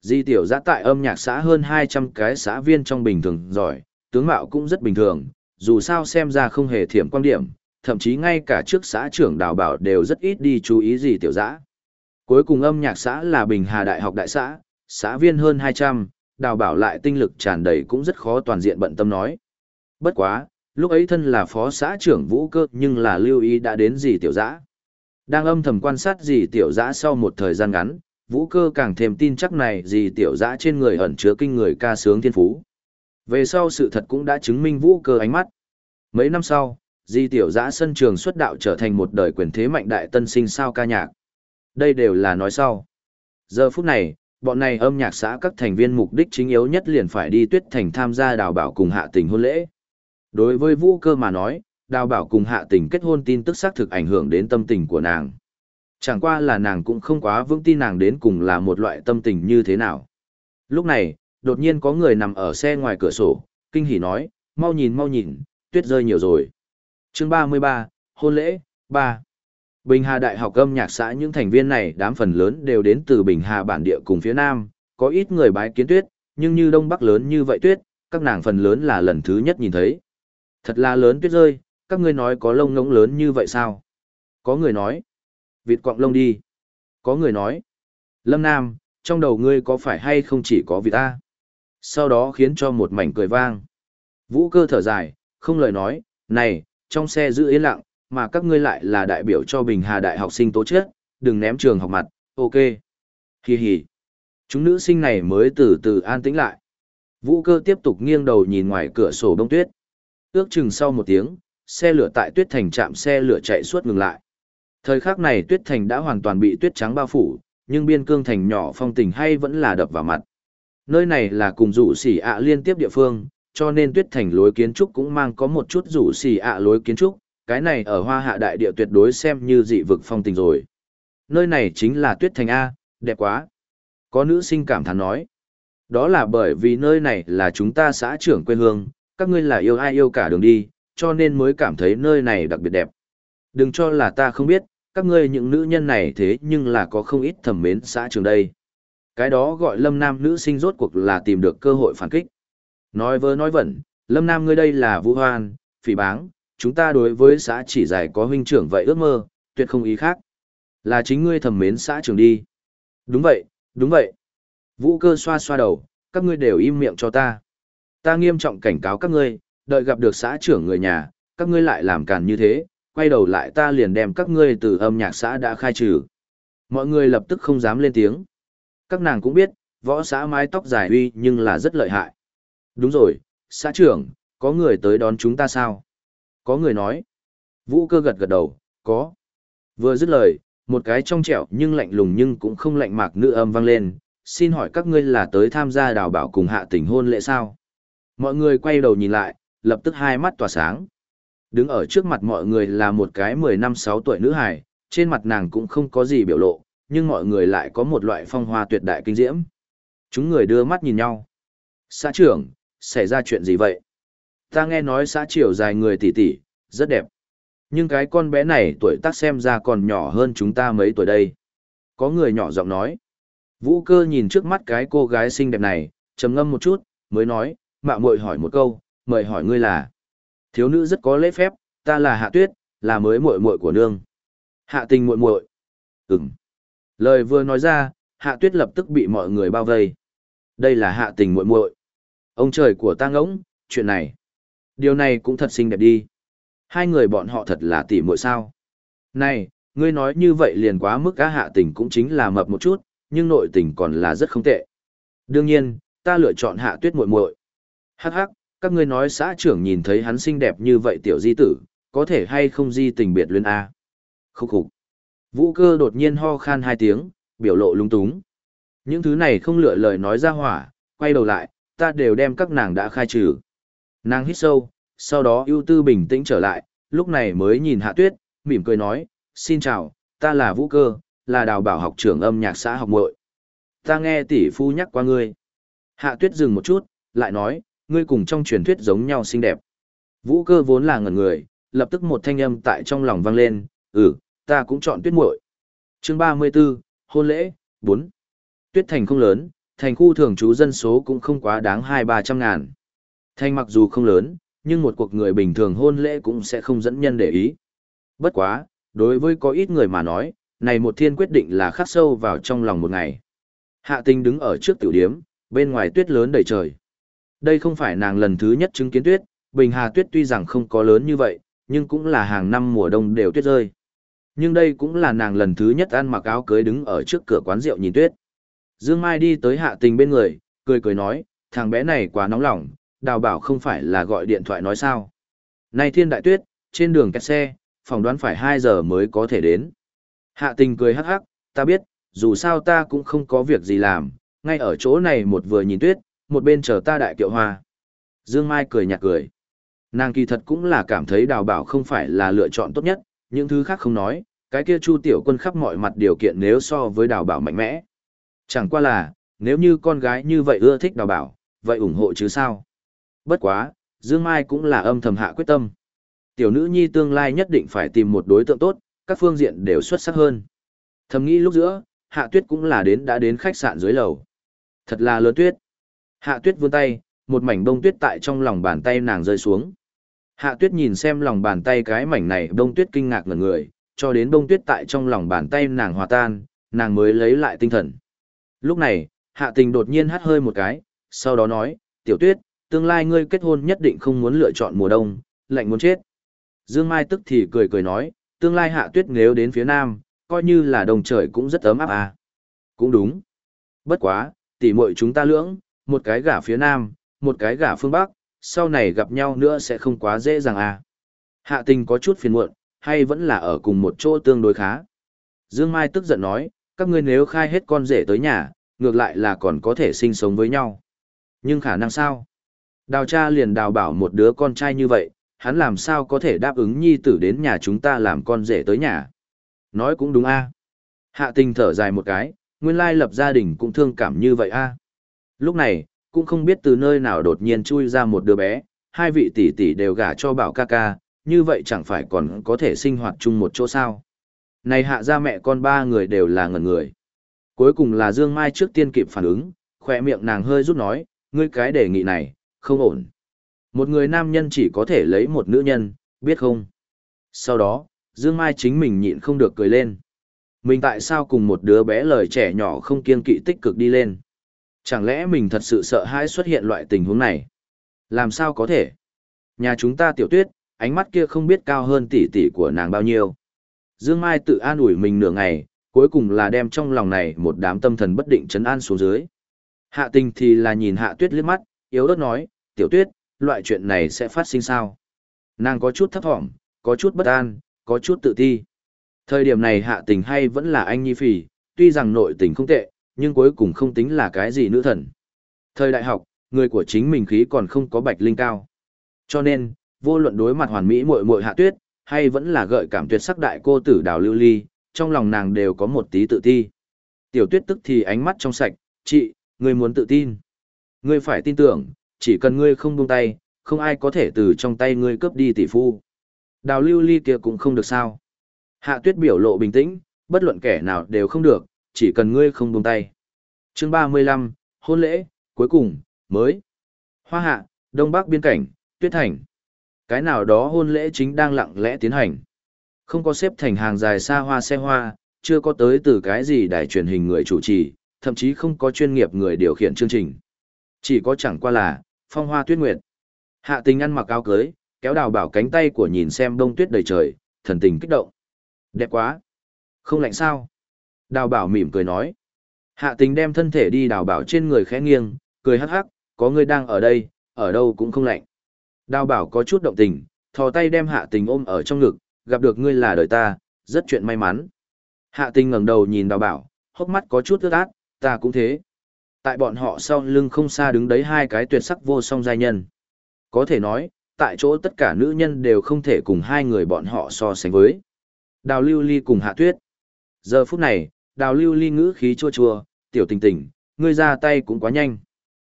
Di tiểu giã tại âm nhạc xã hơn 200 cái xã viên trong bình thường giỏi, tướng mạo cũng rất bình thường, dù sao xem ra không hề thiểm quan điểm, thậm chí ngay cả trước xã trưởng đào bảo đều rất ít đi chú ý gì tiểu giã. Cuối cùng âm nhạc xã là Bình Hà Đại học Đại xã, xã viên hơn 200, đào bảo lại tinh lực tràn đầy cũng rất khó toàn diện bận tâm nói. Bất quá, lúc ấy thân là phó xã trưởng vũ cơ nhưng là lưu ý đã đến gì tiểu giã. Đang âm thầm quan sát gì tiểu giã sau một thời gian ngắn, vũ cơ càng thêm tin chắc này gì tiểu giã trên người ẩn chứa kinh người ca sướng thiên phú. Về sau sự thật cũng đã chứng minh vũ cơ ánh mắt. Mấy năm sau, di tiểu giã sân trường xuất đạo trở thành một đời quyền thế mạnh đại tân sinh sao ca nhạc. Đây đều là nói sau. Giờ phút này, bọn này âm nhạc xã các thành viên mục đích chính yếu nhất liền phải đi tuyết thành tham gia đào bảo cùng hạ tình hôn lễ. Đối với vũ cơ mà nói, đào bảo cùng hạ tình kết hôn tin tức xác thực ảnh hưởng đến tâm tình của nàng. Chẳng qua là nàng cũng không quá vững tin nàng đến cùng là một loại tâm tình như thế nào. Lúc này, đột nhiên có người nằm ở xe ngoài cửa sổ, kinh hỉ nói, mau nhìn mau nhìn, tuyết rơi nhiều rồi. chương 33, hôn lễ, 3. Bình Hà Đại học âm nhạc xã những thành viên này đám phần lớn đều đến từ Bình Hà bản địa cùng phía Nam, có ít người bái kiến tuyết, nhưng như Đông Bắc lớn như vậy tuyết, các nàng phần lớn là lần thứ nhất nhìn thấy. Thật là lớn tuyết rơi, các ngươi nói có lông ngỗng lớn như vậy sao? Có người nói, vịt quạng lông đi. Có người nói, Lâm Nam, trong đầu ngươi có phải hay không chỉ có vịt ta? Sau đó khiến cho một mảnh cười vang. Vũ cơ thở dài, không lời nói, này, trong xe giữ yên lặng, mà các ngươi lại là đại biểu cho Bình Hà Đại học sinh tố chết, đừng ném trường học mặt, ok. Hi hi. Chúng nữ sinh này mới từ từ an tĩnh lại. Vũ cơ tiếp tục nghiêng đầu nhìn ngoài cửa sổ đông tuyết. Ước chừng sau một tiếng, xe lửa tại tuyết thành trạm xe lửa chạy suốt ngừng lại. Thời khắc này tuyết thành đã hoàn toàn bị tuyết trắng bao phủ, nhưng biên cương thành nhỏ phong tình hay vẫn là đập vào mặt. Nơi này là cùng rủ xỉ ạ liên tiếp địa phương, cho nên tuyết thành lối kiến trúc cũng mang có một chút rủ xỉ ạ lối kiến trúc, cái này ở hoa hạ đại địa tuyệt đối xem như dị vực phong tình rồi. Nơi này chính là tuyết thành A, đẹp quá. Có nữ sinh cảm thán nói. Đó là bởi vì nơi này là chúng ta xã trưởng quê hương, các ngươi là yêu ai yêu cả đường đi, cho nên mới cảm thấy nơi này đặc biệt đẹp. Đừng cho là ta không biết, các ngươi những nữ nhân này thế nhưng là có không ít thầm mến xã trường đây. Cái đó gọi lâm nam nữ sinh rốt cuộc là tìm được cơ hội phản kích. Nói vớ nói vẩn, lâm nam ngươi đây là vũ hoan, phỉ báng, chúng ta đối với xã chỉ dài có huynh trưởng vậy ước mơ, tuyệt không ý khác. Là chính ngươi thầm mến xã trường đi. Đúng vậy, đúng vậy. Vũ cơ xoa xoa đầu, các ngươi đều im miệng cho ta. Ta nghiêm trọng cảnh cáo các ngươi, đợi gặp được xã trưởng người nhà, các ngươi lại làm càn như thế, quay đầu lại ta liền đem các ngươi từ âm nhạc xã đã khai trừ. Mọi người lập tức không dám lên tiếng. Các nàng cũng biết, võ xã mái tóc dài uy nhưng là rất lợi hại. Đúng rồi, xã trưởng, có người tới đón chúng ta sao? Có người nói. Vũ cơ gật gật đầu, có. Vừa dứt lời, một cái trong trẻo nhưng lạnh lùng nhưng cũng không lạnh mạc nữ âm vang lên. Xin hỏi các ngươi là tới tham gia đào bảo cùng hạ tình hôn lễ sao? Mọi người quay đầu nhìn lại, lập tức hai mắt tỏa sáng. Đứng ở trước mặt mọi người là một cái 10 năm 6 tuổi nữ hài, trên mặt nàng cũng không có gì biểu lộ, nhưng mọi người lại có một loại phong hoa tuyệt đại kinh diễm. Chúng người đưa mắt nhìn nhau. Xã trưởng, xảy ra chuyện gì vậy? Ta nghe nói xã triều dài người tỷ tỷ, rất đẹp. Nhưng cái con bé này tuổi tác xem ra còn nhỏ hơn chúng ta mấy tuổi đây. Có người nhỏ giọng nói. Vũ cơ nhìn trước mắt cái cô gái xinh đẹp này, trầm ngâm một chút, mới nói, mạo muội hỏi một câu, mời hỏi ngươi là. Thiếu nữ rất có lễ phép, ta là Hạ Tuyết, là mới muội muội của nương. Hạ tình muội muội. Ừm. Lời vừa nói ra, Hạ Tuyết lập tức bị mọi người bao vây. Đây là Hạ tình muội muội. Ông trời của ta ngỗng, chuyện này. Điều này cũng thật xinh đẹp đi. Hai người bọn họ thật là tỉ muội sao. Này, ngươi nói như vậy liền quá mức á hạ tình cũng chính là mập một chút, nhưng nội tình còn là rất không tệ. Đương nhiên, ta lựa chọn hạ tuyết muội muội. Hắc hắc, các ngươi nói xã trưởng nhìn thấy hắn xinh đẹp như vậy tiểu di tử, có thể hay không di tình biệt luyến a? Khúc khục. Vũ cơ đột nhiên ho khan hai tiếng, biểu lộ lung túng. Những thứ này không lựa lời nói ra hỏa, quay đầu lại, ta đều đem các nàng đã khai trừ. Nàng hít sâu, sau đó ưu tư bình tĩnh trở lại, lúc này mới nhìn hạ tuyết, mỉm cười nói, xin chào, ta là Vũ cơ, là đào bảo học trưởng âm nhạc xã học muội. Ta nghe tỷ phu nhắc qua ngươi. Hạ tuyết dừng một chút, lại nói, ngươi cùng trong truyền thuyết giống nhau xinh đẹp. Vũ cơ vốn là ngẩn người, lập tức một thanh âm tại trong lòng vang lên, ừ, ta cũng chọn tuyết muội. Chương 34, hôn lễ, 4. Tuyết thành không lớn, thành khu thường trú dân số cũng không quá đáng hai ba trăm ngàn. Thành mặc dù không lớn, nhưng một cuộc người bình thường hôn lễ cũng sẽ không dẫn nhân để ý. Bất quá, đối với có ít người mà nói, này một thiên quyết định là khắc sâu vào trong lòng một ngày. Hạ Tinh đứng ở trước tiểu điếm, bên ngoài tuyết lớn đầy trời. Đây không phải nàng lần thứ nhất chứng kiến tuyết, Bình Hà tuyết tuy rằng không có lớn như vậy, nhưng cũng là hàng năm mùa đông đều tuyết rơi. Nhưng đây cũng là nàng lần thứ nhất ăn mặc áo cưới đứng ở trước cửa quán rượu nhìn tuyết. Dương Mai đi tới hạ tình bên người, cười cười nói, thằng bé này quá nóng lòng, đào bảo không phải là gọi điện thoại nói sao. Nay thiên đại tuyết, trên đường kẹt xe, phỏng đoán phải 2 giờ mới có thể đến. Hạ tình cười hắc hắc, ta biết, dù sao ta cũng không có việc gì làm, ngay ở chỗ này một vừa nhìn tuyết, một bên chờ ta đại kiệu hoa. Dương Mai cười nhạt cười. Nàng kỳ thật cũng là cảm thấy đào bảo không phải là lựa chọn tốt nhất, những thứ khác không nói, cái kia chu tiểu quân khắp mọi mặt điều kiện nếu so với đào bảo mạnh mẽ. Chẳng qua là, nếu như con gái như vậy ưa thích đào bảo, vậy ủng hộ chứ sao? Bất quá, Dương Mai cũng là âm thầm hạ quyết tâm. Tiểu nữ nhi tương lai nhất định phải tìm một đối tượng tốt, các phương diện đều xuất sắc hơn. Thầm nghĩ lúc giữa, hạ tuyết cũng là đến đã đến khách sạn dưới lầu. Thật là lớn tuyết. Hạ tuyết vươn tay, một mảnh bông tuyết tại trong lòng bàn tay nàng rơi xuống. Hạ tuyết nhìn xem lòng bàn tay cái mảnh này bông tuyết kinh ngạc ngần người, cho đến bông tuyết tại trong lòng bàn tay nàng hòa tan, nàng mới lấy lại tinh thần. Lúc này, hạ tình đột nhiên hắt hơi một cái, sau đó nói, tiểu tuyết, tương lai ngươi kết hôn nhất định không muốn lựa chọn mùa đông, lạnh muốn chết. Dương Mai tức thì cười cười nói, tương lai hạ tuyết nếu đến phía nam, coi như là đồng trời cũng rất ấm áp à. Cũng đúng. Bất quá, tỉ muội chúng ta lưỡng, một cái gả phía nam, một cái gả phương bắc, sau này gặp nhau nữa sẽ không quá dễ dàng à. Hạ tình có chút phiền muộn, hay vẫn là ở cùng một chỗ tương đối khá. Dương Mai tức giận nói, các ngươi nếu khai hết con rể tới nhà, ngược lại là còn có thể sinh sống với nhau. Nhưng khả năng sao? Đào cha liền đào bảo một đứa con trai như vậy, hắn làm sao có thể đáp ứng nhi tử đến nhà chúng ta làm con rể tới nhà. Nói cũng đúng a. Hạ tình thở dài một cái, nguyên lai lập gia đình cũng thương cảm như vậy a. Lúc này, cũng không biết từ nơi nào đột nhiên chui ra một đứa bé, hai vị tỷ tỷ đều gả cho bảo ca ca, như vậy chẳng phải còn có thể sinh hoạt chung một chỗ sao. Này hạ ra mẹ con ba người đều là ngẩn người. Cuối cùng là Dương Mai trước tiên kịp phản ứng, khỏe miệng nàng hơi rút nói, ngươi cái đề nghị này, không ổn. Một người nam nhân chỉ có thể lấy một nữ nhân, biết không? Sau đó, Dương Mai chính mình nhịn không được cười lên. Mình tại sao cùng một đứa bé lời trẻ nhỏ không kiên kỵ tích cực đi lên? Chẳng lẽ mình thật sự sợ hãi xuất hiện loại tình huống này? Làm sao có thể? Nhà chúng ta tiểu tuyết, ánh mắt kia không biết cao hơn tỷ tỷ của nàng bao nhiêu. Dương Mai tự an ủi mình nửa ngày, cuối cùng là đem trong lòng này một đám tâm thần bất định chấn an xuống dưới. Hạ tình thì là nhìn hạ tuyết liếc mắt, yếu ớt nói, tiểu tuyết, loại chuyện này sẽ phát sinh sao? Nàng có chút thấp thỏm, có chút bất an, có chút tự ti. Thời điểm này hạ tình hay vẫn là anh nhi phỉ, tuy rằng nội tình không tệ, nhưng cuối cùng không tính là cái gì nữ thần. Thời đại học, người của chính mình khí còn không có bạch linh cao. Cho nên, vô luận đối mặt hoàn mỹ muội muội hạ tuyết, hay vẫn là gợi cảm tuyệt sắc đại cô tử đào lưu ly, trong lòng nàng đều có một tí tự ti. Tiểu tuyết tức thì ánh mắt trong sạch, chị, ngươi muốn tự tin. Ngươi phải tin tưởng, chỉ cần ngươi không buông tay, không ai có thể từ trong tay ngươi cướp đi tỷ phu. Đào lưu ly kia cũng không được sao. Hạ tuyết biểu lộ bình tĩnh, bất luận kẻ nào đều không được, chỉ cần ngươi không buông tay. chương 35, hôn lễ, cuối cùng, mới. Hoa hạ, đông bắc biên cảnh, tuyết thành. Cái nào đó hôn lễ chính đang lặng lẽ tiến hành. Không có xếp thành hàng dài xa hoa xe hoa, chưa có tới từ cái gì đài truyền hình người chủ trì, thậm chí không có chuyên nghiệp người điều khiển chương trình. Chỉ có chẳng qua là, phong hoa tuyết nguyệt. Hạ tình ăn mặc áo cưới, kéo đào bảo cánh tay của nhìn xem đông tuyết đầy trời, thần tình kích động. Đẹp quá. Không lạnh sao? Đào bảo mỉm cười nói. Hạ tình đem thân thể đi đào bảo trên người khẽ nghiêng, cười hắc hắc, có người đang ở đây, ở đâu cũng không lạnh. Đào bảo có chút động tình, thò tay đem hạ tình ôm ở trong ngực, gặp được ngươi là đời ta, rất chuyện may mắn. Hạ tình ngẩng đầu nhìn đào bảo, hốc mắt có chút ướt át, ta cũng thế. Tại bọn họ sau lưng không xa đứng đấy hai cái tuyệt sắc vô song giai nhân. Có thể nói, tại chỗ tất cả nữ nhân đều không thể cùng hai người bọn họ so sánh với. Đào lưu ly cùng hạ tuyết. Giờ phút này, đào lưu ly ngữ khí chua chua, tiểu tình tình, ngươi ra tay cũng quá nhanh.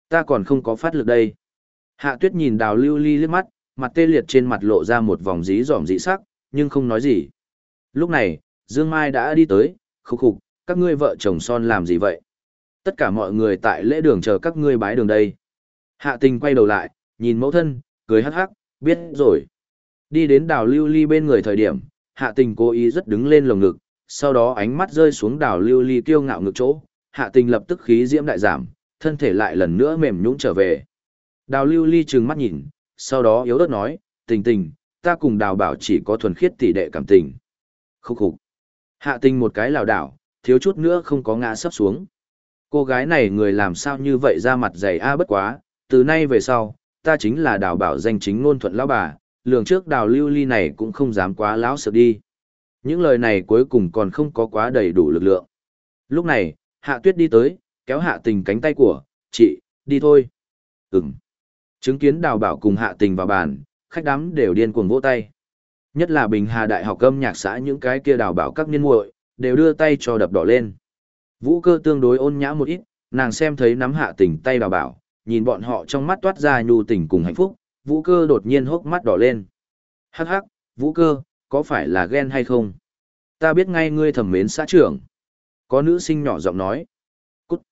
Ta còn không có phát lực đây. Hạ tuyết nhìn đào lưu ly liếc mắt, mặt tê liệt trên mặt lộ ra một vòng dí dỏm dị sắc, nhưng không nói gì. Lúc này, Dương Mai đã đi tới, khục khục, các ngươi vợ chồng son làm gì vậy? Tất cả mọi người tại lễ đường chờ các ngươi bái đường đây. Hạ tình quay đầu lại, nhìn mẫu thân, cười hắc hắc, biết rồi. Đi đến đào lưu ly bên người thời điểm, hạ tình cố ý rất đứng lên lồng ngực, sau đó ánh mắt rơi xuống đào lưu ly kiêu ngạo ngực chỗ, hạ tình lập tức khí diễm đại giảm, thân thể lại lần nữa mềm nhũn trở về. Đào lưu ly trừng mắt nhìn, sau đó yếu ớt nói, tình tình, ta cùng đào bảo chỉ có thuần khiết tỷ đệ cảm tình. Khúc khục. Hạ tình một cái lảo đảo, thiếu chút nữa không có ngã sấp xuống. Cô gái này người làm sao như vậy ra mặt dày a bất quá, từ nay về sau, ta chính là đào bảo danh chính ngôn thuận lão bà, lường trước đào lưu ly này cũng không dám quá lão sợ đi. Những lời này cuối cùng còn không có quá đầy đủ lực lượng. Lúc này, hạ tuyết đi tới, kéo hạ tình cánh tay của, chị, đi thôi. Ừm. Chứng kiến đào bảo cùng hạ tình vào bàn, khách đám đều điên cuồng vỗ tay. Nhất là Bình Hà Đại học âm nhạc xã những cái kia đào bảo các niên muội đều đưa tay cho đập đỏ lên. Vũ cơ tương đối ôn nhã một ít, nàng xem thấy nắm hạ tình tay đào bảo, nhìn bọn họ trong mắt toát ra nhu tình cùng hạnh phúc, vũ cơ đột nhiên hốc mắt đỏ lên. Hắc hắc, vũ cơ, có phải là ghen hay không? Ta biết ngay ngươi thầm mến xã trưởng. Có nữ sinh nhỏ giọng nói. Cút.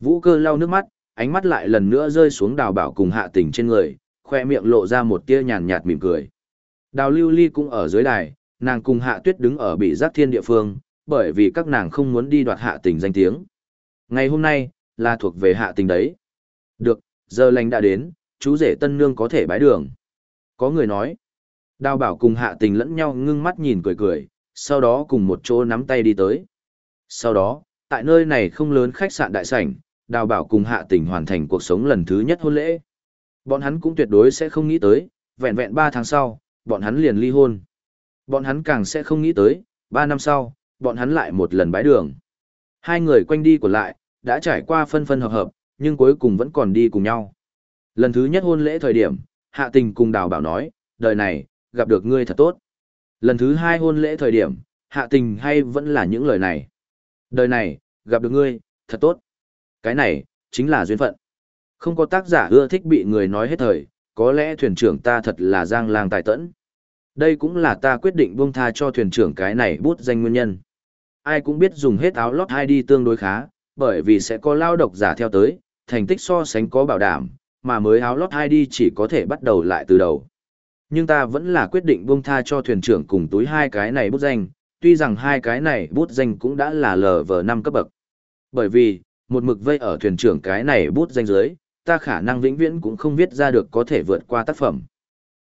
Vũ cơ lau nước mắt, ánh mắt lại lần nữa rơi xuống đào bảo cùng hạ tình trên người, khoe miệng lộ ra một tia nhàn nhạt mỉm cười. Đào lưu ly cũng ở dưới đài, nàng cùng hạ tuyết đứng ở bị giác thiên địa phương, bởi vì các nàng không muốn đi đoạt hạ tình danh tiếng. Ngày hôm nay, là thuộc về hạ tình đấy. Được, giờ lành đã đến, chú rể tân nương có thể bái đường. Có người nói. Đào bảo cùng hạ tình lẫn nhau ngưng mắt nhìn cười cười, sau đó cùng một chỗ nắm tay đi tới. Sau đó, tại nơi này không lớn khách sạn đại sảnh, đào bảo cùng hạ tình hoàn thành cuộc sống lần thứ nhất hôn lễ. Bọn hắn cũng tuyệt đối sẽ không nghĩ tới, vẹn vẹn 3 tháng sau, bọn hắn liền ly hôn. Bọn hắn càng sẽ không nghĩ tới, 3 năm sau, bọn hắn lại một lần bái đường. Hai người quanh đi của lại, đã trải qua phân phân hợp hợp, nhưng cuối cùng vẫn còn đi cùng nhau. Lần thứ nhất hôn lễ thời điểm, hạ tình cùng đào bảo nói, đời này, gặp được ngươi thật tốt. Lần thứ hai hôn lễ thời điểm, hạ tình hay vẫn là những lời này. Đời này, gặp được ngươi, thật tốt. Cái này, chính là duyên phận. Không có tác giả ưa thích bị người nói hết thời, có lẽ thuyền trưởng ta thật là giang lang tài tẫn. Đây cũng là ta quyết định buông tha cho thuyền trưởng cái này bút danh nguyên nhân. Ai cũng biết dùng hết áo lót hai đi tương đối khá, bởi vì sẽ có lao độc giả theo tới, thành tích so sánh có bảo đảm, mà mới áo lót hai đi chỉ có thể bắt đầu lại từ đầu. Nhưng ta vẫn là quyết định buông tha cho thuyền trưởng cùng túi hai cái này bút danh, tuy rằng hai cái này bút danh cũng đã là lv năm cấp bậc. Bởi vì, một mực vây ở thuyền trưởng cái này bút danh dưới, ta khả năng vĩnh viễn cũng không viết ra được có thể vượt qua tác phẩm.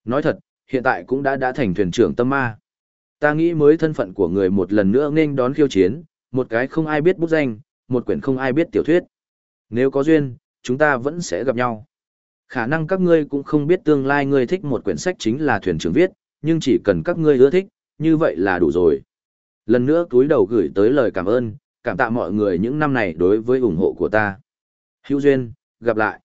Nói thật, hiện tại cũng đã đã thành thuyền trưởng tâm ma. Ta nghĩ mới thân phận của người một lần nữa nên đón khiêu chiến, một cái không ai biết bút danh, một quyển không ai biết tiểu thuyết. Nếu có duyên, chúng ta vẫn sẽ gặp nhau. Khả năng các ngươi cũng không biết tương lai ngươi thích một quyển sách chính là thuyền trưởng viết, nhưng chỉ cần các ngươi ưa thích, như vậy là đủ rồi. Lần nữa túi đầu gửi tới lời cảm ơn, cảm tạ mọi người những năm này đối với ủng hộ của ta. Hữu duyên, gặp lại.